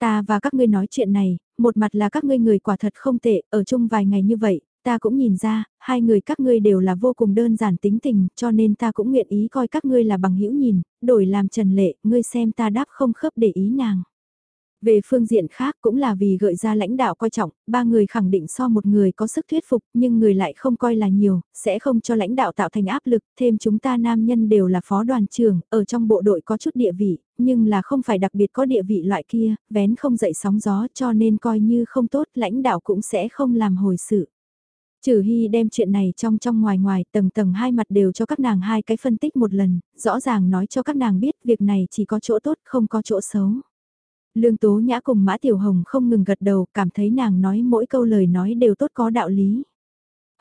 Ta và các ngươi nói chuyện này, một mặt là các ngươi người quả thật không tệ, ở chung vài ngày như vậy, ta cũng nhìn ra, hai người các ngươi đều là vô cùng đơn giản tính tình, cho nên ta cũng nguyện ý coi các ngươi là bằng hữu nhìn, đổi làm trần lệ, ngươi xem ta đáp không khớp để ý nàng. Về phương diện khác cũng là vì gợi ra lãnh đạo coi trọng, ba người khẳng định so một người có sức thuyết phục nhưng người lại không coi là nhiều, sẽ không cho lãnh đạo tạo thành áp lực, thêm chúng ta nam nhân đều là phó đoàn trưởng, ở trong bộ đội có chút địa vị, nhưng là không phải đặc biệt có địa vị loại kia, vén không dậy sóng gió cho nên coi như không tốt, lãnh đạo cũng sẽ không làm hồi sự. Trừ Hy đem chuyện này trong trong ngoài ngoài tầng tầng hai mặt đều cho các nàng hai cái phân tích một lần, rõ ràng nói cho các nàng biết việc này chỉ có chỗ tốt không có chỗ xấu. Lương Tố Nhã cùng Mã Tiểu Hồng không ngừng gật đầu cảm thấy nàng nói mỗi câu lời nói đều tốt có đạo lý.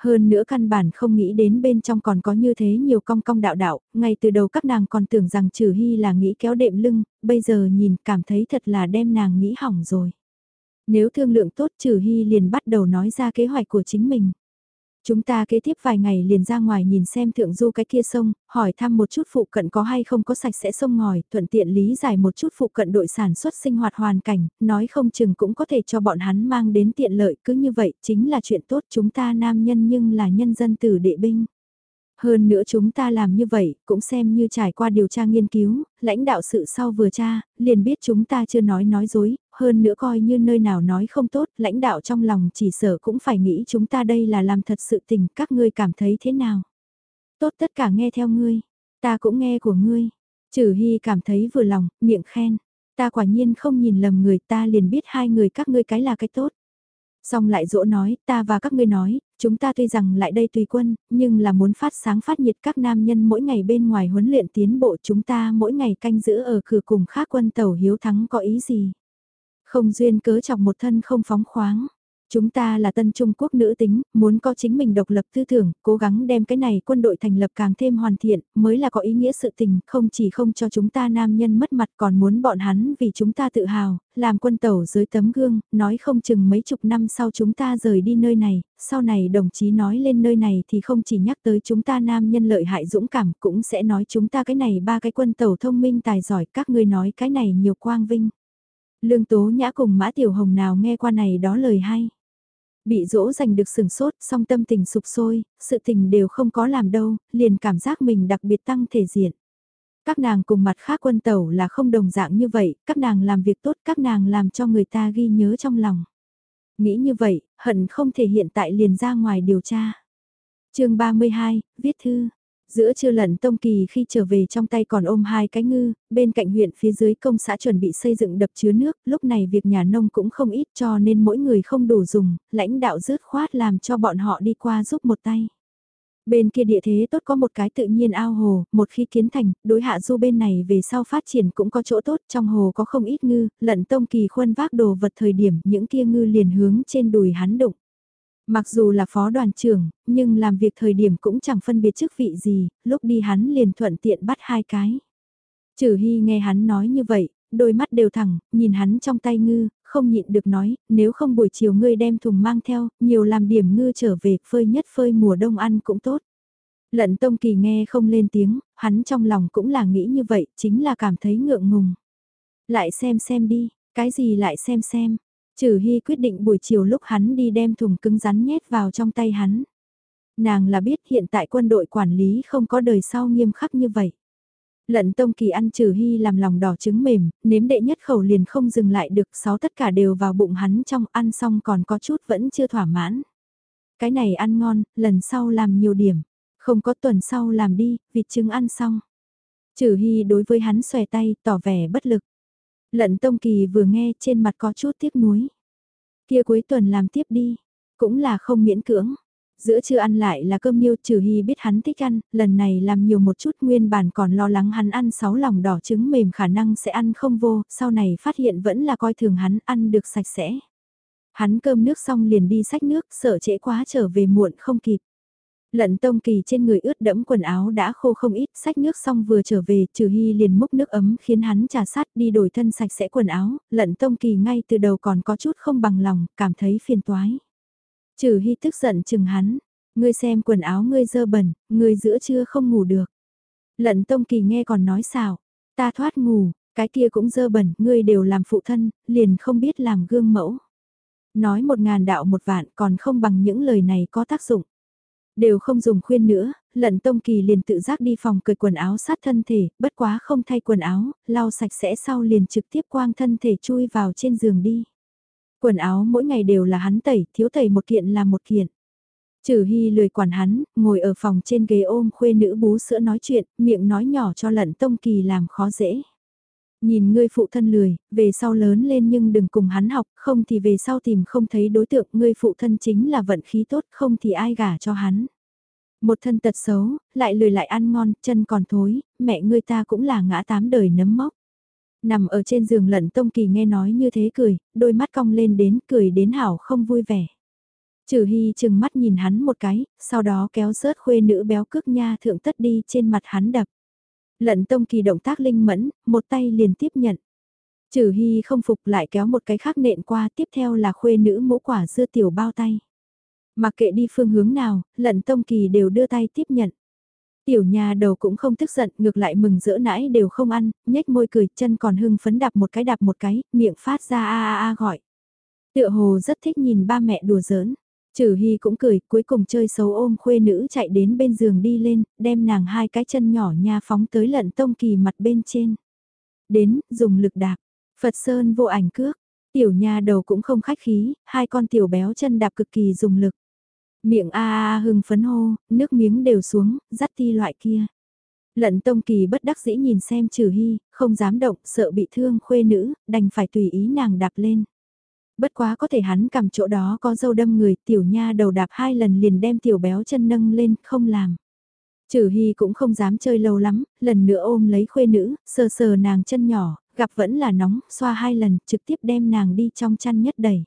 Hơn nữa căn bản không nghĩ đến bên trong còn có như thế nhiều cong cong đạo đạo, ngay từ đầu các nàng còn tưởng rằng trừ hy là nghĩ kéo đệm lưng, bây giờ nhìn cảm thấy thật là đem nàng nghĩ hỏng rồi. Nếu thương lượng tốt trừ hy liền bắt đầu nói ra kế hoạch của chính mình. Chúng ta kế tiếp vài ngày liền ra ngoài nhìn xem thượng du cái kia sông, hỏi thăm một chút phụ cận có hay không có sạch sẽ sông ngòi, thuận tiện lý giải một chút phụ cận đội sản xuất sinh hoạt hoàn cảnh, nói không chừng cũng có thể cho bọn hắn mang đến tiện lợi cứ như vậy chính là chuyện tốt chúng ta nam nhân nhưng là nhân dân tử đệ binh. Hơn nữa chúng ta làm như vậy, cũng xem như trải qua điều tra nghiên cứu, lãnh đạo sự sau vừa tra, liền biết chúng ta chưa nói nói dối, hơn nữa coi như nơi nào nói không tốt, lãnh đạo trong lòng chỉ sở cũng phải nghĩ chúng ta đây là làm thật sự tình, các ngươi cảm thấy thế nào? Tốt tất cả nghe theo ngươi, ta cũng nghe của ngươi. Trừ Hy cảm thấy vừa lòng, miệng khen. Ta quả nhiên không nhìn lầm người ta liền biết hai người các ngươi cái là cái tốt. Xong lại dỗ nói, ta và các ngươi nói, chúng ta tuy rằng lại đây tùy quân, nhưng là muốn phát sáng phát nhiệt các nam nhân mỗi ngày bên ngoài huấn luyện tiến bộ chúng ta mỗi ngày canh giữ ở cửa cùng khác quân tàu hiếu thắng có ý gì. Không duyên cớ chọc một thân không phóng khoáng. Chúng ta là tân Trung Quốc nữ tính, muốn có chính mình độc lập tư tưởng, cố gắng đem cái này quân đội thành lập càng thêm hoàn thiện, mới là có ý nghĩa sự tình, không chỉ không cho chúng ta nam nhân mất mặt còn muốn bọn hắn vì chúng ta tự hào, làm quân tẩu dưới tấm gương, nói không chừng mấy chục năm sau chúng ta rời đi nơi này, sau này đồng chí nói lên nơi này thì không chỉ nhắc tới chúng ta nam nhân lợi hại dũng cảm, cũng sẽ nói chúng ta cái này ba cái quân tẩu thông minh tài giỏi, các ngươi nói cái này nhiều quang vinh. Lương Tố Nhã cùng Mã Tiểu Hồng nào nghe qua này đó lời hay. Bị dỗ dành được sừng sốt, song tâm tình sụp sôi, sự tình đều không có làm đâu, liền cảm giác mình đặc biệt tăng thể diện. Các nàng cùng mặt khác quân tàu là không đồng dạng như vậy, các nàng làm việc tốt, các nàng làm cho người ta ghi nhớ trong lòng. Nghĩ như vậy, hận không thể hiện tại liền ra ngoài điều tra. chương 32, viết thư. Giữa trưa lận Tông Kỳ khi trở về trong tay còn ôm hai cái ngư, bên cạnh huyện phía dưới công xã chuẩn bị xây dựng đập chứa nước, lúc này việc nhà nông cũng không ít cho nên mỗi người không đủ dùng, lãnh đạo rớt khoát làm cho bọn họ đi qua giúp một tay. Bên kia địa thế tốt có một cái tự nhiên ao hồ, một khi kiến thành, đối hạ du bên này về sau phát triển cũng có chỗ tốt, trong hồ có không ít ngư, lận Tông Kỳ khuân vác đồ vật thời điểm những kia ngư liền hướng trên đùi hắn đụng. Mặc dù là phó đoàn trưởng, nhưng làm việc thời điểm cũng chẳng phân biệt chức vị gì, lúc đi hắn liền thuận tiện bắt hai cái. Trừ Hy nghe hắn nói như vậy, đôi mắt đều thẳng, nhìn hắn trong tay ngư, không nhịn được nói, nếu không buổi chiều ngươi đem thùng mang theo, nhiều làm điểm ngư trở về, phơi nhất phơi mùa đông ăn cũng tốt. Lận Tông Kỳ nghe không lên tiếng, hắn trong lòng cũng là nghĩ như vậy, chính là cảm thấy ngượng ngùng. Lại xem xem đi, cái gì lại xem xem, Trừ Hy quyết định buổi chiều lúc hắn đi đem thùng cứng rắn nhét vào trong tay hắn. Nàng là biết hiện tại quân đội quản lý không có đời sau nghiêm khắc như vậy. Lận Tông Kỳ ăn trừ hy làm lòng đỏ trứng mềm, nếm đệ nhất khẩu liền không dừng lại được, sáu tất cả đều vào bụng hắn trong ăn xong còn có chút vẫn chưa thỏa mãn. Cái này ăn ngon, lần sau làm nhiều điểm, không có tuần sau làm đi, vịt trứng ăn xong. Trừ hy đối với hắn xòe tay, tỏ vẻ bất lực. Lận Tông Kỳ vừa nghe trên mặt có chút tiếc nuối. Kia cuối tuần làm tiếp đi, cũng là không miễn cưỡng. Giữa trưa ăn lại là cơm niêu trừ hy biết hắn thích ăn, lần này làm nhiều một chút nguyên bản còn lo lắng hắn ăn sáu lòng đỏ trứng mềm khả năng sẽ ăn không vô, sau này phát hiện vẫn là coi thường hắn ăn được sạch sẽ. Hắn cơm nước xong liền đi sách nước, sợ trễ quá trở về muộn không kịp. Lận tông kỳ trên người ướt đẫm quần áo đã khô không ít, sách nước xong vừa trở về, trừ hy liền múc nước ấm khiến hắn trà sát đi đổi thân sạch sẽ quần áo, lận tông kỳ ngay từ đầu còn có chút không bằng lòng, cảm thấy phiền toái. Trừ hy tức giận chừng hắn, ngươi xem quần áo ngươi dơ bẩn, ngươi giữa trưa không ngủ được. Lận tông kỳ nghe còn nói xào, ta thoát ngủ, cái kia cũng dơ bẩn, ngươi đều làm phụ thân, liền không biết làm gương mẫu. Nói một ngàn đạo một vạn còn không bằng những lời này có tác dụng. Đều không dùng khuyên nữa, lận tông kỳ liền tự giác đi phòng cởi quần áo sát thân thể, bất quá không thay quần áo, lau sạch sẽ sau liền trực tiếp quang thân thể chui vào trên giường đi. Quần áo mỗi ngày đều là hắn tẩy, thiếu tẩy một kiện là một kiện. Trừ Hy lười quản hắn, ngồi ở phòng trên ghế ôm khuê nữ bú sữa nói chuyện, miệng nói nhỏ cho lận tông kỳ làm khó dễ. Nhìn ngươi phụ thân lười, về sau lớn lên nhưng đừng cùng hắn học, không thì về sau tìm không thấy đối tượng, ngươi phụ thân chính là vận khí tốt, không thì ai gả cho hắn. Một thân tật xấu, lại lười lại ăn ngon, chân còn thối, mẹ ngươi ta cũng là ngã tám đời nấm mốc. Nằm ở trên giường lận tông kỳ nghe nói như thế cười, đôi mắt cong lên đến cười đến hảo không vui vẻ. Trừ hy chừng mắt nhìn hắn một cái, sau đó kéo rớt khuê nữ béo cước nha thượng tất đi trên mặt hắn đập. Lận tông kỳ động tác linh mẫn, một tay liền tiếp nhận. Trừ hy không phục lại kéo một cái khác nện qua tiếp theo là khuê nữ mũ quả dưa tiểu bao tay. Mặc kệ đi phương hướng nào, lận tông kỳ đều đưa tay tiếp nhận. Tiểu nhà đầu cũng không tức giận, ngược lại mừng rỡ nãi đều không ăn, nhếch môi cười, chân còn hưng phấn đạp một cái đạp một cái, miệng phát ra a a a gọi. Tựa hồ rất thích nhìn ba mẹ đùa giỡn. Trừ Hy cũng cười, cuối cùng chơi xấu ôm khuê nữ chạy đến bên giường đi lên, đem nàng hai cái chân nhỏ nha phóng tới lận tông kỳ mặt bên trên. Đến, dùng lực đạp, Phật Sơn vô ảnh cước, tiểu nha đầu cũng không khách khí, hai con tiểu béo chân đạp cực kỳ dùng lực. Miệng a a hưng phấn hô, nước miếng đều xuống, dắt ti loại kia. Lận Tông Kỳ bất đắc dĩ nhìn xem Trừ Hy, không dám động, sợ bị thương khuê nữ, đành phải tùy ý nàng đạp lên. Bất quá có thể hắn cầm chỗ đó có dâu đâm người, tiểu nha đầu đạp hai lần liền đem tiểu béo chân nâng lên, không làm. Trừ Hy cũng không dám chơi lâu lắm, lần nữa ôm lấy khuê nữ, sờ sờ nàng chân nhỏ, gặp vẫn là nóng, xoa hai lần, trực tiếp đem nàng đi trong chăn nhất đẩy.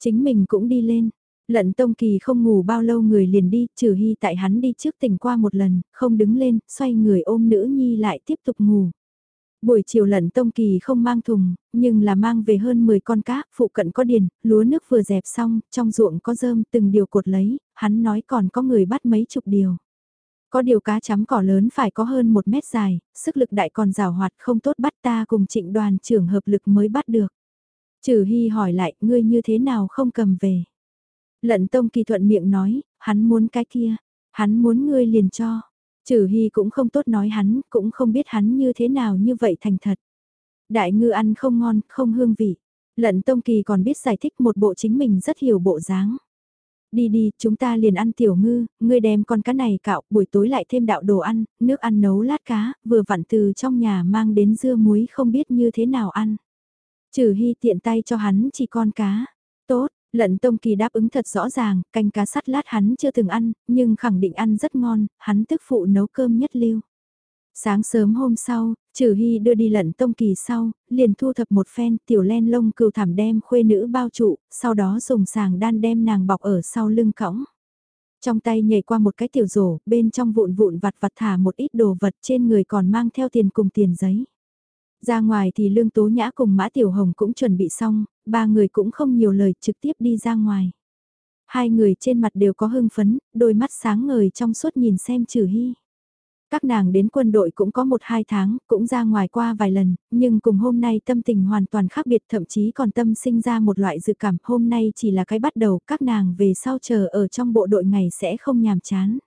Chính mình cũng đi lên, Lận Tông Kỳ không ngủ bao lâu người liền đi, trừ hy tại hắn đi trước tỉnh qua một lần, không đứng lên, xoay người ôm nữ nhi lại tiếp tục ngủ. Buổi chiều lận Tông Kỳ không mang thùng, nhưng là mang về hơn 10 con cá, phụ cận có điền, lúa nước vừa dẹp xong, trong ruộng có rơm từng điều cột lấy, hắn nói còn có người bắt mấy chục điều. Có điều cá chấm cỏ lớn phải có hơn một mét dài, sức lực đại còn rào hoạt không tốt bắt ta cùng trịnh đoàn trưởng hợp lực mới bắt được. Trừ hy hỏi lại, ngươi như thế nào không cầm về. Lận tông kỳ thuận miệng nói, hắn muốn cái kia, hắn muốn ngươi liền cho. Trừ hy cũng không tốt nói hắn, cũng không biết hắn như thế nào như vậy thành thật. Đại ngư ăn không ngon, không hương vị. Lận tông kỳ còn biết giải thích một bộ chính mình rất hiểu bộ dáng. Đi đi, chúng ta liền ăn tiểu ngư, ngươi đem con cá này cạo, buổi tối lại thêm đạo đồ ăn, nước ăn nấu lát cá, vừa vặn từ trong nhà mang đến dưa muối không biết như thế nào ăn. Trừ hy tiện tay cho hắn chỉ con cá. Tốt, Lận Tông Kỳ đáp ứng thật rõ ràng, canh cá sắt lát hắn chưa từng ăn, nhưng khẳng định ăn rất ngon, hắn tức phụ nấu cơm nhất lưu. Sáng sớm hôm sau, Trừ Hy đưa đi lận Tông Kỳ sau, liền thu thập một phen tiểu len lông cừu thảm đem khuê nữ bao trụ, sau đó dùng sàng đan đem nàng bọc ở sau lưng cõng. Trong tay nhảy qua một cái tiểu rổ, bên trong vụn vụn vặt vặt thả một ít đồ vật trên người còn mang theo tiền cùng tiền giấy. Ra ngoài thì Lương Tố Nhã cùng Mã Tiểu Hồng cũng chuẩn bị xong, ba người cũng không nhiều lời trực tiếp đi ra ngoài. Hai người trên mặt đều có hưng phấn, đôi mắt sáng ngời trong suốt nhìn xem Trừ Hy. Các nàng đến quân đội cũng có một hai tháng, cũng ra ngoài qua vài lần, nhưng cùng hôm nay tâm tình hoàn toàn khác biệt thậm chí còn tâm sinh ra một loại dự cảm hôm nay chỉ là cái bắt đầu các nàng về sau chờ ở trong bộ đội ngày sẽ không nhàm chán.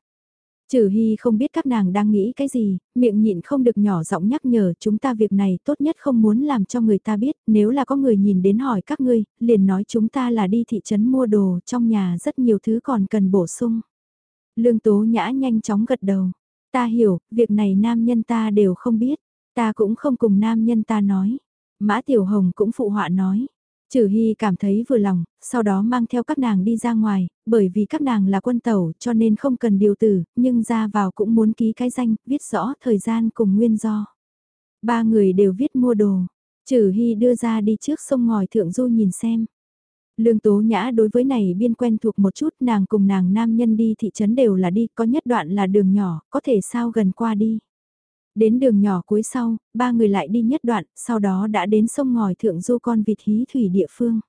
Trừ Hy không biết các nàng đang nghĩ cái gì, miệng nhịn không được nhỏ giọng nhắc nhở chúng ta việc này tốt nhất không muốn làm cho người ta biết, nếu là có người nhìn đến hỏi các ngươi, liền nói chúng ta là đi thị trấn mua đồ, trong nhà rất nhiều thứ còn cần bổ sung. Lương Tố Nhã nhanh chóng gật đầu, ta hiểu, việc này nam nhân ta đều không biết, ta cũng không cùng nam nhân ta nói. Mã Tiểu Hồng cũng phụ họa nói, Trừ Hy cảm thấy vừa lòng, sau đó mang theo các nàng đi ra ngoài, bởi vì các nàng là quân tàu cho nên không cần điều tử, nhưng ra vào cũng muốn ký cái danh, viết rõ thời gian cùng nguyên do. Ba người đều viết mua đồ, Trừ Hy đưa ra đi trước sông ngòi thượng du nhìn xem. Lương Tố Nhã đối với này biên quen thuộc một chút nàng cùng nàng nam nhân đi thị trấn đều là đi, có nhất đoạn là đường nhỏ, có thể sao gần qua đi. Đến đường nhỏ cuối sau, ba người lại đi nhất đoạn, sau đó đã đến sông ngòi thượng du con vịt hí thủy địa phương.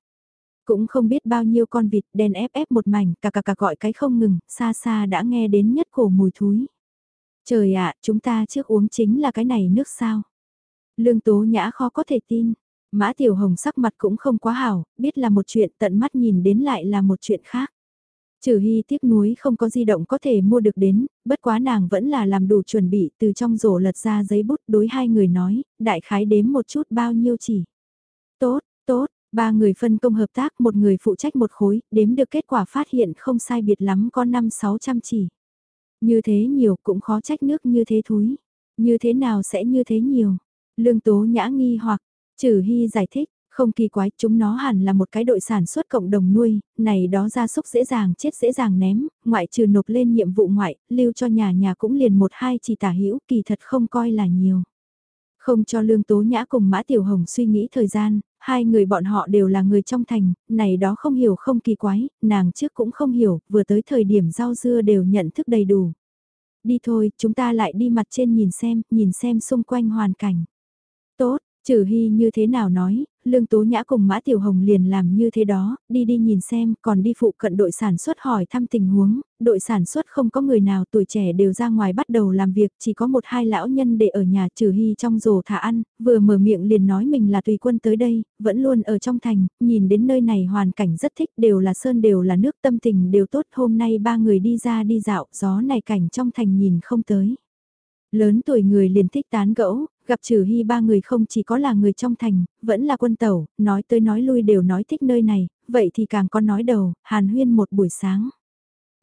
Cũng không biết bao nhiêu con vịt đen ép ép một mảnh, cà cà cà gọi cái không ngừng, xa xa đã nghe đến nhất cổ mùi thúi. Trời ạ, chúng ta trước uống chính là cái này nước sao. Lương tố nhã khó có thể tin. Mã Tiểu Hồng sắc mặt cũng không quá hảo, biết là một chuyện tận mắt nhìn đến lại là một chuyện khác. Trừ hy tiếc nuối không có di động có thể mua được đến, bất quá nàng vẫn là làm đủ chuẩn bị từ trong rổ lật ra giấy bút đối hai người nói, đại khái đếm một chút bao nhiêu chỉ. Tốt, tốt, ba người phân công hợp tác một người phụ trách một khối, đếm được kết quả phát hiện không sai biệt lắm có 5-600 chỉ. Như thế nhiều cũng khó trách nước như thế thúi. Như thế nào sẽ như thế nhiều? Lương tố nhã nghi hoặc, trừ hy giải thích, không kỳ quái, chúng nó hẳn là một cái đội sản xuất cộng đồng nuôi, này đó gia súc dễ dàng chết dễ dàng ném, ngoại trừ nộp lên nhiệm vụ ngoại, lưu cho nhà nhà cũng liền một hai chỉ tả hữu kỳ thật không coi là nhiều. Không cho Lương Tố Nhã cùng Mã Tiểu Hồng suy nghĩ thời gian, hai người bọn họ đều là người trong thành, này đó không hiểu không kỳ quái, nàng trước cũng không hiểu, vừa tới thời điểm rau dưa đều nhận thức đầy đủ. Đi thôi, chúng ta lại đi mặt trên nhìn xem, nhìn xem xung quanh hoàn cảnh. Tốt, Trừ Hy như thế nào nói, Lương Tố Nhã cùng Mã Tiểu Hồng liền làm như thế đó, đi đi nhìn xem, còn đi phụ cận đội sản xuất hỏi thăm tình huống, đội sản xuất không có người nào tuổi trẻ đều ra ngoài bắt đầu làm việc, chỉ có một hai lão nhân để ở nhà Trừ Hy trong rổ thả ăn, vừa mở miệng liền nói mình là tùy quân tới đây, vẫn luôn ở trong thành, nhìn đến nơi này hoàn cảnh rất thích, đều là sơn đều là nước tâm tình đều tốt, hôm nay ba người đi ra đi dạo, gió này cảnh trong thành nhìn không tới. Lớn tuổi người liền thích tán gẫu, Gặp trừ hy ba người không chỉ có là người trong thành, vẫn là quân tàu, nói tới nói lui đều nói thích nơi này, vậy thì càng có nói đầu, hàn huyên một buổi sáng.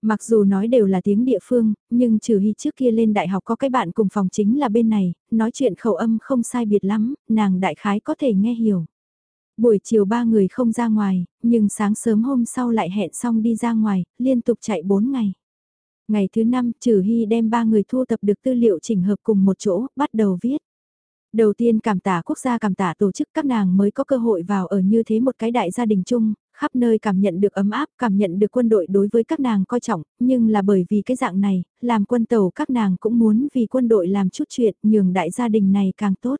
Mặc dù nói đều là tiếng địa phương, nhưng trừ hy trước kia lên đại học có cái bạn cùng phòng chính là bên này, nói chuyện khẩu âm không sai biệt lắm, nàng đại khái có thể nghe hiểu. Buổi chiều ba người không ra ngoài, nhưng sáng sớm hôm sau lại hẹn xong đi ra ngoài, liên tục chạy bốn ngày. Ngày thứ năm, Trừ Hy đem ba người thu tập được tư liệu chỉnh hợp cùng một chỗ, bắt đầu viết. Đầu tiên cảm tạ quốc gia cảm tạ tổ chức các nàng mới có cơ hội vào ở như thế một cái đại gia đình chung, khắp nơi cảm nhận được ấm áp, cảm nhận được quân đội đối với các nàng coi trọng, nhưng là bởi vì cái dạng này, làm quân tàu các nàng cũng muốn vì quân đội làm chút chuyện nhường đại gia đình này càng tốt.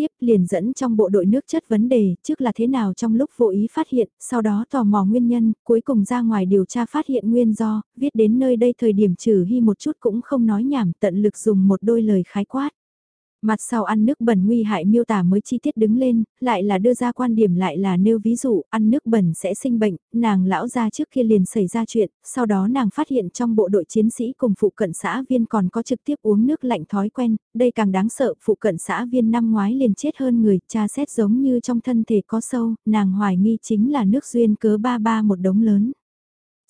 Tiếp liền dẫn trong bộ đội nước chất vấn đề, trước là thế nào trong lúc vô ý phát hiện, sau đó tò mò nguyên nhân, cuối cùng ra ngoài điều tra phát hiện nguyên do, viết đến nơi đây thời điểm trừ hy một chút cũng không nói nhảm tận lực dùng một đôi lời khái quát. Mặt sau ăn nước bẩn nguy hại miêu tả mới chi tiết đứng lên, lại là đưa ra quan điểm lại là nêu ví dụ, ăn nước bẩn sẽ sinh bệnh, nàng lão ra trước kia liền xảy ra chuyện, sau đó nàng phát hiện trong bộ đội chiến sĩ cùng phụ cận xã viên còn có trực tiếp uống nước lạnh thói quen, đây càng đáng sợ, phụ cận xã viên năm ngoái liền chết hơn người, cha xét giống như trong thân thể có sâu, nàng hoài nghi chính là nước duyên cớ ba ba một đống lớn.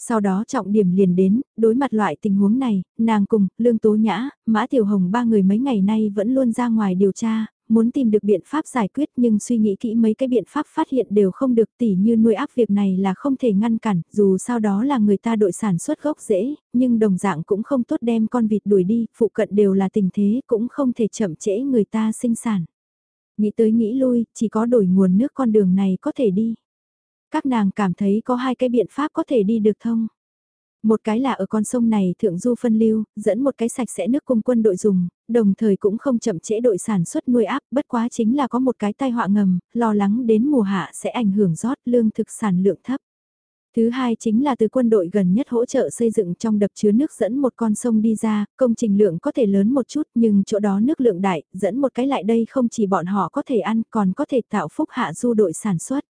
Sau đó trọng điểm liền đến, đối mặt loại tình huống này, nàng cùng, Lương Tố Nhã, Mã Tiểu Hồng ba người mấy ngày nay vẫn luôn ra ngoài điều tra, muốn tìm được biện pháp giải quyết nhưng suy nghĩ kỹ mấy cái biện pháp phát hiện đều không được tỉ như nuôi áp việc này là không thể ngăn cản, dù sao đó là người ta đội sản xuất gốc dễ, nhưng đồng dạng cũng không tốt đem con vịt đuổi đi, phụ cận đều là tình thế cũng không thể chậm trễ người ta sinh sản. Nghĩ tới nghĩ lui, chỉ có đổi nguồn nước con đường này có thể đi. Các nàng cảm thấy có hai cái biện pháp có thể đi được thông. Một cái là ở con sông này thượng du phân lưu, dẫn một cái sạch sẽ nước cung quân đội dùng, đồng thời cũng không chậm trễ đội sản xuất nuôi áp, bất quá chính là có một cái tai họa ngầm, lo lắng đến mùa hạ sẽ ảnh hưởng rót lương thực sản lượng thấp. Thứ hai chính là từ quân đội gần nhất hỗ trợ xây dựng trong đập chứa nước dẫn một con sông đi ra, công trình lượng có thể lớn một chút nhưng chỗ đó nước lượng đại, dẫn một cái lại đây không chỉ bọn họ có thể ăn còn có thể tạo phúc hạ du đội sản xuất.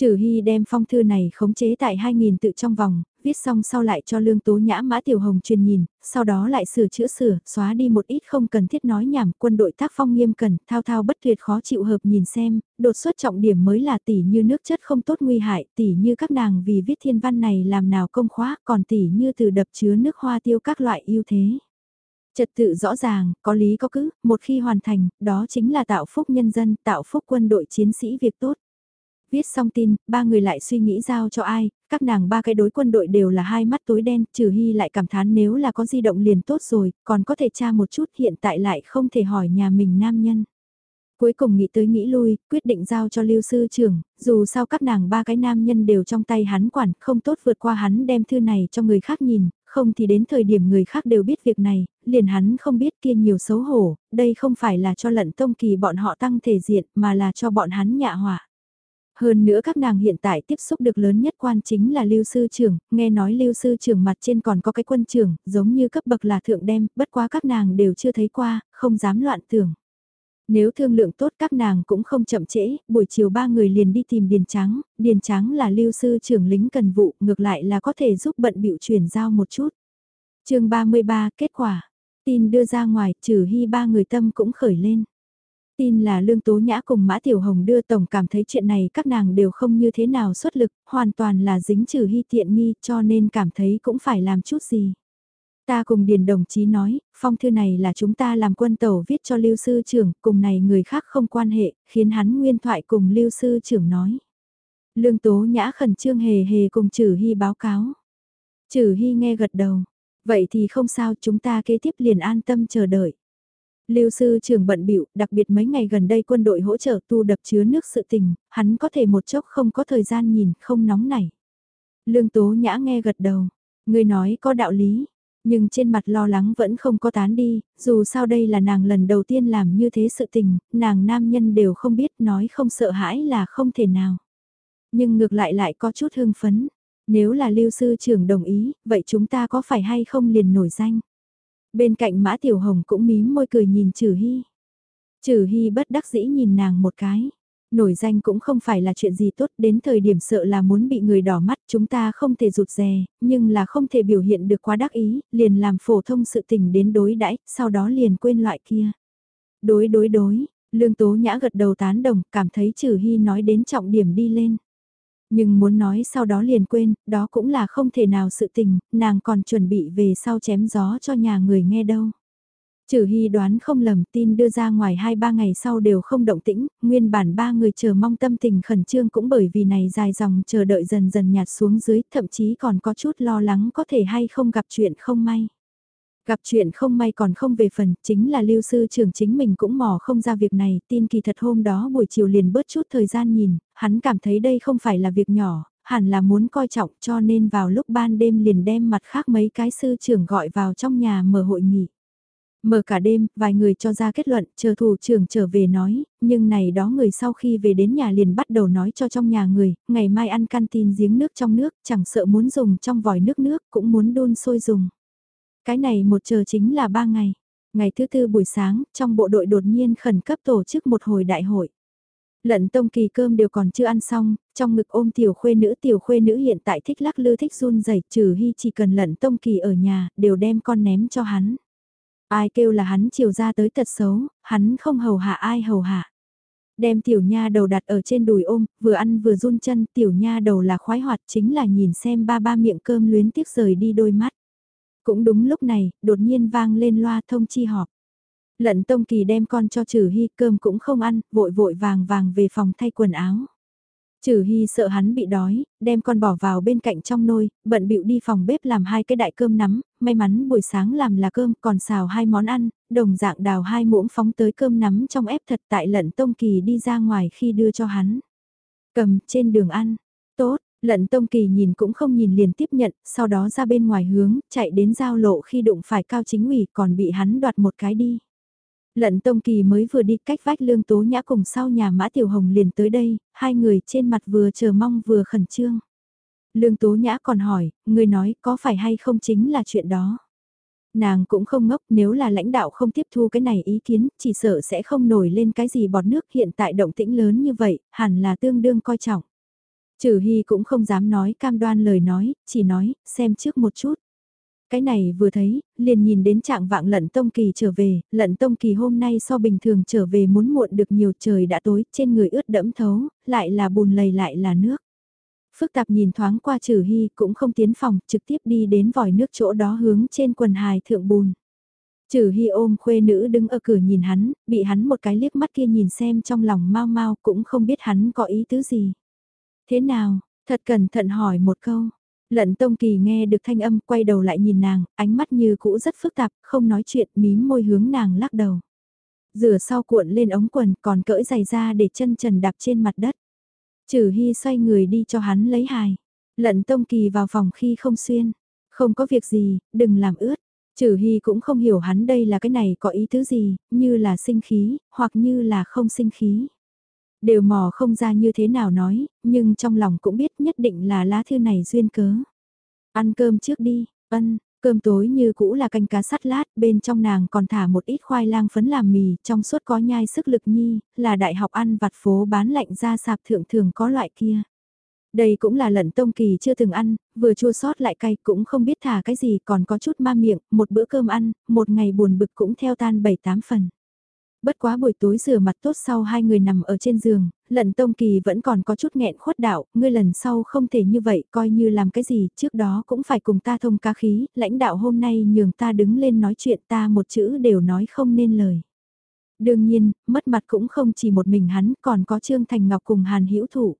Trừ Hy đem phong thư này khống chế tại 2.000 tự trong vòng, viết xong sau lại cho Lương Tố Nhã Mã Tiểu Hồng truyền nhìn, sau đó lại sửa chữa sửa, xóa đi một ít không cần thiết nói nhảm, quân đội tác phong nghiêm cẩn, thao thao bất tuyệt khó chịu hợp nhìn xem, đột xuất trọng điểm mới là tỷ như nước chất không tốt nguy hại, tỷ như các nàng vì viết thiên văn này làm nào công khóa, còn tỷ như từ đập chứa nước hoa tiêu các loại ưu thế. Trật tự rõ ràng, có lý có cứ, một khi hoàn thành, đó chính là tạo phúc nhân dân, tạo phúc quân đội chiến sĩ việc tốt. Viết xong tin, ba người lại suy nghĩ giao cho ai, các nàng ba cái đối quân đội đều là hai mắt tối đen, trừ hy lại cảm thán nếu là có di động liền tốt rồi, còn có thể tra một chút hiện tại lại không thể hỏi nhà mình nam nhân. Cuối cùng nghĩ tới nghĩ lui, quyết định giao cho lưu sư trưởng, dù sao các nàng ba cái nam nhân đều trong tay hắn quản, không tốt vượt qua hắn đem thư này cho người khác nhìn, không thì đến thời điểm người khác đều biết việc này, liền hắn không biết kia nhiều xấu hổ, đây không phải là cho lận tông kỳ bọn họ tăng thể diện mà là cho bọn hắn nhạ họa. Hơn nữa các nàng hiện tại tiếp xúc được lớn nhất quan chính là lưu sư trưởng, nghe nói lưu sư trưởng mặt trên còn có cái quân trưởng, giống như cấp bậc là thượng đem, bất quá các nàng đều chưa thấy qua, không dám loạn tưởng. Nếu thương lượng tốt các nàng cũng không chậm trễ, buổi chiều ba người liền đi tìm Điền Trắng, Điền Trắng là lưu sư trưởng lính cần vụ, ngược lại là có thể giúp bận bịu chuyển giao một chút. chương 33 kết quả, tin đưa ra ngoài, trừ hy ba người tâm cũng khởi lên tin là Lương Tố Nhã cùng Mã Tiểu Hồng đưa Tổng cảm thấy chuyện này các nàng đều không như thế nào xuất lực, hoàn toàn là dính trừ hy tiện nghi cho nên cảm thấy cũng phải làm chút gì. Ta cùng Điền đồng chí nói, phong thư này là chúng ta làm quân tàu viết cho Lưu Sư trưởng, cùng này người khác không quan hệ, khiến hắn nguyên thoại cùng Lưu Sư trưởng nói. Lương Tố Nhã khẩn trương hề hề cùng Trử Hy báo cáo. Trử Hy nghe gật đầu, vậy thì không sao chúng ta kế tiếp liền an tâm chờ đợi. Lưu sư trưởng bận bịu, đặc biệt mấy ngày gần đây quân đội hỗ trợ tu đập chứa nước sự tình, hắn có thể một chốc không có thời gian nhìn, không nóng nảy. Lương Tố Nhã nghe gật đầu, người nói có đạo lý, nhưng trên mặt lo lắng vẫn không có tán đi, dù sao đây là nàng lần đầu tiên làm như thế sự tình, nàng nam nhân đều không biết nói không sợ hãi là không thể nào. Nhưng ngược lại lại có chút hương phấn, nếu là lưu sư trưởng đồng ý, vậy chúng ta có phải hay không liền nổi danh? Bên cạnh Mã Tiểu Hồng cũng mím môi cười nhìn Trử Hy. Trử Hy bất đắc dĩ nhìn nàng một cái. Nổi danh cũng không phải là chuyện gì tốt, đến thời điểm sợ là muốn bị người đỏ mắt, chúng ta không thể rụt rè, nhưng là không thể biểu hiện được quá đắc ý, liền làm phổ thông sự tình đến đối đãi, sau đó liền quên loại kia. Đối đối đối, Lương Tố Nhã gật đầu tán đồng, cảm thấy Trử Hy nói đến trọng điểm đi lên. Nhưng muốn nói sau đó liền quên, đó cũng là không thể nào sự tình, nàng còn chuẩn bị về sau chém gió cho nhà người nghe đâu. Trừ hy đoán không lầm tin đưa ra ngoài 2-3 ngày sau đều không động tĩnh, nguyên bản ba người chờ mong tâm tình khẩn trương cũng bởi vì này dài dòng chờ đợi dần dần nhạt xuống dưới, thậm chí còn có chút lo lắng có thể hay không gặp chuyện không may. Gặp chuyện không may còn không về phần, chính là lưu sư trưởng chính mình cũng mò không ra việc này, tin kỳ thật hôm đó buổi chiều liền bớt chút thời gian nhìn, hắn cảm thấy đây không phải là việc nhỏ, hẳn là muốn coi trọng cho nên vào lúc ban đêm liền đem mặt khác mấy cái sư trưởng gọi vào trong nhà mở hội nghị. Mở cả đêm, vài người cho ra kết luận, chờ thủ trưởng trở về nói, nhưng này đó người sau khi về đến nhà liền bắt đầu nói cho trong nhà người, ngày mai ăn canteen giếng nước trong nước, chẳng sợ muốn dùng trong vòi nước nước, cũng muốn đun sôi dùng. Cái này một chờ chính là ba ngày. Ngày thứ tư buổi sáng, trong bộ đội đột nhiên khẩn cấp tổ chức một hồi đại hội. Lận tông kỳ cơm đều còn chưa ăn xong, trong ngực ôm tiểu khuê nữ tiểu khuê nữ hiện tại thích lắc lư thích run rẩy trừ hy chỉ cần lận tông kỳ ở nhà, đều đem con ném cho hắn. Ai kêu là hắn chiều ra tới tật xấu, hắn không hầu hạ ai hầu hạ. Đem tiểu nha đầu đặt ở trên đùi ôm, vừa ăn vừa run chân, tiểu nha đầu là khoái hoạt chính là nhìn xem ba ba miệng cơm luyến tiếc rời đi đôi mắt. Cũng đúng lúc này, đột nhiên vang lên loa thông chi họp. Lận Tông Kỳ đem con cho Trừ Hy cơm cũng không ăn, vội vội vàng vàng về phòng thay quần áo. Trừ Hy sợ hắn bị đói, đem con bỏ vào bên cạnh trong nôi, bận bịu đi phòng bếp làm hai cái đại cơm nắm, may mắn buổi sáng làm là cơm còn xào hai món ăn, đồng dạng đào hai muỗng phóng tới cơm nắm trong ép thật tại lận Tông Kỳ đi ra ngoài khi đưa cho hắn. Cầm trên đường ăn, tốt, Lận Tông Kỳ nhìn cũng không nhìn liền tiếp nhận, sau đó ra bên ngoài hướng, chạy đến giao lộ khi đụng phải cao chính ủy còn bị hắn đoạt một cái đi. Lận Tông Kỳ mới vừa đi cách vách lương tố nhã cùng sau nhà Mã Tiểu Hồng liền tới đây, hai người trên mặt vừa chờ mong vừa khẩn trương. Lương Tố Nhã còn hỏi, người nói có phải hay không chính là chuyện đó. Nàng cũng không ngốc nếu là lãnh đạo không tiếp thu cái này ý kiến, chỉ sợ sẽ không nổi lên cái gì bọt nước hiện tại động tĩnh lớn như vậy, hẳn là tương đương coi trọng. Trừ Hy cũng không dám nói cam đoan lời nói, chỉ nói, xem trước một chút. Cái này vừa thấy, liền nhìn đến trạng vạng lận tông kỳ trở về, lận tông kỳ hôm nay so bình thường trở về muốn muộn được nhiều trời đã tối, trên người ướt đẫm thấu, lại là bùn lầy lại là nước. Phức tạp nhìn thoáng qua trừ hy cũng không tiến phòng, trực tiếp đi đến vòi nước chỗ đó hướng trên quần hài thượng bùn. Trừ hy ôm khuê nữ đứng ở cửa nhìn hắn, bị hắn một cái liếc mắt kia nhìn xem trong lòng mau mau cũng không biết hắn có ý tứ gì. Thế nào, thật cẩn thận hỏi một câu. Lận Tông Kỳ nghe được thanh âm quay đầu lại nhìn nàng, ánh mắt như cũ rất phức tạp, không nói chuyện mím môi hướng nàng lắc đầu. Rửa sau cuộn lên ống quần còn cỡi giày ra để chân trần đạp trên mặt đất. Trừ Hy xoay người đi cho hắn lấy hài. Lận Tông Kỳ vào phòng khi không xuyên. Không có việc gì, đừng làm ướt. Trừ Hy cũng không hiểu hắn đây là cái này có ý tứ gì, như là sinh khí, hoặc như là không sinh khí. Đều mò không ra như thế nào nói, nhưng trong lòng cũng biết nhất định là lá thư này duyên cớ. Ăn cơm trước đi, ân, cơm tối như cũ là canh cá sắt lát, bên trong nàng còn thả một ít khoai lang phấn làm mì, trong suốt có nhai sức lực nhi, là đại học ăn vặt phố bán lạnh ra sạp thượng thường có loại kia. Đây cũng là lận tông kỳ chưa từng ăn, vừa chua sót lại cay cũng không biết thả cái gì còn có chút ma miệng, một bữa cơm ăn, một ngày buồn bực cũng theo tan bảy tám phần. Bất quá buổi tối rửa mặt tốt sau hai người nằm ở trên giường, lận tông kỳ vẫn còn có chút nghẹn khuất đạo, ngươi lần sau không thể như vậy, coi như làm cái gì, trước đó cũng phải cùng ta thông ca khí, lãnh đạo hôm nay nhường ta đứng lên nói chuyện ta một chữ đều nói không nên lời. Đương nhiên, mất mặt cũng không chỉ một mình hắn, còn có Trương Thành Ngọc cùng Hàn Hữu Thủ.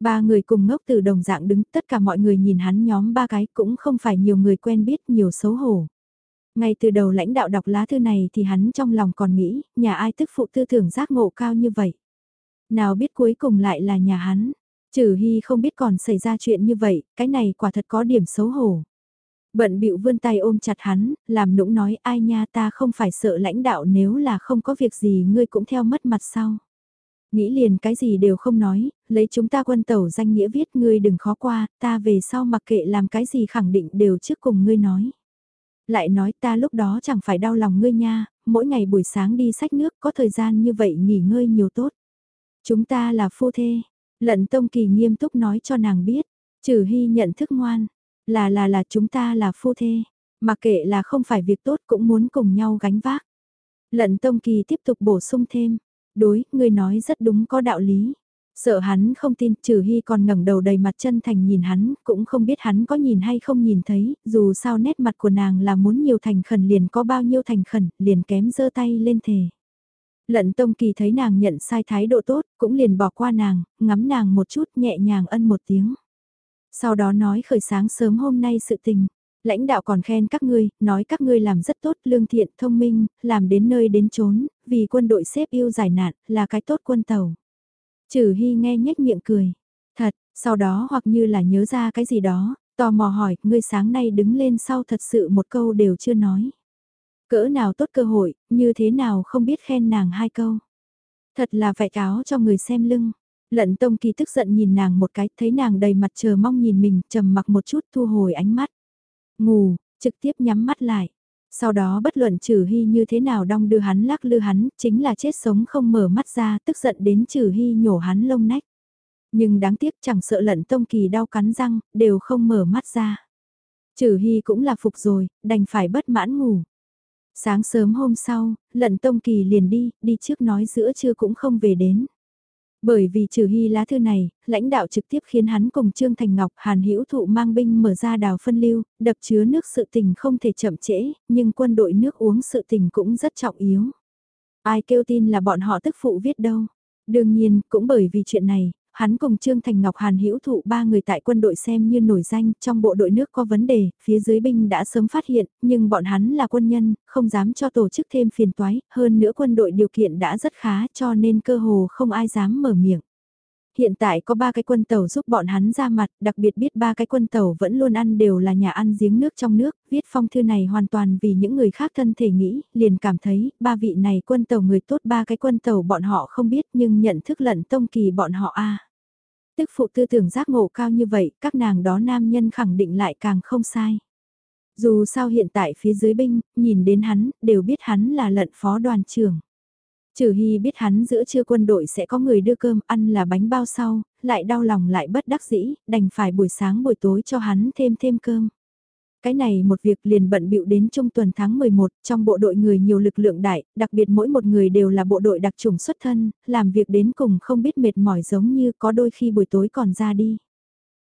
Ba người cùng ngốc từ đồng dạng đứng, tất cả mọi người nhìn hắn nhóm ba cái cũng không phải nhiều người quen biết nhiều xấu hổ. Ngay từ đầu lãnh đạo đọc lá thư này thì hắn trong lòng còn nghĩ, nhà ai tức phụ tư tưởng giác ngộ cao như vậy. Nào biết cuối cùng lại là nhà hắn. Trừ Hy không biết còn xảy ra chuyện như vậy, cái này quả thật có điểm xấu hổ. Bận bịu vươn tay ôm chặt hắn, làm nũng nói ai nha ta không phải sợ lãnh đạo nếu là không có việc gì ngươi cũng theo mất mặt sau. Nghĩ liền cái gì đều không nói, lấy chúng ta quân tẩu danh nghĩa viết ngươi đừng khó qua, ta về sau mặc kệ làm cái gì khẳng định đều trước cùng ngươi nói. Lại nói ta lúc đó chẳng phải đau lòng ngươi nha, mỗi ngày buổi sáng đi sách nước có thời gian như vậy nghỉ ngơi nhiều tốt. Chúng ta là phu thê, lận tông kỳ nghiêm túc nói cho nàng biết, trừ hy nhận thức ngoan, là là là chúng ta là phu thê, mà kệ là không phải việc tốt cũng muốn cùng nhau gánh vác. Lận tông kỳ tiếp tục bổ sung thêm, đối, ngươi nói rất đúng có đạo lý. Sợ hắn không tin, trừ hy còn ngẩng đầu đầy mặt chân thành nhìn hắn, cũng không biết hắn có nhìn hay không nhìn thấy, dù sao nét mặt của nàng là muốn nhiều thành khẩn liền có bao nhiêu thành khẩn, liền kém giơ tay lên thề. Lận Tông Kỳ thấy nàng nhận sai thái độ tốt, cũng liền bỏ qua nàng, ngắm nàng một chút nhẹ nhàng ân một tiếng. Sau đó nói khởi sáng sớm hôm nay sự tình, lãnh đạo còn khen các ngươi, nói các ngươi làm rất tốt, lương thiện, thông minh, làm đến nơi đến chốn, vì quân đội xếp yêu giải nạn, là cái tốt quân tàu. Trừ Hy nghe nhếch miệng cười. Thật, sau đó hoặc như là nhớ ra cái gì đó, tò mò hỏi, ngươi sáng nay đứng lên sau thật sự một câu đều chưa nói. Cỡ nào tốt cơ hội, như thế nào không biết khen nàng hai câu. Thật là vạy cáo cho người xem lưng. Lận Tông Kỳ tức giận nhìn nàng một cái, thấy nàng đầy mặt chờ mong nhìn mình, trầm mặc một chút thu hồi ánh mắt. Ngủ, trực tiếp nhắm mắt lại. Sau đó bất luận trừ hy như thế nào đong đưa hắn lắc lư hắn, chính là chết sống không mở mắt ra, tức giận đến trừ hy nhổ hắn lông nách. Nhưng đáng tiếc chẳng sợ lận tông kỳ đau cắn răng, đều không mở mắt ra. Trừ hy cũng là phục rồi, đành phải bất mãn ngủ. Sáng sớm hôm sau, lận tông kỳ liền đi, đi trước nói giữa trưa cũng không về đến. Bởi vì trừ hy lá thư này, lãnh đạo trực tiếp khiến hắn cùng Trương Thành Ngọc Hàn Hữu Thụ mang binh mở ra đào phân lưu, đập chứa nước sự tình không thể chậm trễ, nhưng quân đội nước uống sự tình cũng rất trọng yếu. Ai kêu tin là bọn họ tức phụ viết đâu. Đương nhiên, cũng bởi vì chuyện này, hắn cùng Trương Thành Ngọc Hàn hữu thụ ba người tại quân đội xem như nổi danh, trong bộ đội nước có vấn đề, phía dưới binh đã sớm phát hiện, nhưng bọn hắn là quân nhân, không dám cho tổ chức thêm phiền toái, hơn nữa quân đội điều kiện đã rất khá cho nên cơ hồ không ai dám mở miệng. Hiện tại có ba cái quân tàu giúp bọn hắn ra mặt, đặc biệt biết ba cái quân tàu vẫn luôn ăn đều là nhà ăn giếng nước trong nước, viết phong thư này hoàn toàn vì những người khác thân thể nghĩ, liền cảm thấy, ba vị này quân tàu người tốt ba cái quân tàu bọn họ không biết nhưng nhận thức lận tông kỳ bọn họ a Tức phụ tư tưởng giác ngộ cao như vậy, các nàng đó nam nhân khẳng định lại càng không sai. Dù sao hiện tại phía dưới binh, nhìn đến hắn, đều biết hắn là lận phó đoàn trưởng. Trừ Hy biết hắn giữa trưa quân đội sẽ có người đưa cơm ăn là bánh bao sau, lại đau lòng lại bất đắc dĩ, đành phải buổi sáng buổi tối cho hắn thêm thêm cơm. Cái này một việc liền bận bịu đến trung tuần tháng 11, trong bộ đội người nhiều lực lượng đại, đặc biệt mỗi một người đều là bộ đội đặc trùng xuất thân, làm việc đến cùng không biết mệt mỏi giống như có đôi khi buổi tối còn ra đi.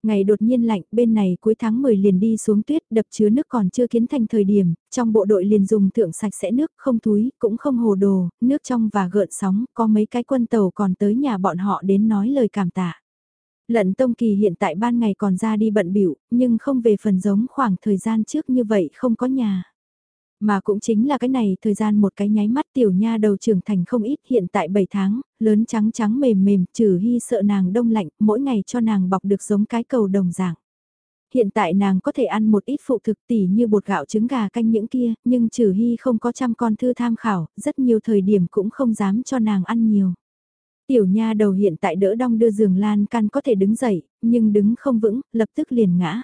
Ngày đột nhiên lạnh, bên này cuối tháng 10 liền đi xuống tuyết, đập chứa nước còn chưa kiến thành thời điểm, trong bộ đội liền dùng thượng sạch sẽ nước, không túi, cũng không hồ đồ, nước trong và gợn sóng, có mấy cái quân tàu còn tới nhà bọn họ đến nói lời cảm tạ. Lận Tông Kỳ hiện tại ban ngày còn ra đi bận biểu, nhưng không về phần giống khoảng thời gian trước như vậy không có nhà. Mà cũng chính là cái này, thời gian một cái nháy mắt tiểu nha đầu trưởng thành không ít hiện tại 7 tháng, lớn trắng trắng mềm mềm, trừ hy sợ nàng đông lạnh, mỗi ngày cho nàng bọc được giống cái cầu đồng dạng. Hiện tại nàng có thể ăn một ít phụ thực tỉ như bột gạo trứng gà canh những kia, nhưng trừ hy không có trăm con thư tham khảo, rất nhiều thời điểm cũng không dám cho nàng ăn nhiều. Tiểu nha đầu hiện tại đỡ đong đưa giường lan can có thể đứng dậy, nhưng đứng không vững, lập tức liền ngã.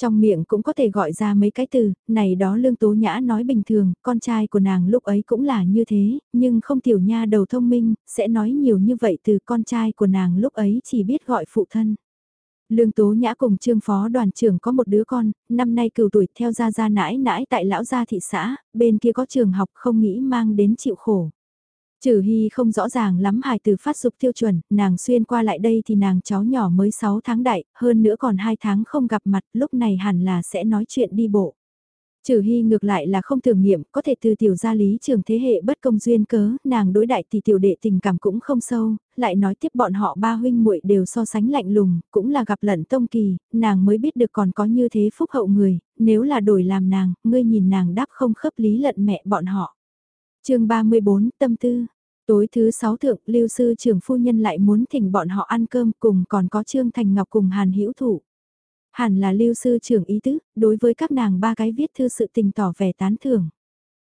Trong miệng cũng có thể gọi ra mấy cái từ, này đó lương tố nhã nói bình thường, con trai của nàng lúc ấy cũng là như thế, nhưng không tiểu nha đầu thông minh, sẽ nói nhiều như vậy từ con trai của nàng lúc ấy chỉ biết gọi phụ thân. Lương Tố Nhã cùng trương phó đoàn trưởng có một đứa con, năm nay cửu tuổi theo gia gia nãi nãi tại lão gia thị xã, bên kia có trường học không nghĩ mang đến chịu khổ. Trừ Hy không rõ ràng lắm hài từ phát dục tiêu chuẩn, nàng xuyên qua lại đây thì nàng cháu nhỏ mới 6 tháng đại, hơn nữa còn 2 tháng không gặp mặt, lúc này hẳn là sẽ nói chuyện đi bộ. Trừ Hy ngược lại là không thường nghiệm, có thể từ tiểu gia lý trường thế hệ bất công duyên cớ, nàng đối đại thì tiểu đệ tình cảm cũng không sâu, lại nói tiếp bọn họ ba huynh muội đều so sánh lạnh lùng, cũng là gặp lận tông kỳ, nàng mới biết được còn có như thế phúc hậu người, nếu là đổi làm nàng, ngươi nhìn nàng đáp không khớp lý lận mẹ bọn họ chương 34, tâm tư. Tối thứ 6 thượng, lưu sư trưởng phu nhân lại muốn thỉnh bọn họ ăn cơm cùng còn có Trương Thành Ngọc cùng Hàn Hữu Thủ. Hẳn là lưu sư trưởng ý tứ, đối với các nàng ba cái viết thư sự tình tỏ vẻ tán thưởng.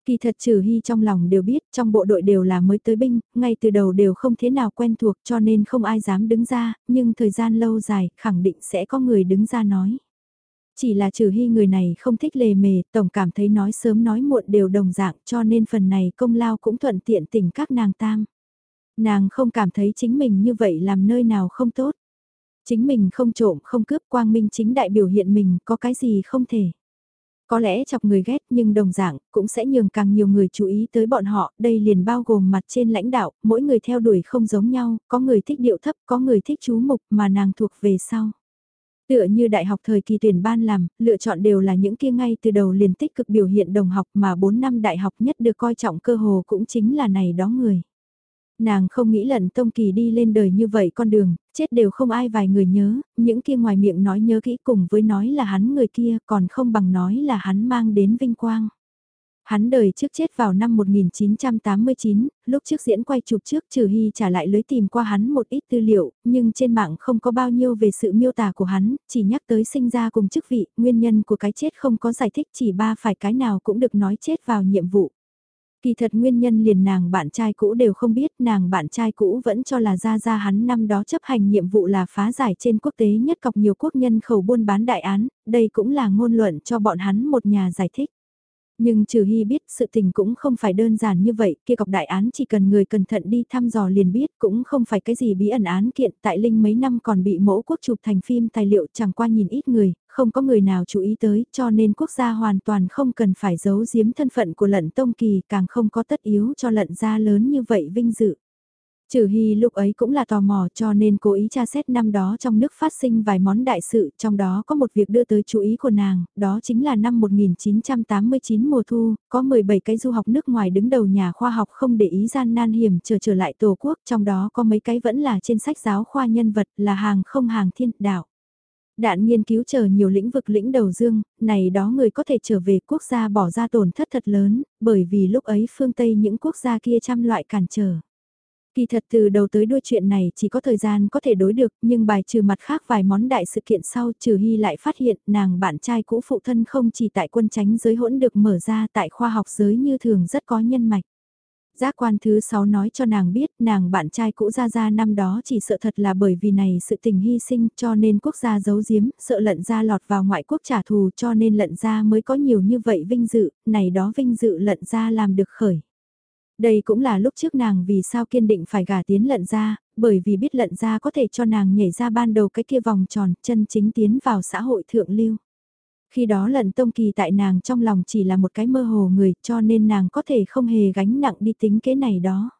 Kỳ thật trừ hy trong lòng đều biết, trong bộ đội đều là mới tới binh, ngay từ đầu đều không thế nào quen thuộc cho nên không ai dám đứng ra, nhưng thời gian lâu dài, khẳng định sẽ có người đứng ra nói. Chỉ là trừ hy người này không thích lề mề, tổng cảm thấy nói sớm nói muộn đều đồng dạng cho nên phần này công lao cũng thuận tiện tỉnh các nàng tam. Nàng không cảm thấy chính mình như vậy làm nơi nào không tốt. Chính mình không trộm không cướp quang minh chính đại biểu hiện mình có cái gì không thể. Có lẽ chọc người ghét nhưng đồng dạng cũng sẽ nhường càng nhiều người chú ý tới bọn họ, đây liền bao gồm mặt trên lãnh đạo, mỗi người theo đuổi không giống nhau, có người thích điệu thấp, có người thích chú mục mà nàng thuộc về sau. Tựa như đại học thời kỳ tuyển ban làm, lựa chọn đều là những kia ngay từ đầu liền tích cực biểu hiện đồng học mà 4 năm đại học nhất được coi trọng cơ hồ cũng chính là này đó người. Nàng không nghĩ lần Tông Kỳ đi lên đời như vậy con đường, chết đều không ai vài người nhớ, những kia ngoài miệng nói nhớ kỹ cùng với nói là hắn người kia còn không bằng nói là hắn mang đến vinh quang. Hắn đời trước chết vào năm 1989, lúc trước diễn quay chụp trước Trừ Hy trả lại lưới tìm qua hắn một ít tư liệu, nhưng trên mạng không có bao nhiêu về sự miêu tả của hắn, chỉ nhắc tới sinh ra cùng chức vị, nguyên nhân của cái chết không có giải thích chỉ ba phải cái nào cũng được nói chết vào nhiệm vụ. Kỳ thật nguyên nhân liền nàng bạn trai cũ đều không biết, nàng bạn trai cũ vẫn cho là ra ra hắn năm đó chấp hành nhiệm vụ là phá giải trên quốc tế nhất cọc nhiều quốc nhân khẩu buôn bán đại án, đây cũng là ngôn luận cho bọn hắn một nhà giải thích. Nhưng trừ hy biết sự tình cũng không phải đơn giản như vậy, kia cọc đại án chỉ cần người cẩn thận đi thăm dò liền biết cũng không phải cái gì bí ẩn án kiện tại Linh mấy năm còn bị mẫu quốc chụp thành phim tài liệu chẳng qua nhìn ít người, không có người nào chú ý tới cho nên quốc gia hoàn toàn không cần phải giấu giếm thân phận của lận tông kỳ càng không có tất yếu cho lận gia lớn như vậy vinh dự. Trừ Hy lúc ấy cũng là tò mò cho nên cố ý tra xét năm đó trong nước phát sinh vài món đại sự, trong đó có một việc đưa tới chú ý của nàng, đó chính là năm 1989 mùa thu, có 17 cái du học nước ngoài đứng đầu nhà khoa học không để ý gian nan hiểm trở trở lại Tổ quốc, trong đó có mấy cái vẫn là trên sách giáo khoa nhân vật là hàng không hàng thiên đạo. Đạn nghiên cứu chờ nhiều lĩnh vực lĩnh đầu dương, này đó người có thể trở về quốc gia bỏ ra tổn thất thật lớn, bởi vì lúc ấy phương Tây những quốc gia kia trăm loại cản trở. Kỳ thật từ đầu tới đuôi chuyện này chỉ có thời gian có thể đối được, nhưng bài trừ mặt khác vài món đại sự kiện sau trừ hy lại phát hiện nàng bạn trai cũ phụ thân không chỉ tại quân tránh giới hỗn được mở ra tại khoa học giới như thường rất có nhân mạch. Giác quan thứ 6 nói cho nàng biết nàng bạn trai cũ ra ra năm đó chỉ sợ thật là bởi vì này sự tình hy sinh cho nên quốc gia giấu giếm, sợ lận ra lọt vào ngoại quốc trả thù cho nên lận ra mới có nhiều như vậy vinh dự, này đó vinh dự lận ra làm được khởi. Đây cũng là lúc trước nàng vì sao kiên định phải gả tiến lận ra, bởi vì biết lận ra có thể cho nàng nhảy ra ban đầu cái kia vòng tròn chân chính tiến vào xã hội thượng lưu. Khi đó lận tông kỳ tại nàng trong lòng chỉ là một cái mơ hồ người cho nên nàng có thể không hề gánh nặng đi tính kế này đó.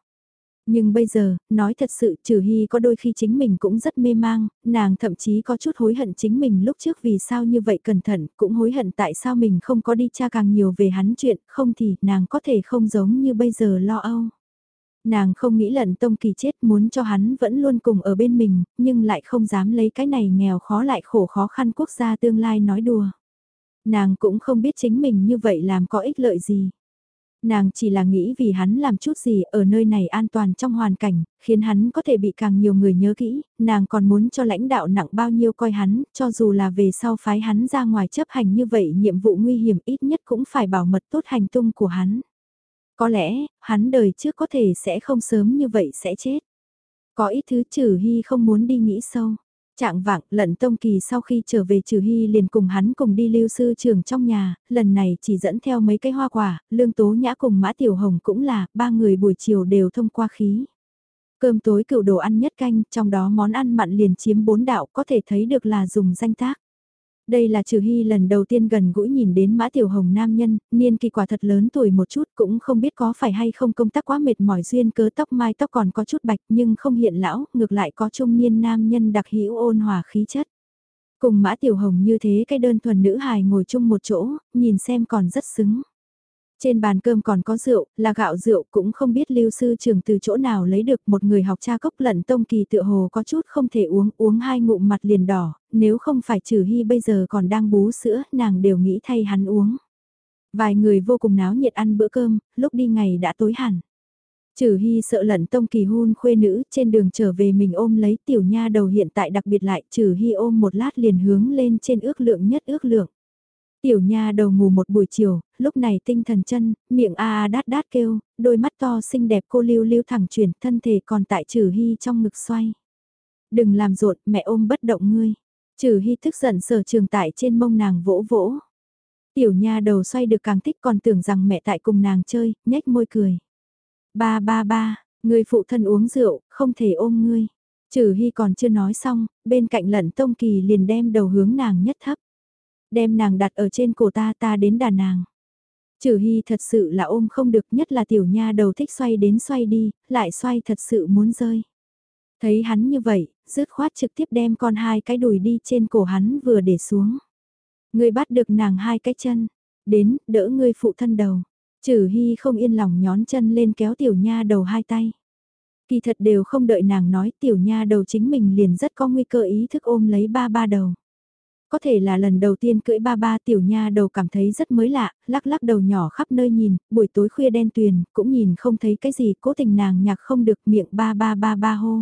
Nhưng bây giờ, nói thật sự trừ hy có đôi khi chính mình cũng rất mê mang, nàng thậm chí có chút hối hận chính mình lúc trước vì sao như vậy cẩn thận, cũng hối hận tại sao mình không có đi tra càng nhiều về hắn chuyện, không thì nàng có thể không giống như bây giờ lo âu. Nàng không nghĩ lận tông kỳ chết muốn cho hắn vẫn luôn cùng ở bên mình, nhưng lại không dám lấy cái này nghèo khó lại khổ khó khăn quốc gia tương lai nói đùa. Nàng cũng không biết chính mình như vậy làm có ích lợi gì. Nàng chỉ là nghĩ vì hắn làm chút gì ở nơi này an toàn trong hoàn cảnh, khiến hắn có thể bị càng nhiều người nhớ kỹ, nàng còn muốn cho lãnh đạo nặng bao nhiêu coi hắn, cho dù là về sau phái hắn ra ngoài chấp hành như vậy nhiệm vụ nguy hiểm ít nhất cũng phải bảo mật tốt hành tung của hắn. Có lẽ, hắn đời trước có thể sẽ không sớm như vậy sẽ chết. Có ít thứ trừ hy không muốn đi nghĩ sâu. Trạng vạng, lận tông kỳ sau khi trở về trừ hy liền cùng hắn cùng đi lưu sư trường trong nhà, lần này chỉ dẫn theo mấy cái hoa quả, lương tố nhã cùng mã tiểu hồng cũng là, ba người buổi chiều đều thông qua khí. Cơm tối cựu đồ ăn nhất canh, trong đó món ăn mặn liền chiếm bốn đạo có thể thấy được là dùng danh tác. Đây là Trừ Hy lần đầu tiên gần gũi nhìn đến Mã Tiểu Hồng nam nhân, niên kỳ quả thật lớn tuổi một chút cũng không biết có phải hay không công tác quá mệt mỏi duyên cớ tóc mai tóc còn có chút bạch nhưng không hiện lão, ngược lại có trung niên nam nhân đặc hữu ôn hòa khí chất. Cùng Mã Tiểu Hồng như thế cái đơn thuần nữ hài ngồi chung một chỗ, nhìn xem còn rất xứng. Trên bàn cơm còn có rượu, là gạo rượu cũng không biết lưu sư trường từ chỗ nào lấy được một người học cha cốc lận tông kỳ tựa hồ có chút không thể uống, uống hai ngụm mặt liền đỏ, nếu không phải trừ hy bây giờ còn đang bú sữa, nàng đều nghĩ thay hắn uống. Vài người vô cùng náo nhiệt ăn bữa cơm, lúc đi ngày đã tối hẳn. Trừ hy sợ lận tông kỳ hôn khuê nữ trên đường trở về mình ôm lấy tiểu nha đầu hiện tại đặc biệt lại trừ hy ôm một lát liền hướng lên trên ước lượng nhất ước lượng. Tiểu nha đầu ngủ một buổi chiều, lúc này tinh thần chân, miệng a a đát đát kêu, đôi mắt to xinh đẹp cô lưu lưu thẳng chuyển, thân thể còn tại trừ hy trong ngực xoay. Đừng làm rộn, mẹ ôm bất động ngươi. Trừ hy thức giận sở trường tại trên mông nàng vỗ vỗ. Tiểu nha đầu xoay được càng thích còn tưởng rằng mẹ tại cùng nàng chơi, nhếch môi cười. Ba ba ba, người phụ thân uống rượu, không thể ôm ngươi. Trừ hy còn chưa nói xong, bên cạnh lận tông kỳ liền đem đầu hướng nàng nhất thấp đem nàng đặt ở trên cổ ta ta đến đà nàng. Trừ hy thật sự là ôm không được nhất là tiểu nha đầu thích xoay đến xoay đi, lại xoay thật sự muốn rơi. Thấy hắn như vậy, rứt khoát trực tiếp đem con hai cái đùi đi trên cổ hắn vừa để xuống. Người bắt được nàng hai cái chân, đến, đỡ ngươi phụ thân đầu. Trừ hy không yên lòng nhón chân lên kéo tiểu nha đầu hai tay. Kỳ thật đều không đợi nàng nói tiểu nha đầu chính mình liền rất có nguy cơ ý thức ôm lấy ba ba đầu. Có thể là lần đầu tiên cưỡi ba ba tiểu nha đầu cảm thấy rất mới lạ, lắc lắc đầu nhỏ khắp nơi nhìn, buổi tối khuya đen tuyền, cũng nhìn không thấy cái gì, cố tình nàng nhạc không được miệng ba ba ba ba hô.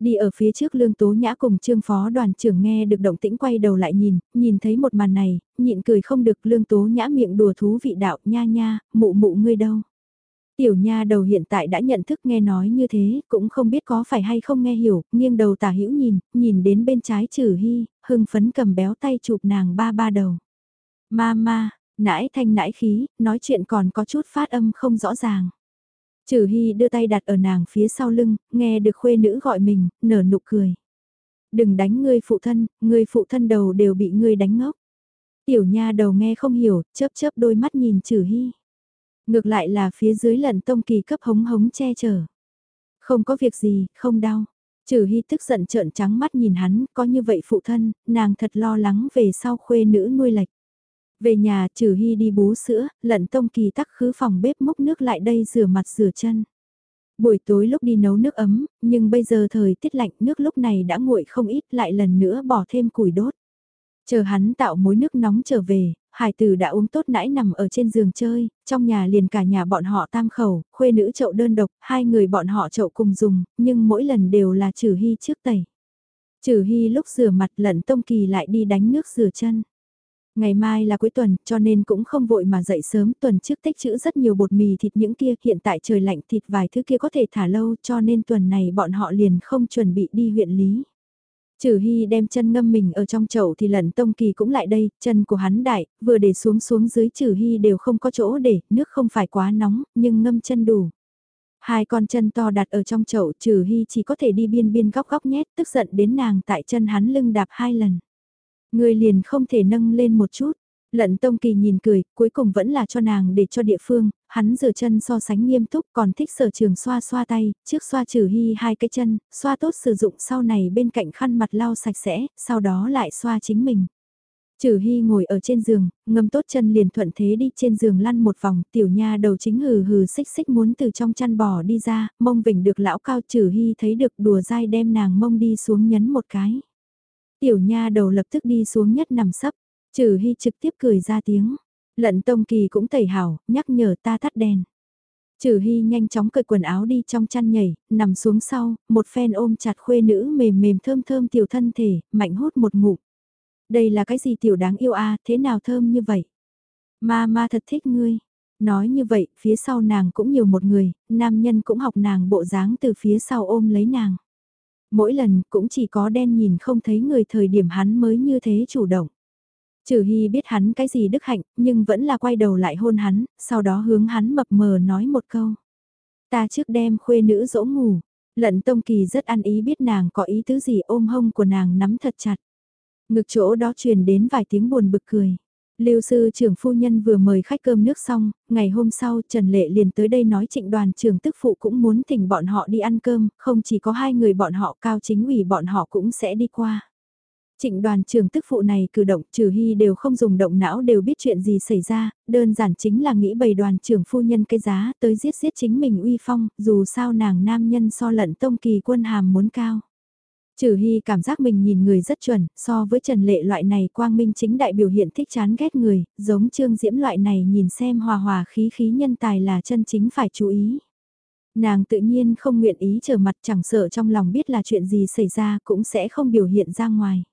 Đi ở phía trước lương tố nhã cùng trương phó đoàn trưởng nghe được động tĩnh quay đầu lại nhìn, nhìn thấy một màn này, nhịn cười không được lương tố nhã miệng đùa thú vị đạo nha nha, mụ mụ ngươi đâu. Tiểu nha đầu hiện tại đã nhận thức nghe nói như thế, cũng không biết có phải hay không nghe hiểu, nghiêng đầu tả hữu nhìn, nhìn đến bên trái trừ hy, hưng phấn cầm béo tay chụp nàng ba ba đầu. Mama, nãi thanh nãi khí, nói chuyện còn có chút phát âm không rõ ràng. Trừ hy đưa tay đặt ở nàng phía sau lưng, nghe được khuê nữ gọi mình, nở nụ cười. Đừng đánh ngươi phụ thân, ngươi phụ thân đầu đều bị ngươi đánh ngốc. Tiểu nha đầu nghe không hiểu, chớp chớp đôi mắt nhìn trừ hy. Ngược lại là phía dưới lần tông kỳ cấp hống hống che chở. Không có việc gì, không đau. Trừ hy tức giận trợn trắng mắt nhìn hắn, có như vậy phụ thân, nàng thật lo lắng về sau khuê nữ nuôi lệch. Về nhà trừ hy đi bú sữa, lận tông kỳ tắc khứ phòng bếp múc nước lại đây rửa mặt rửa chân. Buổi tối lúc đi nấu nước ấm, nhưng bây giờ thời tiết lạnh nước lúc này đã nguội không ít lại lần nữa bỏ thêm củi đốt. Chờ hắn tạo mối nước nóng trở về, hải tử đã uống tốt nãy nằm ở trên giường chơi, trong nhà liền cả nhà bọn họ tam khẩu, khuê nữ chậu đơn độc, hai người bọn họ chậu cùng dùng, nhưng mỗi lần đều là trừ hy trước tẩy. Trừ hy lúc rửa mặt lận tông kỳ lại đi đánh nước rửa chân. Ngày mai là cuối tuần, cho nên cũng không vội mà dậy sớm, tuần trước tích trữ rất nhiều bột mì thịt những kia, hiện tại trời lạnh thịt vài thứ kia có thể thả lâu, cho nên tuần này bọn họ liền không chuẩn bị đi huyện lý. Trừ Hy đem chân ngâm mình ở trong chậu thì lận tông kỳ cũng lại đây, chân của hắn đại, vừa để xuống xuống dưới Trừ Hy đều không có chỗ để, nước không phải quá nóng, nhưng ngâm chân đủ. Hai con chân to đặt ở trong chậu Trừ Hy chỉ có thể đi biên biên góc góc nhét, tức giận đến nàng tại chân hắn lưng đạp hai lần. Người liền không thể nâng lên một chút. Lận Tông Kỳ nhìn cười, cuối cùng vẫn là cho nàng để cho địa phương, hắn rửa chân so sánh nghiêm túc còn thích sở trường xoa xoa tay, trước xoa trừ hy hai cái chân, xoa tốt sử dụng sau này bên cạnh khăn mặt lau sạch sẽ, sau đó lại xoa chính mình. Trừ Hy ngồi ở trên giường, ngâm tốt chân liền thuận thế đi trên giường lăn một vòng, tiểu nha đầu chính hừ hừ xích xích muốn từ trong chăn bò đi ra, mông vỉnh được lão cao Trừ Hy thấy được đùa dai đem nàng mông đi xuống nhấn một cái. Tiểu nha đầu lập tức đi xuống nhất nằm sấp, trừ hy trực tiếp cười ra tiếng. Lận tông kỳ cũng tẩy hảo, nhắc nhở ta tắt đèn. Trừ hy nhanh chóng cởi quần áo đi trong chăn nhảy, nằm xuống sau, một phen ôm chặt khuê nữ mềm mềm thơm thơm tiểu thân thể, mạnh hút một ngụm. Đây là cái gì tiểu đáng yêu a à, thế nào thơm như vậy? Ma ma thật thích ngươi. Nói như vậy, phía sau nàng cũng nhiều một người, nam nhân cũng học nàng bộ dáng từ phía sau ôm lấy nàng mỗi lần cũng chỉ có đen nhìn không thấy người thời điểm hắn mới như thế chủ động. Trừ Hy biết hắn cái gì đức hạnh, nhưng vẫn là quay đầu lại hôn hắn, sau đó hướng hắn mập mờ nói một câu. Ta trước đem khuê nữ dỗ ngủ, lận tông kỳ rất ăn ý biết nàng có ý tứ gì ôm hông của nàng nắm thật chặt. Ngực chỗ đó truyền đến vài tiếng buồn bực cười. Lưu sư trưởng phu nhân vừa mời khách cơm nước xong, ngày hôm sau Trần Lệ liền tới đây nói trịnh đoàn trưởng tức phụ cũng muốn thỉnh bọn họ đi ăn cơm, không chỉ có hai người bọn họ cao chính ủy bọn họ cũng sẽ đi qua. Trịnh đoàn trưởng tức phụ này cử động trừ hy đều không dùng động não đều biết chuyện gì xảy ra, đơn giản chính là nghĩ bầy đoàn trưởng phu nhân cái giá tới giết giết chính mình uy phong, dù sao nàng nam nhân so lận tông kỳ quân hàm muốn cao. Trừ Hy cảm giác mình nhìn người rất chuẩn, so với Trần Lệ loại này quang minh chính đại biểu hiện thích chán ghét người, giống Trương Diễm loại này nhìn xem hòa hòa khí khí nhân tài là chân chính phải chú ý. Nàng tự nhiên không nguyện ý trở mặt chẳng sợ trong lòng biết là chuyện gì xảy ra cũng sẽ không biểu hiện ra ngoài.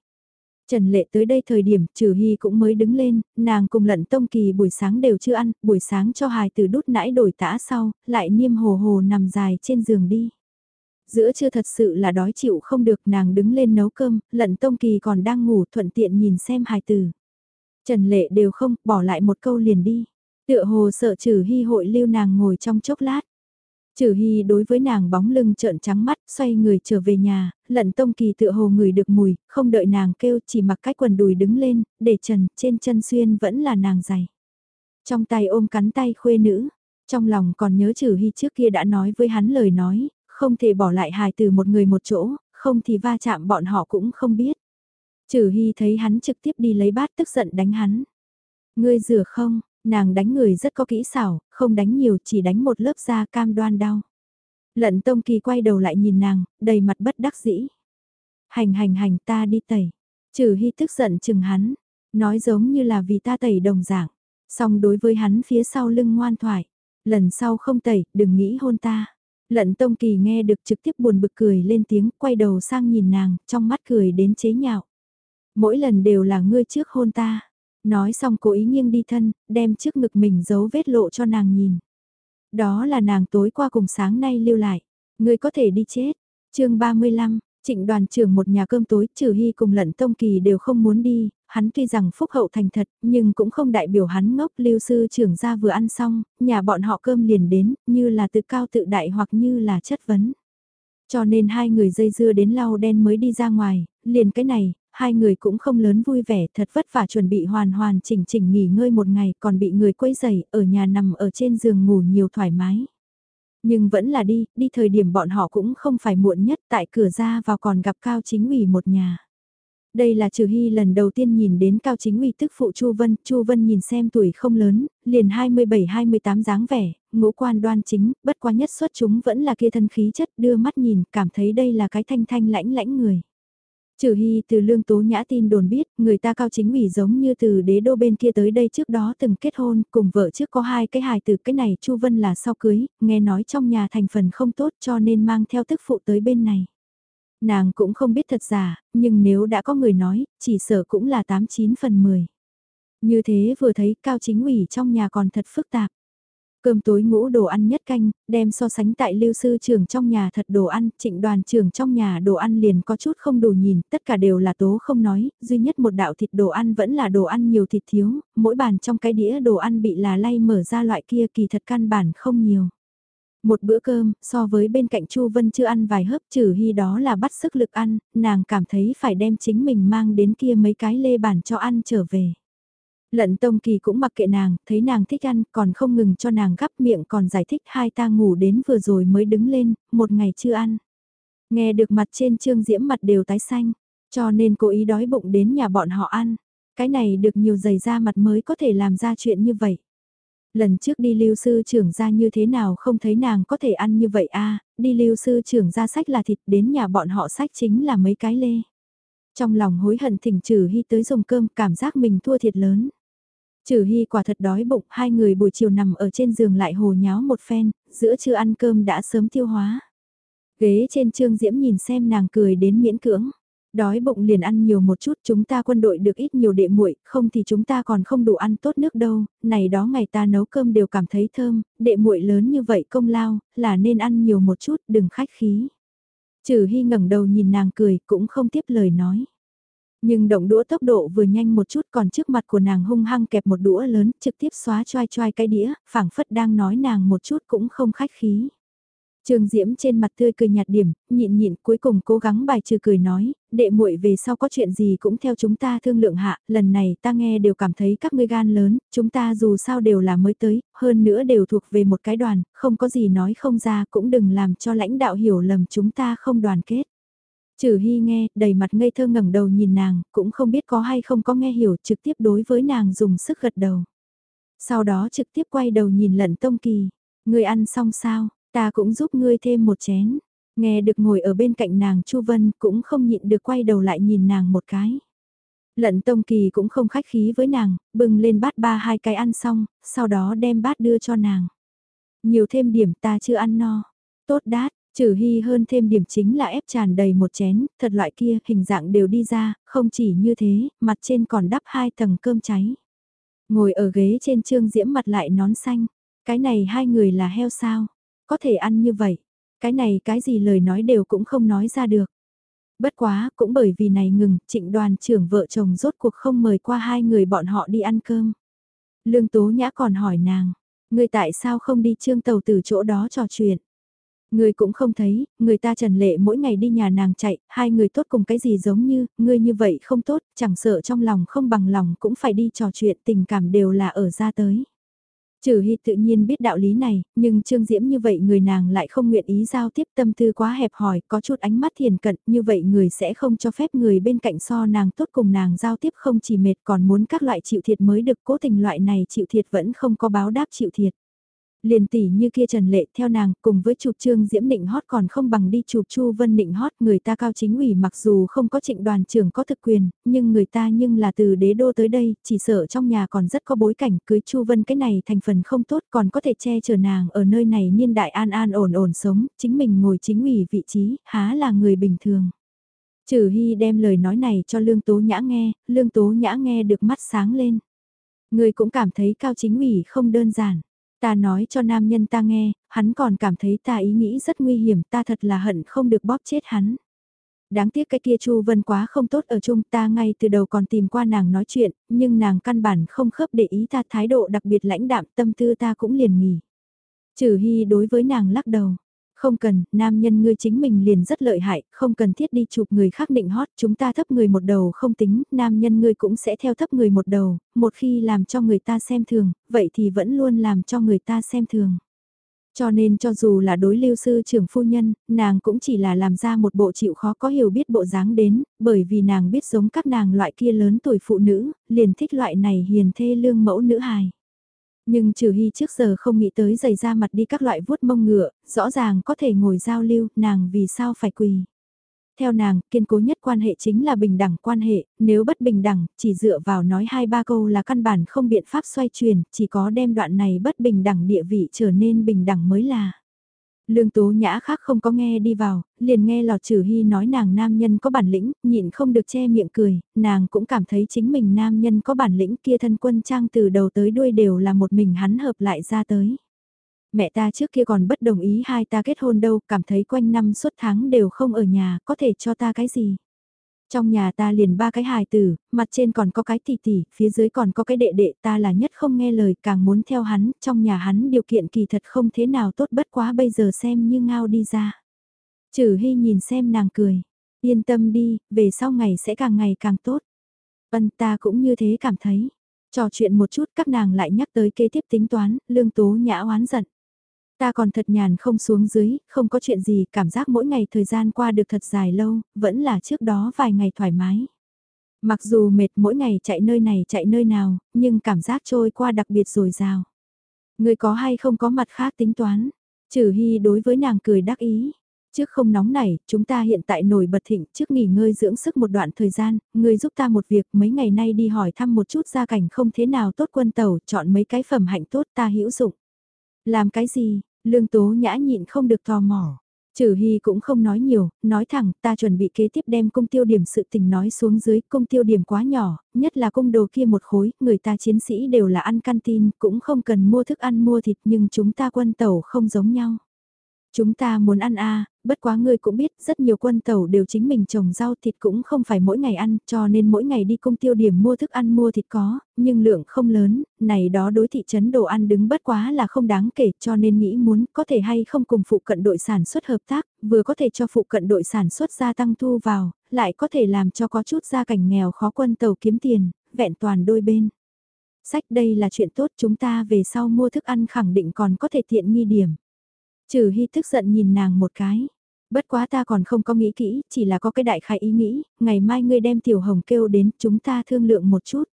Trần Lệ tới đây thời điểm trừ hy cũng mới đứng lên, nàng cùng lận tông kỳ buổi sáng đều chưa ăn, buổi sáng cho hài từ đút nãi đổi tã sau, lại niêm hồ hồ nằm dài trên giường đi giữa chưa thật sự là đói chịu không được nàng đứng lên nấu cơm, lận tông kỳ còn đang ngủ thuận tiện nhìn xem hài tử. Trần lệ đều không, bỏ lại một câu liền đi. Tựa hồ sợ trừ hy hội lưu nàng ngồi trong chốc lát. Trừ hy đối với nàng bóng lưng trợn trắng mắt, xoay người trở về nhà, lận tông kỳ tựa hồ người được mùi, không đợi nàng kêu chỉ mặc cái quần đùi đứng lên, để trần, trên chân xuyên vẫn là nàng giày. Trong tay ôm cắn tay khuê nữ, trong lòng còn nhớ trừ hy trước kia đã nói với hắn lời nói, không thể bỏ lại hài từ một người một chỗ, không thì va chạm bọn họ cũng không biết. Trừ Hy thấy hắn trực tiếp đi lấy bát tức giận đánh hắn. Ngươi rửa không, nàng đánh người rất có kỹ xảo, không đánh nhiều chỉ đánh một lớp da cam đoan đau. Lận Tông Kỳ quay đầu lại nhìn nàng, đầy mặt bất đắc dĩ. Hành hành hành ta đi tẩy. Trừ Hy tức giận chừng hắn, nói giống như là vì ta tẩy đồng dạng. Song đối với hắn phía sau lưng ngoan thoại. Lần sau không tẩy, đừng nghĩ hôn ta. Lận Tông Kỳ nghe được trực tiếp buồn bực cười lên tiếng, quay đầu sang nhìn nàng, trong mắt cười đến chế nhạo. Mỗi lần đều là ngươi trước hôn ta. Nói xong cố ý nghiêng đi thân, đem trước ngực mình giấu vết lộ cho nàng nhìn. Đó là nàng tối qua cùng sáng nay lưu lại. Ngươi có thể đi chết. chương 35, Trịnh đoàn trưởng một nhà cơm tối, trừ hy cùng lận tông kỳ đều không muốn đi, hắn tuy rằng phúc hậu thành thật, nhưng cũng không đại biểu hắn ngốc lưu sư trưởng ra vừa ăn xong, nhà bọn họ cơm liền đến, như là tự cao tự đại hoặc như là chất vấn. Cho nên hai người dây dưa đến lau đen mới đi ra ngoài, liền cái này, hai người cũng không lớn vui vẻ, thật vất vả chuẩn bị hoàn hoàn chỉnh chỉnh nghỉ ngơi một ngày còn bị người quấy giày, ở nhà nằm ở trên giường ngủ nhiều thoải mái. Nhưng vẫn là đi, đi thời điểm bọn họ cũng không phải muộn nhất tại cửa ra vào còn gặp Cao Chính ủy một nhà. Đây là Trừ Hy lần đầu tiên nhìn đến Cao Chính ủy tức phụ Chu Vân, Chu Vân nhìn xem tuổi không lớn, liền 27-28 dáng vẻ, ngũ quan đoan chính, bất quá nhất xuất chúng vẫn là kia thân khí chất đưa mắt nhìn, cảm thấy đây là cái thanh thanh lãnh lãnh người. Trừ Hy từ lương tố nhã tin đồn biết, người ta cao chính ủy giống như từ đế đô bên kia tới đây trước đó từng kết hôn, cùng vợ trước có hai cái hài từ cái này Chu Vân là sau cưới, nghe nói trong nhà thành phần không tốt cho nên mang theo tức phụ tới bên này. Nàng cũng không biết thật giả, nhưng nếu đã có người nói, chỉ sợ cũng là 89 phần 10. Như thế vừa thấy cao chính ủy trong nhà còn thật phức tạp. Cơm tối ngũ đồ ăn nhất canh, đem so sánh tại lưu sư trưởng trong nhà thật đồ ăn, trịnh đoàn trưởng trong nhà đồ ăn liền có chút không đủ nhìn, tất cả đều là tố không nói, duy nhất một đạo thịt đồ ăn vẫn là đồ ăn nhiều thịt thiếu, mỗi bàn trong cái đĩa đồ ăn bị là lay mở ra loại kia kỳ thật căn bản không nhiều. Một bữa cơm, so với bên cạnh Chu Vân chưa ăn vài hớp trừ hy đó là bắt sức lực ăn, nàng cảm thấy phải đem chính mình mang đến kia mấy cái lê bản cho ăn trở về. Lận Tông Kỳ cũng mặc kệ nàng, thấy nàng thích ăn, còn không ngừng cho nàng gắp miệng còn giải thích hai ta ngủ đến vừa rồi mới đứng lên, một ngày chưa ăn. Nghe được mặt trên trương diễm mặt đều tái xanh, cho nên cố ý đói bụng đến nhà bọn họ ăn. Cái này được nhiều giày da mặt mới có thể làm ra chuyện như vậy. Lần trước đi lưu sư trưởng ra như thế nào không thấy nàng có thể ăn như vậy a đi lưu sư trưởng ra sách là thịt đến nhà bọn họ sách chính là mấy cái lê. Trong lòng hối hận thỉnh trừ hy tới dùng cơm cảm giác mình thua thiệt lớn. Trừ Hy quả thật đói bụng, hai người buổi chiều nằm ở trên giường lại hồ nháo một phen, giữa trưa ăn cơm đã sớm tiêu hóa. Ghế trên Trương Diễm nhìn xem nàng cười đến miễn cưỡng. Đói bụng liền ăn nhiều một chút, chúng ta quân đội được ít nhiều đệ muội, không thì chúng ta còn không đủ ăn tốt nước đâu, này đó ngày ta nấu cơm đều cảm thấy thơm, đệ muội lớn như vậy công lao, là nên ăn nhiều một chút, đừng khách khí. Trừ Hy ngẩng đầu nhìn nàng cười, cũng không tiếp lời nói. Nhưng động đũa tốc độ vừa nhanh một chút còn trước mặt của nàng hung hăng kẹp một đũa lớn trực tiếp xóa choai choai cái đĩa, phảng phất đang nói nàng một chút cũng không khách khí. Trường Diễm trên mặt tươi cười nhạt điểm, nhịn nhịn cuối cùng cố gắng bài trừ cười nói, đệ muội về sau có chuyện gì cũng theo chúng ta thương lượng hạ, lần này ta nghe đều cảm thấy các ngươi gan lớn, chúng ta dù sao đều là mới tới, hơn nữa đều thuộc về một cái đoàn, không có gì nói không ra cũng đừng làm cho lãnh đạo hiểu lầm chúng ta không đoàn kết. Trừ Hy nghe, đầy mặt ngây thơ ngẩng đầu nhìn nàng, cũng không biết có hay không có nghe hiểu trực tiếp đối với nàng dùng sức gật đầu. Sau đó trực tiếp quay đầu nhìn lận tông kỳ, ngươi ăn xong sao, ta cũng giúp ngươi thêm một chén. Nghe được ngồi ở bên cạnh nàng Chu Vân cũng không nhịn được quay đầu lại nhìn nàng một cái. Lận Tông Kỳ cũng không khách khí với nàng, bưng lên bát ba hai cái ăn xong, sau đó đem bát đưa cho nàng. Nhiều thêm điểm ta chưa ăn no. Tốt đát, Trừ hy hơn thêm điểm chính là ép tràn đầy một chén, thật loại kia, hình dạng đều đi ra, không chỉ như thế, mặt trên còn đắp hai tầng cơm cháy. Ngồi ở ghế trên trương diễm mặt lại nón xanh, cái này hai người là heo sao, có thể ăn như vậy, cái này cái gì lời nói đều cũng không nói ra được. Bất quá, cũng bởi vì này ngừng, trịnh đoàn trưởng vợ chồng rốt cuộc không mời qua hai người bọn họ đi ăn cơm. Lương Tố Nhã còn hỏi nàng, người tại sao không đi trương tàu từ chỗ đó trò chuyện. Người cũng không thấy, người ta trần lệ mỗi ngày đi nhà nàng chạy, hai người tốt cùng cái gì giống như, người như vậy không tốt, chẳng sợ trong lòng không bằng lòng cũng phải đi trò chuyện tình cảm đều là ở ra tới. Trừ Hy tự nhiên biết đạo lý này, nhưng Trương Diễm như vậy người nàng lại không nguyện ý giao tiếp tâm tư quá hẹp hòi, có chút ánh mắt thiền cận, như vậy người sẽ không cho phép người bên cạnh so nàng tốt cùng nàng giao tiếp không chỉ mệt còn muốn các loại chịu thiệt mới được cố tình loại này chịu thiệt vẫn không có báo đáp chịu thiệt liền tỷ như kia Trần Lệ theo nàng cùng với chụp trương Diễm Định hót còn không bằng đi chụp Chu Vân Định hót người ta cao chính ủy mặc dù không có trịnh đoàn trưởng có thực quyền, nhưng người ta nhưng là từ đế đô tới đây, chỉ sợ trong nhà còn rất có bối cảnh cưới Chu Vân cái này thành phần không tốt còn có thể che chở nàng ở nơi này niên đại an an ổn ổn sống, chính mình ngồi chính ủy vị trí, há là người bình thường. Trừ Hy đem lời nói này cho Lương Tố Nhã nghe, Lương Tố Nhã nghe được mắt sáng lên. Người cũng cảm thấy cao chính ủy không đơn giản. Ta nói cho nam nhân ta nghe, hắn còn cảm thấy ta ý nghĩ rất nguy hiểm, ta thật là hận không được bóp chết hắn. Đáng tiếc cái kia Chu Vân quá không tốt ở chung ta ngay từ đầu còn tìm qua nàng nói chuyện, nhưng nàng căn bản không khớp để ý ta thái độ đặc biệt lãnh đạm tâm tư ta cũng liền nghỉ. Trừ Hy đối với nàng lắc đầu, không cần, nam nhân ngươi chính mình liền rất lợi hại, không cần thiết đi chụp người khác định hót, chúng ta thấp người một đầu không tính, nam nhân ngươi cũng sẽ theo thấp người một đầu, một khi làm cho người ta xem thường, vậy thì vẫn luôn làm cho người ta xem thường. Cho nên cho dù là đối lưu sư trưởng phu nhân, nàng cũng chỉ là làm ra một bộ chịu khó có hiểu biết bộ dáng đến, bởi vì nàng biết giống các nàng loại kia lớn tuổi phụ nữ, liền thích loại này hiền thê lương mẫu nữ hài. Nhưng trừ hy trước giờ không nghĩ tới giày ra mặt đi các loại vuốt mông ngựa, rõ ràng có thể ngồi giao lưu, nàng vì sao phải quỳ. Theo nàng, kiên cố nhất quan hệ chính là bình đẳng quan hệ, nếu bất bình đẳng, chỉ dựa vào nói hai ba câu là căn bản không biện pháp xoay chuyển, chỉ có đem đoạn này bất bình đẳng địa vị trở nên bình đẳng mới là. Lương Tố Nhã khác không có nghe đi vào, liền nghe Lọt Trừ Hy nói nàng nam nhân có bản lĩnh, nhịn không được che miệng cười, nàng cũng cảm thấy chính mình nam nhân có bản lĩnh kia thân quân trang từ đầu tới đuôi đều là một mình hắn hợp lại ra tới. Mẹ ta trước kia còn bất đồng ý hai ta kết hôn đâu, cảm thấy quanh năm suốt tháng đều không ở nhà, có thể cho ta cái gì. Trong nhà ta liền ba cái hài tử, mặt trên còn có cái tỷ tỷ, phía dưới còn có cái đệ đệ ta là nhất không nghe lời càng muốn theo hắn, trong nhà hắn điều kiện kỳ thật không thế nào tốt bất quá bây giờ xem như ngao đi ra. Trừ hy nhìn xem nàng cười, yên tâm đi, về sau ngày sẽ càng ngày càng tốt. Vân ta cũng như thế cảm thấy. Trò chuyện một chút các nàng lại nhắc tới kế tiếp tính toán, lương tố nhã oán giận. Ta còn thật nhàn không xuống dưới, không có chuyện gì, cảm giác mỗi ngày thời gian qua được thật dài lâu, vẫn là trước đó vài ngày thoải mái. Mặc dù mệt mỗi ngày chạy nơi này chạy nơi nào, nhưng cảm giác trôi qua đặc biệt rồi rào. Người có hay không có mặt khác tính toán, trừ hy đối với nàng cười đắc ý. Trước không nóng này, chúng ta hiện tại nổi bật thịnh, trước nghỉ ngơi dưỡng sức một đoạn thời gian, người giúp ta một việc mấy ngày nay đi hỏi thăm một chút gia cảnh không thế nào tốt quân tàu, chọn mấy cái phẩm hạnh tốt ta hữu dụng. Làm cái gì, Lương Tố Nhã nhịn không được tò mò. Trừ Hy cũng không nói nhiều, nói thẳng ta chuẩn bị kế tiếp đem cung tiêu điểm sự tình nói xuống dưới, cung tiêu điểm quá nhỏ, nhất là cung đồ kia một khối, người ta chiến sĩ đều là ăn canteen, cũng không cần mua thức ăn mua thịt nhưng chúng ta quân tàu không giống nhau. Chúng ta muốn ăn a bất quá ngươi cũng biết rất nhiều quân tàu đều chính mình trồng rau thịt cũng không phải mỗi ngày ăn cho nên mỗi ngày đi công tiêu điểm mua thức ăn mua thịt có, nhưng lượng không lớn, này đó đối thị trấn đồ ăn đứng bất quá là không đáng kể cho nên nghĩ muốn có thể hay không cùng phụ cận đội sản xuất hợp tác, vừa có thể cho phụ cận đội sản xuất gia tăng thu vào, lại có thể làm cho có chút gia cảnh nghèo khó quân tàu kiếm tiền, vẹn toàn đôi bên. Sách đây là chuyện tốt chúng ta về sau mua thức ăn khẳng định còn có thể tiện nghi điểm. Trừ Hy tức giận nhìn nàng một cái. Bất quá ta còn không có nghĩ kỹ, chỉ là có cái đại khai ý nghĩ, ngày mai ngươi đem Tiểu Hồng kêu đến, chúng ta thương lượng một chút.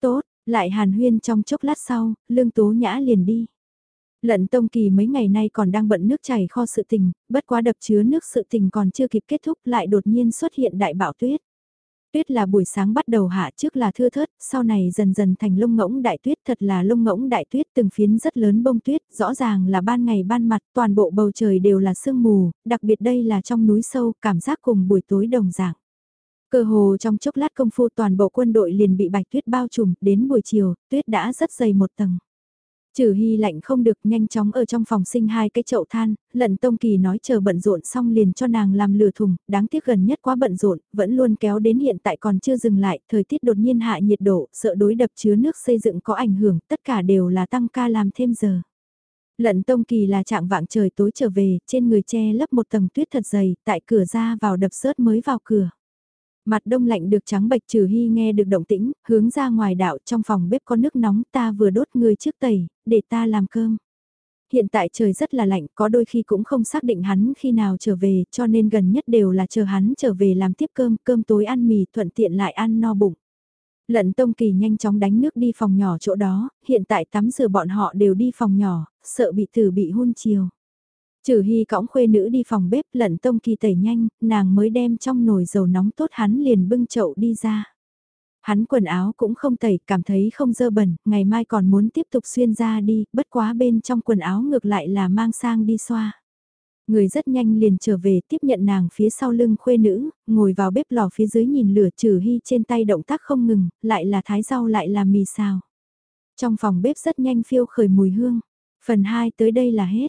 Tốt, lại hàn huyên trong chốc lát sau, Lương Tố Nhã liền đi. Lận Tông Kỳ mấy ngày nay còn đang bận nước chảy kho sự tình, bất quá đập chứa nước sự tình còn chưa kịp kết thúc lại đột nhiên xuất hiện đại bão tuyết. Tuyết là buổi sáng bắt đầu hạ trước là thưa thớt, sau này dần dần thành lông ngỗng đại tuyết thật là lông ngỗng đại tuyết từng phiến rất lớn bông tuyết, rõ ràng là ban ngày ban mặt toàn bộ bầu trời đều là sương mù, đặc biệt đây là trong núi sâu, cảm giác cùng buổi tối đồng dạng. Cơ hồ trong chốc lát công phu toàn bộ quân đội liền bị bạch tuyết bao trùm, đến buổi chiều, tuyết đã rất dày một tầng. Trừ hy lạnh không được nhanh chóng ở trong phòng sinh hai cái chậu than, lận tông kỳ nói chờ bận rộn xong liền cho nàng làm lửa thùng, đáng tiếc gần nhất quá bận rộn, vẫn luôn kéo đến hiện tại còn chưa dừng lại, thời tiết đột nhiên hạ nhiệt độ, sợ đối đập chứa nước xây dựng có ảnh hưởng, tất cả đều là tăng ca làm thêm giờ. Lận tông kỳ là trạng vạng trời tối trở về, trên người che lấp một tầng tuyết thật dày, tại cửa ra vào đập sớt mới vào cửa. Mặt đông lạnh được trắng bạch trừ hy nghe được động tĩnh, hướng ra ngoài đạo trong phòng bếp có nước nóng ta vừa đốt người trước tẩy, để ta làm cơm. Hiện tại trời rất là lạnh, có đôi khi cũng không xác định hắn khi nào trở về, cho nên gần nhất đều là chờ hắn trở về làm tiếp cơm, cơm tối ăn mì thuận tiện lại ăn no bụng. Lận Tông Kỳ nhanh chóng đánh nước đi phòng nhỏ chỗ đó, hiện tại tắm rửa bọn họ đều đi phòng nhỏ, sợ bị tử bị hôn chiều. Trừ hy cõng khuê nữ đi phòng bếp lận tông kỳ tẩy nhanh, nàng mới đem trong nồi dầu nóng tốt hắn liền bưng chậu đi ra. Hắn quần áo cũng không tẩy, cảm thấy không dơ bẩn, ngày mai còn muốn tiếp tục xuyên ra đi, bất quá bên trong quần áo ngược lại là mang sang đi xoa. Người rất nhanh liền trở về tiếp nhận nàng phía sau lưng khuê nữ, ngồi vào bếp lò phía dưới nhìn lửa trừ hy trên tay động tác không ngừng, lại là thái rau lại là mì xào. Trong phòng bếp rất nhanh phiêu khởi mùi hương. Phần 2 tới đây là hết.